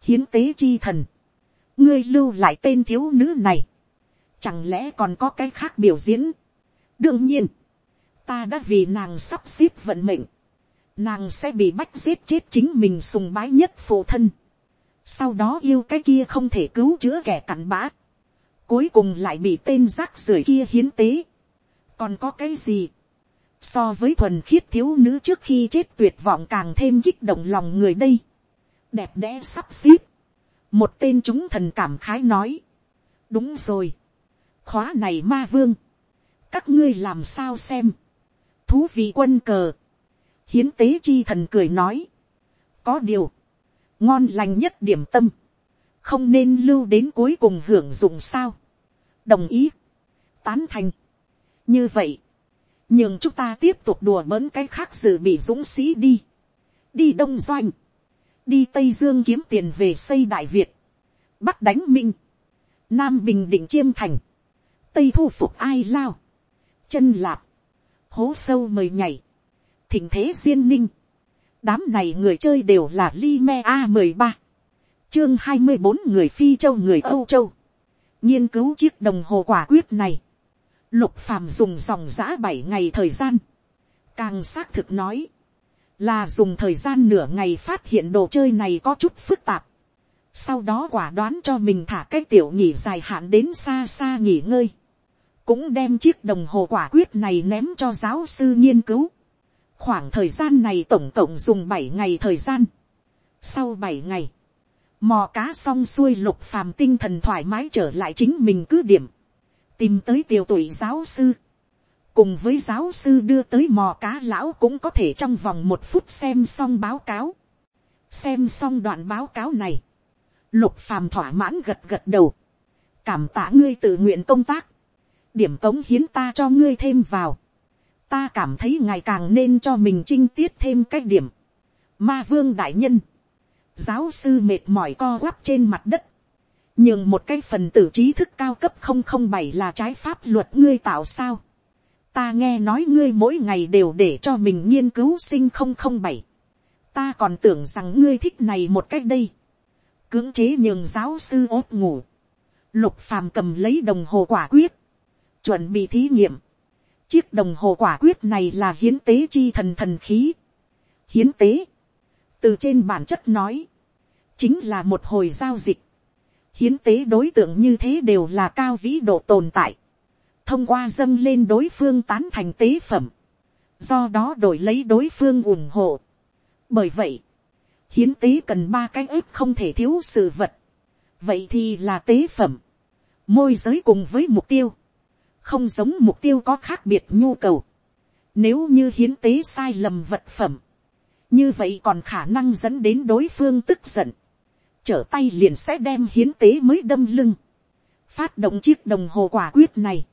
hiến tế chi thần, ngươi lưu lại tên thiếu nữ này, chẳng lẽ còn có cái khác biểu diễn. đương nhiên, ta đã vì nàng sắp xếp vận mệnh, nàng sẽ bị bách giết chết chính mình sùng bái nhất phụ thân, sau đó yêu cái kia không thể cứu chữa kẻ cặn bã, cuối cùng lại bị tên rác rưởi kia hiến tế. còn có cái gì, so với thuần khiết thiếu nữ trước khi chết tuyệt vọng càng thêm kích động lòng người đây, đẹp đẽ sắp xếp, một tên chúng thần cảm khái nói, đúng rồi, khóa này ma vương, các ngươi làm sao xem, thú vị quân cờ, hiến tế chi thần cười nói, có điều, ngon lành nhất điểm tâm, không nên lưu đến cuối cùng hưởng dụng sao, đồng ý, tán thành, như vậy, nhưng chúng ta tiếp tục đùa bỡn cái khác dự bị dũng sĩ đi, đi đông doanh, đi tây dương kiếm tiền về xây đại việt, bắc đánh minh, nam bình định chiêm thành, tây thu phục ai lao, chân lạp, hố sâu mời nhảy, thỉnh thế duyên ninh, đám này người chơi đều là li me a mười ba, chương hai mươi bốn người phi châu người âu châu, nghiên cứu chiếc đồng hồ quả quyết này, lục phàm dùng dòng giã bảy ngày thời gian, càng xác thực nói, là dùng thời gian nửa ngày phát hiện đồ chơi này có chút phức tạp, sau đó quả đoán cho mình thả cái tiểu nghỉ dài hạn đến xa xa nghỉ ngơi, cũng đem chiếc đồng hồ quả quyết này ném cho giáo sư nghiên cứu. khoảng thời gian này tổng cộng dùng bảy ngày thời gian. sau bảy ngày, mò cá xong xuôi lục phàm tinh thần thoải mái trở lại chính mình cứ điểm, tìm tới tiểu tuổi giáo sư, cùng với giáo sư đưa tới mò cá lão cũng có thể trong vòng một phút xem xong báo cáo. xem xong đoạn báo cáo này, lục phàm thỏa mãn gật gật đầu, cảm tạ ngươi tự nguyện công tác, điểm cống hiến ta cho ngươi thêm vào, ta cảm thấy ngày càng nên cho mình trinh tiết thêm cái điểm. Ma vương đại nhân, giáo sư mệt mỏi co quắp trên mặt đất, nhưng một cái phần tử trí thức cao cấp không không bảy là trái pháp luật ngươi tạo sao. ta nghe nói ngươi mỗi ngày đều để cho mình nghiên cứu sinh không không bảy. ta còn tưởng rằng ngươi thích này một cách đây. cưỡng chế nhường giáo sư ốt ngủ. lục phàm cầm lấy đồng hồ quả quyết chuẩn bị thí nghiệm. Chiếc đồng hồ quả quyết này là hiến tế chi thần thần khí. Hiến tế. Từ trên bản chất nói. Chính là một hồi giao dịch. Hiến tế đối tượng như thế đều là cao vĩ độ tồn tại. Thông qua dâng lên đối phương tán thành tế phẩm. Do đó đổi lấy đối phương ủng hộ. Bởi vậy. Hiến tế cần ba cái ếp không thể thiếu sự vật. Vậy thì là tế phẩm. Môi giới cùng với mục tiêu không giống mục tiêu có khác biệt nhu cầu. Nếu như hiến tế sai lầm vật phẩm, như vậy còn khả năng dẫn đến đối phương tức giận, trở tay liền sẽ đem hiến tế mới đâm lưng, phát động chiếc đồng hồ quả quyết này.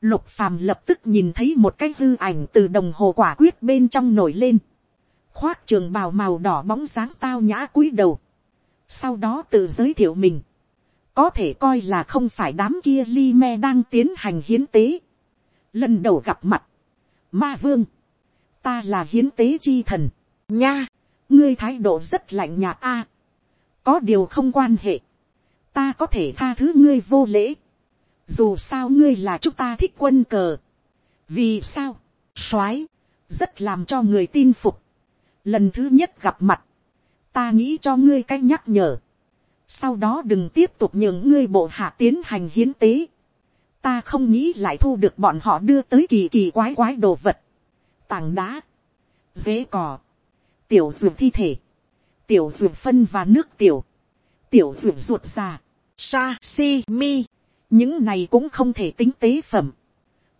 Lục phàm lập tức nhìn thấy một cái hư ảnh từ đồng hồ quả quyết bên trong nổi lên, khoác trường bào màu đỏ bóng dáng tao nhã cúi đầu, sau đó tự giới thiệu mình, có thể coi là không phải đám kia li me đang tiến hành hiến tế. Lần đầu gặp mặt, ma vương, ta là hiến tế chi thần, nha, ngươi thái độ rất lạnh nhạt a. có điều không quan hệ, ta có thể tha thứ ngươi vô lễ, dù sao ngươi là chúng ta thích quân cờ, vì sao, soái, rất làm cho người tin phục, lần thứ nhất gặp mặt, ta nghĩ cho ngươi cách nhắc nhở, sau đó đừng tiếp tục nhường ngươi bộ hạ tiến hành hiến tế, ta không nghĩ lại thu được bọn họ đưa tới kỳ kỳ quái quái đồ vật, tảng đá, dế cỏ tiểu ruột thi thể, tiểu ruột phân và nước tiểu, tiểu ruột ruột già, sa si mi, những này cũng không thể tính tế phẩm,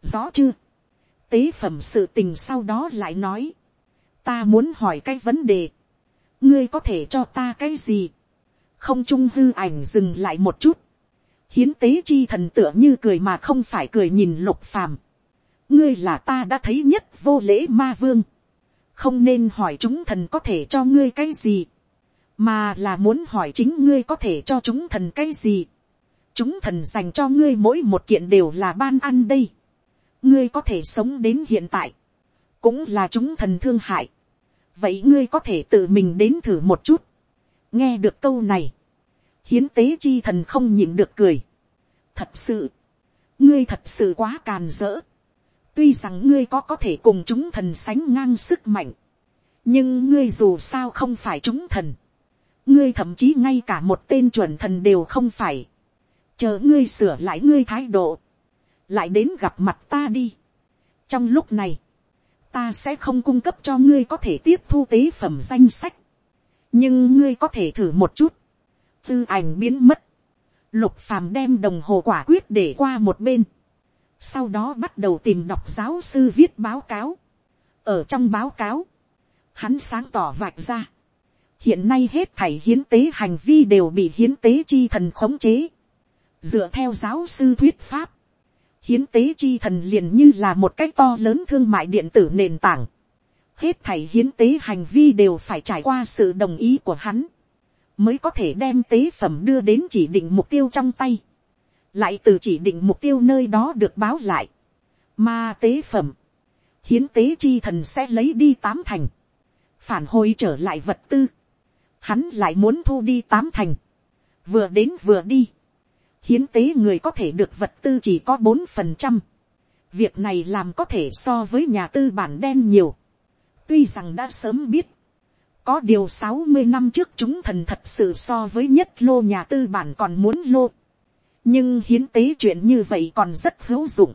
rõ chưa, tế phẩm sự tình sau đó lại nói, ta muốn hỏi cái vấn đề, ngươi có thể cho ta cái gì, không trung hư ảnh dừng lại một chút, hiến tế chi thần tựa như cười mà không phải cười nhìn lục phàm, ngươi là ta đã thấy nhất vô lễ ma vương, không nên hỏi chúng thần có thể cho ngươi cái gì, mà là muốn hỏi chính ngươi có thể cho chúng thần cái gì. chúng thần dành cho ngươi mỗi một kiện đều là ban ăn đây. ngươi có thể sống đến hiện tại, cũng là chúng thần thương hại. vậy ngươi có thể tự mình đến thử một chút. nghe được câu này, hiến tế chi thần không nhịn được cười. thật sự, ngươi thật sự quá càn rỡ tuy rằng ngươi có có thể cùng chúng thần sánh ngang sức mạnh, nhưng ngươi dù sao không phải chúng thần, ngươi thậm chí ngay cả một tên chuẩn thần đều không phải, chờ ngươi sửa lại ngươi thái độ, lại đến gặp mặt ta đi. trong lúc này, ta sẽ không cung cấp cho ngươi có thể tiếp thu tế phẩm danh sách, nhưng ngươi có thể thử một chút, tư ảnh biến mất, lục phàm đem đồng hồ quả quyết để qua một bên, sau đó bắt đầu tìm đọc giáo sư viết báo cáo. ở trong báo cáo, hắn sáng tỏ vạch ra. hiện nay hết thảy hiến tế hành vi đều bị hiến tế chi thần khống chế. dựa theo giáo sư thuyết pháp, hiến tế chi thần liền như là một cái to lớn thương mại điện tử nền tảng. hết thảy hiến tế hành vi đều phải trải qua sự đồng ý của hắn, mới có thể đem tế phẩm đưa đến chỉ định mục tiêu trong tay lại từ chỉ định mục tiêu nơi đó được báo lại, mà tế phẩm, hiến tế chi thần sẽ lấy đi tám thành, phản hồi trở lại vật tư, hắn lại muốn thu đi tám thành, vừa đến vừa đi, hiến tế người có thể được vật tư chỉ có bốn phần trăm, việc này làm có thể so với nhà tư bản đen nhiều, tuy rằng đã sớm biết, có điều sáu mươi năm trước chúng thần thật sự so với nhất lô nhà tư bản còn muốn lô nhưng hiến tế chuyện như vậy còn rất hữu dụng.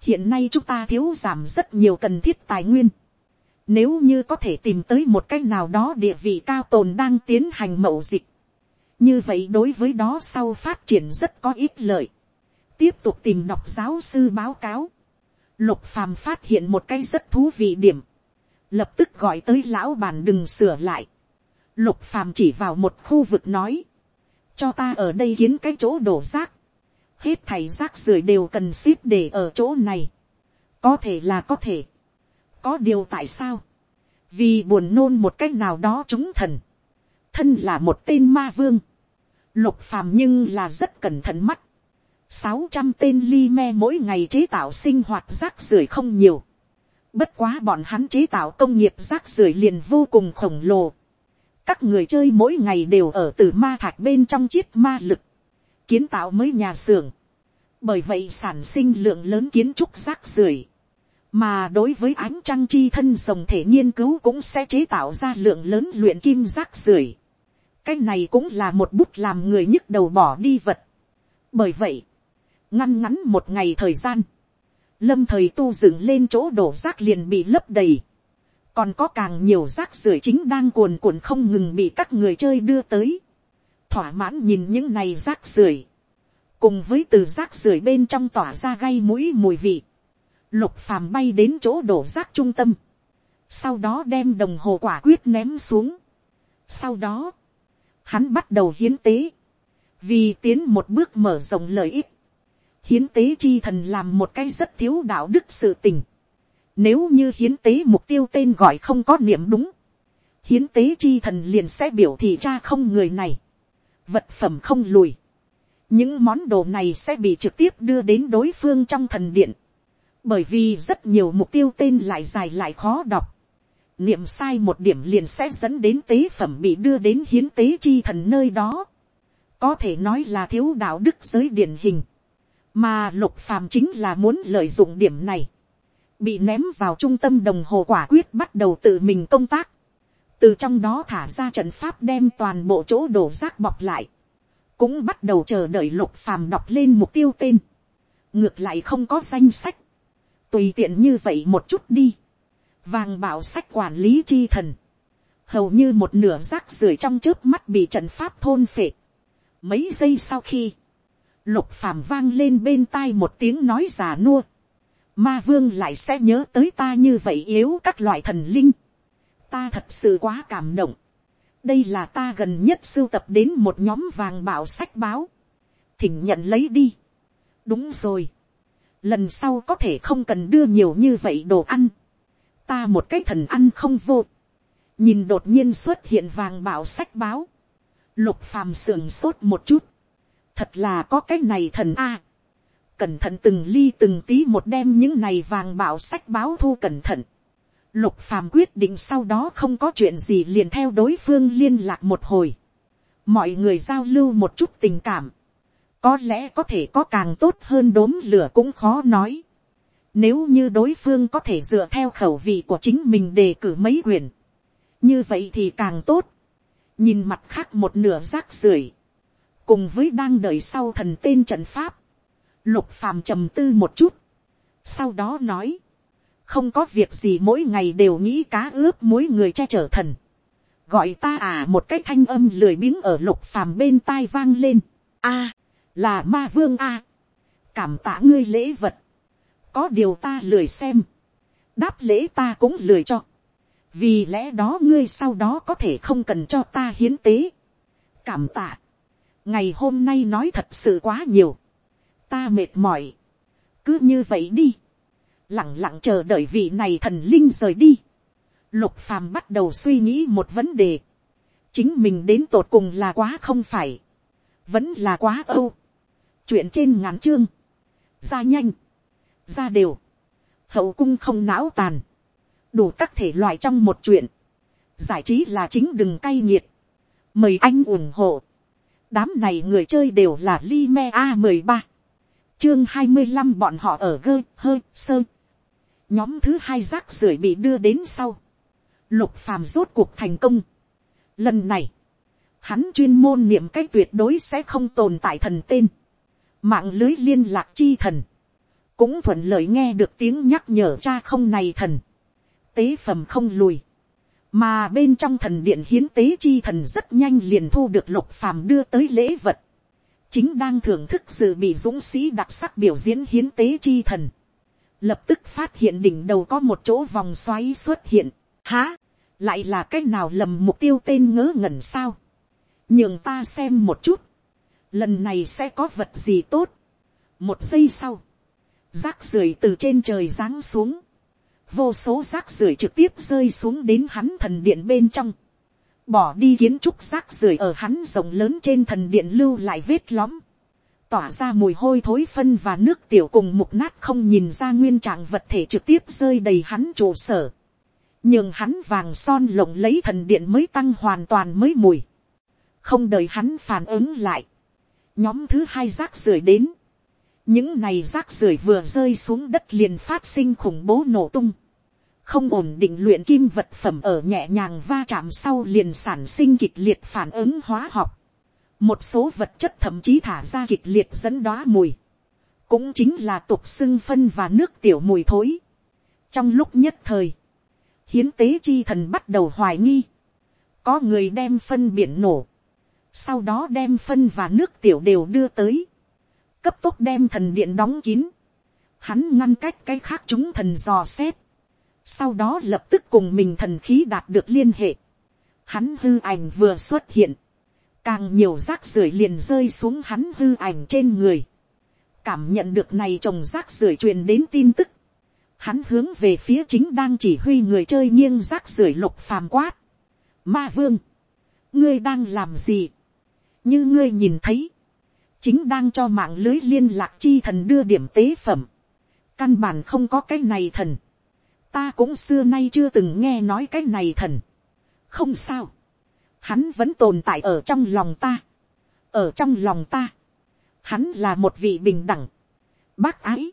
hiện nay chúng ta thiếu giảm rất nhiều cần thiết tài nguyên. nếu như có thể tìm tới một cách nào đó địa vị cao tồn đang tiến hành mậu dịch. như vậy đối với đó sau phát triển rất có ít lợi. tiếp tục tìm đọc giáo sư báo cáo. lục phàm phát hiện một cái rất thú vị điểm. lập tức gọi tới lão bàn đừng sửa lại. lục phàm chỉ vào một khu vực nói cho ta ở đây kiến cái chỗ đổ rác, hết thảy rác rưởi đều cần ship để ở chỗ này, có thể là có thể, có điều tại sao, vì buồn nôn một cách nào đó chúng thần, thân là một tên ma vương, lục phàm nhưng là rất cẩn thận mắt, sáu trăm tên ly me mỗi ngày chế tạo sinh hoạt rác rưởi không nhiều, bất quá bọn hắn chế tạo công nghiệp rác rưởi liền vô cùng khổng lồ, các người chơi mỗi ngày đều ở từ ma thạch bên trong chiếc ma lực, kiến tạo mới nhà xưởng, bởi vậy sản sinh lượng lớn kiến trúc rác rưởi, mà đối với ánh trăng chi thân rồng thể nghiên cứu cũng sẽ chế tạo ra lượng lớn luyện kim rác rưởi. cái này cũng là một bút làm người nhức đầu bỏ đi vật. bởi vậy, ngăn ngắn một ngày thời gian, lâm thời tu dựng lên chỗ đổ rác liền bị lấp đầy còn có càng nhiều rác rưởi chính đang cuồn cuộn không ngừng bị các người chơi đưa tới. thỏa mãn nhìn những này rác rưởi, cùng với từ rác rưởi bên trong tỏa ra gây mũi mùi vị, lục phàm bay đến chỗ đổ rác trung tâm, sau đó đem đồng hồ quả quyết ném xuống. sau đó, hắn bắt đầu hiến tế, vì tiến một bước mở rộng lợi ích, hiến tế chi thần làm một cái rất thiếu đạo đức sự tình, nếu như hiến tế mục tiêu tên gọi không có niệm đúng. Hiến tế chi thần liền sẽ biểu thị cha không người này. Vật phẩm không lùi. Những món đồ này sẽ bị trực tiếp đưa đến đối phương trong thần điện. Bởi vì rất nhiều mục tiêu tên lại dài lại khó đọc. Niệm sai một điểm liền sẽ dẫn đến tế phẩm bị đưa đến hiến tế chi thần nơi đó. có thể nói là thiếu đạo đức giới điển hình, mà lục phàm chính là muốn lợi dụng điểm này, bị ném vào trung tâm đồng hồ quả quyết bắt đầu tự mình công tác, từ trong đó thả ra trận pháp đem toàn bộ chỗ đổ rác bọc lại, cũng bắt đầu chờ đợi lục phàm đọc lên mục tiêu tên, ngược lại không có danh sách, tùy tiện như vậy một chút đi, vàng bảo sách quản lý chi thần, hầu như một nửa rác rưởi trong trước mắt bị trận pháp thôn phệ. Mấy giây sau khi, lục phàm vang lên bên tai một tiếng nói già nua, ma vương lại sẽ nhớ tới ta như vậy yếu các loại thần linh. ta thật sự quá cảm động. đây là ta gần nhất sưu tập đến một nhóm vàng bảo sách báo. thỉnh nhận lấy đi. đúng rồi. lần sau có thể không cần đưa nhiều như vậy đồ ăn. ta một cái thần ăn không vô nhìn đột nhiên xuất hiện vàng bảo sách báo, lục phàm sườn sốt một chút, thật là có cái này thần a, cẩn thận từng ly từng tí một đem những này vàng bảo sách báo thu cẩn thận, lục phàm quyết định sau đó không có chuyện gì liền theo đối phương liên lạc một hồi, mọi người giao lưu một chút tình cảm, có lẽ có thể có càng tốt hơn đốm lửa cũng khó nói. Nếu như đối phương có thể dựa theo khẩu vị của chính mình đề cử mấy quyền, như vậy thì càng tốt, nhìn mặt khác một nửa rác rưởi, cùng với đang đợi sau thần tên trận pháp, lục phàm trầm tư một chút, sau đó nói, không có việc gì mỗi ngày đều nghĩ cá ướp mỗi người che chở thần, gọi ta à một cái thanh âm lười biếng ở lục phàm bên tai vang lên, a, là ma vương a, cảm tạ ngươi lễ vật, có điều ta lười xem, đáp lễ ta cũng lười cho, vì lẽ đó ngươi sau đó có thể không cần cho ta hiến tế. cảm tạ. ngày hôm nay nói thật sự quá nhiều ta mệt mỏi. cứ như vậy đi. lẳng lặng chờ đợi vị này thần linh rời đi. lục phàm bắt đầu suy nghĩ một vấn đề. chính mình đến tột cùng là quá không phải. vẫn là quá âu. chuyện trên ngắn chương. ra nhanh. ra đều. hậu cung không não tàn đủ các thể loại trong một chuyện. Giải trí là chính đừng cay nghiệt. Mời anh ủng hộ. Đám này người chơi đều là Lime A13. Chương 25 bọn họ ở gơ, hơi, sơ. Nhóm thứ hai rác rưởi bị đưa đến sau. Lục phàm rốt cuộc thành công. Lần này, hắn chuyên môn niệm cách tuyệt đối sẽ không tồn tại thần tên. Mạng lưới liên lạc chi thần. Cũng thuận lợi nghe được tiếng nhắc nhở cha không này thần tế phẩm không lùi. Mà bên trong thần điện hiến tế chi thần rất nhanh liền thu được lục phàm đưa tới lễ vật. Chính đang thưởng thức sự bị dũng sĩ đặc sắc biểu diễn hiến tế chi thần. Lập tức phát hiện đỉnh đầu có một chỗ vòng xoáy xuất hiện. Há, lại là cách nào lầm mục tiêu tên ngớ ngẩn sao? Nhường ta xem một chút. Lần này sẽ có vật gì tốt. Một giây sau. Rác rưởi từ trên trời giáng xuống vô số rác rưởi trực tiếp rơi xuống đến hắn thần điện bên trong, bỏ đi kiến trúc rác rưởi ở hắn rộng lớn trên thần điện lưu lại vết lõm, tỏa ra mùi hôi thối phân và nước tiểu cùng mục nát không nhìn ra nguyên trạng vật thể trực tiếp rơi đầy hắn trụ sở, nhưng hắn vàng son lộng lấy thần điện mới tăng hoàn toàn mới mùi, không đợi hắn phản ứng lại, nhóm thứ hai rác rưởi đến, những này rác rưởi vừa rơi xuống đất liền phát sinh khủng bố nổ tung không ổn định luyện kim vật phẩm ở nhẹ nhàng va chạm sau liền sản sinh kịch liệt phản ứng hóa học. một số vật chất thậm chí thả ra kịch liệt dẫn đoá mùi. cũng chính là tục xưng phân và nước tiểu mùi thối. trong lúc nhất thời, hiến tế chi thần bắt đầu hoài nghi. có người đem phân biển nổ. sau đó đem phân và nước tiểu đều đưa tới cấp tốc đem thần điện đóng kín, hắn ngăn cách cái khác chúng thần dò xét, sau đó lập tức cùng mình thần khí đạt được liên hệ, hắn hư ảnh vừa xuất hiện, càng nhiều rác rưởi liền rơi xuống hắn hư ảnh trên người, cảm nhận được này trồng rác rưởi truyền đến tin tức, hắn hướng về phía chính đang chỉ huy người chơi nghiêng rác rưởi lục phàm quát, ma vương, ngươi đang làm gì, như ngươi nhìn thấy, chính đang cho mạng lưới liên lạc chi thần đưa điểm tế phẩm. Căn bản không có cái này thần. Ta cũng xưa nay chưa từng nghe nói cái này thần. Không sao. Hắn vẫn tồn tại ở trong lòng ta. ở trong lòng ta, hắn là một vị bình đẳng, bác ái,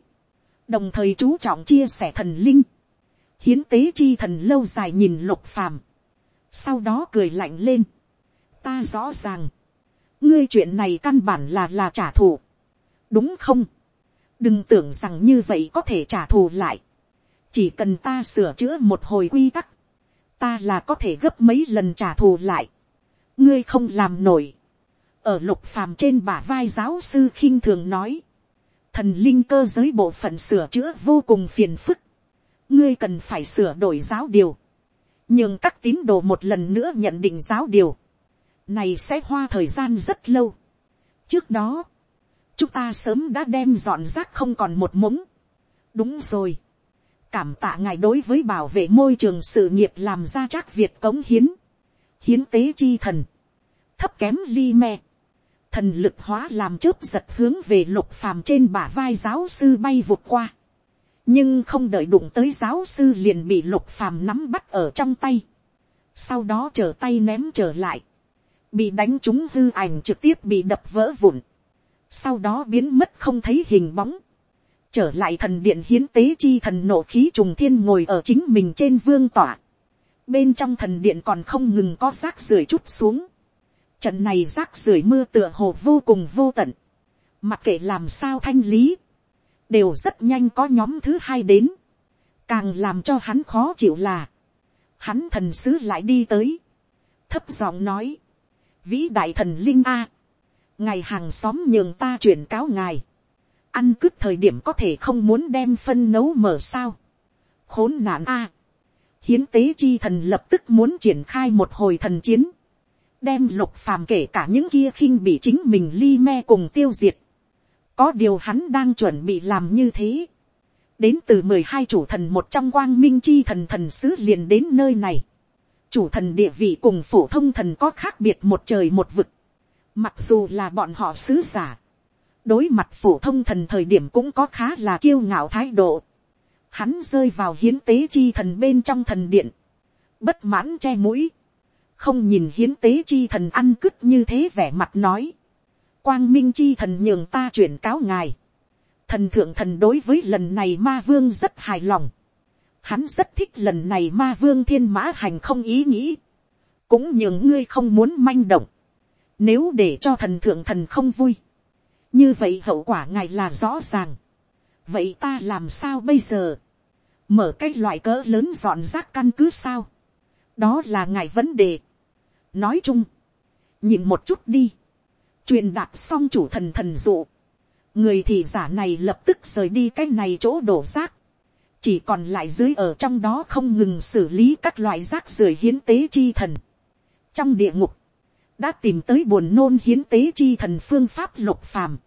đồng thời chú trọng chia sẻ thần linh, hiến tế chi thần lâu dài nhìn lục phàm, sau đó cười lạnh lên, ta rõ ràng, ngươi chuyện này căn bản là là trả thù, đúng không, đừng tưởng rằng như vậy có thể trả thù lại, chỉ cần ta sửa chữa một hồi quy tắc, ta là có thể gấp mấy lần trả thù lại, ngươi không làm nổi, ở lục phàm trên bả vai giáo sư khinh thường nói, thần linh cơ giới bộ phận sửa chữa vô cùng phiền phức, ngươi cần phải sửa đổi giáo điều, nhưng các tín đồ một lần nữa nhận định giáo điều, này sẽ hoa thời gian rất lâu. trước đó, chúng ta sớm đã đem dọn rác không còn một mống. đúng rồi, cảm tạ ngài đối với bảo vệ môi trường sự nghiệp làm ra chắc việt cống hiến, hiến tế chi thần, thấp kém ly me, thần lực hóa làm chớp giật hướng về lục phàm trên bả vai giáo sư bay vụt qua. nhưng không đợi đụng tới giáo sư liền bị lục phàm nắm bắt ở trong tay. sau đó trở tay ném trở lại. bị đánh trúng hư ảnh trực tiếp bị đập vỡ vụn. sau đó biến mất không thấy hình bóng trở lại thần điện hiến tế chi thần nộ khí trùng thiên ngồi ở chính mình trên vương tỏa. bên trong thần điện còn không ngừng có rác rưởi chút xuống Trận này rác rưởi mưa tựa hồ vô cùng vô tận. Mặc kệ làm sao thanh lý. Đều rất nhanh có nhóm thứ hai đến. Càng làm cho hắn khó chịu là. Hắn thần sứ lại đi tới. Thấp giọng nói. Vĩ đại thần Linh A. Ngày hàng xóm nhường ta chuyển cáo ngài. Ăn cướp thời điểm có thể không muốn đem phân nấu mở sao. Khốn nạn A. Hiến tế chi thần lập tức muốn triển khai một hồi thần chiến đem lục phàm kể cả những kia khinh bị chính mình ly me cùng tiêu diệt. Có điều hắn đang chuẩn bị làm như thế. Đến từ mười hai chủ thần một trong quang minh chi thần thần sứ liền đến nơi này. Chủ thần địa vị cùng phổ thông thần có khác biệt một trời một vực. Mặc dù là bọn họ sứ giả. Đối mặt phổ thông thần thời điểm cũng có khá là kiêu ngạo thái độ. Hắn rơi vào hiến tế chi thần bên trong thần điện. Bất mãn che mũi không nhìn hiến tế chi thần ăn cứt như thế vẻ mặt nói. quang minh chi thần nhường ta chuyển cáo ngài. thần thượng thần đối với lần này ma vương rất hài lòng. hắn rất thích lần này ma vương thiên mã hành không ý nghĩ. cũng nhường ngươi không muốn manh động. nếu để cho thần thượng thần không vui như vậy hậu quả ngài là rõ ràng. vậy ta làm sao bây giờ. mở cái loại cỡ lớn dọn rác căn cứ sao đó là ngài vấn đề. nói chung, nhìn một chút đi, truyền đạt xong chủ thần thần dụ, người thì giả này lập tức rời đi cái này chỗ đổ rác, chỉ còn lại dưới ở trong đó không ngừng xử lý các loại rác rưởi hiến tế chi thần. trong địa ngục, đã tìm tới buồn nôn hiến tế chi thần phương pháp lục phàm,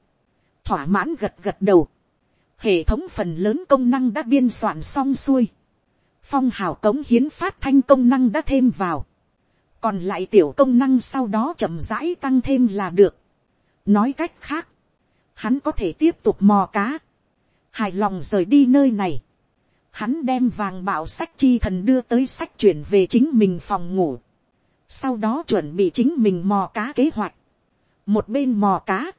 thỏa mãn gật gật đầu, hệ thống phần lớn công năng đã biên soạn xong xuôi, phong hào cống hiến phát thanh công năng đã thêm vào, còn lại tiểu công năng sau đó chậm rãi tăng thêm là được. nói cách khác, hắn có thể tiếp tục mò cá, hài lòng rời đi nơi này, hắn đem vàng bảo sách chi thần đưa tới sách chuyển về chính mình phòng ngủ, sau đó chuẩn bị chính mình mò cá kế hoạch, một bên mò cá,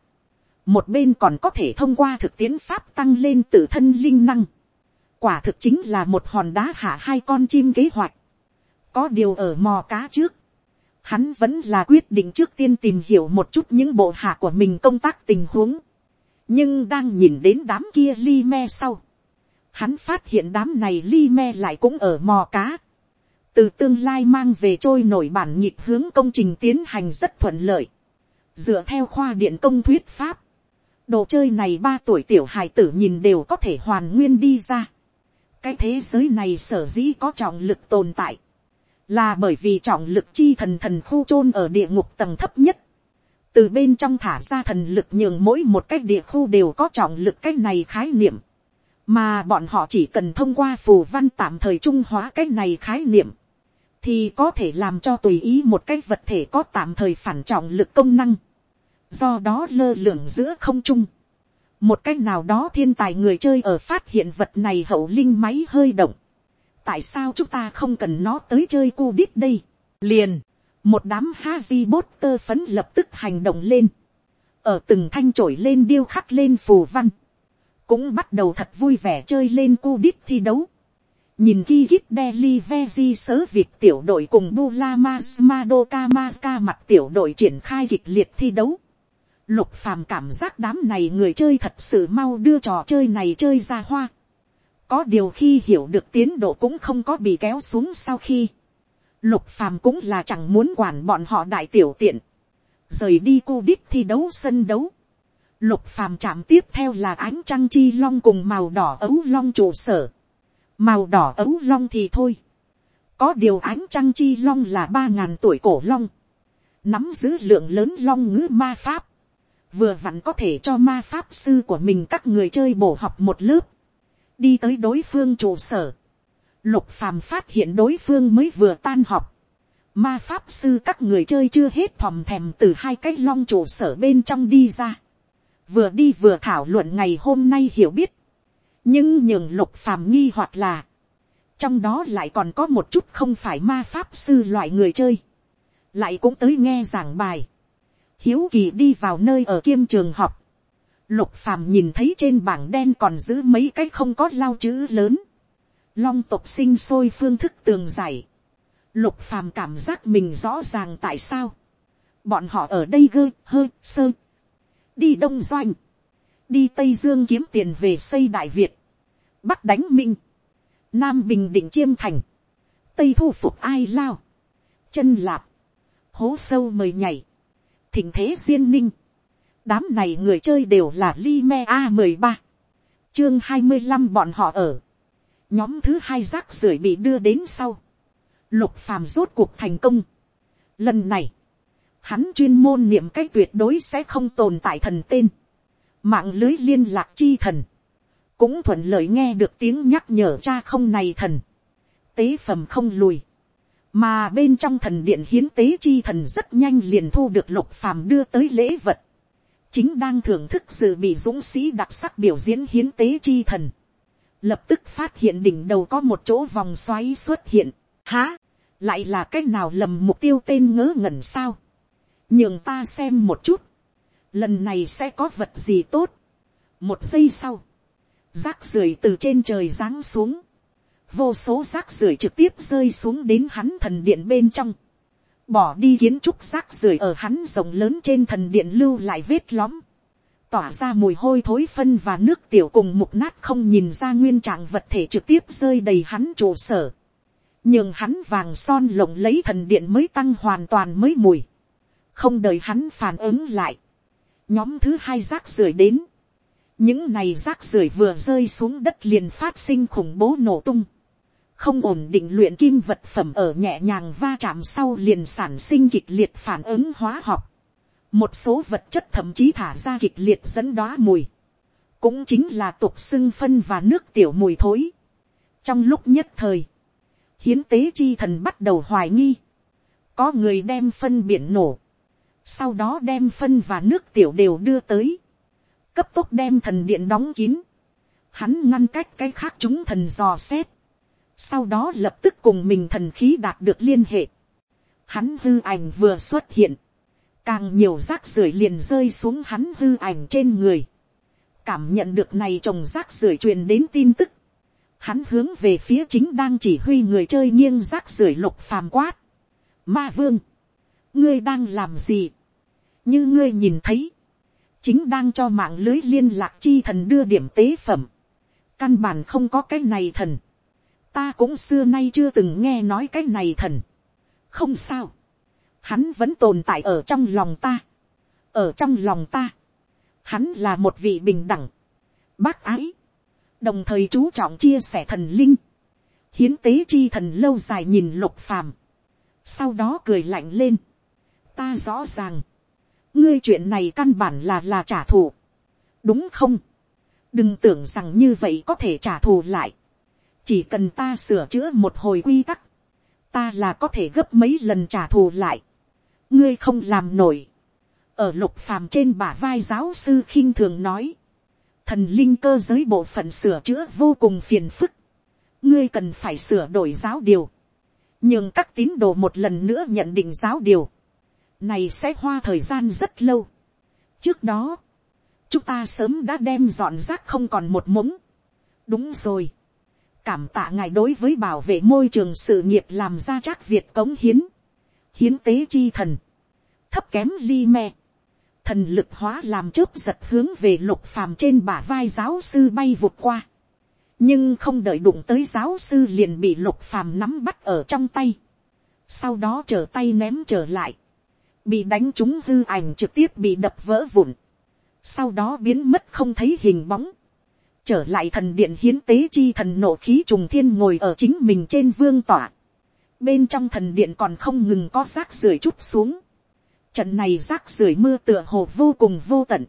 một bên còn có thể thông qua thực tiến pháp tăng lên tự thân linh năng, quả thực chính là một hòn đá hạ hai con chim kế hoạch. có điều ở mò cá trước, hắn vẫn là quyết định trước tiên tìm hiểu một chút những bộ hạ của mình công tác tình huống. nhưng đang nhìn đến đám kia li me sau, hắn phát hiện đám này li me lại cũng ở mò cá. từ tương lai mang về trôi nổi bản nhịp hướng công trình tiến hành rất thuận lợi. dựa theo khoa điện công thuyết pháp, đồ chơi này ba tuổi tiểu hài tử nhìn đều có thể hoàn nguyên đi ra. Cái thế giới này sở dĩ có trọng lực tồn tại, là bởi vì trọng lực chi thần thần khu chôn ở địa ngục tầng thấp nhất, từ bên trong thả ra thần lực nhường mỗi một cái địa khu đều có trọng lực cái này khái niệm, mà bọn họ chỉ cần thông qua phù văn tạm thời trung hóa cái này khái niệm, thì có thể làm cho tùy ý một cái vật thể có tạm thời phản trọng lực công năng, do đó lơ lửng giữa không trung, một cách nào đó thiên tài người chơi ở phát hiện vật này hậu linh máy hơi động. tại sao chúng ta không cần nó tới chơi cu đít đây. liền, một đám ha di bốt tơ phấn lập tức hành động lên. ở từng thanh trổi lên điêu khắc lên phù văn, cũng bắt đầu thật vui vẻ chơi lên cu đít thi đấu. nhìn ki hít deli Vezi sớ việc tiểu đội cùng Bula Madoka maska mặt tiểu đội triển khai kịch liệt thi đấu. Lục phàm cảm giác đám này người chơi thật sự mau đưa trò chơi này chơi ra hoa. Có điều khi hiểu được tiến độ cũng không có bị kéo xuống sau khi. Lục phàm cũng là chẳng muốn quản bọn họ đại tiểu tiện. Rời đi cô đích thi đấu sân đấu. Lục phàm chạm tiếp theo là ánh trăng chi long cùng màu đỏ ấu long trụ sở. Màu đỏ ấu long thì thôi. Có điều ánh trăng chi long là ba ngàn tuổi cổ long. Nắm giữ lượng lớn long ngữ ma pháp. Vừa vặn có thể cho ma pháp sư của mình các người chơi bổ học một lớp. Đi tới đối phương trụ sở. Lục phàm phát hiện đối phương mới vừa tan học. Ma pháp sư các người chơi chưa hết thòm thèm từ hai cái long trụ sở bên trong đi ra vừa đi vừa thảo luận ngày hôm nay hiểu biết, nhưng nhường lục phàm nghi hoặc là, trong đó lại còn có một chút không phải ma pháp sư loại người chơi, lại cũng tới nghe giảng bài, hiếu kỳ đi vào nơi ở kiêm trường học, lục phàm nhìn thấy trên bảng đen còn giữ mấy cái không có lao chữ lớn, long tộc sinh sôi phương thức tường giải, lục phàm cảm giác mình rõ ràng tại sao, bọn họ ở đây gơ hơ sơ. Đi đông doanh, đi tây dương kiếm tiền về xây đại việt, bắc đánh minh, nam bình định chiêm thành, tây thu phục ai lao, chân lạp, hố sâu mời nhảy, thình thế duyên ninh, đám này người chơi đều là li me a mười ba, chương hai mươi năm bọn họ ở, nhóm thứ hai rác rưởi bị đưa đến sau, lục phàm rốt cuộc thành công. Lần này, hắn chuyên môn niệm cái tuyệt đối sẽ không tồn tại thần tên, mạng lưới liên lạc chi thần, cũng thuận lợi nghe được tiếng nhắc nhở cha không này thần, tế phẩm không lùi, mà bên trong thần điện hiến tế chi thần rất nhanh liền thu được lục phàm đưa tới lễ vật, chính đang thưởng thức sự bị dũng sĩ đặc sắc biểu diễn hiến tế chi thần, lập tức phát hiện đỉnh đầu có một chỗ vòng xoáy xuất hiện, há, lại là cái nào lầm mục tiêu tên ngớ ngẩn sao, nhường ta xem một chút, lần này sẽ có vật gì tốt. một giây sau, rác rưởi từ trên trời giáng xuống, vô số rác rưởi trực tiếp rơi xuống đến hắn thần điện bên trong, bỏ đi kiến trúc rác rưởi ở hắn rộng lớn trên thần điện lưu lại vết lõm, tỏa ra mùi hôi thối phân và nước tiểu cùng mục nát không nhìn ra nguyên trạng vật thể trực tiếp rơi đầy hắn trụ sở, nhưng hắn vàng son lộng lấy thần điện mới tăng hoàn toàn mới mùi, không đợi hắn phản ứng lại, nhóm thứ hai rác rưởi đến, những này rác rưởi vừa rơi xuống đất liền phát sinh khủng bố nổ tung, không ổn định luyện kim vật phẩm ở nhẹ nhàng va chạm sau liền sản sinh kịch liệt phản ứng hóa học, một số vật chất thậm chí thả ra kịch liệt dẫn đoá mùi, cũng chính là tục xưng phân và nước tiểu mùi thối. trong lúc nhất thời, hiến tế chi thần bắt đầu hoài nghi, có người đem phân biển nổ, sau đó đem phân và nước tiểu đều đưa tới, cấp tốc đem thần điện đóng kín, hắn ngăn cách cái khác chúng thần dò xét, sau đó lập tức cùng mình thần khí đạt được liên hệ, hắn hư ảnh vừa xuất hiện, càng nhiều rác rưởi liền rơi xuống hắn hư ảnh trên người, cảm nhận được này trồng rác rưởi truyền đến tin tức, hắn hướng về phía chính đang chỉ huy người chơi nghiêng rác rưởi lục phàm quát, ma vương, ngươi đang làm gì, như ngươi nhìn thấy, chính đang cho mạng lưới liên lạc chi thần đưa điểm tế phẩm, căn bản không có cái này thần, ta cũng xưa nay chưa từng nghe nói cái này thần, không sao, hắn vẫn tồn tại ở trong lòng ta, ở trong lòng ta, hắn là một vị bình đẳng, bác ái, đồng thời chú trọng chia sẻ thần linh, hiến tế chi thần lâu dài nhìn lục phàm, sau đó cười lạnh lên, ta rõ ràng, ngươi chuyện này căn bản là là trả thù, đúng không, đừng tưởng rằng như vậy có thể trả thù lại, chỉ cần ta sửa chữa một hồi quy tắc, ta là có thể gấp mấy lần trả thù lại, ngươi không làm nổi, ở lục phàm trên bả vai giáo sư khinh thường nói, thần linh cơ giới bộ phận sửa chữa vô cùng phiền phức, ngươi cần phải sửa đổi giáo điều, nhưng các tín đồ một lần nữa nhận định giáo điều, này sẽ hoa thời gian rất lâu, trước đó, chúng ta sớm đã đem dọn rác không còn một mống. đúng rồi cảm tạ ngài đối với bảo vệ môi trường sự nghiệp làm ra chắc việt cống hiến. hiến tế chi thần. thấp kém ly me. thần lực hóa làm chớp giật hướng về lục phàm trên bả vai giáo sư bay vụt qua. nhưng không đợi đụng tới giáo sư liền bị lục phàm nắm bắt ở trong tay. sau đó trở tay ném trở lại. bị đánh trúng hư ảnh trực tiếp bị đập vỡ vụn sau đó biến mất không thấy hình bóng, trở lại thần điện hiến tế chi thần nộ khí trùng thiên ngồi ở chính mình trên vương tỏa, bên trong thần điện còn không ngừng có rác rưởi chút xuống, trận này rác rưởi mưa tựa hồ vô cùng vô tận,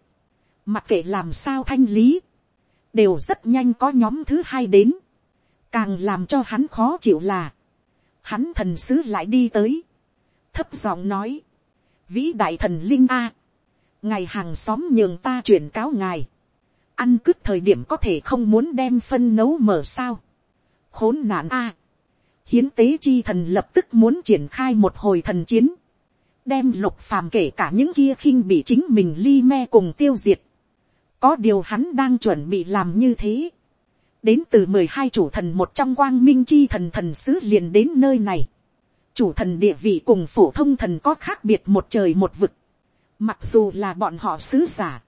mặc kệ làm sao thanh lý, đều rất nhanh có nhóm thứ hai đến, càng làm cho hắn khó chịu là, hắn thần sứ lại đi tới, thấp giọng nói, vĩ đại thần linh a, ngày hàng xóm nhường ta chuyển cáo ngài, ăn cướp thời điểm có thể không muốn đem phân nấu mở sao, khốn nạn a, hiến tế chi thần lập tức muốn triển khai một hồi thần chiến, đem lục phàm kể cả những kia khinh bị chính mình ly me cùng tiêu diệt, có điều hắn đang chuẩn bị làm như thế, đến từ mười hai chủ thần một trong quang minh chi thần thần sứ liền đến nơi này, chủ thần địa vị cùng phổ thông thần có khác biệt một trời một vực, Mặc dù là bọn họ sứ giả.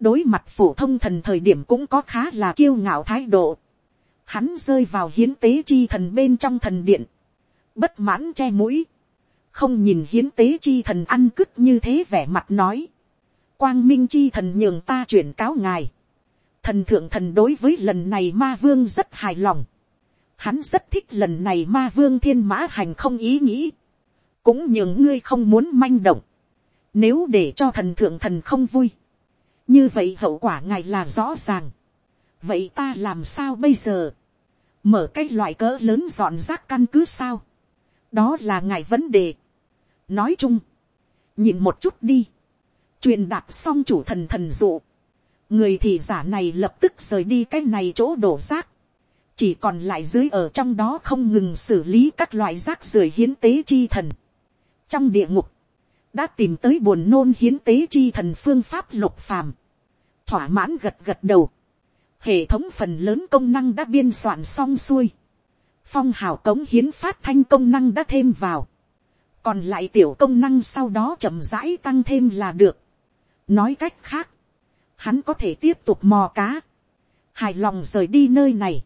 Đối mặt phổ thông thần thời điểm cũng có khá là kiêu ngạo thái độ. Hắn rơi vào hiến tế chi thần bên trong thần điện. Bất mãn che mũi. Không nhìn hiến tế chi thần ăn cứt như thế vẻ mặt nói. Quang minh chi thần nhường ta chuyển cáo ngài. Thần thượng thần đối với lần này ma vương rất hài lòng. Hắn rất thích lần này ma vương thiên mã hành không ý nghĩ. Cũng nhường ngươi không muốn manh động nếu để cho thần thượng thần không vui. Như vậy hậu quả ngài là rõ ràng. Vậy ta làm sao bây giờ? Mở cái loại cỡ lớn dọn rác căn cứ sao? Đó là ngài vấn đề. Nói chung. Nhìn một chút đi. Truyền đạt xong chủ thần thần dụ. Người thì giả này lập tức rời đi cái này chỗ đổ rác chỉ còn lại dưới ở trong đó không ngừng xử lý các loại rác rưởi hiến tế chi thần. Trong địa ngục, đã tìm tới buồn nôn hiến tế chi thần phương pháp lục phàm, thỏa mãn gật gật đầu, hệ thống phần lớn công năng đã biên soạn xong xuôi, phong hào cống hiến phát thanh công năng đã thêm vào, còn lại tiểu công năng sau đó chậm rãi tăng thêm là được. nói cách khác, hắn có thể tiếp tục mò cá, hài lòng rời đi nơi này,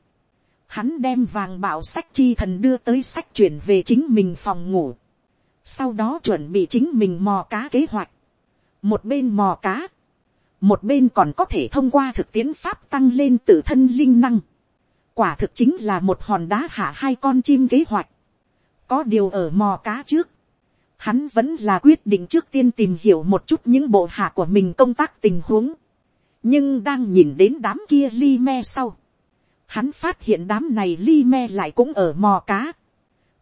hắn đem vàng bảo sách chi thần đưa tới sách chuyển về chính mình phòng ngủ, sau đó chuẩn bị chính mình mò cá kế hoạch, một bên mò cá, một bên còn có thể thông qua thực tiễn pháp tăng lên tự thân linh năng, quả thực chính là một hòn đá hạ hai con chim kế hoạch, có điều ở mò cá trước, hắn vẫn là quyết định trước tiên tìm hiểu một chút những bộ hạ của mình công tác tình huống, nhưng đang nhìn đến đám kia li me sau, hắn phát hiện đám này li me lại cũng ở mò cá,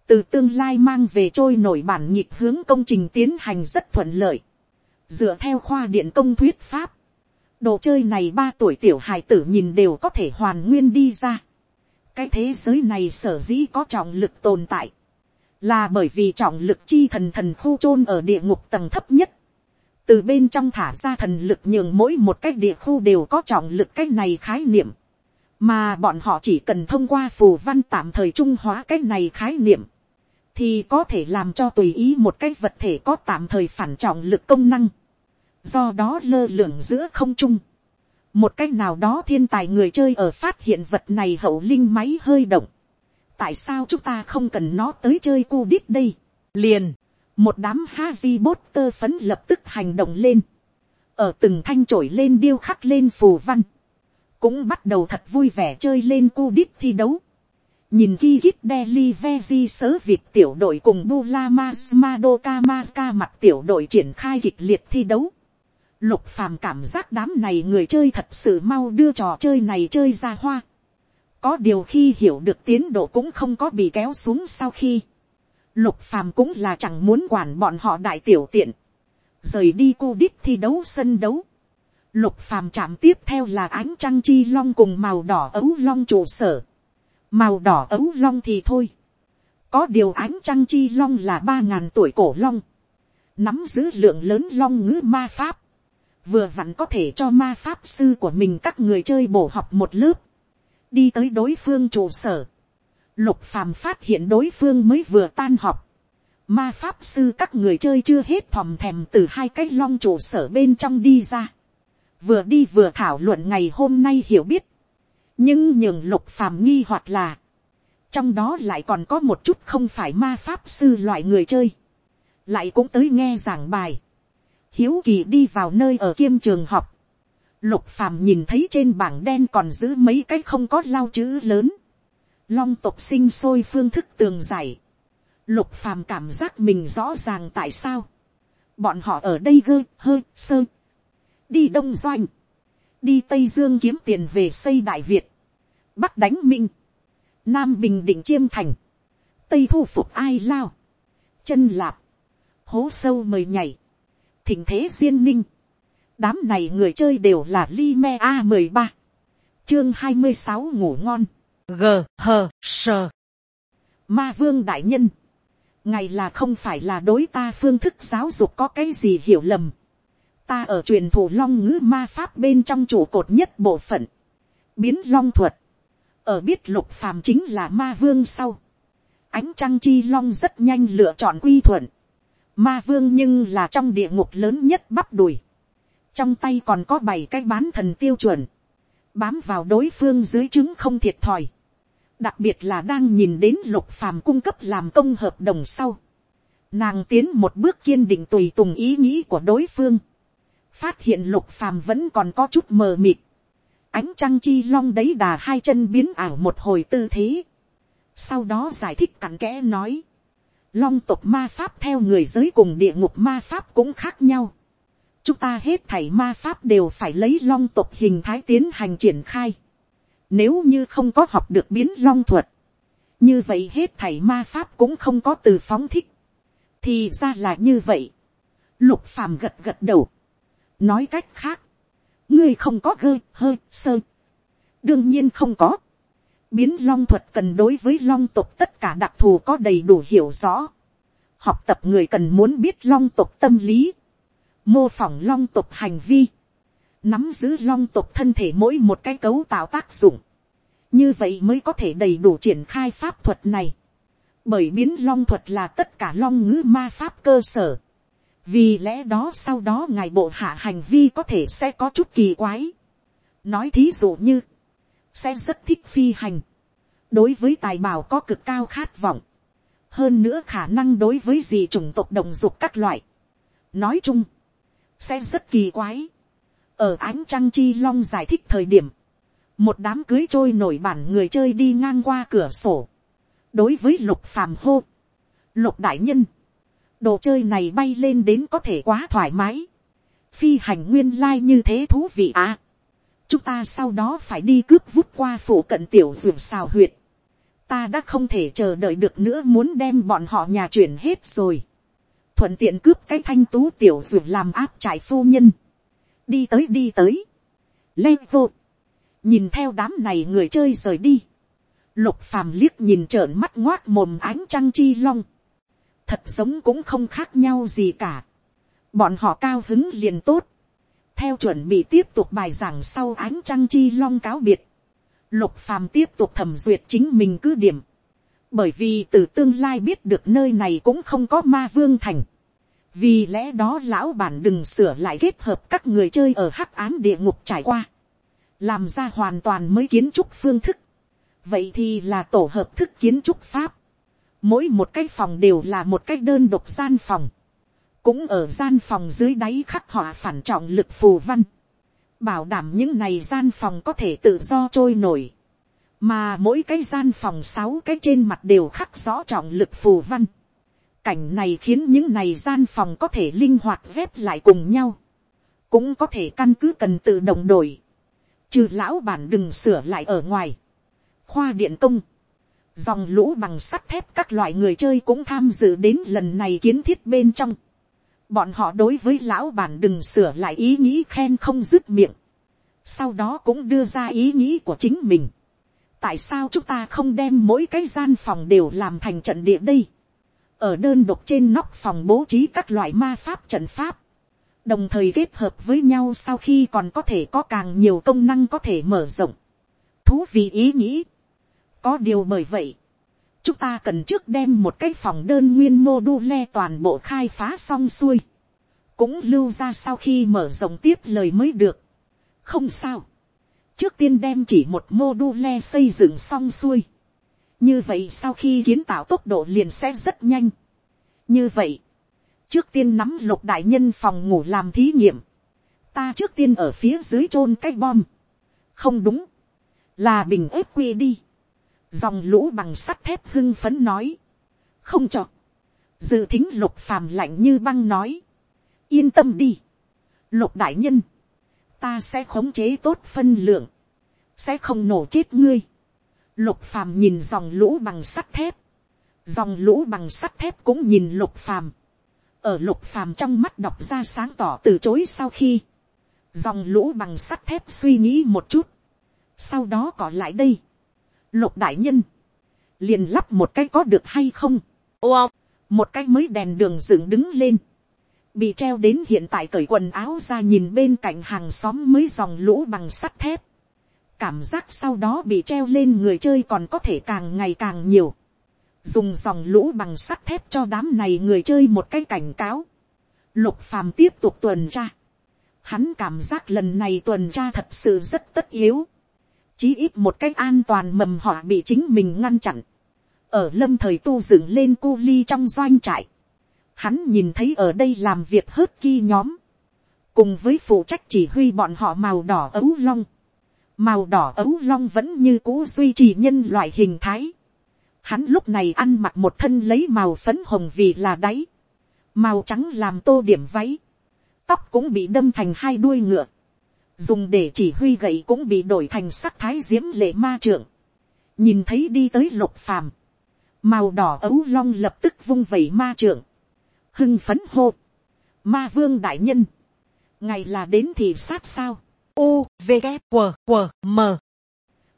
từ tương lai mang về trôi nổi bản nhịp hướng công trình tiến hành rất thuận lợi. Dựa theo khoa điện công thuyết pháp, đồ chơi này ba tuổi tiểu hài tử nhìn đều có thể hoàn nguyên đi ra. cái thế giới này sở dĩ có trọng lực tồn tại, là bởi vì trọng lực chi thần thần khu chôn ở địa ngục tầng thấp nhất. từ bên trong thả ra thần lực nhường mỗi một cái địa khu đều có trọng lực cái này khái niệm. mà bọn họ chỉ cần thông qua phù văn tạm thời trung hóa cái này khái niệm thì có thể làm cho tùy ý một cái vật thể có tạm thời phản trọng lực công năng, do đó lơ lửng giữa không trung. một cách nào đó thiên tài người chơi ở phát hiện vật này hậu linh máy hơi động. tại sao chúng ta không cần nó tới chơi cu đít đây. liền, một đám ha di bốt tơ phấn lập tức hành động lên. ở từng thanh trổi lên điêu khắc lên phù văn. cũng bắt đầu thật vui vẻ chơi lên cu đít thi đấu nhìn ki hít ve Vezi sớ việc tiểu đội cùng Bula Madoka Mazka mặt tiểu đội triển khai kịch liệt thi đấu. Lục phàm cảm giác đám này người chơi thật sự mau đưa trò chơi này chơi ra hoa. Có điều khi hiểu được tiến độ cũng không có bị kéo xuống sau khi. Lục phàm cũng là chẳng muốn quản bọn họ đại tiểu tiện. Rời đi cô đích thi đấu sân đấu. Lục phàm chạm tiếp theo là ánh trăng chi long cùng màu đỏ ấu long trụ sở màu đỏ ấu long thì thôi, có điều ánh trăng chi long là ba ngàn tuổi cổ long, nắm giữ lượng lớn long ngữ ma pháp, vừa vặn có thể cho ma pháp sư của mình các người chơi bổ học một lớp, đi tới đối phương trụ sở, lục phàm phát hiện đối phương mới vừa tan học, ma pháp sư các người chơi chưa hết thòm thèm từ hai cái long trụ sở bên trong đi ra, vừa đi vừa thảo luận ngày hôm nay hiểu biết, nhưng nhường lục phàm nghi hoặc là, trong đó lại còn có một chút không phải ma pháp sư loại người chơi, lại cũng tới nghe giảng bài, hiếu kỳ đi vào nơi ở kiêm trường học, lục phàm nhìn thấy trên bảng đen còn giữ mấy cái không có lao chữ lớn, long tộc sinh sôi phương thức tường giải, lục phàm cảm giác mình rõ ràng tại sao, bọn họ ở đây gơ hơ sơ, đi đông doanh, đi tây dương kiếm tiền về xây đại việt, bắc đánh minh, nam bình định chiêm thành, tây thu phục ai lao, chân lạp, hố sâu mời nhảy, thỉnh thế duyên ninh, đám này người chơi đều là li me a mười ba, chương hai mươi sáu ngủ ngon, g hờ s. ma vương đại nhân, ngày là không phải là đối ta phương thức giáo dục có cái gì hiểu lầm, ta ở truyền thủ long ngữ ma pháp bên trong chủ cột nhất bộ phận, biến long thuật, ở biết lục phàm chính là ma vương sau, ánh trăng chi long rất nhanh lựa chọn quy thuận, ma vương nhưng là trong địa ngục lớn nhất bắp đùi, trong tay còn có bảy cái bán thần tiêu chuẩn, bám vào đối phương dưới trứng không thiệt thòi, đặc biệt là đang nhìn đến lục phàm cung cấp làm công hợp đồng sau, nàng tiến một bước kiên định tùy tùng ý nghĩ của đối phương, phát hiện lục phàm vẫn còn có chút mờ mịt, ánh trăng chi long đấy đà hai chân biến ảo một hồi tư thế, sau đó giải thích cặn kẽ nói, long tộc ma pháp theo người giới cùng địa ngục ma pháp cũng khác nhau, chúng ta hết thảy ma pháp đều phải lấy long tộc hình thái tiến hành triển khai, nếu như không có học được biến long thuật, như vậy hết thảy ma pháp cũng không có từ phóng thích, thì ra là như vậy, lục phàm gật gật đầu, nói cách khác, ngươi không có gơ hơi sơ, đương nhiên không có, biến long thuật cần đối với long tộc tất cả đặc thù có đầy đủ hiểu rõ, học tập người cần muốn biết long tộc tâm lý, mô phỏng long tộc hành vi, nắm giữ long tộc thân thể mỗi một cái cấu tạo tác dụng, như vậy mới có thể đầy đủ triển khai pháp thuật này, bởi biến long thuật là tất cả long ngữ ma pháp cơ sở, vì lẽ đó sau đó ngài bộ hạ hành vi có thể sẽ có chút kỳ quái. nói thí dụ như, sẽ rất thích phi hành, đối với tài bào có cực cao khát vọng, hơn nữa khả năng đối với gì chủng tộc đồng dục các loại. nói chung, sẽ rất kỳ quái. ở ánh trăng chi long giải thích thời điểm, một đám cưới trôi nổi bản người chơi đi ngang qua cửa sổ, đối với lục phàm hô, lục đại nhân, đồ chơi này bay lên đến có thể quá thoải mái, phi hành nguyên lai như thế thú vị à chúng ta sau đó phải đi cướp vút qua phủ cận tiểu ruộng xào huyệt, ta đã không thể chờ đợi được nữa muốn đem bọn họ nhà chuyển hết rồi, thuận tiện cướp cái thanh tú tiểu ruộng làm áp trải phu nhân, đi tới đi tới, lê vô, nhìn theo đám này người chơi rời đi, lục phàm liếc nhìn trợn mắt ngoác mồm ánh trăng chi long, thật giống cũng không khác nhau gì cả. bọn họ cao hứng liền tốt theo chuẩn bị tiếp tục bài giảng sau ánh trăng chi long cáo biệt. lục phàm tiếp tục thẩm duyệt chính mình cứ điểm. bởi vì từ tương lai biết được nơi này cũng không có ma vương thành. vì lẽ đó lão bản đừng sửa lại kết hợp các người chơi ở hắc án địa ngục trải qua. làm ra hoàn toàn mới kiến trúc phương thức. vậy thì là tổ hợp thức kiến trúc pháp mỗi một cái phòng đều là một cái đơn độc gian phòng, cũng ở gian phòng dưới đáy khắc họa phản trọng lực phù văn, bảo đảm những này gian phòng có thể tự do trôi nổi, mà mỗi cái gian phòng sáu cái trên mặt đều khắc rõ trọng lực phù văn. Cảnh này khiến những này gian phòng có thể linh hoạt ghép lại cùng nhau, cũng có thể căn cứ cần tự động đổi, trừ lão bản đừng sửa lại ở ngoài. Khoa điện công, dòng lũ bằng sắt thép các loại người chơi cũng tham dự đến lần này kiến thiết bên trong bọn họ đối với lão bản đừng sửa lại ý nghĩ khen không dứt miệng. sau đó cũng đưa ra ý nghĩ của chính mình. tại sao chúng ta không đem mỗi cái gian phòng đều làm thành trận địa đây. ở đơn độc trên nóc phòng bố trí các loại ma pháp trận pháp. đồng thời kết hợp với nhau sau khi còn có thể có càng nhiều công năng có thể mở rộng, thú vị ý nghĩ. có điều bởi vậy, chúng ta cần trước đem một cái phòng đơn nguyên mô đu le toàn bộ khai phá xong xuôi, cũng lưu ra sau khi mở rộng tiếp lời mới được. không sao, trước tiên đem chỉ một mô đu le xây dựng xong xuôi, như vậy sau khi kiến tạo tốc độ liền sẽ rất nhanh. như vậy, trước tiên nắm lục đại nhân phòng ngủ làm thí nghiệm, ta trước tiên ở phía dưới chôn cái bom, không đúng, là bình ếp quy đi, dòng lũ bằng sắt thép hưng phấn nói, không cho, dự thính lục phàm lạnh như băng nói, yên tâm đi, lục đại nhân, ta sẽ khống chế tốt phân lượng, sẽ không nổ chết ngươi, lục phàm nhìn dòng lũ bằng sắt thép, dòng lũ bằng sắt thép cũng nhìn lục phàm, ở lục phàm trong mắt đọc ra sáng tỏ từ chối sau khi, dòng lũ bằng sắt thép suy nghĩ một chút, sau đó cỏ lại đây, lục đại nhân, liền lắp một cái có được hay không, ô một cái mới đèn đường dựng đứng lên, bị treo đến hiện tại cởi quần áo ra nhìn bên cạnh hàng xóm mới dòng lũ bằng sắt thép, cảm giác sau đó bị treo lên người chơi còn có thể càng ngày càng nhiều, dùng dòng lũ bằng sắt thép cho đám này người chơi một cái cảnh cáo, lục phàm tiếp tục tuần tra, hắn cảm giác lần này tuần tra thật sự rất tất yếu, chí ít một cái an toàn mầm họa bị chính mình ngăn chặn, ở lâm thời tu dựng lên cu ly trong doanh trại, hắn nhìn thấy ở đây làm việc hớt ki nhóm, cùng với phụ trách chỉ huy bọn họ màu đỏ ấu long, màu đỏ ấu long vẫn như cũ duy trì nhân loại hình thái, Hắn lúc này ăn mặc một thân lấy màu phấn hồng vì là đáy. Màu trắng làm tô điểm váy. Tóc cũng bị đâm thành hai đuôi ngựa. Dùng để chỉ huy gậy cũng bị đổi thành sắc thái diễm lệ ma trưởng. Nhìn thấy đi tới lục phàm. Màu đỏ ấu long lập tức vung vẩy ma trưởng. Hưng phấn hô. Ma vương đại nhân. Ngày là đến thì sát sao. U, V, g W, W, M.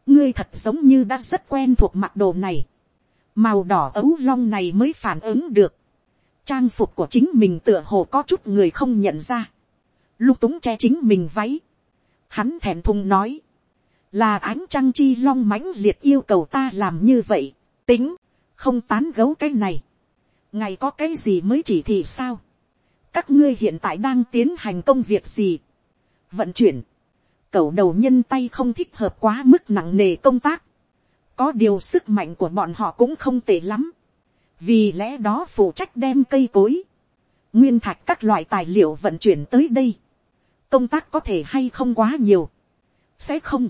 Ngươi thật giống như đã rất quen thuộc mặc đồ này màu đỏ ấu long này mới phản ứng được, trang phục của chính mình tựa hồ có chút người không nhận ra, lung túng che chính mình váy, hắn thèm thùng nói, là ánh trăng chi long mãnh liệt yêu cầu ta làm như vậy, tính, không tán gấu cái này, ngày có cái gì mới chỉ thị sao, các ngươi hiện tại đang tiến hành công việc gì, vận chuyển, cầu đầu nhân tay không thích hợp quá mức nặng nề công tác, có điều sức mạnh của bọn họ cũng không tệ lắm. vì lẽ đó phụ trách đem cây cối, nguyên thạch các loại tài liệu vận chuyển tới đây công tác có thể hay không quá nhiều. sẽ không.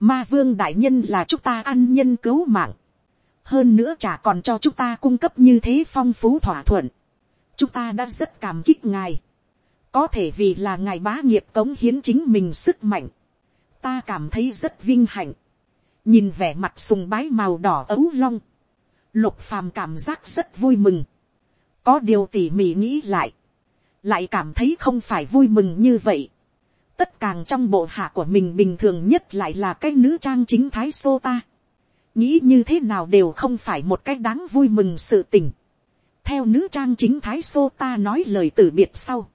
ma vương đại nhân là chúng ta ăn nhân cứu mạng. hơn nữa chả còn cho chúng ta cung cấp như thế phong phú thỏa thuận. chúng ta đã rất cảm kích ngài. có thể vì là ngài bá nghiệp cống hiến chính mình sức mạnh. ta cảm thấy rất vinh hạnh nhìn vẻ mặt sùng bái màu đỏ ấu long, lục phàm cảm giác rất vui mừng, có điều tỉ mỉ nghĩ lại, lại cảm thấy không phải vui mừng như vậy. tất càng trong bộ hạ của mình bình thường nhất lại là cái nữ trang chính thái sô ta. nghĩ như thế nào đều không phải một cái đáng vui mừng sự tình. theo nữ trang chính thái sô ta nói lời từ biệt sau.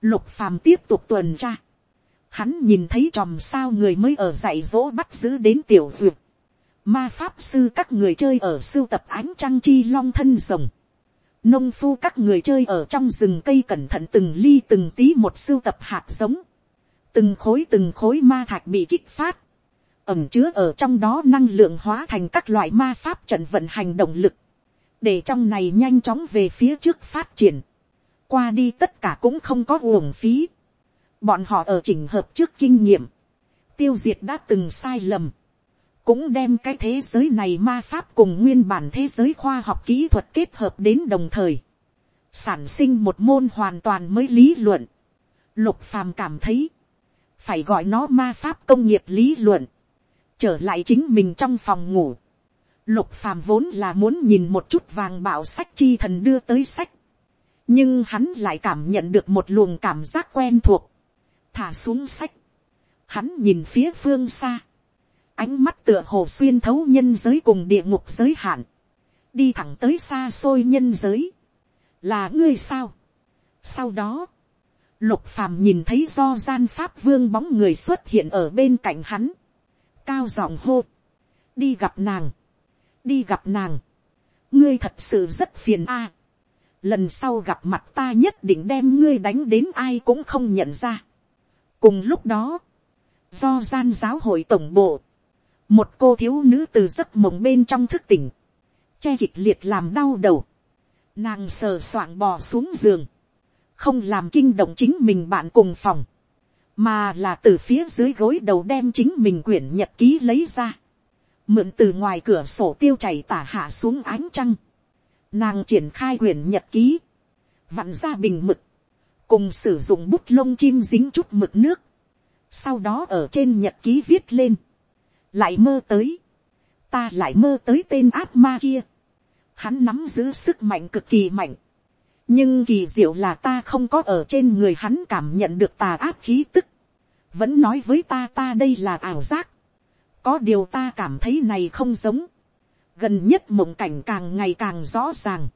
lục phàm tiếp tục tuần tra hắn nhìn thấy tròm sao người mới ở dạy dỗ bắt giữ đến tiểu duyệt. Ma pháp sư các người chơi ở sưu tập ánh trăng chi long thân rồng. Nông phu các người chơi ở trong rừng cây cẩn thận từng ly từng tí một sưu tập hạt giống. Từng khối từng khối ma thạch bị kích phát. Ẩm chứa ở trong đó năng lượng hóa thành các loại ma pháp trận vận hành động lực. Để trong này nhanh chóng về phía trước phát triển. Qua đi tất cả cũng không có uổng phí bọn họ ở chỉnh hợp trước kinh nghiệm, tiêu diệt đã từng sai lầm, cũng đem cái thế giới này ma pháp cùng nguyên bản thế giới khoa học kỹ thuật kết hợp đến đồng thời, sản sinh một môn hoàn toàn mới lý luận. Lục phàm cảm thấy, phải gọi nó ma pháp công nghiệp lý luận, trở lại chính mình trong phòng ngủ. Lục phàm vốn là muốn nhìn một chút vàng bảo sách chi thần đưa tới sách, nhưng hắn lại cảm nhận được một luồng cảm giác quen thuộc. Thả xuống sách, hắn nhìn phía phương xa, ánh mắt tựa hồ xuyên thấu nhân giới cùng địa ngục giới hạn, đi thẳng tới xa xôi nhân giới, là ngươi sao. sau đó, Lục phàm nhìn thấy do gian pháp vương bóng người xuất hiện ở bên cạnh hắn. Cao giọng hô. Đi gặp nàng. Đi gặp nàng. Ngươi thật sự rất phiền a. Lần sau gặp mặt ta nhất định đem ngươi đánh đến ai cũng không nhận ra. Cùng lúc đó. Do gian giáo hội tổng bộ. Một cô thiếu nữ từ giấc mộng bên trong thức tỉnh. Che kịch liệt làm đau đầu. Nàng sờ soạng bò xuống giường. Không làm kinh động chính mình bạn cùng phòng, mà là từ phía dưới gối đầu đem chính mình quyển nhật ký lấy ra, mượn từ ngoài cửa sổ tiêu chảy tả hạ xuống ánh trăng, nàng triển khai quyển nhật ký, vặn ra bình mực, cùng sử dụng bút lông chim dính chút mực nước, sau đó ở trên nhật ký viết lên, lại mơ tới, ta lại mơ tới tên ác ma kia, hắn nắm giữ sức mạnh cực kỳ mạnh, nhưng kỳ diệu là ta không có ở trên người hắn cảm nhận được tà ác khí tức, vẫn nói với ta ta đây là ảo giác, có điều ta cảm thấy này không giống, gần nhất mộng cảnh càng ngày càng rõ ràng,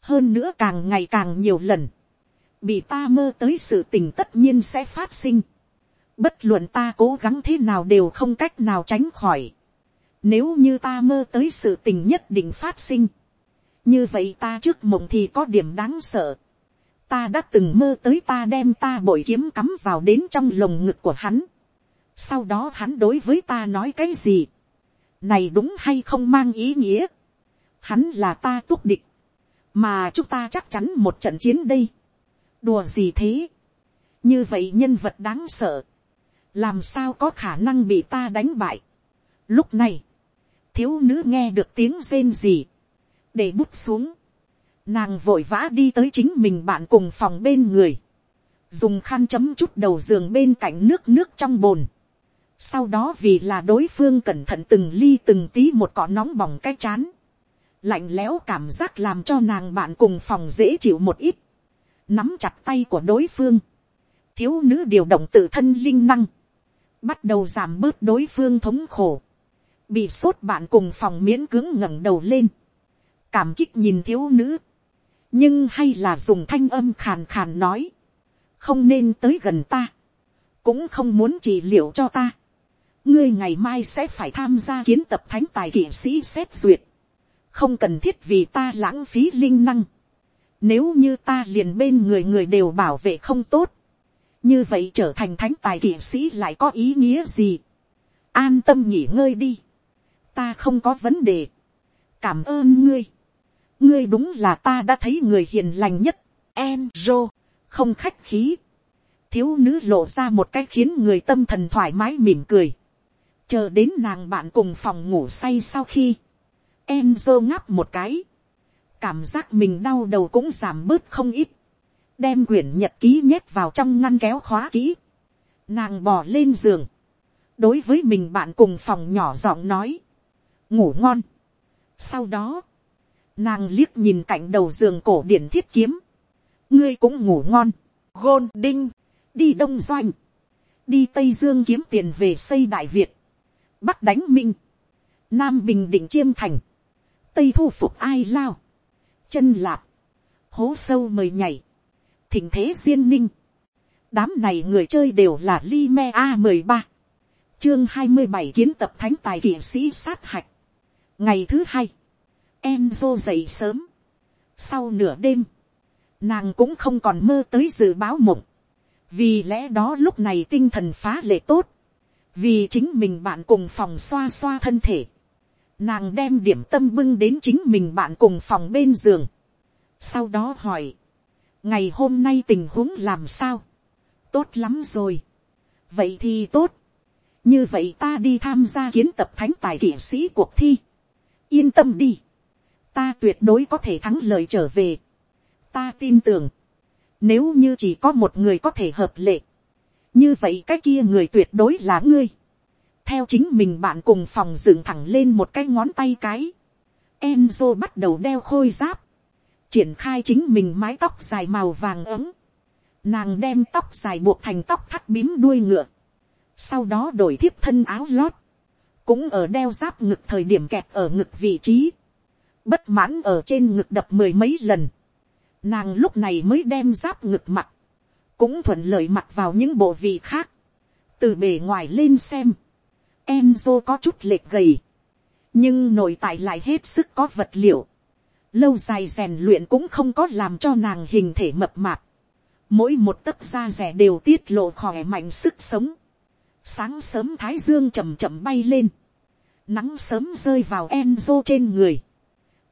hơn nữa càng ngày càng nhiều lần, bị ta mơ tới sự tình tất nhiên sẽ phát sinh, bất luận ta cố gắng thế nào đều không cách nào tránh khỏi, nếu như ta mơ tới sự tình nhất định phát sinh, như vậy ta trước mộng thì có điểm đáng sợ. ta đã từng mơ tới ta đem ta bội kiếm cắm vào đến trong lồng ngực của hắn. sau đó hắn đối với ta nói cái gì. này đúng hay không mang ý nghĩa. hắn là ta túc địch. mà chúng ta chắc chắn một trận chiến đây. đùa gì thế. như vậy nhân vật đáng sợ làm sao có khả năng bị ta đánh bại. lúc này, thiếu nữ nghe được tiếng rên gì để bút xuống, nàng vội vã đi tới chính mình bạn cùng phòng bên người, dùng khăn chấm chút đầu giường bên cạnh nước nước trong bồn, sau đó vì là đối phương cẩn thận từng ly từng tí một cọ nóng bỏng cái chán, lạnh lẽo cảm giác làm cho nàng bạn cùng phòng dễ chịu một ít, nắm chặt tay của đối phương, thiếu nữ điều động tự thân linh năng, bắt đầu giảm bớt đối phương thống khổ, bị sốt bạn cùng phòng miễn cưỡng ngẩng đầu lên, cảm kích nhìn thiếu nữ, nhưng hay là dùng thanh âm khàn khàn nói, không nên tới gần ta, cũng không muốn trị liệu cho ta. ngươi ngày mai sẽ phải tham gia kiến tập thánh tài kỵ sĩ xét duyệt, không cần thiết vì ta lãng phí linh năng, nếu như ta liền bên người người đều bảo vệ không tốt, như vậy trở thành thánh tài kỵ sĩ lại có ý nghĩa gì. an tâm nghỉ ngơi đi, ta không có vấn đề, cảm ơn ngươi ngươi đúng là ta đã thấy người hiền lành nhất, Enzo, không khách khí. Thiếu nữ lộ ra một cách khiến người tâm thần thoải mái mỉm cười. Chờ đến nàng bạn cùng phòng ngủ say sau khi. Enzo ngáp một cái. Cảm giác mình đau đầu cũng giảm bớt không ít. Đem quyển nhật ký nhét vào trong ngăn kéo khóa kỹ. Nàng bò lên giường. Đối với mình bạn cùng phòng nhỏ giọng nói. Ngủ ngon. Sau đó, Nàng liếc nhìn cạnh đầu giường cổ điển thiết kiếm. Ngươi cũng ngủ ngon. Gôn, đinh. Đi Đông Doanh. Đi Tây Dương kiếm tiền về xây Đại Việt. Bắc đánh Minh. Nam Bình Định Chiêm Thành. Tây thu phục ai lao. Chân lạp. Hố sâu mời nhảy thình thế duyên ninh. Đám này người chơi đều là Li Me A13. Chương hai mươi bảy kiến tập thánh tài kỵ sĩ sát hạch. Ngày thứ hai Enzo dậy sớm. Sau nửa đêm, nàng cũng không còn mơ tới dự báo mộng. Vì lẽ đó lúc này tinh thần phá lệ tốt. Vì chính mình bạn cùng phòng xoa xoa thân thể. Nàng đem điểm tâm bưng đến chính mình bạn cùng phòng bên giường. Sau đó hỏi. Ngày hôm nay tình huống làm sao? Tốt lắm rồi. Vậy thì tốt. Như vậy ta đi tham gia kiến tập thánh tài kỷ sĩ cuộc thi. Yên tâm đi ta tuyệt đối có thể thắng lợi trở về. ta tin tưởng, nếu như chỉ có một người có thể hợp lệ, như vậy cái kia người tuyệt đối là ngươi. theo chính mình bạn cùng phòng dựng thẳng lên một cái ngón tay cái. Enzo bắt đầu đeo khôi giáp, triển khai chính mình mái tóc dài màu vàng ấm. Nàng đem tóc dài buộc thành tóc thắt bím đuôi ngựa. Sau đó đổi thiếp thân áo lót. Cũng ở đeo giáp ngực thời điểm kẹt ở ngực vị trí. Bất mãn ở trên ngực đập mười mấy lần, nàng lúc này mới đem giáp ngực mặt, cũng thuận lợi mặc vào những bộ vị khác, từ bề ngoài lên xem, Enzo có chút lệch gầy, nhưng nội tại lại hết sức có vật liệu, lâu dài rèn luyện cũng không có làm cho nàng hình thể mập mạp, mỗi một tấc da rẻ đều tiết lộ khỏe mạnh sức sống, sáng sớm thái dương chậm chậm bay lên, nắng sớm rơi vào Enzo trên người,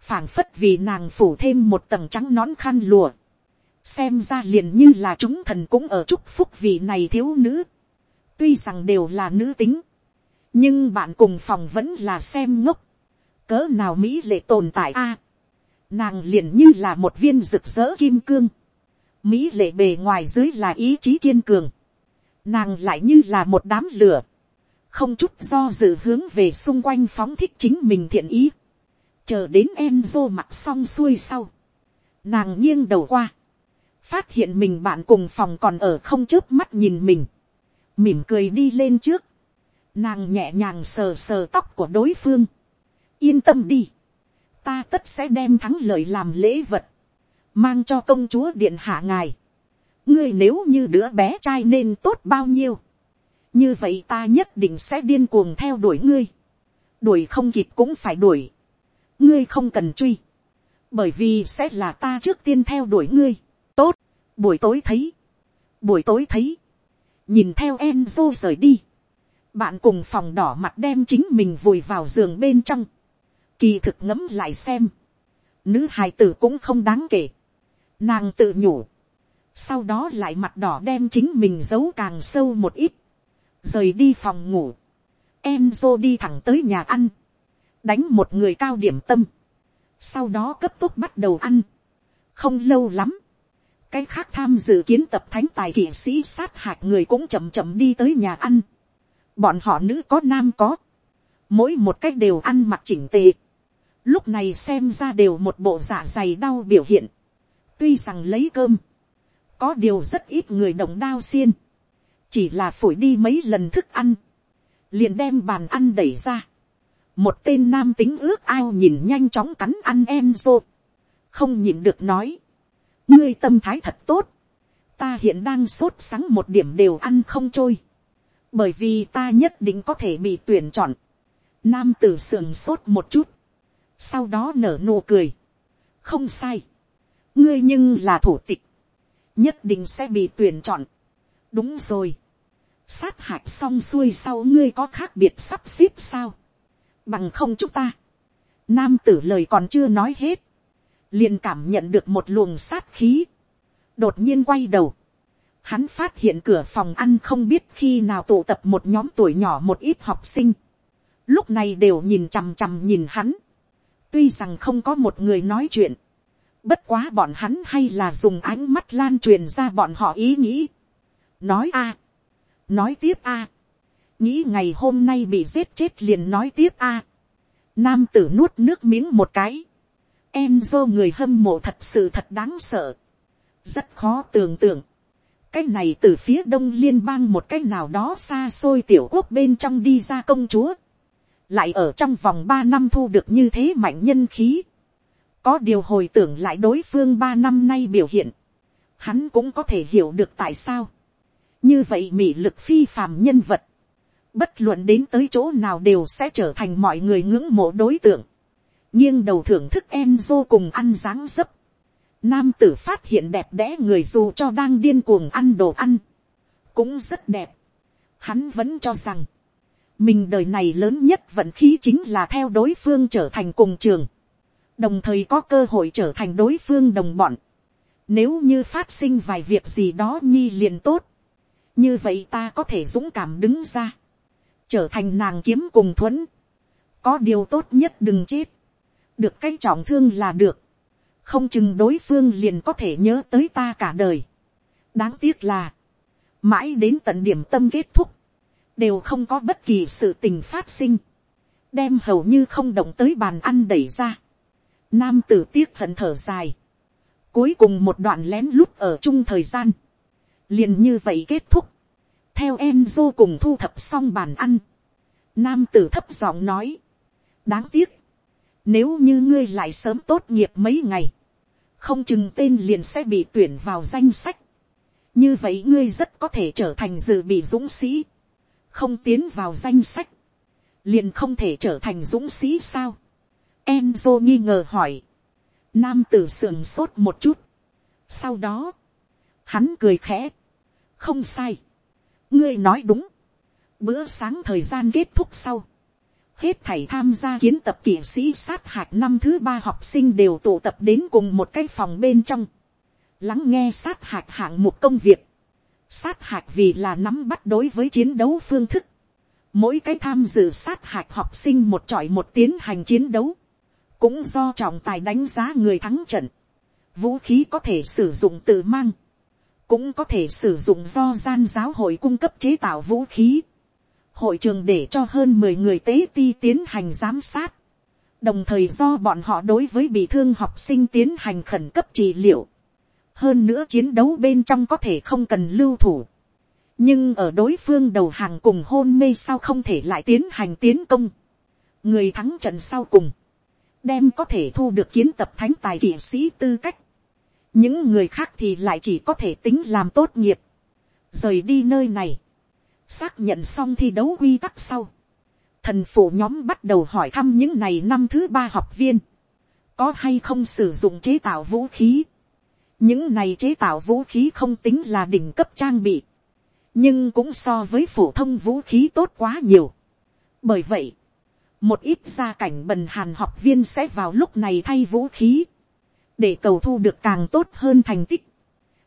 phảng phất vì nàng phủ thêm một tầng trắng nón khăn lùa, xem ra liền như là chúng thần cũng ở chúc phúc vị này thiếu nữ, tuy rằng đều là nữ tính, nhưng bạn cùng phòng vẫn là xem ngốc, cỡ nào mỹ lệ tồn tại a, nàng liền như là một viên rực rỡ kim cương, mỹ lệ bề ngoài dưới là ý chí kiên cường, nàng lại như là một đám lửa, không chút do dự hướng về xung quanh phóng thích chính mình thiện ý, chờ đến Enzo mặc xong xuôi sau, nàng nghiêng đầu qua, phát hiện mình bạn cùng phòng còn ở không chớp mắt nhìn mình, mỉm cười đi lên trước, nàng nhẹ nhàng sờ sờ tóc của đối phương, yên tâm đi, ta tất sẽ đem thắng lợi làm lễ vật, mang cho công chúa điện hạ ngài, ngươi nếu như đứa bé trai nên tốt bao nhiêu, như vậy ta nhất định sẽ điên cuồng theo đuổi ngươi, đuổi không kịp cũng phải đuổi, ngươi không cần truy, bởi vì sẽ là ta trước tiên theo đuổi ngươi, tốt, buổi tối thấy, buổi tối thấy, nhìn theo Enzo rời đi, bạn cùng phòng đỏ mặt đem chính mình vùi vào giường bên trong, kỳ thực ngẫm lại xem, nữ hài tử cũng không đáng kể, nàng tự nhủ, sau đó lại mặt đỏ đem chính mình giấu càng sâu một ít, rời đi phòng ngủ, em dô đi thẳng tới nhà ăn, đánh một người cao điểm tâm, sau đó cấp tốc bắt đầu ăn, không lâu lắm, cái khác tham dự kiến tập thánh tài kỵ sĩ sát hạch người cũng chậm chậm đi tới nhà ăn, bọn họ nữ có nam có, mỗi một cách đều ăn mặc chỉnh tề, lúc này xem ra đều một bộ dạ dày đau biểu hiện, tuy rằng lấy cơm, có điều rất ít người động đao xiên, chỉ là phổi đi mấy lần thức ăn, liền đem bàn ăn đẩy ra, một tên nam tính ước ao nhìn nhanh chóng cắn ăn em rô, không nhìn được nói, ngươi tâm thái thật tốt, ta hiện đang sốt sắng một điểm đều ăn không trôi, bởi vì ta nhất định có thể bị tuyển chọn, nam tử sườn sốt một chút, sau đó nở nụ cười, không sai, ngươi nhưng là thủ tịch, nhất định sẽ bị tuyển chọn, đúng rồi, sát hạch xong xuôi sau ngươi có khác biệt sắp xếp sao, bằng không chúng ta, nam tử lời còn chưa nói hết, liền cảm nhận được một luồng sát khí, đột nhiên quay đầu, hắn phát hiện cửa phòng ăn không biết khi nào tụ tập một nhóm tuổi nhỏ một ít học sinh, lúc này đều nhìn chằm chằm nhìn hắn, tuy rằng không có một người nói chuyện, bất quá bọn hắn hay là dùng ánh mắt lan truyền ra bọn họ ý nghĩ, nói a, nói tiếp a, nghĩ ngày hôm nay bị giết chết liền nói tiếp a, nam tử nuốt nước miếng một cái, em do người hâm mộ thật sự thật đáng sợ. Rất khó tưởng tượng. Cái này từ phía đông liên bang một cái nào đó xa xôi tiểu quốc bên trong đi ra công chúa. Lại ở trong vòng ba năm thu được như thế mạnh nhân khí. Có điều hồi tưởng lại đối phương ba năm nay biểu hiện. Hắn cũng có thể hiểu được tại sao. Như vậy mị lực phi phàm nhân vật. Bất luận đến tới chỗ nào đều sẽ trở thành mọi người ngưỡng mộ đối tượng nghiêng đầu thưởng thức Enzo cùng ăn dáng dấp. Nam tử phát hiện đẹp đẽ người dù cho đang điên cuồng ăn đồ ăn. Cũng rất đẹp. Hắn vẫn cho rằng. Mình đời này lớn nhất vận khí chính là theo đối phương trở thành cùng trường. Đồng thời có cơ hội trở thành đối phương đồng bọn. Nếu như phát sinh vài việc gì đó nhi liền tốt. Như vậy ta có thể dũng cảm đứng ra. Trở thành nàng kiếm cùng thuẫn. Có điều tốt nhất đừng chết được cái trọng thương là được, không chừng đối phương liền có thể nhớ tới ta cả đời. đáng tiếc là, mãi đến tận điểm tâm kết thúc, đều không có bất kỳ sự tình phát sinh, đem hầu như không động tới bàn ăn đẩy ra. Nam tử tiếc hận thở dài, cuối cùng một đoạn lén lút ở chung thời gian, liền như vậy kết thúc, theo Enzo cùng thu thập xong bàn ăn, nam tử thấp giọng nói, đáng tiếc, nếu như ngươi lại sớm tốt nghiệp mấy ngày, không chừng tên liền sẽ bị tuyển vào danh sách. như vậy ngươi rất có thể trở thành dự bị dũng sĩ, không tiến vào danh sách, liền không thể trở thành dũng sĩ sao. Enzo nghi ngờ hỏi, nam tử sườn sốt một chút, sau đó, hắn cười khẽ, không sai, ngươi nói đúng, bữa sáng thời gian kết thúc sau, hết thảy tham gia kiến tập kỵ sĩ sát hạch năm thứ ba học sinh đều tụ tập đến cùng một cái phòng bên trong, lắng nghe sát hạch hạng một công việc, sát hạch vì là nắm bắt đối với chiến đấu phương thức, mỗi cái tham dự sát hạch học sinh một trọi một tiến hành chiến đấu, cũng do trọng tài đánh giá người thắng trận, vũ khí có thể sử dụng tự mang, cũng có thể sử dụng do gian giáo hội cung cấp chế tạo vũ khí, hội trường để cho hơn mười người tế ti tiến hành giám sát, đồng thời do bọn họ đối với bị thương học sinh tiến hành khẩn cấp trị liệu hơn nữa chiến đấu bên trong có thể không cần lưu thủ, nhưng ở đối phương đầu hàng cùng hôn mê sao không thể lại tiến hành tiến công. người thắng trận sau cùng, đem có thể thu được kiến tập thánh tài kỵ sĩ tư cách. những người khác thì lại chỉ có thể tính làm tốt nghiệp, rời đi nơi này xác nhận xong thi đấu quy tắc sau, thần phụ nhóm bắt đầu hỏi thăm những này năm thứ ba học viên, có hay không sử dụng chế tạo vũ khí những này chế tạo vũ khí không tính là đỉnh cấp trang bị, nhưng cũng so với phổ thông vũ khí tốt quá nhiều. bởi vậy, một ít gia cảnh bần hàn học viên sẽ vào lúc này thay vũ khí, để cầu thu được càng tốt hơn thành tích.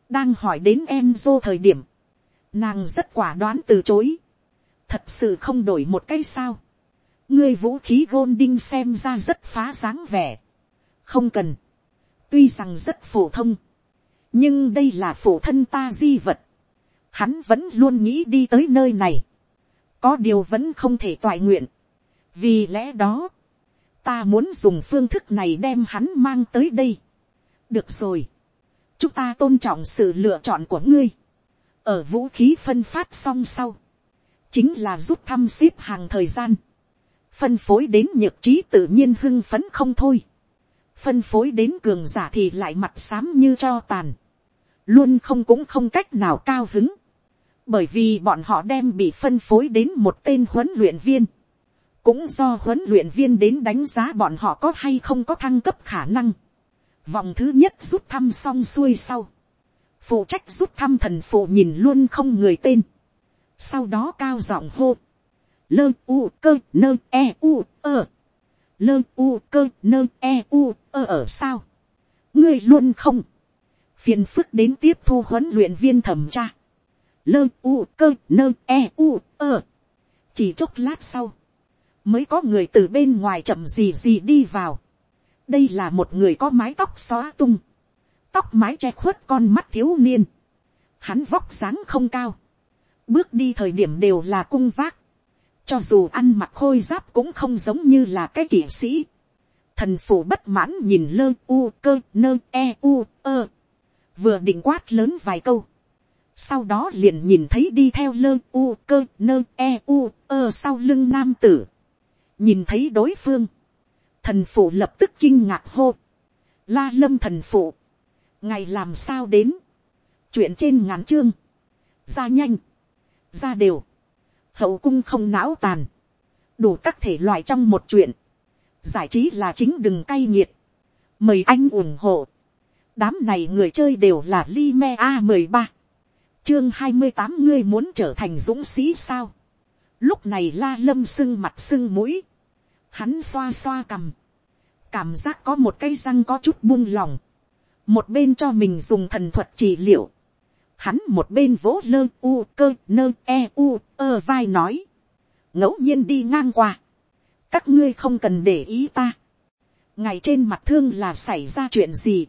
đang hỏi đến em dô thời điểm, Nàng rất quả đoán từ chối. Thật sự không đổi một cái sao. Ngươi vũ khí gôn đinh xem ra rất phá dáng vẻ. Không cần. Tuy rằng rất phổ thông. Nhưng đây là phụ thân ta di vật. Hắn vẫn luôn nghĩ đi tới nơi này. Có điều vẫn không thể toại nguyện. Vì lẽ đó. Ta muốn dùng phương thức này đem hắn mang tới đây. Được rồi. Chúng ta tôn trọng sự lựa chọn của ngươi ở vũ khí phân phát xong sau, chính là rút thăm xếp hàng thời gian, phân phối đến nhược trí tự nhiên hưng phấn không thôi, phân phối đến cường giả thì lại mặt xám như cho tàn, luôn không cũng không cách nào cao hứng, bởi vì bọn họ đem bị phân phối đến một tên huấn luyện viên, cũng do huấn luyện viên đến đánh giá bọn họ có hay không có thăng cấp khả năng. Vòng thứ nhất rút thăm xong xuôi sau, phụ trách rút thăm thần phụ nhìn luôn không người tên, sau đó cao giọng hô, lơ u cơ nơ e u ơ, lơ u cơ nơ e u ơ ở sao, ngươi luôn không, phiền phức đến tiếp thu huấn luyện viên thẩm tra, lơ u cơ nơ e u ơ, chỉ chốc lát sau, mới có người từ bên ngoài chậm gì gì đi vào, đây là một người có mái tóc xóa tung, tóc mái che khuất con mắt thiếu niên, hắn vóc dáng không cao, bước đi thời điểm đều là cung vác, cho dù ăn mặc khôi giáp cũng không giống như là cái kỵ sĩ, thần phủ bất mãn nhìn lơ u cơ nơ e u ơ, vừa định quát lớn vài câu, sau đó liền nhìn thấy đi theo lơ u cơ nơ e u ơ sau lưng nam tử, nhìn thấy đối phương, thần phụ lập tức kinh ngạc hô, la lâm thần phụ, ngày làm sao đến, chuyện trên ngắn chương, ra nhanh, ra đều, hậu cung không não tàn, đủ các thể loại trong một chuyện, giải trí là chính đừng cay nghiệt, mời anh ủng hộ, đám này người chơi đều là li me a mười ba, chương hai mươi tám ngươi muốn trở thành dũng sĩ sao, lúc này la lâm sưng mặt sưng mũi, hắn xoa xoa cằm, cảm giác có một cây răng có chút buông lòng, một bên cho mình dùng thần thuật trị liệu, hắn một bên vỗ lơ u cơ nơ e u ơ vai nói, ngẫu nhiên đi ngang qua, các ngươi không cần để ý ta, ngày trên mặt thương là xảy ra chuyện gì,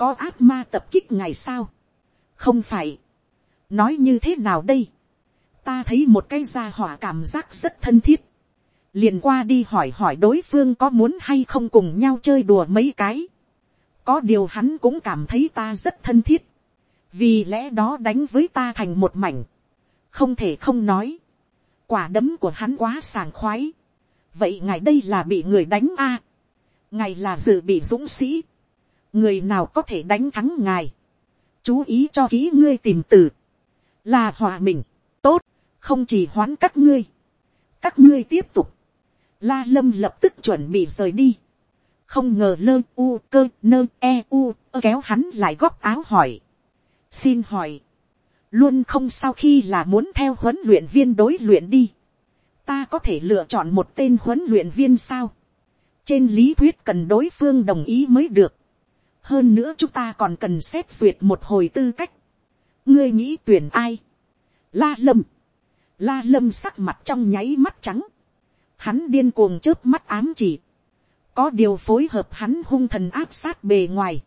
có ác ma tập kích ngày sao, không phải, nói như thế nào đây, ta thấy một cái gia hỏa cảm giác rất thân thiết, liền qua đi hỏi hỏi đối phương có muốn hay không cùng nhau chơi đùa mấy cái, có điều hắn cũng cảm thấy ta rất thân thiết, vì lẽ đó đánh với ta thành một mảnh, không thể không nói, quả đấm của hắn quá sàng khoái, vậy ngài đây là bị người đánh a, ngài là dự bị dũng sĩ, người nào có thể đánh thắng ngài, chú ý cho kỹ ngươi tìm từ, là hòa mình, tốt, không chỉ hoán các ngươi, các ngươi tiếp tục, la lâm lập tức chuẩn bị rời đi, không ngờ lơ u cơ nơ e u kéo hắn lại góc áo hỏi, xin hỏi, luôn không sau khi là muốn theo huấn luyện viên đối luyện đi, ta có thể lựa chọn một tên huấn luyện viên sao, trên lý thuyết cần đối phương đồng ý mới được, hơn nữa chúng ta còn cần xét duyệt một hồi tư cách, ngươi nghĩ tuyển ai, la lâm, la lâm sắc mặt trong nháy mắt trắng, hắn điên cuồng chớp mắt ám chỉ, có điều phối hợp hắn hung thần áp sát bề ngoài,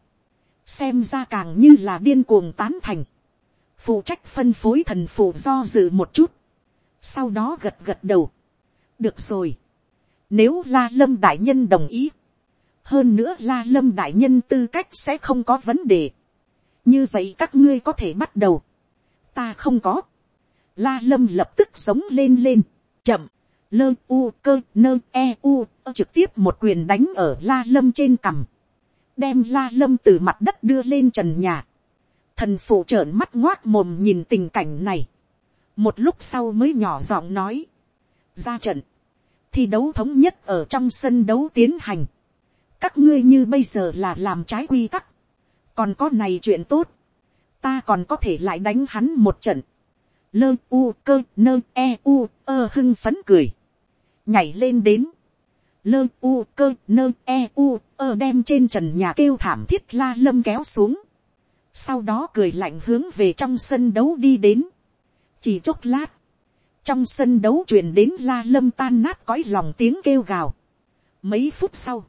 xem ra càng như là điên cuồng tán thành, phụ trách phân phối thần phụ do dự một chút, sau đó gật gật đầu, được rồi, nếu la lâm đại nhân đồng ý, hơn nữa la lâm đại nhân tư cách sẽ không có vấn đề, như vậy các ngươi có thể bắt đầu, ta không có, la lâm lập tức sống lên lên, chậm, lơ u cơ nơ e u. Trực tiếp một quyền đánh ở la lâm trên cằm, đem la lâm từ mặt đất đưa lên trần nhà, thần phụ trợn mắt ngoác mồm nhìn tình cảnh này, một lúc sau mới nhỏ giọng nói, ra trận, thi đấu thống nhất ở trong sân đấu tiến hành, các ngươi như bây giờ là làm trái quy tắc, còn có này chuyện tốt, ta còn có thể lại đánh hắn một trận, lơ u cơ nơ e u ơ hưng phấn cười, nhảy lên đến, lơ u cơ nơ e u ơ đem trên trần nhà kêu thảm thiết la lâm kéo xuống, sau đó cười lạnh hướng về trong sân đấu đi đến, chỉ chốc lát, trong sân đấu truyền đến la lâm tan nát cõi lòng tiếng kêu gào. mấy phút sau,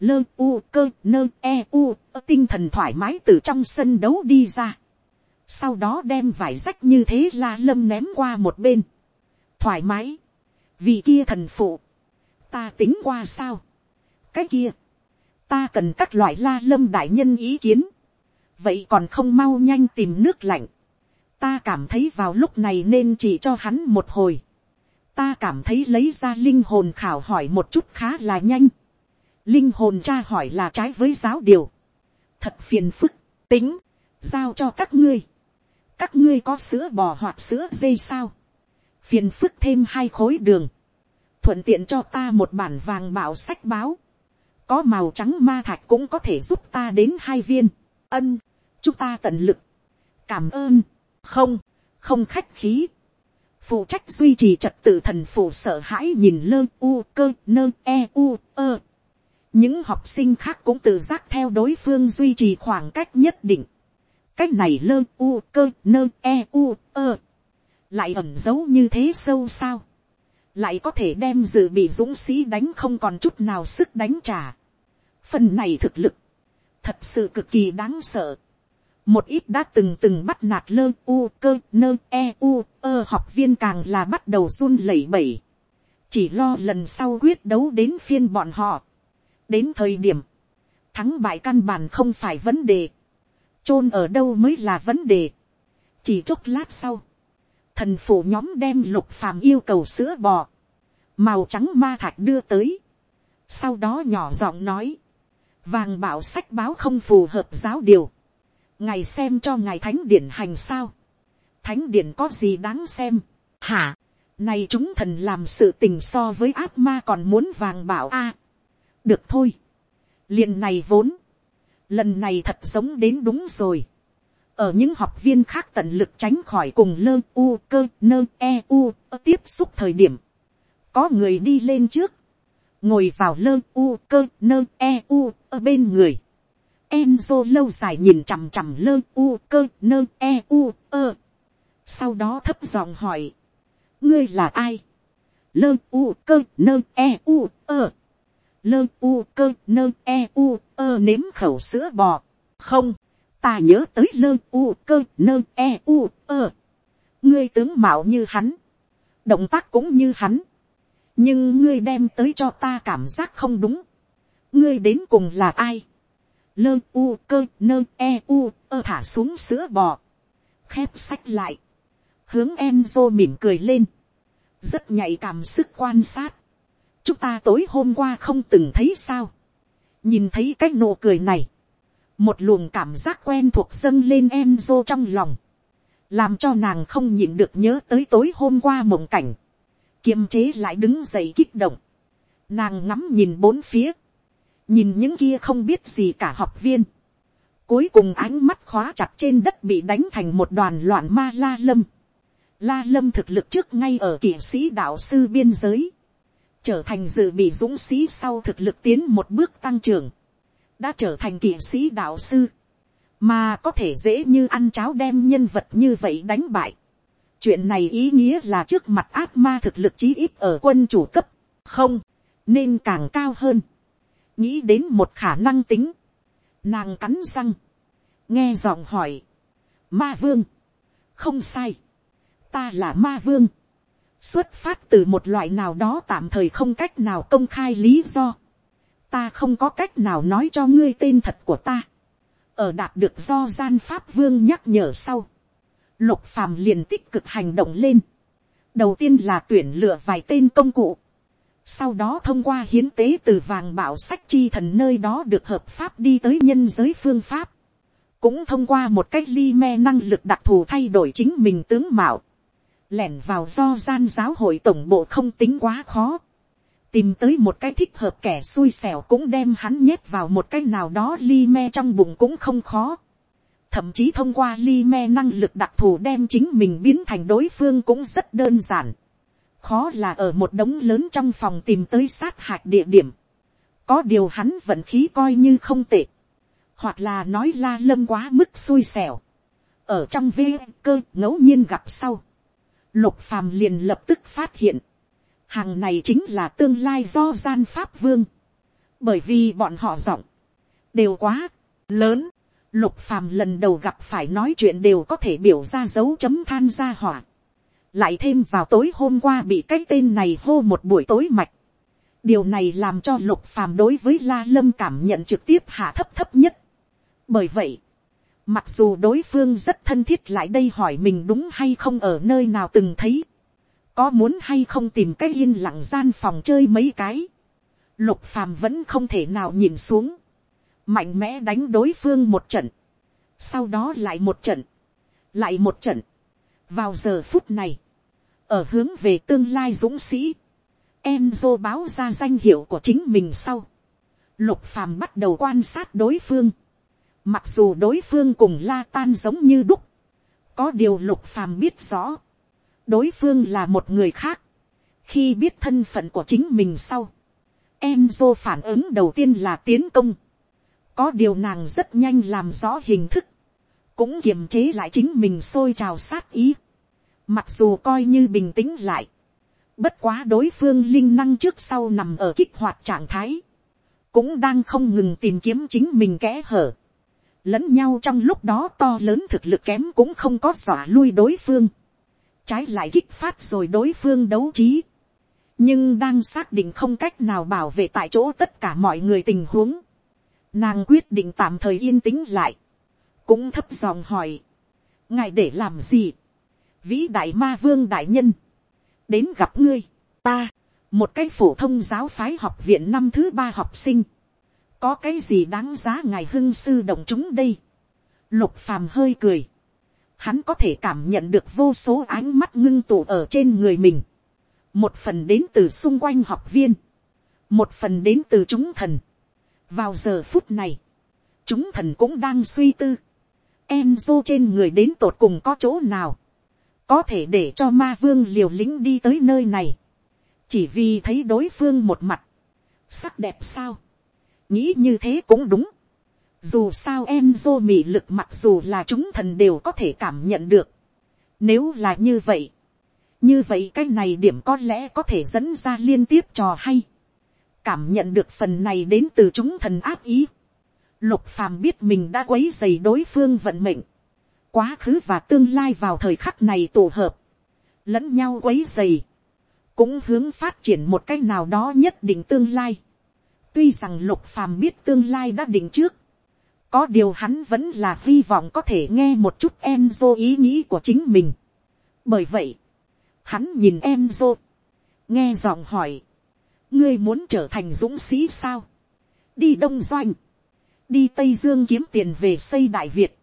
lơ u cơ nơ e u tinh thần thoải mái từ trong sân đấu đi ra. sau đó đem vải rách như thế la lâm ném qua một bên. thoải mái, vì kia thần phụ, ta tính qua sao. cái kia, ta cần các loại la lâm đại nhân ý kiến. vậy còn không mau nhanh tìm nước lạnh ta cảm thấy vào lúc này nên chỉ cho hắn một hồi. ta cảm thấy lấy ra linh hồn khảo hỏi một chút khá là nhanh linh hồn tra hỏi là trái với giáo điều. thật phiền phức, tính, giao cho các ngươi. các ngươi có sữa bò hoặc sữa dây sao. phiền phức thêm hai khối đường. thuận tiện cho ta một bản vàng bảo sách báo. có màu trắng ma thạch cũng có thể giúp ta đến hai viên. ân, chúng ta tận lực. cảm ơn không, không khách khí. phụ trách duy trì trật tự thần phụ sợ hãi nhìn lơ u cơ nơ e u ơ những học sinh khác cũng tự giác theo đối phương duy trì khoảng cách nhất định. cách này lơ u cơ nơ e u ơ. lại ẩn giấu như thế sâu sao. lại có thể đem dự bị dũng sĩ đánh không còn chút nào sức đánh trả. phần này thực lực, thật sự cực kỳ đáng sợ một ít đã từng từng bắt nạt lơ u cơ nơ e u ơ học viên càng là bắt đầu run lẩy bẩy chỉ lo lần sau quyết đấu đến phiên bọn họ đến thời điểm thắng bại căn bản không phải vấn đề chôn ở đâu mới là vấn đề chỉ chốc lát sau thần phủ nhóm đem lục phàm yêu cầu sữa bò màu trắng ma thạch đưa tới sau đó nhỏ giọng nói vàng bảo sách báo không phù hợp giáo điều ngài xem cho ngài thánh điển hành sao. thánh điển có gì đáng xem. hả, này chúng thần làm sự tình so với ác ma còn muốn vàng bảo a được thôi. liền này vốn. lần này thật giống đến đúng rồi. ở những học viên khác tận lực tránh khỏi cùng lơ, u, cơ, nơ e u tiếp xúc thời điểm. có người đi lên trước. ngồi vào lơ, u, cơ, nơ e u ở bên người Enzo lâu dài nhìn chằm chằm lơ, u, cơ, nơ e u, ơ. Sau đó thấp giọng hỏi. Ngươi là ai? Lơ, u, cơ, nơ e u, ơ. Lơ u cơ nơ e u ơ nếm khẩu sữa bò. Không, ta nhớ tới lơ u cơ nơ e u ơ. Ngươi tướng mạo như hắn. Động tác cũng như hắn. Nhưng ngươi đem tới cho ta cảm giác không đúng. Ngươi đến cùng là ai? lơ u cơ nơ e u ơ thả xuống sữa bò, khép sách lại, hướng Enzo mỉm cười lên, rất nhạy cảm sức quan sát, chúng ta tối hôm qua không từng thấy sao, nhìn thấy cái nụ cười này, một luồng cảm giác quen thuộc dâng lên em dô trong lòng, làm cho nàng không nhịn được nhớ tới tối hôm qua mộng cảnh, kiềm chế lại đứng dậy kích động, nàng ngắm nhìn bốn phía, nhìn những kia không biết gì cả học viên, cuối cùng ánh mắt khóa chặt trên đất bị đánh thành một đoàn loạn ma la lâm, la lâm thực lực trước ngay ở kỵ sĩ đạo sư biên giới, trở thành dự bị dũng sĩ sau thực lực tiến một bước tăng trưởng, đã trở thành kỵ sĩ đạo sư, mà có thể dễ như ăn cháo đem nhân vật như vậy đánh bại. chuyện này ý nghĩa là trước mặt ác ma thực lực chí ít ở quân chủ cấp, không, nên càng cao hơn. nghĩ đến một khả năng tính, nàng cắn răng, nghe giọng hỏi, ma vương, không sai, ta là ma vương, xuất phát từ một loại nào đó tạm thời không cách nào công khai lý do, ta không có cách nào nói cho ngươi tên thật của ta, ở đạt được do gian pháp vương nhắc nhở sau, lục phàm liền tích cực hành động lên, đầu tiên là tuyển lựa vài tên công cụ, sau đó thông qua hiến tế từ vàng bảo sách chi thần nơi đó được hợp pháp đi tới nhân giới phương pháp, cũng thông qua một cách ly me năng lực đặc thù thay đổi chính mình tướng mạo, lẻn vào do gian giáo hội tổng bộ không tính quá khó, tìm tới một cái thích hợp kẻ xui xẻo cũng đem hắn nhét vào một cái nào đó ly me trong bụng cũng không khó. Thậm chí thông qua ly me năng lực đặc thù đem chính mình biến thành đối phương cũng rất đơn giản. Khó là ở một đống lớn trong phòng tìm tới sát hạch địa điểm. Có điều hắn vận khí coi như không tệ. Hoặc là nói la lâm quá mức xui xẻo. Ở trong vê cơ ngẫu nhiên gặp sau lục phàm liền lập tức phát hiện, hàng này chính là tương lai do gian pháp vương, bởi vì bọn họ giọng, đều quá lớn, lục phàm lần đầu gặp phải nói chuyện đều có thể biểu ra dấu chấm than ra hỏa, lại thêm vào tối hôm qua bị cái tên này hô một buổi tối mạch, điều này làm cho lục phàm đối với la lâm cảm nhận trực tiếp hạ thấp thấp nhất, bởi vậy, Mặc dù đối phương rất thân thiết lại đây hỏi mình đúng hay không ở nơi nào từng thấy. Có muốn hay không tìm cái yên lặng gian phòng chơi mấy cái. Lục phàm vẫn không thể nào nhìn xuống. Mạnh mẽ đánh đối phương một trận. Sau đó lại một trận. Lại một trận. Vào giờ phút này. Ở hướng về tương lai dũng sĩ. Enzo báo ra danh hiệu của chính mình sau. Lục phàm bắt đầu quan sát đối phương Mặc dù đối phương cùng la tan giống như đúc. Có điều lục phàm biết rõ. Đối phương là một người khác. Khi biết thân phận của chính mình sau. Enzo phản ứng đầu tiên là tiến công. Có điều nàng rất nhanh làm rõ hình thức. Cũng kiềm chế lại chính mình sôi trào sát ý. Mặc dù coi như bình tĩnh lại. Bất quá đối phương linh năng trước sau nằm ở kích hoạt trạng thái. Cũng đang không ngừng tìm kiếm chính mình kẽ hở lẫn nhau trong lúc đó to lớn thực lực kém cũng không có dọa lui đối phương, trái lại kích phát rồi đối phương đấu trí, nhưng đang xác định không cách nào bảo vệ tại chỗ tất cả mọi người tình huống, nàng quyết định tạm thời yên tĩnh lại, cũng thấp giọng hỏi, ngài để làm gì, vĩ đại ma vương đại nhân, đến gặp ngươi, ta, một cái phổ thông giáo phái học viện năm thứ ba học sinh, có cái gì đáng giá ngài hưng sư động chúng đây. lục phàm hơi cười. hắn có thể cảm nhận được vô số ánh mắt ngưng tụ ở trên người mình. một phần đến từ xung quanh học viên. một phần đến từ chúng thần. vào giờ phút này, chúng thần cũng đang suy tư. em dô trên người đến tột cùng có chỗ nào. có thể để cho ma vương liều lĩnh đi tới nơi này. chỉ vì thấy đối phương một mặt. sắc đẹp sao nghĩ như thế cũng đúng. Dù sao em mị lực mặc dù là chúng thần đều có thể cảm nhận được. Nếu là như vậy. Như vậy cái này điểm có lẽ có thể dẫn ra liên tiếp trò hay. Cảm nhận được phần này đến từ chúng thần áp ý. Lục phàm biết mình đã quấy dày đối phương vận mệnh. Quá khứ và tương lai vào thời khắc này tổ hợp. Lẫn nhau quấy dày. Cũng hướng phát triển một cách nào đó nhất định tương lai Tuy rằng lục phàm biết tương lai đã định trước. Có điều hắn vẫn là hy vọng có thể nghe một chút em dô ý nghĩ của chính mình. Bởi vậy, hắn nhìn em dô, Nghe giọng hỏi. Ngươi muốn trở thành dũng sĩ sao? Đi đông doanh. đi tây dương kiếm tiền về xây đại việt,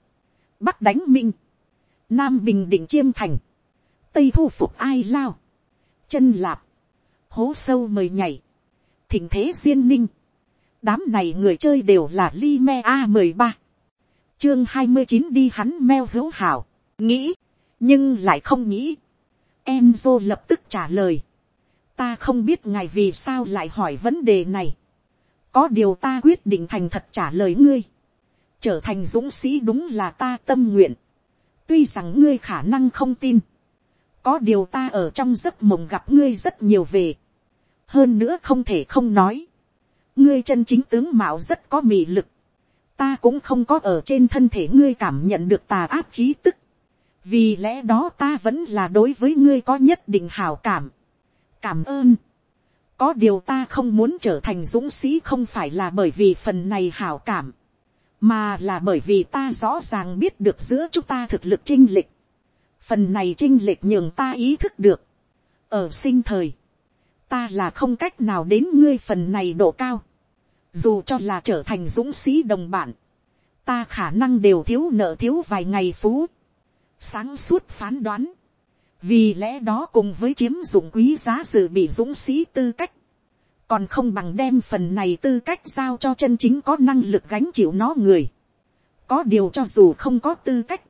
bắc đánh minh, nam bình định chiêm thành, tây thu phục ai lao, chân lạp, hố sâu mời nhảy, thỉnh thế duyên ninh, đám này người chơi đều là li me a mười ba, chương hai mươi chín đi hắn meo hữu hảo, nghĩ, nhưng lại không nghĩ. Enzo lập tức trả lời, ta không biết ngài vì sao lại hỏi vấn đề này. có điều ta quyết định thành thật trả lời ngươi. trở thành dũng sĩ đúng là ta tâm nguyện. tuy rằng ngươi khả năng không tin. có điều ta ở trong giấc mộng gặp ngươi rất nhiều về. hơn nữa không thể không nói ngươi chân chính tướng mạo rất có mị lực. ta cũng không có ở trên thân thể ngươi cảm nhận được tà áp khí tức. vì lẽ đó ta vẫn là đối với ngươi có nhất định hào cảm cảm ơn. có điều ta không muốn trở thành dũng sĩ không phải là bởi vì phần này hảo cảm, mà là bởi vì ta rõ ràng biết được giữa chúng ta thực lực chinh lịch. phần này chinh lịch nhường ta ý thức được. ở sinh thời, ta là không cách nào đến ngươi phần này độ cao. dù cho là trở thành dũng sĩ đồng bạn, ta khả năng đều thiếu nợ thiếu vài ngày phú. sáng suốt phán đoán, vì lẽ đó cùng với chiếm dụng quý giá dự bị dũng sĩ tư cách, còn không bằng đem phần này tư cách giao cho chân chính có năng lực gánh chịu nó người. có điều cho dù không có tư cách,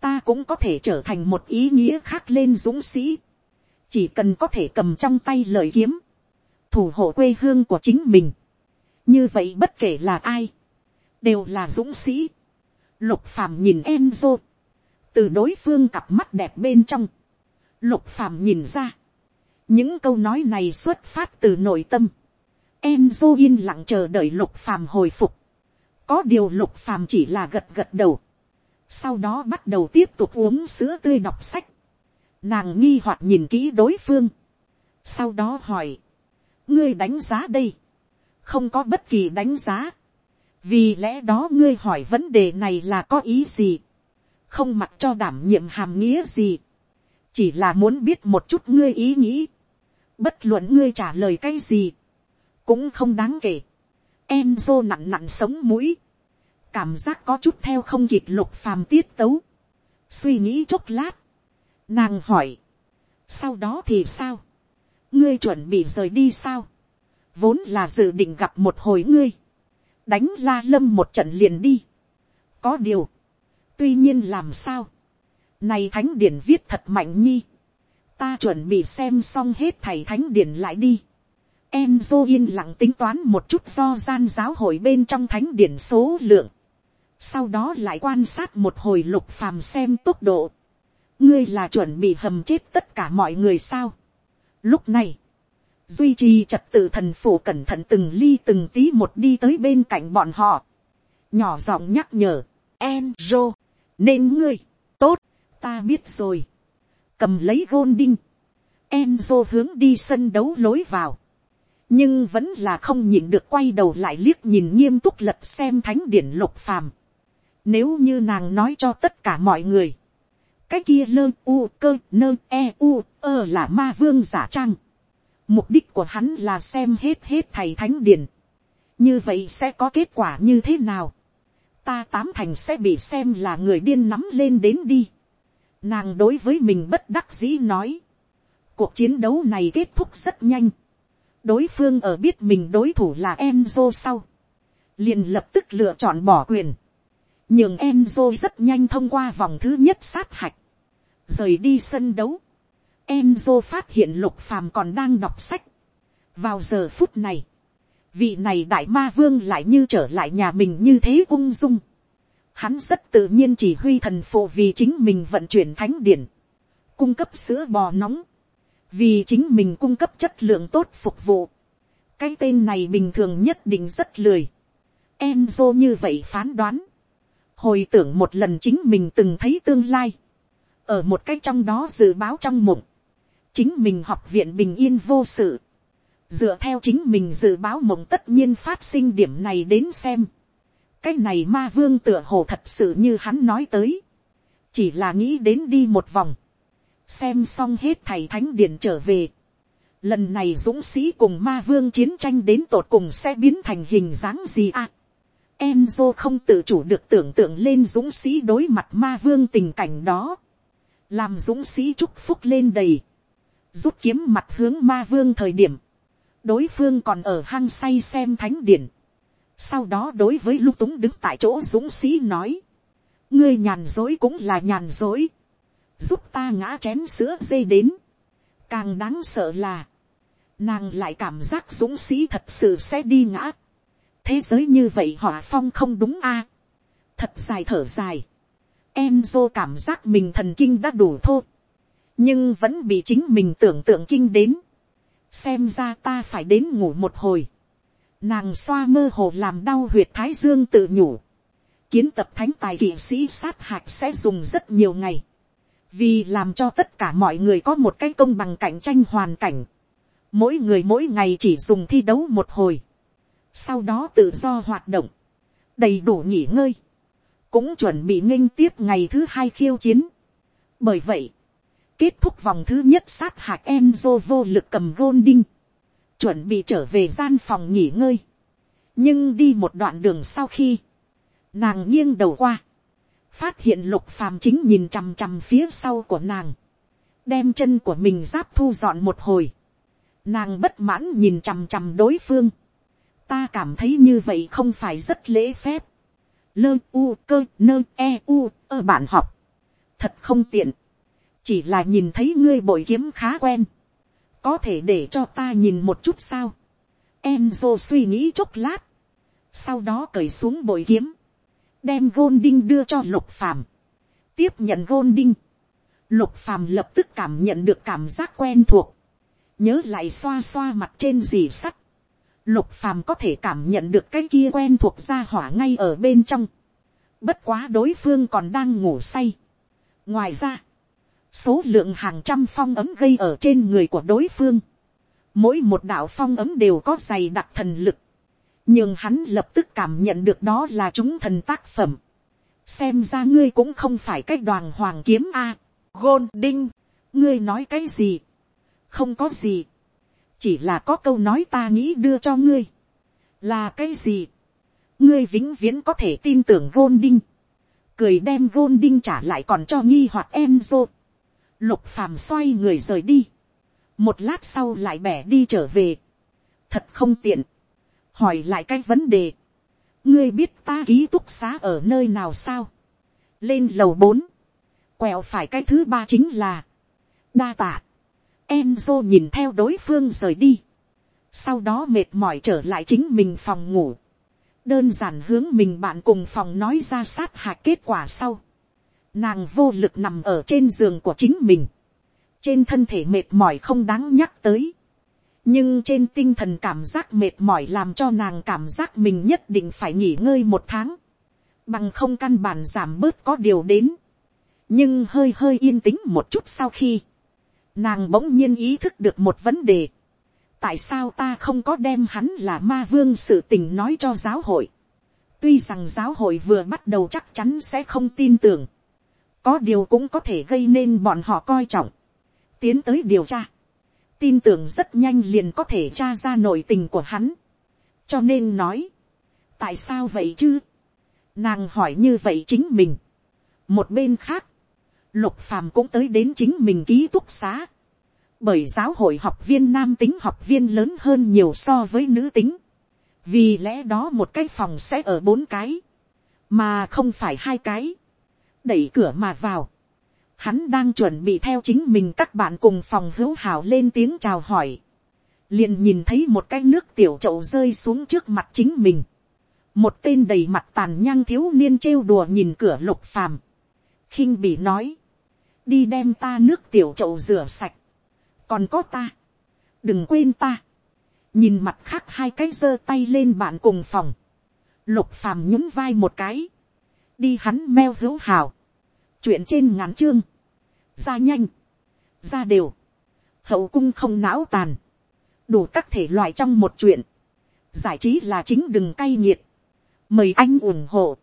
ta cũng có thể trở thành một ý nghĩa khác lên dũng sĩ, chỉ cần có thể cầm trong tay lời kiếm, thủ hộ quê hương của chính mình. như vậy bất kể là ai, đều là dũng sĩ. lục phàm nhìn Enzo, từ đối phương cặp mắt đẹp bên trong, Lục phàm nhìn ra. Những câu nói này xuất phát từ nội tâm. Enzo yên lặng chờ đợi lục phàm hồi phục. Có điều lục phàm chỉ là gật gật đầu. Sau đó bắt đầu tiếp tục uống sữa tươi đọc sách. Nàng nghi hoặc nhìn kỹ đối phương. Sau đó hỏi. Ngươi đánh giá đây. Không có bất kỳ đánh giá. Vì lẽ đó ngươi hỏi vấn đề này là có ý gì. Không mặc cho đảm nhiệm hàm nghĩa gì chỉ là muốn biết một chút ngươi ý nghĩ, bất luận ngươi trả lời cái gì, cũng không đáng kể. Em dô nặn nặn sống mũi, cảm giác có chút theo không kịp lục phàm tiết tấu, suy nghĩ chốc lát, nàng hỏi, sau đó thì sao, ngươi chuẩn bị rời đi sao, vốn là dự định gặp một hồi ngươi, đánh la lâm một trận liền đi, có điều, tuy nhiên làm sao, này thánh điển viết thật mạnh nhi. Ta chuẩn bị xem xong hết thầy thánh điển lại đi. Em dô yên lặng tính toán một chút do gian giáo hội bên trong thánh điển số lượng. Sau đó lại quan sát một hồi lục phàm xem tốc độ. Ngươi là chuẩn bị hầm chết tất cả mọi người sao. Lúc này, duy trì trật tự thần phủ cẩn thận từng ly từng tí một đi tới bên cạnh bọn họ. Nhỏ giọng nhắc nhở, Enzo, nên ngươi, tốt, ta biết rồi. cầm lấy gôn đinh. Enzo hướng đi sân đấu lối vào. nhưng vẫn là không nhìn được quay đầu lại liếc nhìn nghiêm túc lật xem thánh điển lục phàm. nếu như nàng nói cho tất cả mọi người cái kia lơ, u, cơ, nơ e u, ơ là ma vương giả trang. mục đích của hắn là xem hết hết thầy thánh điển. như vậy sẽ có kết quả như thế nào ta tám thành sẽ bị xem là người điên nắm lên đến đi. Nàng đối với mình bất đắc dĩ nói. Cuộc chiến đấu này kết thúc rất nhanh. Đối phương ở biết mình đối thủ là Enzo sau. liền lập tức lựa chọn bỏ quyền. Nhưng Enzo rất nhanh thông qua vòng thứ nhất sát hạch. Rời đi sân đấu. Enzo phát hiện lục phàm còn đang đọc sách. Vào giờ phút này. Vị này đại ma vương lại như trở lại nhà mình như thế ung dung Hắn rất tự nhiên chỉ huy thần phụ vì chính mình vận chuyển thánh điển. Cung cấp sữa bò nóng. Vì chính mình cung cấp chất lượng tốt phục vụ. Cái tên này bình thường nhất định rất lười. Enzo như vậy phán đoán. Hồi tưởng một lần chính mình từng thấy tương lai. Ở một cách trong đó dự báo trong mộng. Chính mình học viện bình yên vô sự. Dựa theo chính mình dự báo mộng tất nhiên phát sinh điểm này đến xem cái này ma vương tựa hồ thật sự như hắn nói tới, chỉ là nghĩ đến đi một vòng, xem xong hết thầy thánh điện trở về. Lần này dũng sĩ cùng ma vương chiến tranh đến tột cùng sẽ biến thành hình dáng gì à? Enzo không tự chủ được tưởng tượng lên dũng sĩ đối mặt ma vương tình cảnh đó. Làm dũng sĩ chúc phúc lên đầy. Rút kiếm mặt hướng ma vương thời điểm. Đối phương còn ở hang say xem thánh điển. Sau đó đối với lung túng đứng tại chỗ dũng sĩ nói. Ngươi nhàn dối cũng là nhàn dối. Giúp ta ngã chén sữa dây đến. Càng đáng sợ là. Nàng lại cảm giác dũng sĩ thật sự sẽ đi ngã thế giới như vậy hỏa phong không đúng a. thật dài thở dài. Enzo cảm giác mình thần kinh đã đủ thô. nhưng vẫn bị chính mình tưởng tượng kinh đến. xem ra ta phải đến ngủ một hồi. nàng xoa mơ hồ làm đau huyệt thái dương tự nhủ. kiến tập thánh tài kỵ sĩ sát hạch sẽ dùng rất nhiều ngày. vì làm cho tất cả mọi người có một cái công bằng cạnh tranh hoàn cảnh. mỗi người mỗi ngày chỉ dùng thi đấu một hồi sau đó tự do hoạt động, đầy đủ nghỉ ngơi, cũng chuẩn bị nghinh tiếp ngày thứ hai khiêu chiến. bởi vậy, kết thúc vòng thứ nhất sát hạc Enzo vô lực cầm gôn đinh, chuẩn bị trở về gian phòng nghỉ ngơi. nhưng đi một đoạn đường sau khi, nàng nghiêng đầu qua, phát hiện lục phàm chính nhìn chằm chằm phía sau của nàng, đem chân của mình giáp thu dọn một hồi, nàng bất mãn nhìn chằm chằm đối phương, ta cảm thấy như vậy không phải rất lễ phép lơ u cơ nơ e u ơ bạn học. thật không tiện. chỉ là nhìn thấy ngươi bội kiếm khá quen. có thể để cho ta nhìn một chút sao. Enzo suy nghĩ chốc lát. sau đó cởi xuống bội kiếm. đem gôn đinh đưa cho lục phàm. tiếp nhận gôn đinh. lục phàm lập tức cảm nhận được cảm giác quen thuộc. nhớ lại xoa xoa mặt trên dì sắt lục phàm có thể cảm nhận được cái kia quen thuộc ra hỏa ngay ở bên trong. bất quá đối phương còn đang ngủ say. ngoài ra, số lượng hàng trăm phong ấm gây ở trên người của đối phương. mỗi một đạo phong ấm đều có dày đặc thần lực. nhưng hắn lập tức cảm nhận được đó là chúng thần tác phẩm. xem ra ngươi cũng không phải cái đoàn hoàng kiếm a. gôn đinh, ngươi nói cái gì. không có gì chỉ là có câu nói ta nghĩ đưa cho ngươi, là cái gì, ngươi vĩnh viễn có thể tin tưởng gôn đinh, cười đem gôn đinh trả lại còn cho nghi hoặc em dô, Lục phàm xoay người rời đi, một lát sau lại bẻ đi trở về, thật không tiện, hỏi lại cái vấn đề, ngươi biết ta ký túc xá ở nơi nào sao, lên lầu bốn, quẹo phải cái thứ ba chính là, đa tạ, Enzo nhìn theo đối phương rời đi. Sau đó mệt mỏi trở lại chính mình phòng ngủ. Đơn giản hướng mình bạn cùng phòng nói ra sát hạch kết quả sau. Nàng vô lực nằm ở trên giường của chính mình. Trên thân thể mệt mỏi không đáng nhắc tới. Nhưng trên tinh thần cảm giác mệt mỏi làm cho nàng cảm giác mình nhất định phải nghỉ ngơi một tháng. Bằng không căn bản giảm bớt có điều đến. Nhưng hơi hơi yên tĩnh một chút sau khi Nàng bỗng nhiên ý thức được một vấn đề. Tại sao ta không có đem hắn là ma vương sự tình nói cho giáo hội. Tuy rằng giáo hội vừa bắt đầu chắc chắn sẽ không tin tưởng. Có điều cũng có thể gây nên bọn họ coi trọng. Tiến tới điều tra. Tin tưởng rất nhanh liền có thể tra ra nội tình của hắn. Cho nên nói. Tại sao vậy chứ? Nàng hỏi như vậy chính mình. Một bên khác lục phàm cũng tới đến chính mình ký túc xá. bởi giáo hội học viên nam tính học viên lớn hơn nhiều so với nữ tính. vì lẽ đó một cái phòng sẽ ở bốn cái, mà không phải hai cái. đẩy cửa mà vào. hắn đang chuẩn bị theo chính mình các bạn cùng phòng hữu hảo lên tiếng chào hỏi. liền nhìn thấy một cái nước tiểu chậu rơi xuống trước mặt chính mình. một tên đầy mặt tàn nhang thiếu niên trêu đùa nhìn cửa lục phàm khinh bỉ nói, đi đem ta nước tiểu chậu rửa sạch, còn có ta, đừng quên ta, nhìn mặt khác hai cái giơ tay lên bạn cùng phòng, lục phàm nhún vai một cái, đi hắn meo hữu hào, chuyện trên ngắn chương, ra nhanh, ra đều, hậu cung không não tàn, đủ các thể loại trong một chuyện, giải trí là chính đừng cay nghiệt, mời anh ủng hộ,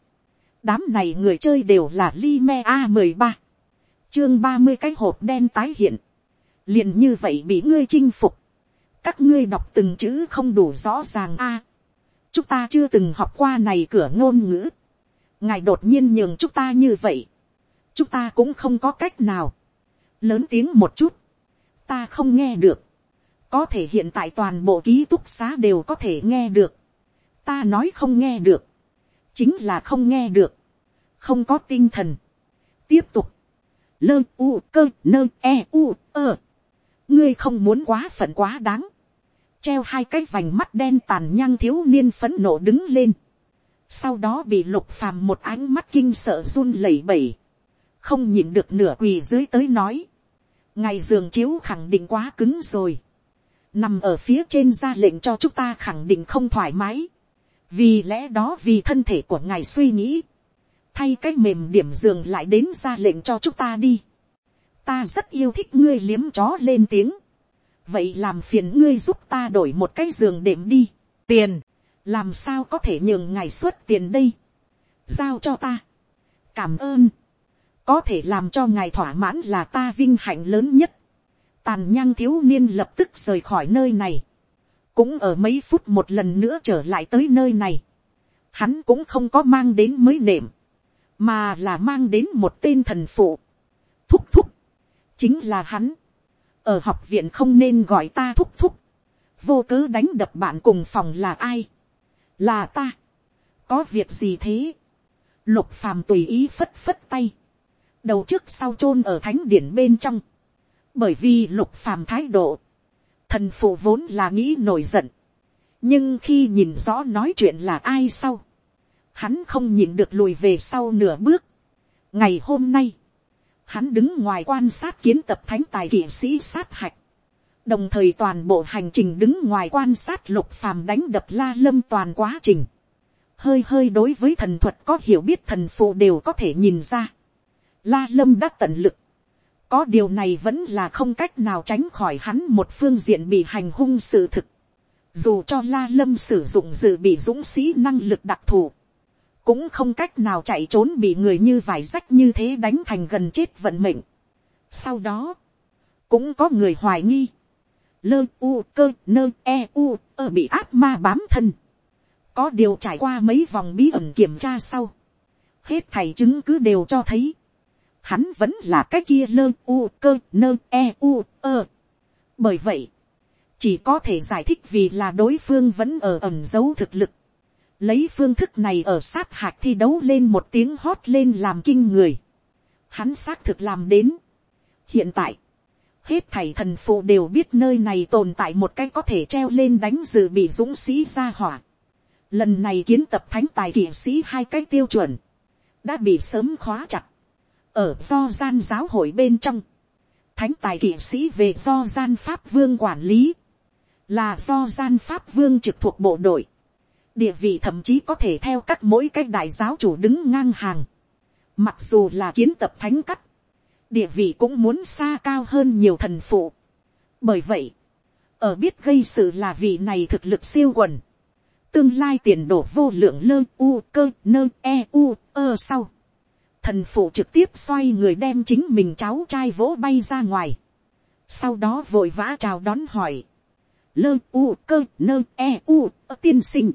đám này người chơi đều là li me a mười ba chương ba mươi cái hộp đen tái hiện, liền như vậy bị ngươi chinh phục, các ngươi đọc từng chữ không đủ rõ ràng a, chúng ta chưa từng học qua này cửa ngôn ngữ, ngài đột nhiên nhường chúng ta như vậy, chúng ta cũng không có cách nào, lớn tiếng một chút, ta không nghe được, có thể hiện tại toàn bộ ký túc xá đều có thể nghe được, ta nói không nghe được, chính là không nghe được, không có tinh thần, tiếp tục, lơ u cơ nơ e u ơ, ngươi không muốn quá phận quá đáng, treo hai cái vành mắt đen tàn nhang thiếu niên phấn nộ đứng lên, sau đó bị lục phàm một ánh mắt kinh sợ run lẩy bẩy, không nhìn được nửa quỳ dưới tới nói, ngày giường chiếu khẳng định quá cứng rồi, nằm ở phía trên ra lệnh cho chúng ta khẳng định không thoải mái, vì lẽ đó vì thân thể của ngài suy nghĩ, thay cái mềm điểm giường lại đến ra lệnh cho chúng ta đi. ta rất yêu thích ngươi liếm chó lên tiếng. vậy làm phiền ngươi giúp ta đổi một cái giường đệm đi. tiền, làm sao có thể nhường ngài xuất tiền đây. giao cho ta. cảm ơn. có thể làm cho ngài thỏa mãn là ta vinh hạnh lớn nhất. tàn nhang thiếu niên lập tức rời khỏi nơi này. cũng ở mấy phút một lần nữa trở lại tới nơi này. hắn cũng không có mang đến mới nệm mà là mang đến một tên thần phụ. thúc thúc, chính là hắn. ở học viện không nên gọi ta thúc thúc. vô cớ đánh đập bạn cùng phòng là ai. là ta. có việc gì thế. lục phàm tùy ý phất phất tay. đầu trước sau chôn ở thánh điển bên trong. bởi vì lục phàm thái độ. thần phụ vốn là nghĩ nổi giận. nhưng khi nhìn rõ nói chuyện là ai sau hắn không nhìn được lùi về sau nửa bước. ngày hôm nay, hắn đứng ngoài quan sát kiến tập thánh tài kỵ sĩ sát hạch, đồng thời toàn bộ hành trình đứng ngoài quan sát lục phàm đánh đập la lâm toàn quá trình, hơi hơi đối với thần thuật có hiểu biết thần phụ đều có thể nhìn ra, la lâm đã tận lực, có điều này vẫn là không cách nào tránh khỏi hắn một phương diện bị hành hung sự thực, dù cho la lâm sử dụng dự bị dũng sĩ năng lực đặc thù, cũng không cách nào chạy trốn bị người như vải rách như thế đánh thành gần chết vận mệnh. Sau đó, cũng có người hoài nghi, lơ u cơ nơ e u ơ bị ác ma bám thân. Có điều trải qua mấy vòng bí ẩn kiểm tra sau. Hết thầy chứng cứ đều cho thấy. Hắn vẫn là cái kia lơ u cơ nơ e u ơ. Bởi vậy, chỉ có thể giải thích vì là đối phương vẫn ở ẩn giấu thực lực lấy phương thức này ở sát hạch thi đấu lên một tiếng hót lên làm kinh người. Hắn xác thực làm đến. hiện tại, hết thảy thần phụ đều biết nơi này tồn tại một cái có thể treo lên đánh dự bị dũng sĩ ra hỏa. lần này kiến tập thánh tài kỵ sĩ hai cái tiêu chuẩn, đã bị sớm khóa chặt. ở do gian giáo hội bên trong, thánh tài kỵ sĩ về do gian pháp vương quản lý, là do gian pháp vương trực thuộc bộ đội địa vị thậm chí có thể theo các mỗi cái đại giáo chủ đứng ngang hàng. Mặc dù là kiến tập thánh cắt, địa vị cũng muốn xa cao hơn nhiều thần phụ. Bởi vậy, ở biết gây sự là vị này thực lực siêu quần. Tương lai tiền đổ vô lượng lơ u cơ nơ e u ơ sau. Thần phụ trực tiếp xoay người đem chính mình cháu trai vỗ bay ra ngoài. Sau đó vội vã chào đón hỏi. Lơ u cơ nơ e u ơ tiên sinh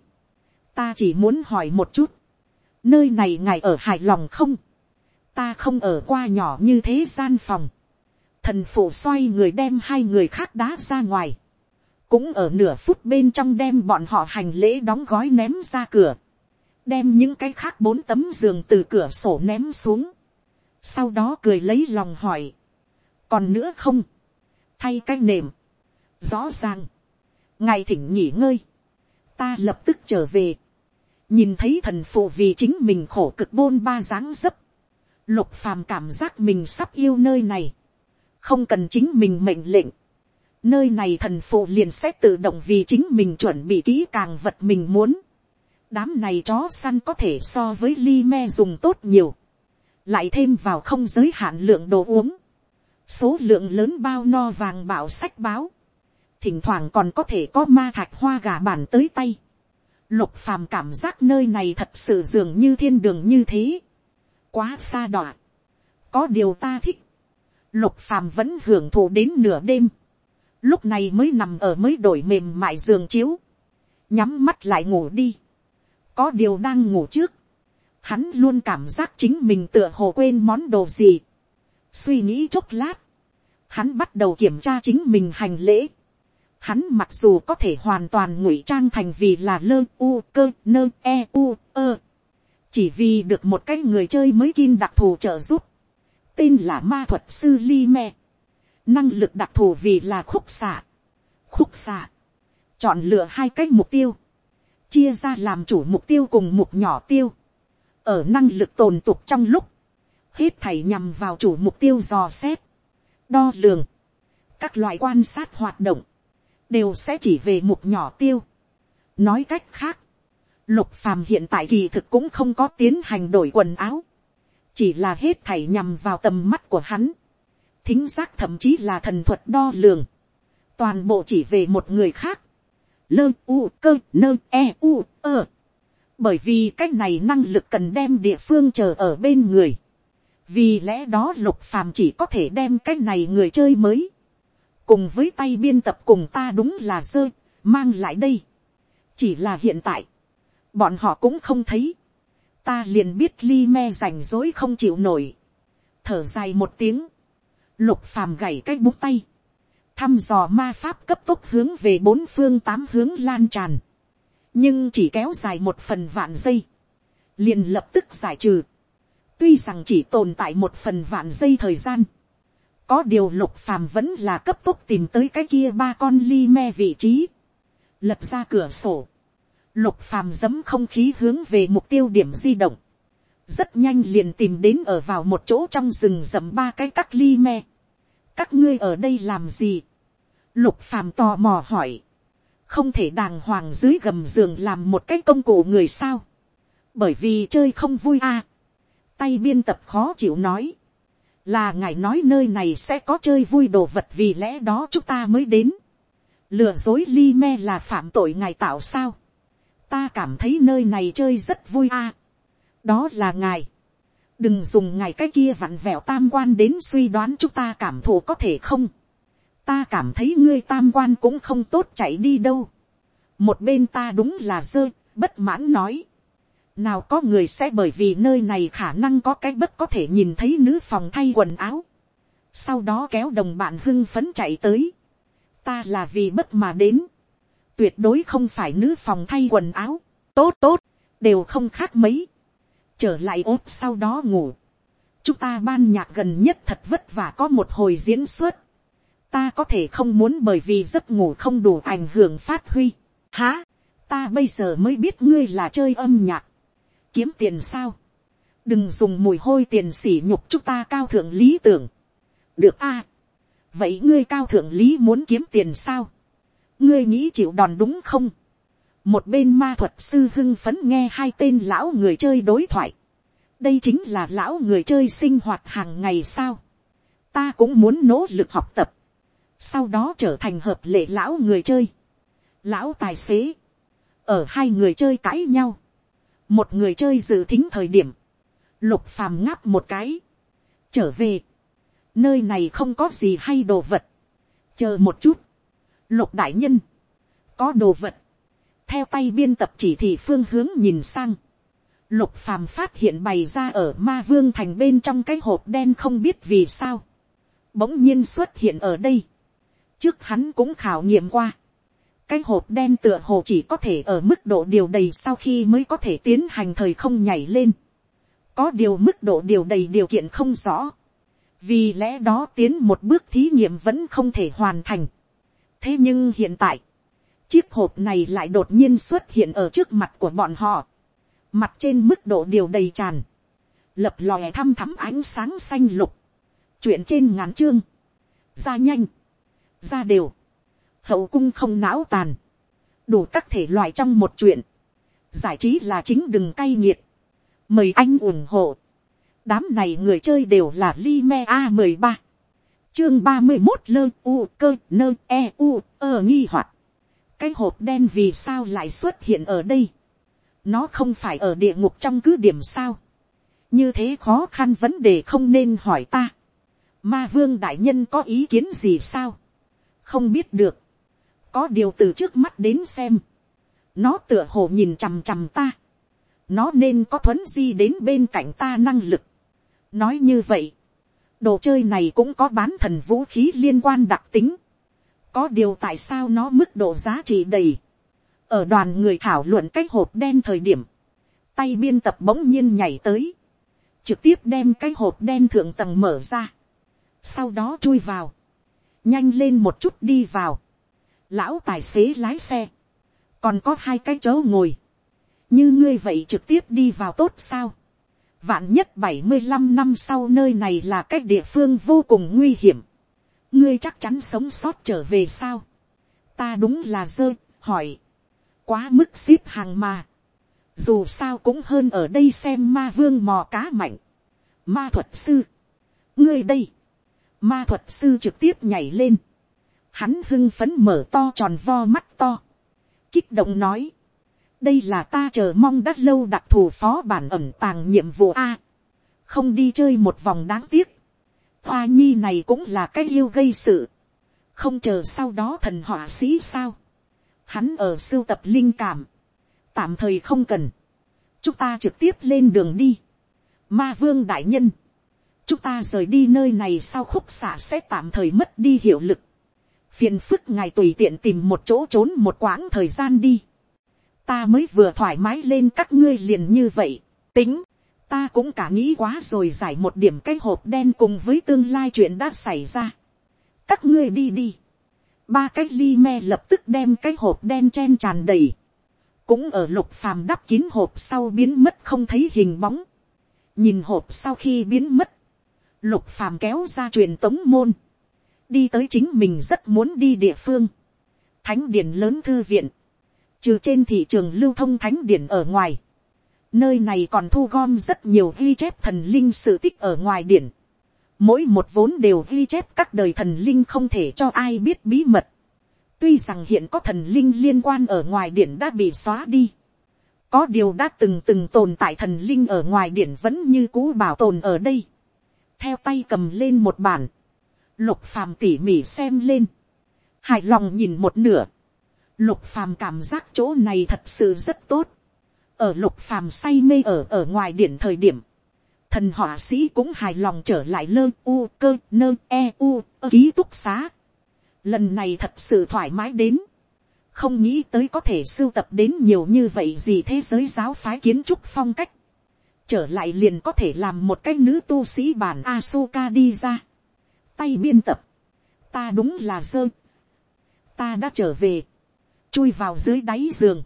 ta chỉ muốn hỏi một chút, nơi này ngài ở hài lòng không, ta không ở qua nhỏ như thế gian phòng, thần phụ xoay người đem hai người khác đá ra ngoài, cũng ở nửa phút bên trong đem bọn họ hành lễ đóng gói ném ra cửa, đem những cái khác bốn tấm giường từ cửa sổ ném xuống, sau đó cười lấy lòng hỏi, còn nữa không, thay cái nệm, rõ ràng, ngài thỉnh nghỉ ngơi, ta lập tức trở về, nhìn thấy thần phụ vì chính mình khổ cực bôn ba dáng dấp, lục phàm cảm giác mình sắp yêu nơi này, không cần chính mình mệnh lệnh, nơi này thần phụ liền sẽ tự động vì chính mình chuẩn bị kỹ càng vật mình muốn, đám này chó săn có thể so với ly me dùng tốt nhiều, lại thêm vào không giới hạn lượng đồ uống, số lượng lớn bao no vàng bảo sách báo, thỉnh thoảng còn có thể có ma thạch hoa gà bản tới tay, Lục phàm cảm giác nơi này thật sự dường như thiên đường như thế. Quá xa đọa. Có điều ta thích. Lục phàm vẫn hưởng thụ đến nửa đêm. Lúc này mới nằm ở mới đổi mềm mại giường chiếu. Nhắm mắt lại ngủ đi. có điều đang ngủ trước, hắn luôn cảm giác chính mình tựa hồ quên món đồ gì. suy nghĩ chốc lát, hắn bắt đầu kiểm tra chính mình hành lễ. Hắn mặc dù có thể hoàn toàn ngụy trang thành vì là lơ, u, cơ, nơ e u, ơ. Chỉ vì được một cái người chơi mới kim đặc thù trợ giúp. Tên là ma thuật sư Li Me. Năng lực đặc thù vì là khúc xạ. Khúc xạ. Chọn lựa hai cách mục tiêu. Chia ra làm chủ mục tiêu cùng mục nhỏ tiêu. Ở năng lực tồn tục trong lúc. Hết thảy nhằm vào chủ mục tiêu dò xét. Đo lường. Các loại quan sát hoạt động đều sẽ chỉ về mục nhỏ tiêu. nói cách khác, lục phàm hiện tại kỳ thực cũng không có tiến hành đổi quần áo, chỉ là hết thảy nhằm vào tầm mắt của hắn, thính giác thậm chí là thần thuật đo lường, toàn bộ chỉ về một người khác, lơ u cơ nơ e u ơ, bởi vì cái này năng lực cần đem địa phương chờ ở bên người, vì lẽ đó lục phàm chỉ có thể đem cái này người chơi mới, cùng với tay biên tập cùng ta đúng là dơ, mang lại đây. chỉ là hiện tại, bọn họ cũng không thấy, ta liền biết li me rành rối không chịu nổi, thở dài một tiếng, lục phàm gảy cái bút tay, thăm dò ma pháp cấp tốc hướng về bốn phương tám hướng lan tràn, nhưng chỉ kéo dài một phần vạn giây, liền lập tức giải trừ, tuy rằng chỉ tồn tại một phần vạn giây thời gian, có điều lục phàm vẫn là cấp tốc tìm tới cái kia ba con ly me vị trí. Lật ra cửa sổ. Lục phàm dấm không khí hướng về mục tiêu điểm di động. Rất nhanh liền tìm đến ở vào một chỗ trong rừng rậm ba cái các ly me. Các ngươi ở đây làm gì? Lục phàm tò mò hỏi. Không thể đàng hoàng dưới gầm giường làm một cái công cụ người sao? Bởi vì chơi không vui à. Tay biên tập khó chịu nói là ngài nói nơi này sẽ có chơi vui đồ vật vì lẽ đó chúng ta mới đến. lừa dối li me là phạm tội ngài tạo sao. ta cảm thấy nơi này chơi rất vui a. đó là ngài. đừng dùng ngài cái kia vặn vẹo tam quan đến suy đoán chúng ta cảm thụ có thể không. ta cảm thấy ngươi tam quan cũng không tốt chạy đi đâu. một bên ta đúng là dơ, bất mãn nói nào có người sẽ bởi vì nơi này khả năng có cái bất có thể nhìn thấy nữ phòng thay quần áo, sau đó kéo đồng bạn hưng phấn chạy tới, ta là vì bất mà đến, tuyệt đối không phải nữ phòng thay quần áo, tốt tốt, đều không khác mấy, trở lại ốp sau đó ngủ, chúng ta ban nhạc gần nhất thật vất vả có một hồi diễn xuất, ta có thể không muốn bởi vì giấc ngủ không đủ ảnh hưởng phát huy, hả, ta bây giờ mới biết ngươi là chơi âm nhạc, kiếm tiền sao, đừng dùng mùi hôi tiền sỉ nhục chúng ta cao thượng lý tưởng, được a, vậy ngươi cao thượng lý muốn kiếm tiền sao, ngươi nghĩ chịu đòn đúng không, một bên ma thuật sư hưng phấn nghe hai tên lão người chơi đối thoại, đây chính là lão người chơi sinh hoạt hàng ngày sao, ta cũng muốn nỗ lực học tập, sau đó trở thành hợp lệ lão người chơi, lão tài xế, ở hai người chơi cãi nhau, một người chơi dự thính thời điểm, lục phàm ngáp một cái, trở về, nơi này không có gì hay đồ vật, chờ một chút, lục đại nhân, có đồ vật, theo tay biên tập chỉ thị phương hướng nhìn sang, lục phàm phát hiện bày ra ở ma vương thành bên trong cái hộp đen không biết vì sao, bỗng nhiên xuất hiện ở đây, trước hắn cũng khảo nghiệm qua, cái hộp đen tựa hồ chỉ có thể ở mức độ điều đầy sau khi mới có thể tiến hành thời không nhảy lên. có điều mức độ điều đầy điều kiện không rõ. vì lẽ đó tiến một bước thí nghiệm vẫn không thể hoàn thành. thế nhưng hiện tại, chiếc hộp này lại đột nhiên xuất hiện ở trước mặt của bọn họ. mặt trên mức độ điều đầy tràn. lập lòe thăm thắm ánh sáng xanh lục. chuyện trên ngắn chương. ra nhanh. ra đều hậu cung không não tàn, đủ các thể loại trong một chuyện, giải trí là chính đừng cay nghiệt, mời anh ủng hộ, đám này người chơi đều là li me a mười ba, chương ba mươi một lơ u cơ nơ e u ơ nghi hoạt, cái hộp đen vì sao lại xuất hiện ở đây, nó không phải ở địa ngục trong cứ điểm sao, như thế khó khăn vấn đề không nên hỏi ta, ma vương đại nhân có ý kiến gì sao, không biết được, có điều từ trước mắt đến xem, nó tựa hồ nhìn chằm chằm ta, nó nên có thuấn di đến bên cạnh ta năng lực. nói như vậy, đồ chơi này cũng có bán thần vũ khí liên quan đặc tính. có điều tại sao nó mức độ giá trị đầy. ở đoàn người thảo luận cái hộp đen thời điểm, tay biên tập bỗng nhiên nhảy tới, trực tiếp đem cái hộp đen thượng tầng mở ra, sau đó chui vào, nhanh lên một chút đi vào, lão tài xế lái xe, còn có hai cái chỗ ngồi, như ngươi vậy trực tiếp đi vào tốt sao, vạn nhất bảy mươi năm năm sau nơi này là cái địa phương vô cùng nguy hiểm, ngươi chắc chắn sống sót trở về sao, ta đúng là dơ, hỏi, quá mức ship hàng mà, dù sao cũng hơn ở đây xem ma vương mò cá mạnh, ma thuật sư, ngươi đây, ma thuật sư trực tiếp nhảy lên, hắn hưng phấn mở to tròn vo mắt to, kích động nói, đây là ta chờ mong đã lâu đặc thù phó bản ẩm tàng nhiệm vụ a, không đi chơi một vòng đáng tiếc, hoa nhi này cũng là cái yêu gây sự, không chờ sau đó thần họa sĩ sao, hắn ở sưu tập linh cảm, tạm thời không cần, chúng ta trực tiếp lên đường đi, ma vương đại nhân, chúng ta rời đi nơi này sau khúc xạ sẽ tạm thời mất đi hiệu lực, phiền phức ngài tùy tiện tìm một chỗ trốn một quãng thời gian đi, ta mới vừa thoải mái lên các ngươi liền như vậy, tính, ta cũng cả nghĩ quá rồi giải một điểm cái hộp đen cùng với tương lai chuyện đã xảy ra, các ngươi đi đi, ba cái ly me lập tức đem cái hộp đen chen tràn đầy, cũng ở lục phàm đắp kín hộp sau biến mất không thấy hình bóng, nhìn hộp sau khi biến mất, lục phàm kéo ra truyền tống môn, đi tới chính mình rất muốn đi địa phương, thánh điển lớn thư viện, trừ trên thị trường lưu thông thánh điển ở ngoài, nơi này còn thu gom rất nhiều ghi chép thần linh sự tích ở ngoài điển, mỗi một vốn đều ghi chép các đời thần linh không thể cho ai biết bí mật, tuy rằng hiện có thần linh liên quan ở ngoài điển đã bị xóa đi, có điều đã từng từng tồn tại thần linh ở ngoài điển vẫn như cũ bảo tồn ở đây, theo tay cầm lên một bản, lục phàm tỉ mỉ xem lên, hài lòng nhìn một nửa, lục phàm cảm giác chỗ này thật sự rất tốt, ở lục phàm say mê ở ở ngoài điện thời điểm, thần họa sĩ cũng hài lòng trở lại lơ u cơ nơ e u ký túc xá, lần này thật sự thoải mái đến, không nghĩ tới có thể sưu tập đến nhiều như vậy gì thế giới giáo phái kiến trúc phong cách, trở lại liền có thể làm một cái nữ tu sĩ bản Asuka đi ra. Tay biên tập, ta đúng là dơ, ta đã trở về, chui vào dưới đáy giường,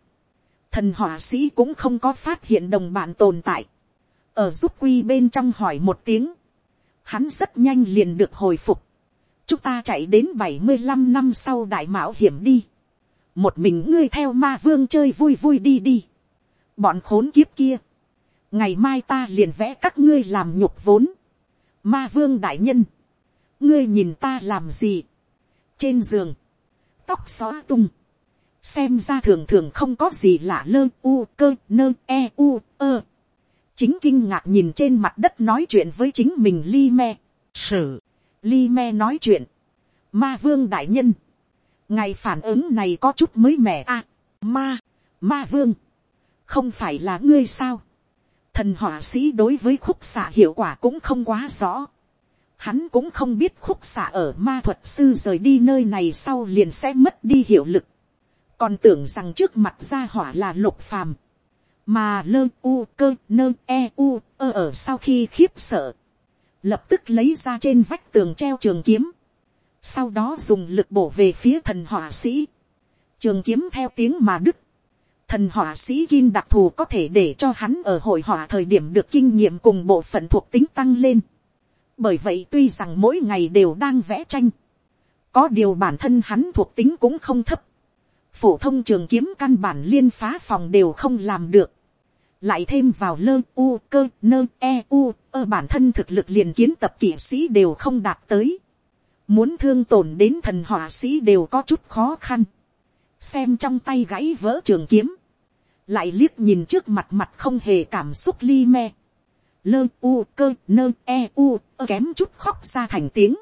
thần họa sĩ cũng không có phát hiện đồng bạn tồn tại, ở giúp quy bên trong hỏi một tiếng, hắn rất nhanh liền được hồi phục, chúng ta chạy đến bảy mươi 75 năm sau đại mạo hiểm đi, một mình ngươi theo ma vương chơi vui vui đi đi, bọn khốn kiếp kia, ngày mai ta liền vẽ các ngươi làm nhục vốn, ma vương đại nhân, ngươi nhìn ta làm gì, trên giường, tóc xóa tung, xem ra thường thường không có gì lạ lơ u cơ nơ e u ơ. chính kinh ngạc nhìn trên mặt đất nói chuyện với chính mình li me. sử, li me nói chuyện. ma vương đại nhân. ngày phản ứng này có chút mới mẻ a. À, ma, ma vương. không phải là ngươi sao. thần họa sĩ đối với khúc xạ hiệu quả cũng không quá rõ. Hắn cũng không biết khúc xạ ở ma thuật sư rời đi nơi này sau liền sẽ mất đi hiệu lực. Còn tưởng rằng trước mặt gia hỏa là lục phàm, mà lơ u cơ nơ e u ơ ở sau khi khiếp sợ, lập tức lấy ra trên vách tường treo trường kiếm, sau đó dùng lực bổ về phía thần họa sĩ, trường kiếm theo tiếng mà đức, thần họa sĩ kim đặc thù có thể để cho hắn ở hội họa thời điểm được kinh nghiệm cùng bộ phận thuộc tính tăng lên bởi vậy tuy rằng mỗi ngày đều đang vẽ tranh, có điều bản thân hắn thuộc tính cũng không thấp, phổ thông trường kiếm căn bản liên phá phòng đều không làm được, lại thêm vào lơ u cơ nơ e u ơ bản thân thực lực liền kiến tập kỵ sĩ đều không đạt tới, muốn thương tổn đến thần họa sĩ đều có chút khó khăn, xem trong tay gãy vỡ trường kiếm, lại liếc nhìn trước mặt mặt không hề cảm xúc li me, lơ u cơ nơ e u ơ kém chút khóc ra thành tiếng,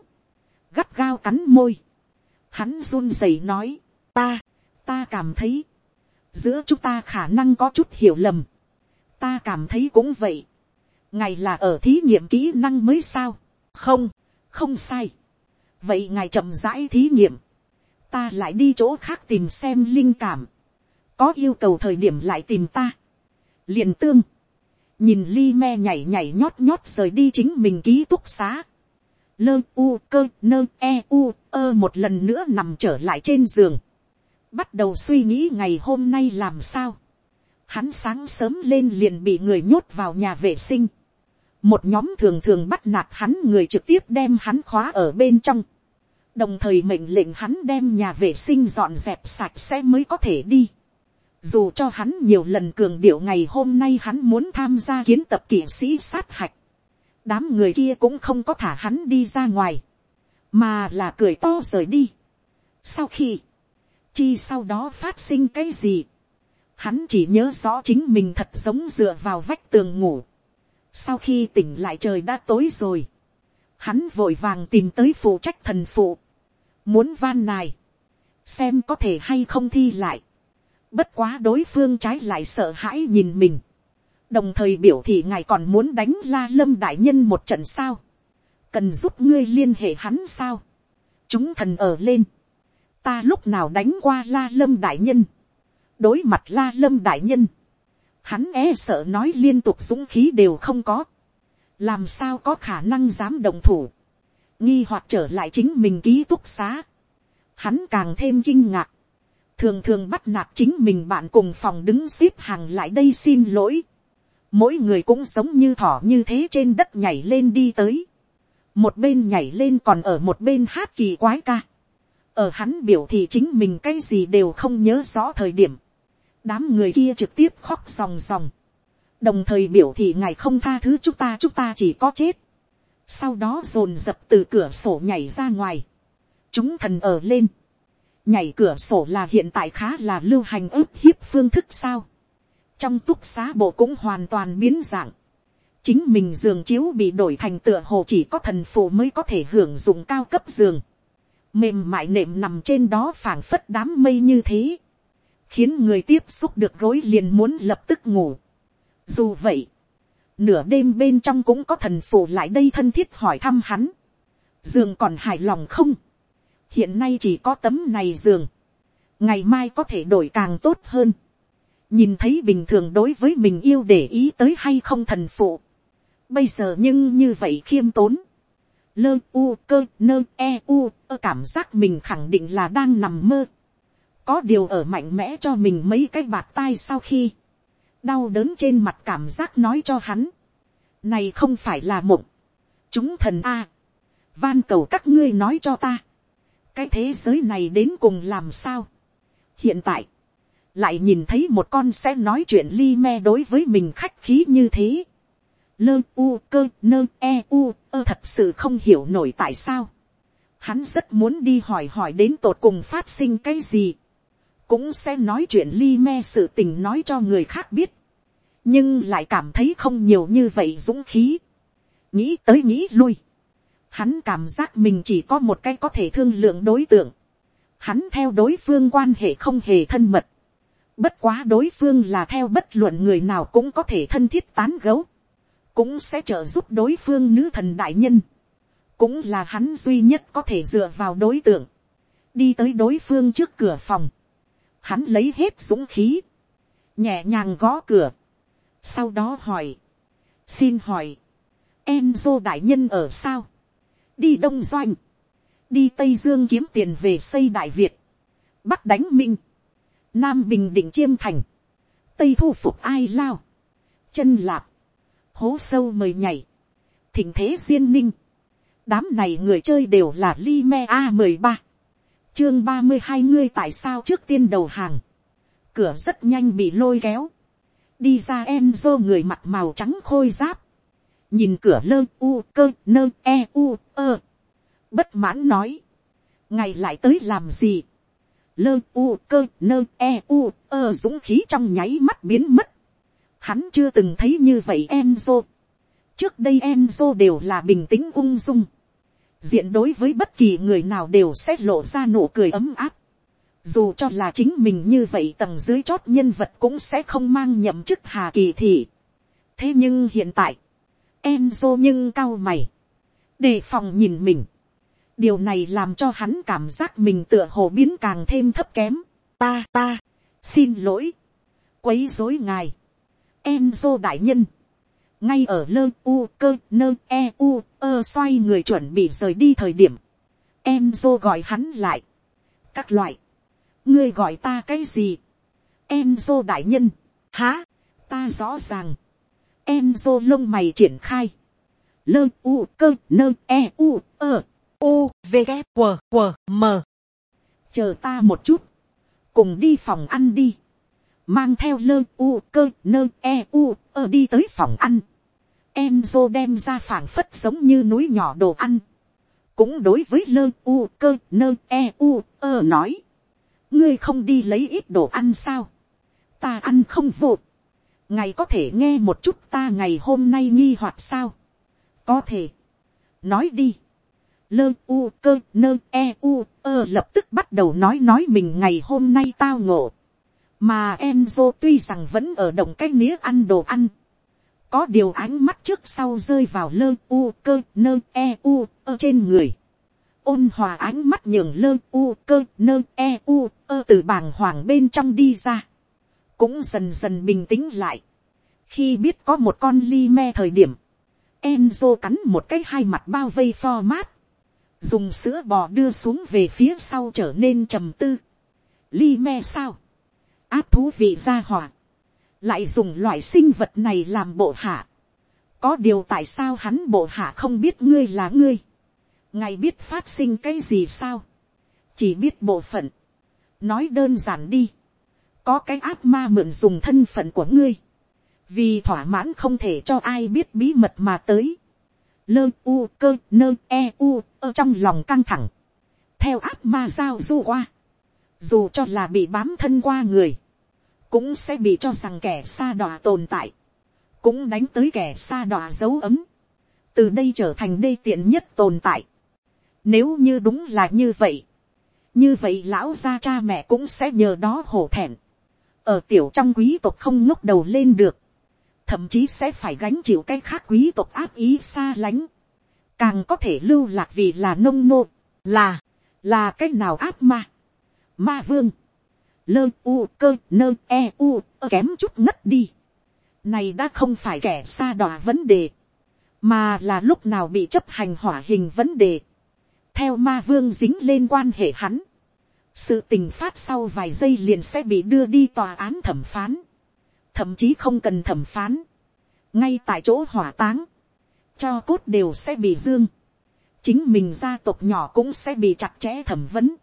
gắt gao cắn môi, hắn run rẩy nói, ta, ta cảm thấy, giữa chúng ta khả năng có chút hiểu lầm, ta cảm thấy cũng vậy. ngài là ở thí nghiệm kỹ năng mới sao. không, không sai. vậy ngài chậm rãi thí nghiệm. ta lại đi chỗ khác tìm xem linh cảm. có yêu cầu thời điểm lại tìm ta. liền tương nhìn ly me nhảy nhảy nhót nhót rời đi chính mình ký túc xá. lơ, u, cơ, nơ e u, ơ một lần nữa nằm trở lại trên giường. bắt đầu suy nghĩ ngày hôm nay làm sao hắn sáng sớm lên liền bị người nhốt vào nhà vệ sinh. một nhóm thường thường bắt nạt hắn người trực tiếp đem hắn khóa ở bên trong. đồng thời mệnh lệnh hắn đem nhà vệ sinh dọn dẹp sạch sẽ mới có thể đi dù cho hắn nhiều lần cường điệu ngày hôm nay hắn muốn tham gia kiến tập kỵ sĩ sát hạch. đám người kia cũng không có thả hắn đi ra ngoài, mà là cười to rời đi. sau khi, chi sau đó phát sinh cái gì, Hắn chỉ nhớ rõ chính mình thật giống dựa vào vách tường ngủ. Sau khi tỉnh lại trời đã tối rồi. Hắn vội vàng tìm tới phụ trách thần phụ. Muốn van nài. Xem có thể hay không thi lại. Bất quá đối phương trái lại sợ hãi nhìn mình. Đồng thời biểu thị ngài còn muốn đánh la lâm đại nhân một trận sao. Cần giúp ngươi liên hệ hắn sao. Chúng thần ở lên. Ta lúc nào đánh qua la lâm đại nhân đối mặt la lâm đại nhân, hắn e sợ nói liên tục dũng khí đều không có, làm sao có khả năng dám đồng thủ, nghi hoặc trở lại chính mình ký túc xá, hắn càng thêm kinh ngạc, thường thường bắt nạt chính mình bạn cùng phòng đứng xếp hàng lại đây xin lỗi, mỗi người cũng sống như thỏ như thế trên đất nhảy lên đi tới, một bên nhảy lên còn ở một bên hát kỳ quái ca, ở hắn biểu thị chính mình cái gì đều không nhớ rõ thời điểm, đám người kia trực tiếp khóc ròng ròng, đồng thời biểu thị ngài không tha thứ chúng ta chúng ta chỉ có chết, sau đó dồn dập từ cửa sổ nhảy ra ngoài, chúng thần ở lên, nhảy cửa sổ là hiện tại khá là lưu hành ức hiếp phương thức sao, trong túc xá bộ cũng hoàn toàn biến dạng, chính mình giường chiếu bị đổi thành tựa hồ chỉ có thần phụ mới có thể hưởng dụng cao cấp giường, mềm mại nệm nằm trên đó phảng phất đám mây như thế, khiến người tiếp xúc được gối liền muốn lập tức ngủ. Dù vậy, nửa đêm bên trong cũng có thần phụ lại đây thân thiết hỏi thăm hắn. Giường còn hài lòng không? Hiện nay chỉ có tấm này giường. Ngày mai có thể đổi càng tốt hơn. Nhìn thấy bình thường đối với mình yêu để ý tới hay không thần phụ. Bây giờ nhưng như vậy khiêm tốn. Lơ u cơ nơ e u ơ cảm giác mình khẳng định là đang nằm mơ có điều ở mạnh mẽ cho mình mấy cái bạt tai sau khi, đau đớn trên mặt cảm giác nói cho hắn, này không phải là mộng, chúng thần a, van cầu các ngươi nói cho ta, cái thế giới này đến cùng làm sao. hiện tại, lại nhìn thấy một con sẽ nói chuyện li me đối với mình khách khí như thế. lơ u cơ nơ e u ơ thật sự không hiểu nổi tại sao. hắn rất muốn đi hỏi hỏi đến tột cùng phát sinh cái gì cũng sẽ nói chuyện li me sự tình nói cho người khác biết, nhưng lại cảm thấy không nhiều như vậy dũng khí, nghĩ tới nghĩ lui, hắn cảm giác mình chỉ có một cái có thể thương lượng đối tượng, hắn theo đối phương quan hệ không hề thân mật, bất quá đối phương là theo bất luận người nào cũng có thể thân thiết tán gấu, cũng sẽ trợ giúp đối phương nữ thần đại nhân, cũng là hắn duy nhất có thể dựa vào đối tượng, đi tới đối phương trước cửa phòng, hắn lấy hết dũng khí, nhẹ nhàng gõ cửa, sau đó hỏi, xin hỏi, Enzo đại nhân ở sao, đi đông doanh, đi tây dương kiếm tiền về xây đại việt, bắc đánh minh, nam bình định chiêm thành, tây thu phục ai lao, chân lạp, hố sâu mời nhảy, thỉnh thế duyên ninh, đám này người chơi đều là li me a mười ba, chương ba mươi hai ngươi tại sao trước tiên đầu hàng. Cửa rất nhanh bị lôi kéo. Đi ra Enzo người mặt màu trắng khôi giáp. Nhìn cửa lơ u cơ nơ e u ơ. Bất mãn nói. Ngày lại tới làm gì? Lơ u cơ nơ e u ơ dũng khí trong nháy mắt biến mất. Hắn chưa từng thấy như vậy Enzo. Trước đây Enzo đều là bình tĩnh ung dung diện đối với bất kỳ người nào đều sẽ lộ ra nụ cười ấm áp. Dù cho là chính mình như vậy tầng dưới chót nhân vật cũng sẽ không mang nhậm chức hà kỳ thị. thế nhưng hiện tại, Enzo nhưng cao mày, đề phòng nhìn mình, điều này làm cho hắn cảm giác mình tựa hồ biến càng thêm thấp kém, ta ta, xin lỗi, quấy rối ngài, Enzo đại nhân, ngay ở lơ u cơ nơ e u ơ xoay người chuẩn bị rời đi thời điểm, Enzo gọi hắn lại, các loại, ngươi gọi ta cái gì, Enzo đại nhân, Hả? ta rõ ràng, Enzo lông mày triển khai, lơ u cơ nơ e u ơ u v g q q m. Chờ ta một chút. Cùng đi phòng ăn đi. Mang theo lơ u cơ nơ e u ơ đi tới phòng ăn. Enzo đem ra phảng phất giống như núi nhỏ đồ ăn. Cũng đối với lơ u cơ nơ e u ơ nói. Ngươi không đi lấy ít đồ ăn sao? Ta ăn không vội ngày có thể nghe một chút ta ngày hôm nay nghi hoặc sao? Có thể. Nói đi. Lơ, u, cơ, nơ e u, ơ, lập tức bắt đầu nói nói mình ngày hôm nay tao ngộ. Mà Enzo tuy rằng vẫn ở động cái nía ăn đồ ăn. Có điều ánh mắt trước sau rơi vào lơ, u, cơ, nơ e u, ơ trên người. Ôn hòa ánh mắt nhường lơ, u, cơ, nơ e u, ơ từ bàng hoàng bên trong đi ra cũng dần dần bình tĩnh lại khi biết có một con ly me thời điểm, Enzo cắn một cái hai mặt bao vây format. Dùng sữa bò đưa xuống về phía sau trở nên trầm tư. Ly me sao? Áp thú vị ra hỏa. Lại dùng loại sinh vật này làm bộ hạ. Có điều tại sao hắn bộ hạ không biết ngươi là ngươi? Ngài biết phát sinh cái gì sao? Chỉ biết bộ phận. Nói đơn giản đi. Có cái ác ma mượn dùng thân phận của ngươi. Vì thỏa mãn không thể cho ai biết bí mật mà tới, lơ u cơ nơ e u ơ trong lòng căng thẳng, theo ác ma giao du qua, dù cho là bị bám thân qua người, cũng sẽ bị cho rằng kẻ xa đọa tồn tại, cũng đánh tới kẻ xa đọa dấu ấm, từ đây trở thành đê tiện nhất tồn tại. Nếu như đúng là như vậy, như vậy lão gia cha mẹ cũng sẽ nhờ đó hổ thẹn ở tiểu trong quý tộc không ngốc đầu lên được, thậm chí sẽ phải gánh chịu cái khác quý tộc áp ý xa lánh, càng có thể lưu lạc vì là nông nô, là, là cái nào áp ma, ma vương, lơ u cơ nơ e u kém chút ngất đi, này đã không phải kẻ xa đọa vấn đề, mà là lúc nào bị chấp hành hỏa hình vấn đề, theo ma vương dính lên quan hệ hắn, sự tình phát sau vài giây liền sẽ bị đưa đi tòa án thẩm phán. Thậm chí không cần thẩm phán, ngay tại chỗ hỏa táng, cho cốt đều sẽ bị dương, chính mình gia tộc nhỏ cũng sẽ bị chặt chẽ thẩm vấn,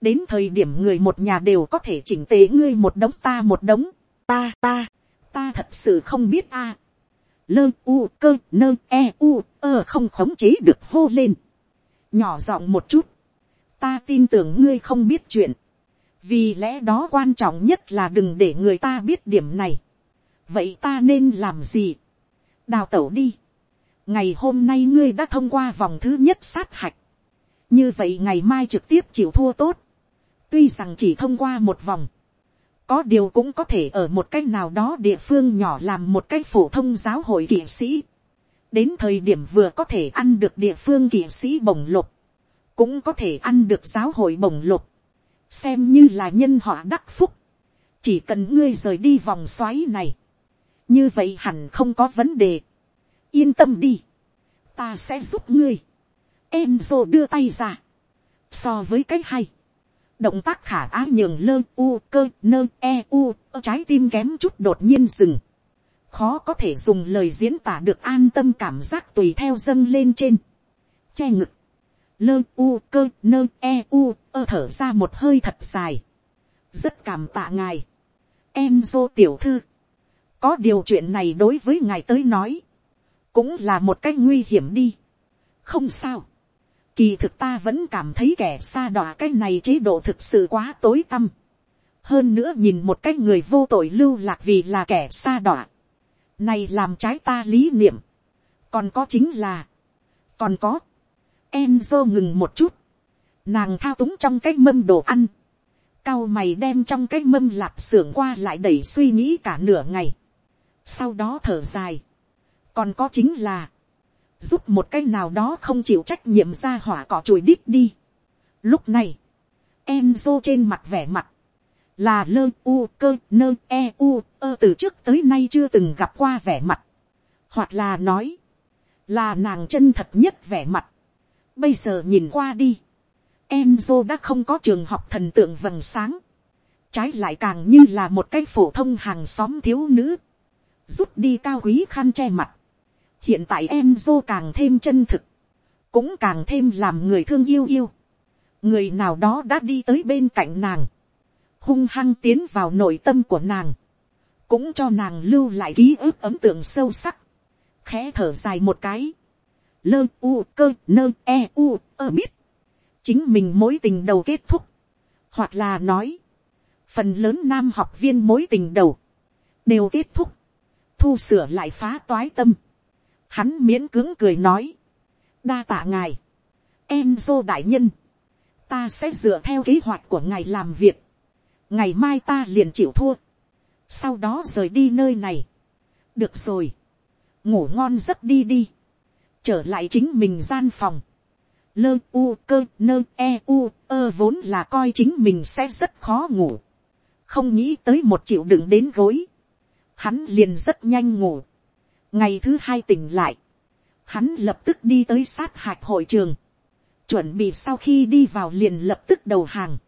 đến thời điểm người một nhà đều có thể chỉnh tế ngươi một đống ta một đống, ta ta, ta thật sự không biết a, lơ u cơ nơ e u ơ không khống chế được hô lên, nhỏ giọng một chút, ta tin tưởng ngươi không biết chuyện, vì lẽ đó quan trọng nhất là đừng để người ta biết điểm này. vậy ta nên làm gì. đào tẩu đi. ngày hôm nay ngươi đã thông qua vòng thứ nhất sát hạch. như vậy ngày mai trực tiếp chịu thua tốt. tuy rằng chỉ thông qua một vòng. có điều cũng có thể ở một cách nào đó địa phương nhỏ làm một cách phổ thông giáo hội kỵ sĩ. đến thời điểm vừa có thể ăn được địa phương kỵ sĩ bổng lục cũng có thể ăn được giáo hội bổng lục. Xem như là nhân họa đắc phúc, chỉ cần ngươi rời đi vòng xoáy này, như vậy hẳn không có vấn đề, yên tâm đi, ta sẽ giúp ngươi, em dô đưa tay ra, so với cái hay, động tác khả á nhường lơ u cơ nơ e u trái tim kém chút đột nhiên dừng, khó có thể dùng lời diễn tả được an tâm cảm giác tùy theo dâng lên trên, che ngực, lơ u cơ nơ e u, ơ thở ra một hơi thật dài. rất cảm tạ ngài. em dô tiểu thư. có điều chuyện này đối với ngài tới nói. cũng là một cách nguy hiểm đi. không sao. kỳ thực ta vẫn cảm thấy kẻ xa đọa cái này chế độ thực sự quá tối tăm. hơn nữa nhìn một cái người vô tội lưu lạc vì là kẻ xa đọa. này làm trái ta lý niệm. còn có chính là. còn có Enzo ngừng một chút. Nàng thao túng trong cái mâm đồ ăn. Cao mày đem trong cái mâm lạp xưởng qua lại đẩy suy nghĩ cả nửa ngày. sau đó thở dài, còn có chính là, giúp một cái nào đó không chịu trách nhiệm ra hỏa cỏ chùi đít đi. Lúc này, Enzo trên mặt vẻ mặt, là lơ u cơ nơ e u ơ từ trước tới nay chưa từng gặp qua vẻ mặt, hoặc là nói, là nàng chân thật nhất vẻ mặt. Bây giờ nhìn qua đi, Enzo đã không có trường học thần tượng vầng sáng, trái lại càng như là một cái phổ thông hàng xóm thiếu nữ, rút đi cao quý khăn che mặt. hiện tại Enzo càng thêm chân thực, cũng càng thêm làm người thương yêu yêu. người nào đó đã đi tới bên cạnh nàng, hung hăng tiến vào nội tâm của nàng, cũng cho nàng lưu lại ký ức ấm tượng sâu sắc, khẽ thở dài một cái, lơ u cơ nơ e u ơ biết, chính mình mối tình đầu kết thúc, hoặc là nói, phần lớn nam học viên mối tình đầu, đều kết thúc, thu sửa lại phá toái tâm, hắn miễn cưỡng cười nói, đa tạ ngài, em dô đại nhân, ta sẽ dựa theo kế hoạch của ngài làm việc, ngày mai ta liền chịu thua, sau đó rời đi nơi này, được rồi, ngủ ngon giấc đi đi, trở lại chính mình gian phòng, lơ u cơ nơ e u ơ vốn là coi chính mình sẽ rất khó ngủ, không nghĩ tới một triệu đựng đến gối, hắn liền rất nhanh ngủ, ngày thứ hai tỉnh lại, hắn lập tức đi tới sát hạch hội trường, chuẩn bị sau khi đi vào liền lập tức đầu hàng,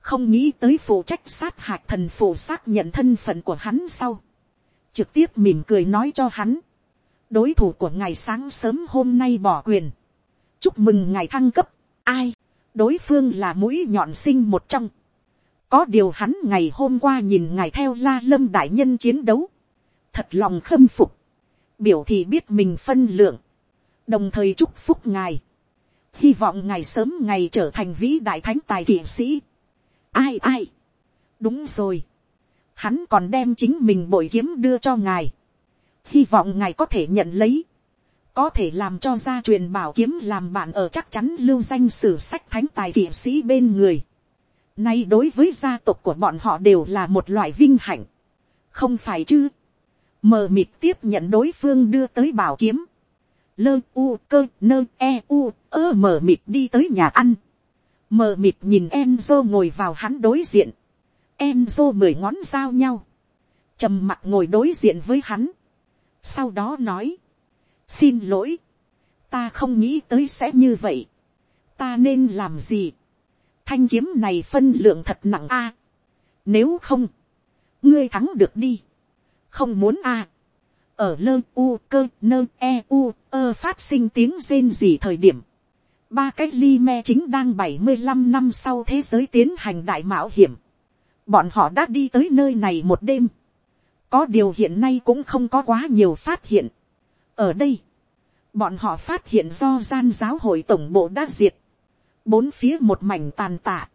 không nghĩ tới phụ trách sát hạch thần phụ xác nhận thân phận của hắn sau, trực tiếp mỉm cười nói cho hắn, đối thủ của ngài sáng sớm hôm nay bỏ quyền, chúc mừng ngài thăng cấp, ai, đối phương là mũi nhọn sinh một trong, có điều hắn ngày hôm qua nhìn ngài theo la lâm đại nhân chiến đấu, thật lòng khâm phục, biểu thì biết mình phân lượng, đồng thời chúc phúc ngài, hy vọng ngài sớm ngày trở thành vĩ đại thánh tài kỵ sĩ, ai ai, đúng rồi, hắn còn đem chính mình bội kiếm đưa cho ngài, hy vọng ngài có thể nhận lấy, có thể làm cho gia truyền bảo kiếm làm bạn ở chắc chắn lưu danh sử sách thánh tài kỵ sĩ bên người. Nay đối với gia tộc của bọn họ đều là một loại vinh hạnh. Không phải chứ. Mờ mịt tiếp nhận đối phương đưa tới bảo kiếm. Lơ u cơ nơ e u ơ mờ mịt đi tới nhà ăn. Mờ mịt nhìn Enzo ngồi vào hắn đối diện. Enzo mười ngón giao nhau. trầm mặt ngồi đối diện với hắn. Sau đó nói. Xin lỗi. Ta không nghĩ tới sẽ như vậy. Ta nên làm gì? Thanh kiếm này phân lượng thật nặng a. Nếu không. Ngươi thắng được đi. Không muốn a. Ở lơ u cơ nơ e u ơ phát sinh tiếng rên gì thời điểm, ba cái ly me chính đang bảy mươi 75 năm sau thế giới tiến hành đại mạo hiểm. Bọn họ đã đi tới nơi này một đêm. Có điều hiện nay cũng không có quá nhiều phát hiện. Ở đây, bọn họ phát hiện do gian giáo hội tổng bộ đã diệt. Bốn phía một mảnh tàn tạ.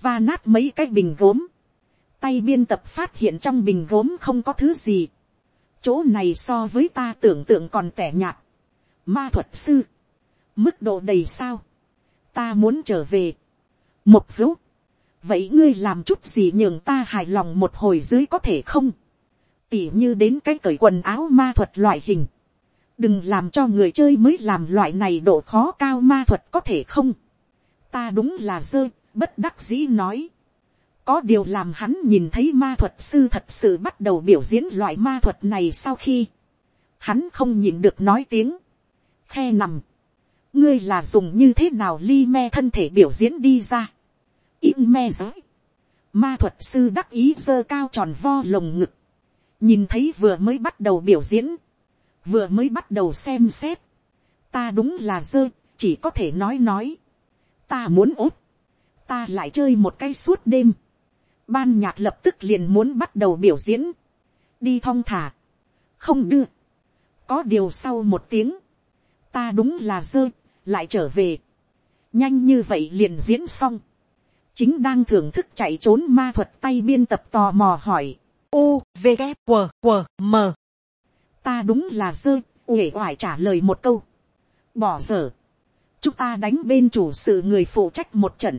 Và nát mấy cái bình gốm. Tay biên tập phát hiện trong bình gốm không có thứ gì. Chỗ này so với ta tưởng tượng còn tẻ nhạt. Ma thuật sư mức độ đầy sao, ta muốn trở về, một hữu, vậy ngươi làm chút gì nhường ta hài lòng một hồi dưới có thể không, tỉ như đến cái cởi quần áo ma thuật loại hình, đừng làm cho người chơi mới làm loại này độ khó cao ma thuật có thể không, ta đúng là dơ, bất đắc dĩ nói, có điều làm hắn nhìn thấy ma thuật sư thật sự bắt đầu biểu diễn loại ma thuật này sau khi, hắn không nhìn được nói tiếng, khe nằm, ngươi là dùng như thế nào ly me thân thể biểu diễn đi ra. in me giới. ma thuật sư đắc ý dơ cao tròn vo lồng ngực nhìn thấy vừa mới bắt đầu biểu diễn. vừa mới bắt đầu xem xét. ta đúng là dơ, chỉ có thể nói nói. ta muốn úp ta lại chơi một cái suốt đêm. ban nhạc lập tức liền muốn bắt đầu biểu diễn. đi thong thả. không đưa. có điều sau một tiếng ta đúng là dơ, lại trở về, nhanh như vậy liền diễn xong, chính đang thưởng thức chạy trốn ma thuật tay biên tập tò mò hỏi, u v g q q m. Ta đúng là dơ uể oải trả lời một câu, bỏ dở, chúng ta đánh bên chủ sự người phụ trách một trận,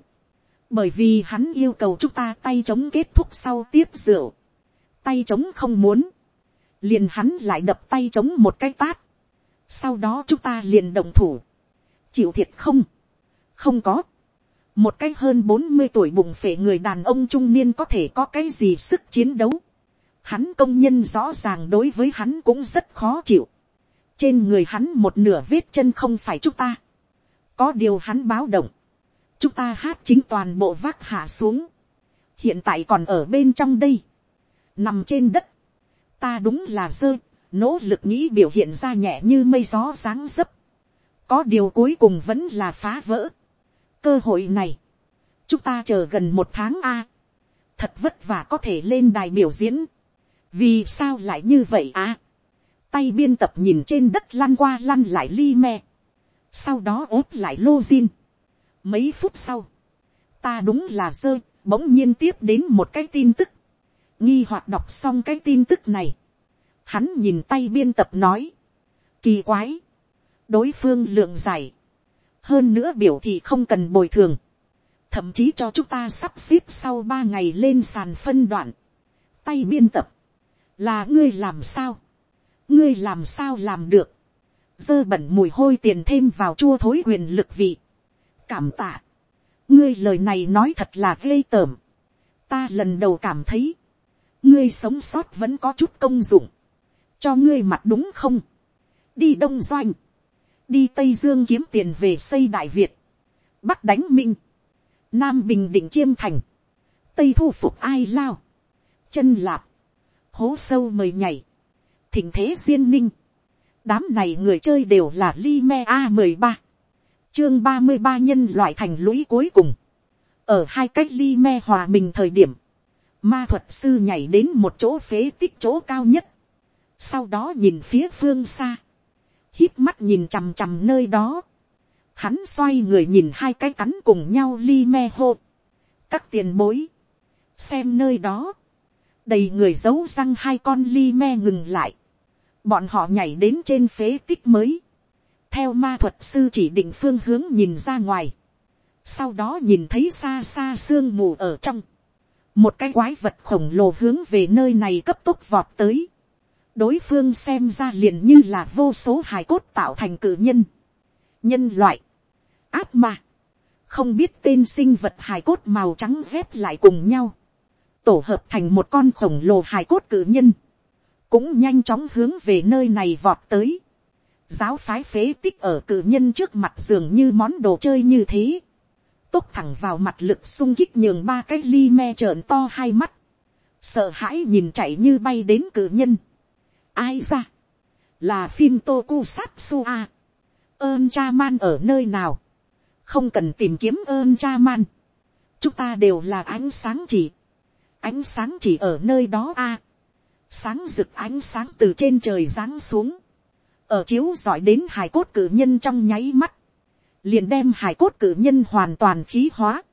bởi vì hắn yêu cầu chúng ta tay chống kết thúc sau tiếp rượu, tay chống không muốn, liền hắn lại đập tay chống một cái tát, sau đó chúng ta liền động thủ, chịu thiệt không, không có, một cái hơn bốn mươi tuổi bụng phệ người đàn ông trung niên có thể có cái gì sức chiến đấu, hắn công nhân rõ ràng đối với hắn cũng rất khó chịu, trên người hắn một nửa vết chân không phải chúng ta, có điều hắn báo động, chúng ta hát chính toàn bộ vác hạ xuống, hiện tại còn ở bên trong đây, nằm trên đất, ta đúng là dơ, nỗ lực nghĩ biểu hiện ra nhẹ như mây gió dáng dấp, có điều cuối cùng vẫn là phá vỡ, cơ hội này, chúng ta chờ gần một tháng a, thật vất vả có thể lên đài biểu diễn, vì sao lại như vậy à, tay biên tập nhìn trên đất lăn qua lăn lại li me, sau đó ốp lại lô zin. mấy phút sau, ta đúng là dơ, bỗng nhiên tiếp đến một cái tin tức, nghi hoạt đọc xong cái tin tức này, hắn nhìn tay biên tập nói, kỳ quái, đối phương lượng giải, hơn nữa biểu thị không cần bồi thường, thậm chí cho chúng ta sắp xếp sau ba ngày lên sàn phân đoạn, tay biên tập, là ngươi làm sao, ngươi làm sao làm được, dơ bẩn mùi hôi tiền thêm vào chua thối quyền lực vị, cảm tạ, ngươi lời này nói thật là ghê tởm, ta lần đầu cảm thấy, ngươi sống sót vẫn có chút công dụng, cho ngươi mặt đúng không, đi đông doanh, đi tây dương kiếm tiền về xây đại việt, bắc đánh minh, nam bình định chiêm thành, tây thu phục ai lao, chân lạp, hố sâu mời nhảy, thỉnh thế duyên ninh, đám này người chơi đều là li me a mười ba, chương ba mươi ba nhân loại thành lũy cuối cùng, ở hai cách li me hòa mình thời điểm, ma thuật sư nhảy đến một chỗ phế tích chỗ cao nhất, sau đó nhìn phía phương xa, hít mắt nhìn chằm chằm nơi đó, hắn xoay người nhìn hai cái cắn cùng nhau li me hô, các tiền bối, xem nơi đó, đầy người giấu răng hai con li me ngừng lại, bọn họ nhảy đến trên phế tích mới, theo ma thuật sư chỉ định phương hướng nhìn ra ngoài, sau đó nhìn thấy xa xa sương mù ở trong, một cái quái vật khổng lồ hướng về nơi này cấp tốc vọt tới, đối phương xem ra liền như là vô số hài cốt tạo thành cử nhân, nhân loại, áp ma, không biết tên sinh vật hài cốt màu trắng dép lại cùng nhau, tổ hợp thành một con khổng lồ hài cốt cử nhân, cũng nhanh chóng hướng về nơi này vọt tới. giáo phái phế tích ở cử nhân trước mặt dường như món đồ chơi như thế, tốc thẳng vào mặt lực sung kích nhường ba cái ly me trợn to hai mắt, sợ hãi nhìn chạy như bay đến cử nhân. ai ra, là phim tokusatsu a, ơn cha man ở nơi nào, không cần tìm kiếm ơn cha man, chúng ta đều là ánh sáng chỉ, ánh sáng chỉ ở nơi đó a, sáng rực ánh sáng từ trên trời giáng xuống, ở chiếu giỏi đến hải cốt cử nhân trong nháy mắt, liền đem hải cốt cử nhân hoàn toàn khí hóa.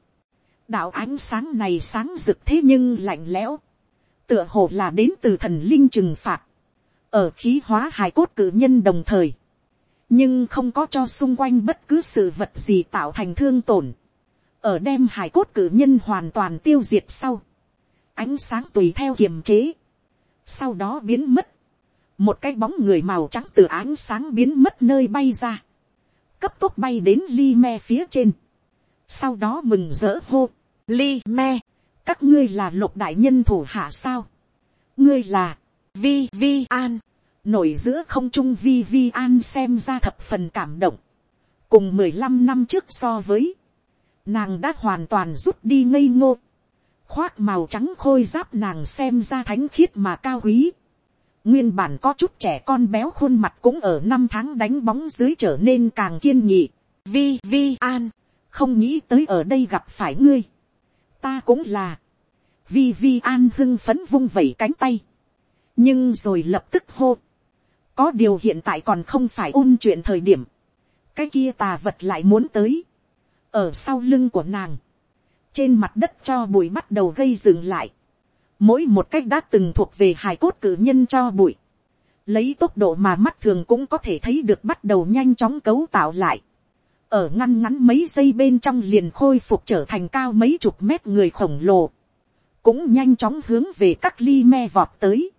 đạo ánh sáng này sáng rực thế nhưng lạnh lẽo, tựa hồ là đến từ thần linh trừng phạt, ở khí hóa hải cốt cử nhân đồng thời, nhưng không có cho xung quanh bất cứ sự vật gì tạo thành thương tổn, ở đem hải cốt cử nhân hoàn toàn tiêu diệt sau, ánh sáng tùy theo kiềm chế, sau đó biến mất, một cái bóng người màu trắng từ ánh sáng biến mất nơi bay ra, cấp tốc bay đến li me phía trên, sau đó mừng rỡ hô, li me, các ngươi là lục đại nhân thủ hạ sao, ngươi là, vi vi an, nổi giữa không trung vi vi an xem ra thập phần cảm động, cùng mười lăm năm trước so với, nàng đã hoàn toàn rút đi ngây ngô, khoác màu trắng khôi giáp nàng xem ra thánh khiết mà cao quý. Nguyên bản có chút trẻ con béo khuôn mặt cũng ở năm tháng đánh bóng dưới trở nên càng kiên nghị. Vi Vi An, không nghĩ tới ở đây gặp phải ngươi. Ta cũng là. Vi Vi An hưng phấn vung vẩy cánh tay. Nhưng rồi lập tức hô. Có điều hiện tại còn không phải ôn chuyện thời điểm. Cái kia tà vật lại muốn tới. Ở sau lưng của nàng trên mặt đất cho bụi bắt đầu gây dựng lại, mỗi một cách đã từng thuộc về hài cốt cử nhân cho bụi, lấy tốc độ mà mắt thường cũng có thể thấy được bắt đầu nhanh chóng cấu tạo lại, ở ngăn ngắn mấy giây bên trong liền khôi phục trở thành cao mấy chục mét người khổng lồ, cũng nhanh chóng hướng về các ly me vọt tới,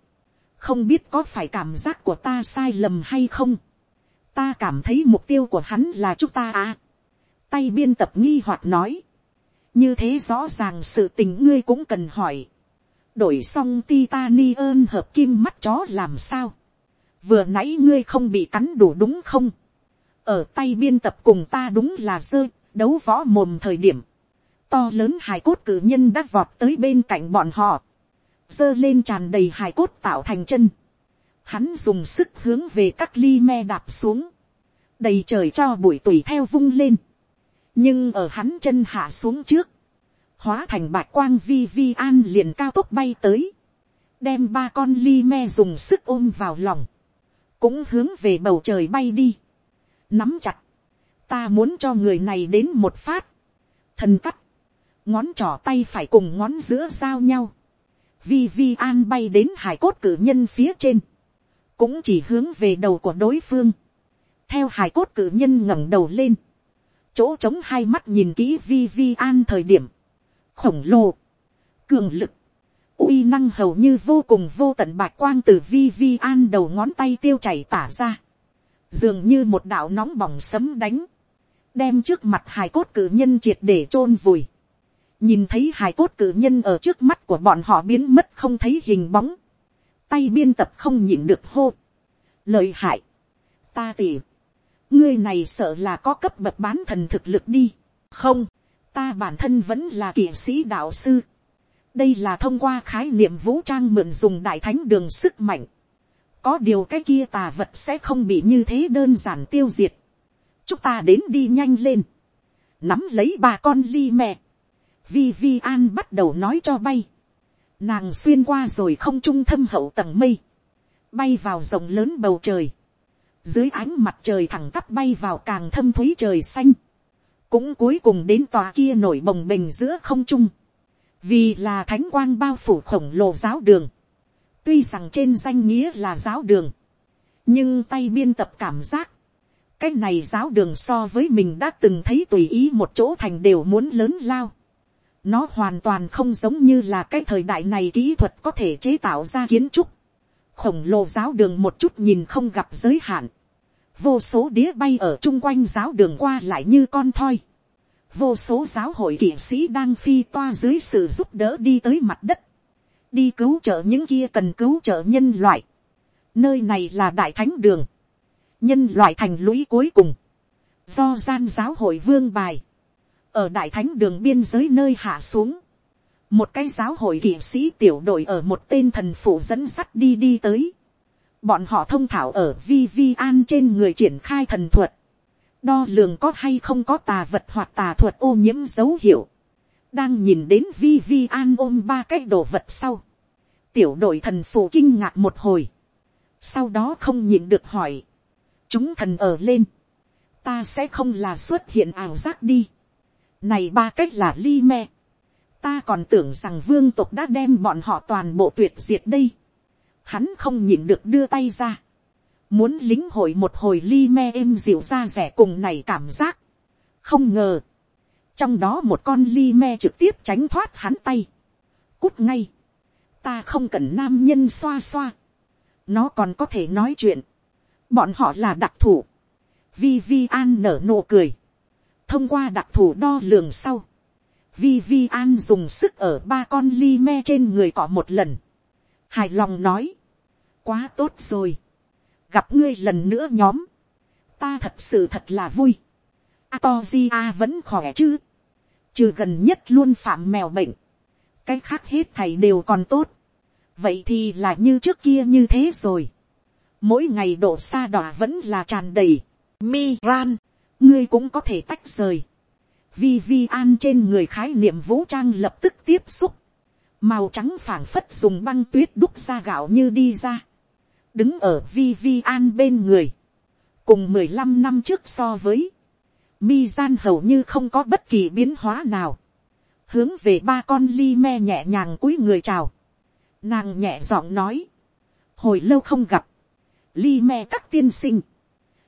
không biết có phải cảm giác của ta sai lầm hay không. ta cảm thấy mục tiêu của hắn là chúng ta à. tay biên tập nghi hoạt nói như thế rõ ràng sự tình ngươi cũng cần hỏi. đổi xong titanium hợp kim mắt chó làm sao. vừa nãy ngươi không bị cắn đủ đúng không. ở tay biên tập cùng ta đúng là dơ, đấu võ mồm thời điểm. to lớn hài cốt cử nhân đã vọt tới bên cạnh bọn họ dơ lên tràn đầy hài cốt tạo thành chân. Hắn dùng sức hướng về các ly me đạp xuống. Đầy trời cho bụi tùy theo vung lên. Nhưng ở hắn chân hạ xuống trước. Hóa thành bạch quang vi vi an liền cao tốc bay tới. Đem ba con ly me dùng sức ôm vào lòng. Cũng hướng về bầu trời bay đi. Nắm chặt. Ta muốn cho người này đến một phát. Thần cắt. Ngón trỏ tay phải cùng ngón giữa giao nhau vi vi an bay đến hải cốt cử nhân phía trên, cũng chỉ hướng về đầu của đối phương, theo hải cốt cử nhân ngẩng đầu lên, chỗ trống hai mắt nhìn kỹ vi vi an thời điểm, khổng lồ, cường lực, uy năng hầu như vô cùng vô tận bạch quang từ vi vi an đầu ngón tay tiêu chảy tả ra, dường như một đạo nóng bỏng sấm đánh, đem trước mặt hài cốt cử nhân triệt để t r ô n vùi, nhìn thấy hài cốt cử nhân ở trước mắt của bọn họ biến mất không thấy hình bóng, tay biên tập không nhịn được hô, lợi hại, ta tỉ, ngươi này sợ là có cấp bậc bán thần thực lực đi, không, ta bản thân vẫn là kỵ sĩ đạo sư, đây là thông qua khái niệm vũ trang mượn dùng đại thánh đường sức mạnh, có điều cái kia tà vật sẽ không bị như thế đơn giản tiêu diệt, chúng ta đến đi nhanh lên, nắm lấy ba con ly mẹ, vi vi an bắt đầu nói cho bay. Nàng xuyên qua rồi không trung thâm hậu tầng mây. Bay vào rộng lớn bầu trời. Dưới ánh mặt trời thẳng tắp bay vào càng thâm thúy trời xanh. Cũng cuối cùng đến tòa kia nổi bồng bềnh giữa không trung. Vì là thánh quang bao phủ khổng lồ giáo đường. Tuy rằng trên danh nghĩa là giáo đường. Nhưng tay biên tập cảm giác cái này giáo đường so với mình đã từng thấy tùy ý một chỗ thành đều muốn lớn lao. Nó hoàn toàn không giống như là cái thời đại này kỹ thuật có thể chế tạo ra kiến trúc. Khổng lồ giáo đường một chút nhìn không gặp giới hạn. Vô số đĩa bay ở chung quanh giáo đường qua lại như con thoi. Vô số giáo hội kỵ sĩ đang phi toa dưới sự giúp đỡ đi tới mặt đất. Đi cứu trợ những kia cần cứu trợ nhân loại. Nơi này là đại thánh đường. Nhân loại thành lũy cuối cùng. Do gian giáo hội vương bài ở đại thánh đường biên giới nơi hạ xuống, một cái giáo hội kỵ sĩ tiểu đội ở một tên thần phụ dẫn sắt đi đi tới. Bọn họ thông thảo ở vi vi an trên người triển khai thần thuật. Đo lường có hay không có tà vật hoặc tà thuật ô nhiễm dấu hiệu. Đang nhìn đến vi vi an ôm ba cái đồ vật sau. Tiểu đội thần phụ kinh ngạc một hồi. Sau đó không nhìn được hỏi. Chúng thần ở lên. Ta sẽ không là xuất hiện ảo giác đi này ba cách là ly me. Ta còn tưởng rằng vương tộc đã đem bọn họ toàn bộ tuyệt diệt đây. Hắn không nhìn được đưa tay ra. Muốn lính hội một hồi ly me êm dịu ra rẻ cùng này cảm giác. Không ngờ. Trong đó một con ly me trực tiếp tránh thoát hắn tay. Cút ngay. Ta không cần nam nhân xoa xoa. Nó còn có thể nói chuyện. Bọn họ là đặc thủ. Vi Vi An nở nụ cười thông qua đặc thù đo lường sau, vi vi an dùng sức ở ba con ly me trên người cọ một lần, hài lòng nói, quá tốt rồi, gặp ngươi lần nữa nhóm, ta thật sự thật là vui, Atogia vẫn khỏe chứ, trừ gần nhất luôn phạm mèo bệnh, cái khác hết thầy đều còn tốt, vậy thì là như trước kia như thế rồi, mỗi ngày độ xa đỏ vẫn là tràn đầy, mi ran, ngươi cũng có thể tách rời. Vi vi an trên người khái niệm vũ trang lập tức tiếp xúc. Màu trắng phảng phất dùng băng tuyết đúc ra gạo như đi ra. Đứng ở vi vi an bên người. Cùng mười lăm năm trước so với. Mi gian hầu như không có bất kỳ biến hóa nào. Hướng về ba con ly me nhẹ nhàng cúi người chào. Nàng nhẹ giọng nói. Hồi lâu không gặp. Ly me các tiên sinh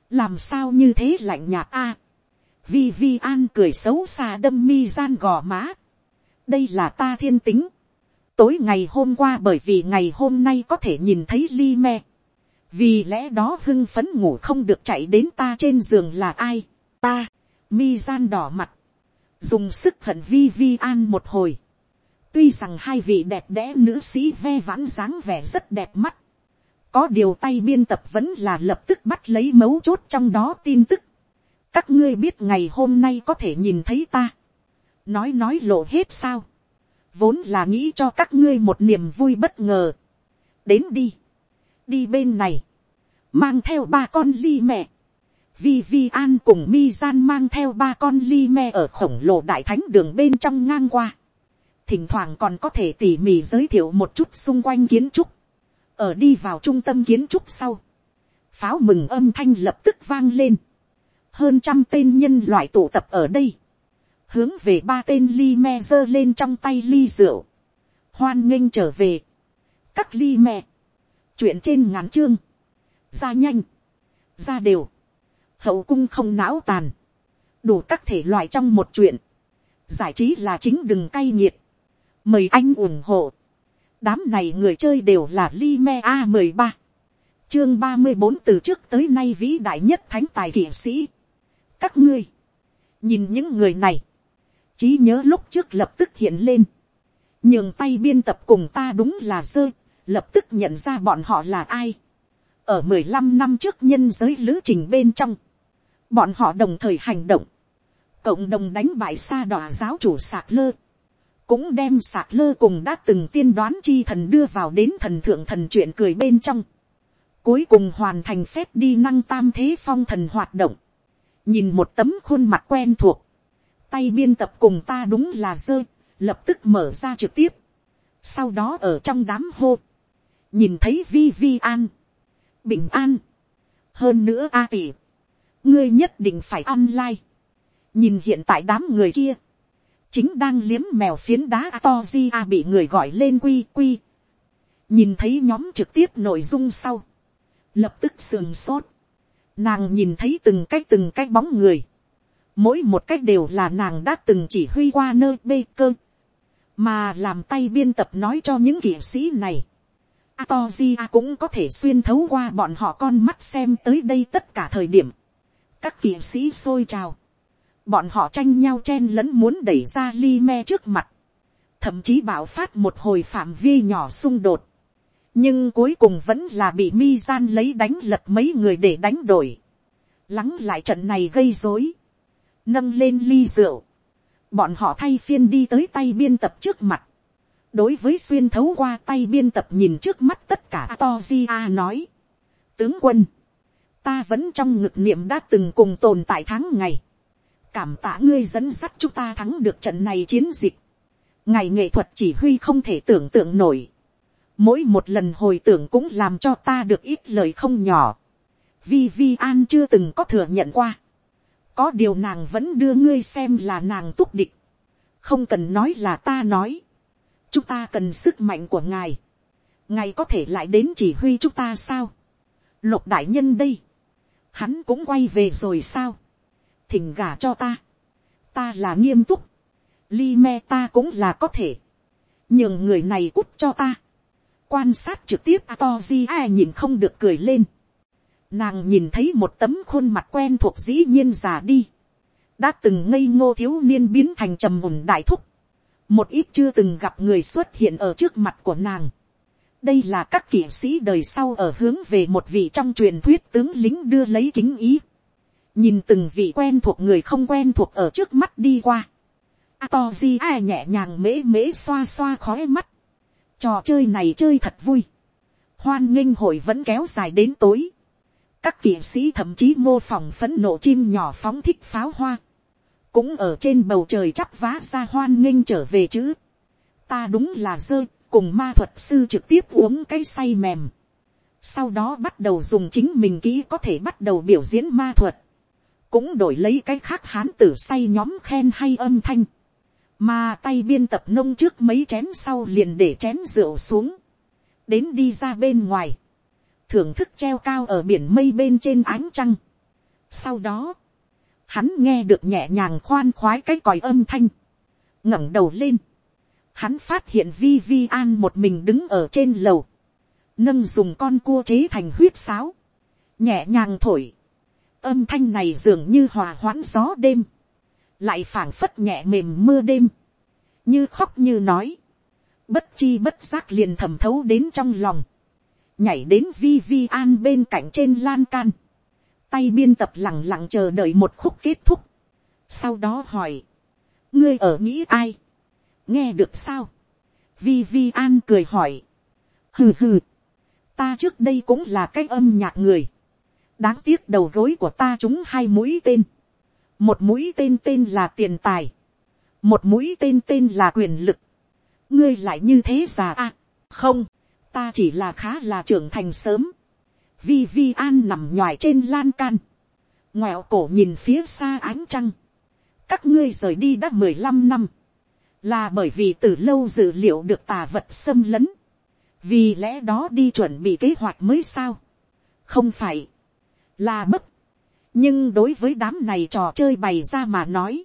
làm sao như thế lạnh nhạt a. vi vi an cười xấu xa đâm mi gian gò má. đây là ta thiên tính. tối ngày hôm qua bởi vì ngày hôm nay có thể nhìn thấy ly me vì lẽ đó hưng phấn ngủ không được chạy đến ta trên giường là ai. ta, mi gian đỏ mặt, dùng sức hận vi vi an một hồi. tuy rằng hai vị đẹp đẽ nữ sĩ ve vãn dáng vẻ rất đẹp mắt. có điều tay biên tập vẫn là lập tức bắt lấy mấu chốt trong đó tin tức. các ngươi biết ngày hôm nay có thể nhìn thấy ta. nói nói lộ hết sao vốn là nghĩ cho các ngươi một niềm vui bất ngờ. đến đi, đi bên này, mang theo ba con ly mẹ. Vi Vi An cùng Mi Gian mang theo ba con ly me ở khổng lồ đại thánh đường bên trong ngang qua. Thỉnh thoảng còn có thể tỉ mỉ giới thiệu một chút xung quanh kiến trúc. Ở đi vào trung tâm kiến trúc sau. Pháo mừng âm thanh lập tức vang lên. Hơn trăm tên nhân loại tụ tập ở đây hướng về ba tên ly me giơ lên trong tay ly rượu, hoan nghênh trở về, các ly me, chuyện trên ngắn chương, ra nhanh, ra đều, hậu cung không não tàn, đủ các thể loại trong một chuyện, giải trí là chính đừng cay nghiệt, mời anh ủng hộ, đám này người chơi đều là li me a mười ba, chương ba mươi bốn từ trước tới nay vĩ đại nhất thánh tài kỵ sĩ, các ngươi, nhìn những người này, trí nhớ lúc trước lập tức hiện lên, nhường tay biên tập cùng ta đúng là rơi lập tức nhận ra bọn họ là ai. ở mười lăm năm trước nhân giới lữ trình bên trong, bọn họ đồng thời hành động, cộng đồng đánh bại xa đòa giáo chủ sạc lơ, cũng đem sạc lơ cùng đã từng tiên đoán chi thần đưa vào đến thần thượng thần chuyện cười bên trong, cuối cùng hoàn thành phép đi năng tam thế phong thần hoạt động, nhìn một tấm khuôn mặt quen thuộc, tay biên tập cùng ta đúng là dơ, lập tức mở ra trực tiếp. Sau đó ở trong đám hô, nhìn thấy vi vi an, bình an, hơn nữa a tỷ, ngươi nhất định phải online. nhìn hiện tại đám người kia, chính đang liếm mèo phiến đá to di a bị người gọi lên quy quy. nhìn thấy nhóm trực tiếp nội dung sau, lập tức sườn sốt, nàng nhìn thấy từng cái từng cái bóng người, mỗi một cách đều là nàng đã từng chỉ huy qua nơi bê cơ, mà làm tay biên tập nói cho những kỵ sĩ này. Atogia cũng có thể xuyên thấu qua bọn họ con mắt xem tới đây tất cả thời điểm. Các kỵ sĩ xôi trào. Bọn họ tranh nhau chen lẫn muốn đẩy ra ly me trước mặt. Thậm chí bảo phát một hồi phạm vi nhỏ xung đột. Nhưng cuối cùng vẫn là bị mi gian lấy đánh lật mấy người để đánh đổi. Lắng lại trận này gây rối nâng lên ly rượu, bọn họ thay phiên đi tới tay biên tập trước mặt, đối với xuyên thấu qua tay biên tập nhìn trước mắt tất cả to di a nói, tướng quân, ta vẫn trong ngực niệm đã từng cùng tồn tại tháng ngày, cảm tạ ngươi dẫn dắt chúng ta thắng được trận này chiến dịch, ngày nghệ thuật chỉ huy không thể tưởng tượng nổi, mỗi một lần hồi tưởng cũng làm cho ta được ít lời không nhỏ, vi vi an chưa từng có thừa nhận qua, có điều nàng vẫn đưa ngươi xem là nàng túc địch, không cần nói là ta nói, chúng ta cần sức mạnh của ngài, ngài có thể lại đến chỉ huy chúng ta sao, lục đại nhân đây, hắn cũng quay về rồi sao, thỉnh gả cho ta, ta là nghiêm túc, li me ta cũng là có thể, nhường người này cút cho ta, quan sát trực tiếp a to di ai nhìn không được cười lên, Nàng nhìn thấy một tấm khuôn mặt quen thuộc dĩ nhiên già đi. Đã từng ngây ngô thiếu niên biến thành trầm mùn đại thúc. Một ít chưa từng gặp người xuất hiện ở trước mặt của nàng. Đây là các kỵ sĩ đời sau ở hướng về một vị trong truyền thuyết tướng lính đưa lấy kính ý. Nhìn từng vị quen thuộc người không quen thuộc ở trước mắt đi qua. A di a nhẹ nhàng mễ mễ xoa xoa khói mắt. Trò chơi này chơi thật vui. Hoan nghênh hội vẫn kéo dài đến tối các kỵ sĩ thậm chí mô phỏng phấn nộ chim nhỏ phóng thích pháo hoa, cũng ở trên bầu trời chắp vá ra hoan nghênh trở về chứ. ta đúng là dơ, cùng ma thuật sư trực tiếp uống cái say mềm. sau đó bắt đầu dùng chính mình kỹ có thể bắt đầu biểu diễn ma thuật, cũng đổi lấy cái khác hán tử say nhóm khen hay âm thanh, mà tay biên tập nông trước mấy chén sau liền để chén rượu xuống, đến đi ra bên ngoài, thưởng thức treo cao ở biển mây bên trên ánh trăng. Sau đó, hắn nghe được nhẹ nhàng khoan khoái cái còi âm thanh, ngẩng đầu lên, hắn phát hiện vi vi an một mình đứng ở trên lầu, nâng dùng con cua chế thành huyết sáo, nhẹ nhàng thổi, âm thanh này dường như hòa hoãn gió đêm, lại phảng phất nhẹ mềm mưa đêm, như khóc như nói, bất chi bất giác liền thẩm thấu đến trong lòng, nhảy đến vi vi an bên cạnh trên lan can, tay biên tập lẳng lặng chờ đợi một khúc kết thúc, sau đó hỏi, ngươi ở nghĩ ai, nghe được sao, vi vi an cười hỏi, hừ hừ, ta trước đây cũng là cái âm nhạc người, đáng tiếc đầu gối của ta chúng hai mũi tên, một mũi tên tên là tiền tài, một mũi tên tên là quyền lực, ngươi lại như thế già à, không, ta chỉ là khá là trưởng thành sớm, vi vi an nằm nhoài trên lan can, ngoẹo cổ nhìn phía xa ánh trăng, các ngươi rời đi đã mười lăm năm, là bởi vì từ lâu dự liệu được tà vật xâm lấn, vì lẽ đó đi chuẩn bị kế hoạch mới sao, không phải, là bất, nhưng đối với đám này trò chơi bày ra mà nói,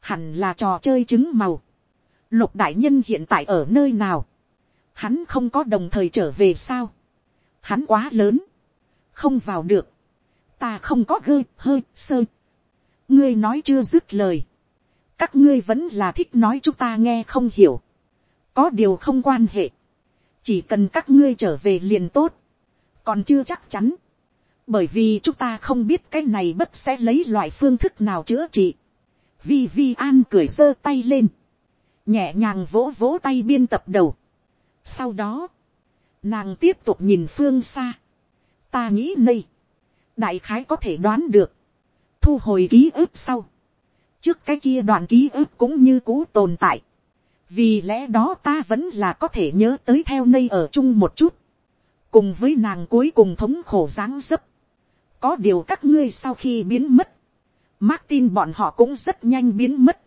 hẳn là trò chơi trứng màu, lục đại nhân hiện tại ở nơi nào, hắn không có đồng thời trở về sao, hắn quá lớn, không vào được, ta không có gơ hơi sơ, ngươi nói chưa dứt lời, các ngươi vẫn là thích nói chúng ta nghe không hiểu, có điều không quan hệ, chỉ cần các ngươi trở về liền tốt, còn chưa chắc chắn, bởi vì chúng ta không biết cái này bất sẽ lấy loại phương thức nào chữa trị. Vi Vi An cười giơ tay lên, nhẹ nhàng vỗ vỗ tay biên tập đầu. Sau đó, nàng tiếp tục nhìn phương xa. Ta nghĩ nây, đại khái có thể đoán được, thu hồi ký ức sau. Trước cái kia đoạn ký ức cũng như cũ tồn tại. Vì lẽ đó ta vẫn là có thể nhớ tới theo nây ở chung một chút. Cùng với nàng cuối cùng thống khổ dáng dấp có điều các ngươi sau khi biến mất, Martin bọn họ cũng rất nhanh biến mất.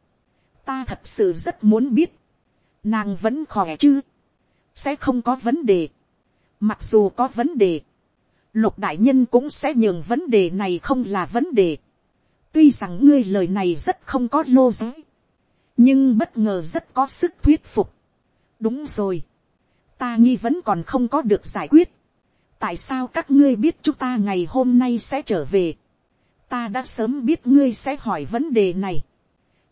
Ta thật sự rất muốn biết, nàng vẫn khỏe chứ, sẽ không có vấn đề. Mặc dù có vấn đề, lục đại nhân cũng sẽ nhường vấn đề này không là vấn đề. tuy rằng ngươi lời này rất không có lô giới, nhưng bất ngờ rất có sức thuyết phục. đúng rồi, ta nghi vẫn còn không có được giải quyết tại sao các ngươi biết chúng ta ngày hôm nay sẽ trở về. ta đã sớm biết ngươi sẽ hỏi vấn đề này.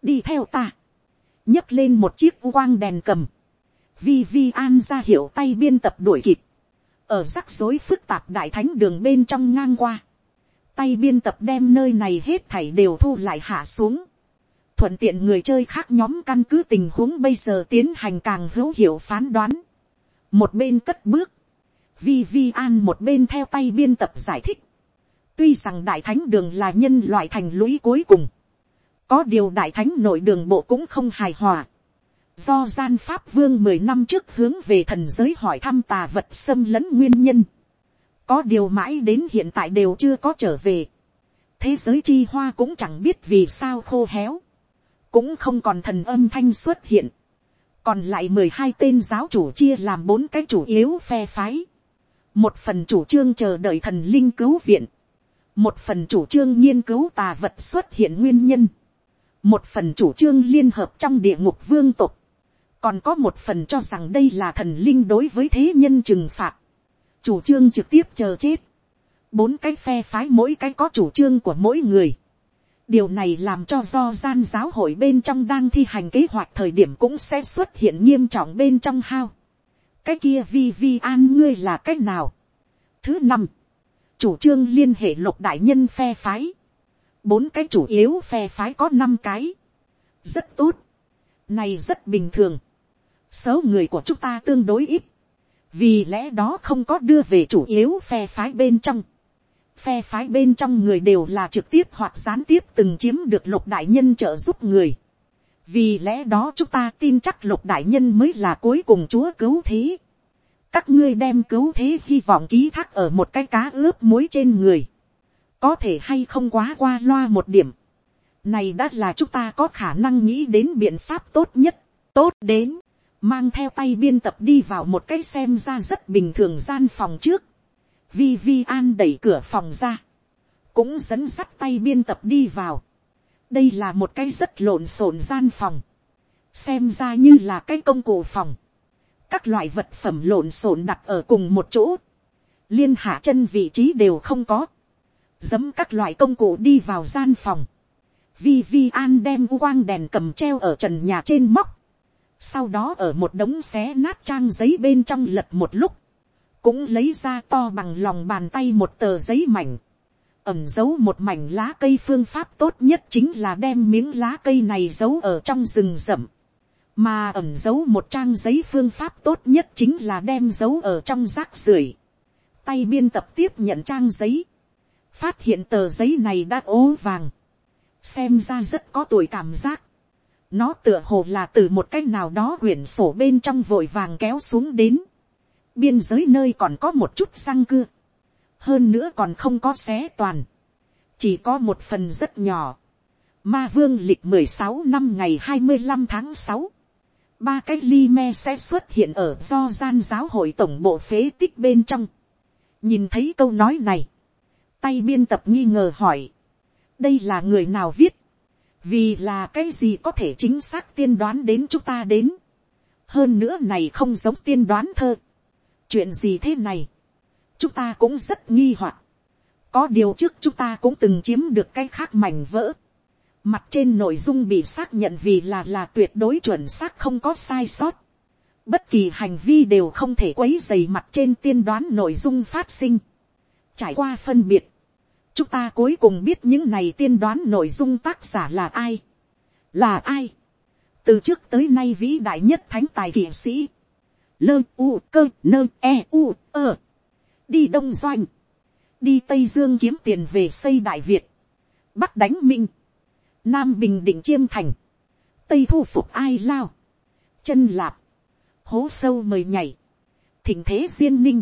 đi theo ta. nhấc lên một chiếc quang đèn cầm. vi vi an ra hiệu tay biên tập đuổi kịp ở rắc rối phức tạp đại thánh đường bên trong ngang qua. tay biên tập đem nơi này hết thảy đều thu lại hạ xuống. thuận tiện người chơi khác nhóm căn cứ tình huống bây giờ tiến hành càng hữu hiệu phán đoán. một bên cất bước Vi Vi An một bên theo tay biên tập giải thích. Tuy rằng Đại Thánh Đường là nhân loại thành lũy cuối cùng. Có điều Đại Thánh nội đường bộ cũng không hài hòa. Do gian Pháp Vương mười năm trước hướng về thần giới hỏi thăm tà vật xâm lấn nguyên nhân. Có điều mãi đến hiện tại đều chưa có trở về. Thế giới chi hoa cũng chẳng biết vì sao khô héo. Cũng không còn thần âm thanh xuất hiện còn lại mười hai tên giáo chủ chia làm bốn cái chủ yếu phe phái một phần chủ trương chờ đợi thần linh cứu viện, một phần chủ trương nghiên cứu tà vật xuất hiện nguyên nhân, một phần chủ trương liên hợp trong địa ngục vương tục, còn có một phần cho rằng đây là thần linh đối với thế nhân trừng phạt, chủ trương trực tiếp chờ chết, bốn cái phe phái mỗi cái có chủ trương của mỗi người, điều này làm cho do gian giáo hội bên trong đang thi hành kế hoạch thời điểm cũng sẽ xuất hiện nghiêm trọng bên trong hao cái kia vi vi an ngươi là cái nào. thứ năm, chủ trương liên hệ lục đại nhân phe phái. bốn cái chủ yếu phe phái có năm cái. rất tốt. này rất bình thường số người của chúng ta tương đối ít. vì lẽ đó không có đưa về chủ yếu phe phái bên trong. phe phái bên trong người đều là trực tiếp hoặc gián tiếp từng chiếm được lục đại nhân trợ giúp người vì lẽ đó chúng ta tin chắc lục đại nhân mới là cuối cùng chúa cứu thế. các ngươi đem cứu thế hy vọng ký thác ở một cái cá ướp muối trên người. có thể hay không quá qua loa một điểm. này đã là chúng ta có khả năng nghĩ đến biện pháp tốt nhất, tốt đến, mang theo tay biên tập đi vào một cái xem ra rất bình thường gian phòng trước. vi vi an đẩy cửa phòng ra, cũng dẫn sắt tay biên tập đi vào. Đây là một cái rất lộn xộn gian phòng. xem ra như là cái công cụ phòng, các loại vật phẩm lộn xộn đặt ở cùng một chỗ, liên hạ chân vị trí đều không có, dấm các loại công cụ đi vào gian phòng, vi vi an đem quang đèn cầm treo ở trần nhà trên móc, sau đó ở một đống xé nát trang giấy bên trong lật một lúc, cũng lấy ra to bằng lòng bàn tay một tờ giấy mảnh, ẩm giấu một mảnh lá cây phương pháp tốt nhất chính là đem miếng lá cây này giấu ở trong rừng rậm, mà ẩm giấu một trang giấy phương pháp tốt nhất chính là đem giấu ở trong rác rưởi, tay biên tập tiếp nhận trang giấy, phát hiện tờ giấy này đã ố vàng, xem ra rất có tuổi cảm giác, nó tựa hồ là từ một cái nào đó quyển sổ bên trong vội vàng kéo xuống đến. Biên giới nơi còn có một chút răng cưa. Hơn nữa còn không có xé toàn. Chỉ có một phần rất nhỏ. Ma vương lịch mười sáu năm ngày hai mươi 25 tháng sáu Ba cái ly me sẽ xuất hiện ở do gian giáo hội tổng bộ phế tích bên trong. Nhìn thấy câu nói này. Tay biên tập nghi ngờ hỏi. Đây là người nào viết? Vì là cái gì có thể chính xác tiên đoán đến chúng ta đến. hơn nữa này không giống tiên đoán thơ. chuyện gì thế này. chúng ta cũng rất nghi hoặc. có điều trước chúng ta cũng từng chiếm được cái khác mảnh vỡ. mặt trên nội dung bị xác nhận vì là là tuyệt đối chuẩn xác không có sai sót. bất kỳ hành vi đều không thể quấy dày mặt trên tiên đoán nội dung phát sinh. trải qua phân biệt chúng ta cuối cùng biết những này tiên đoán nội dung tác giả là ai. là ai. từ trước tới nay vĩ đại nhất thánh tài kỵ sĩ. lơ, u, cơ, nơ e u, ơ. đi đông doanh. đi tây dương kiếm tiền về xây đại việt. bắc đánh minh. nam bình định chiêm thành. tây thu phục ai lao. chân lạp. hố sâu mời nhảy. thỉnh thế duyên ninh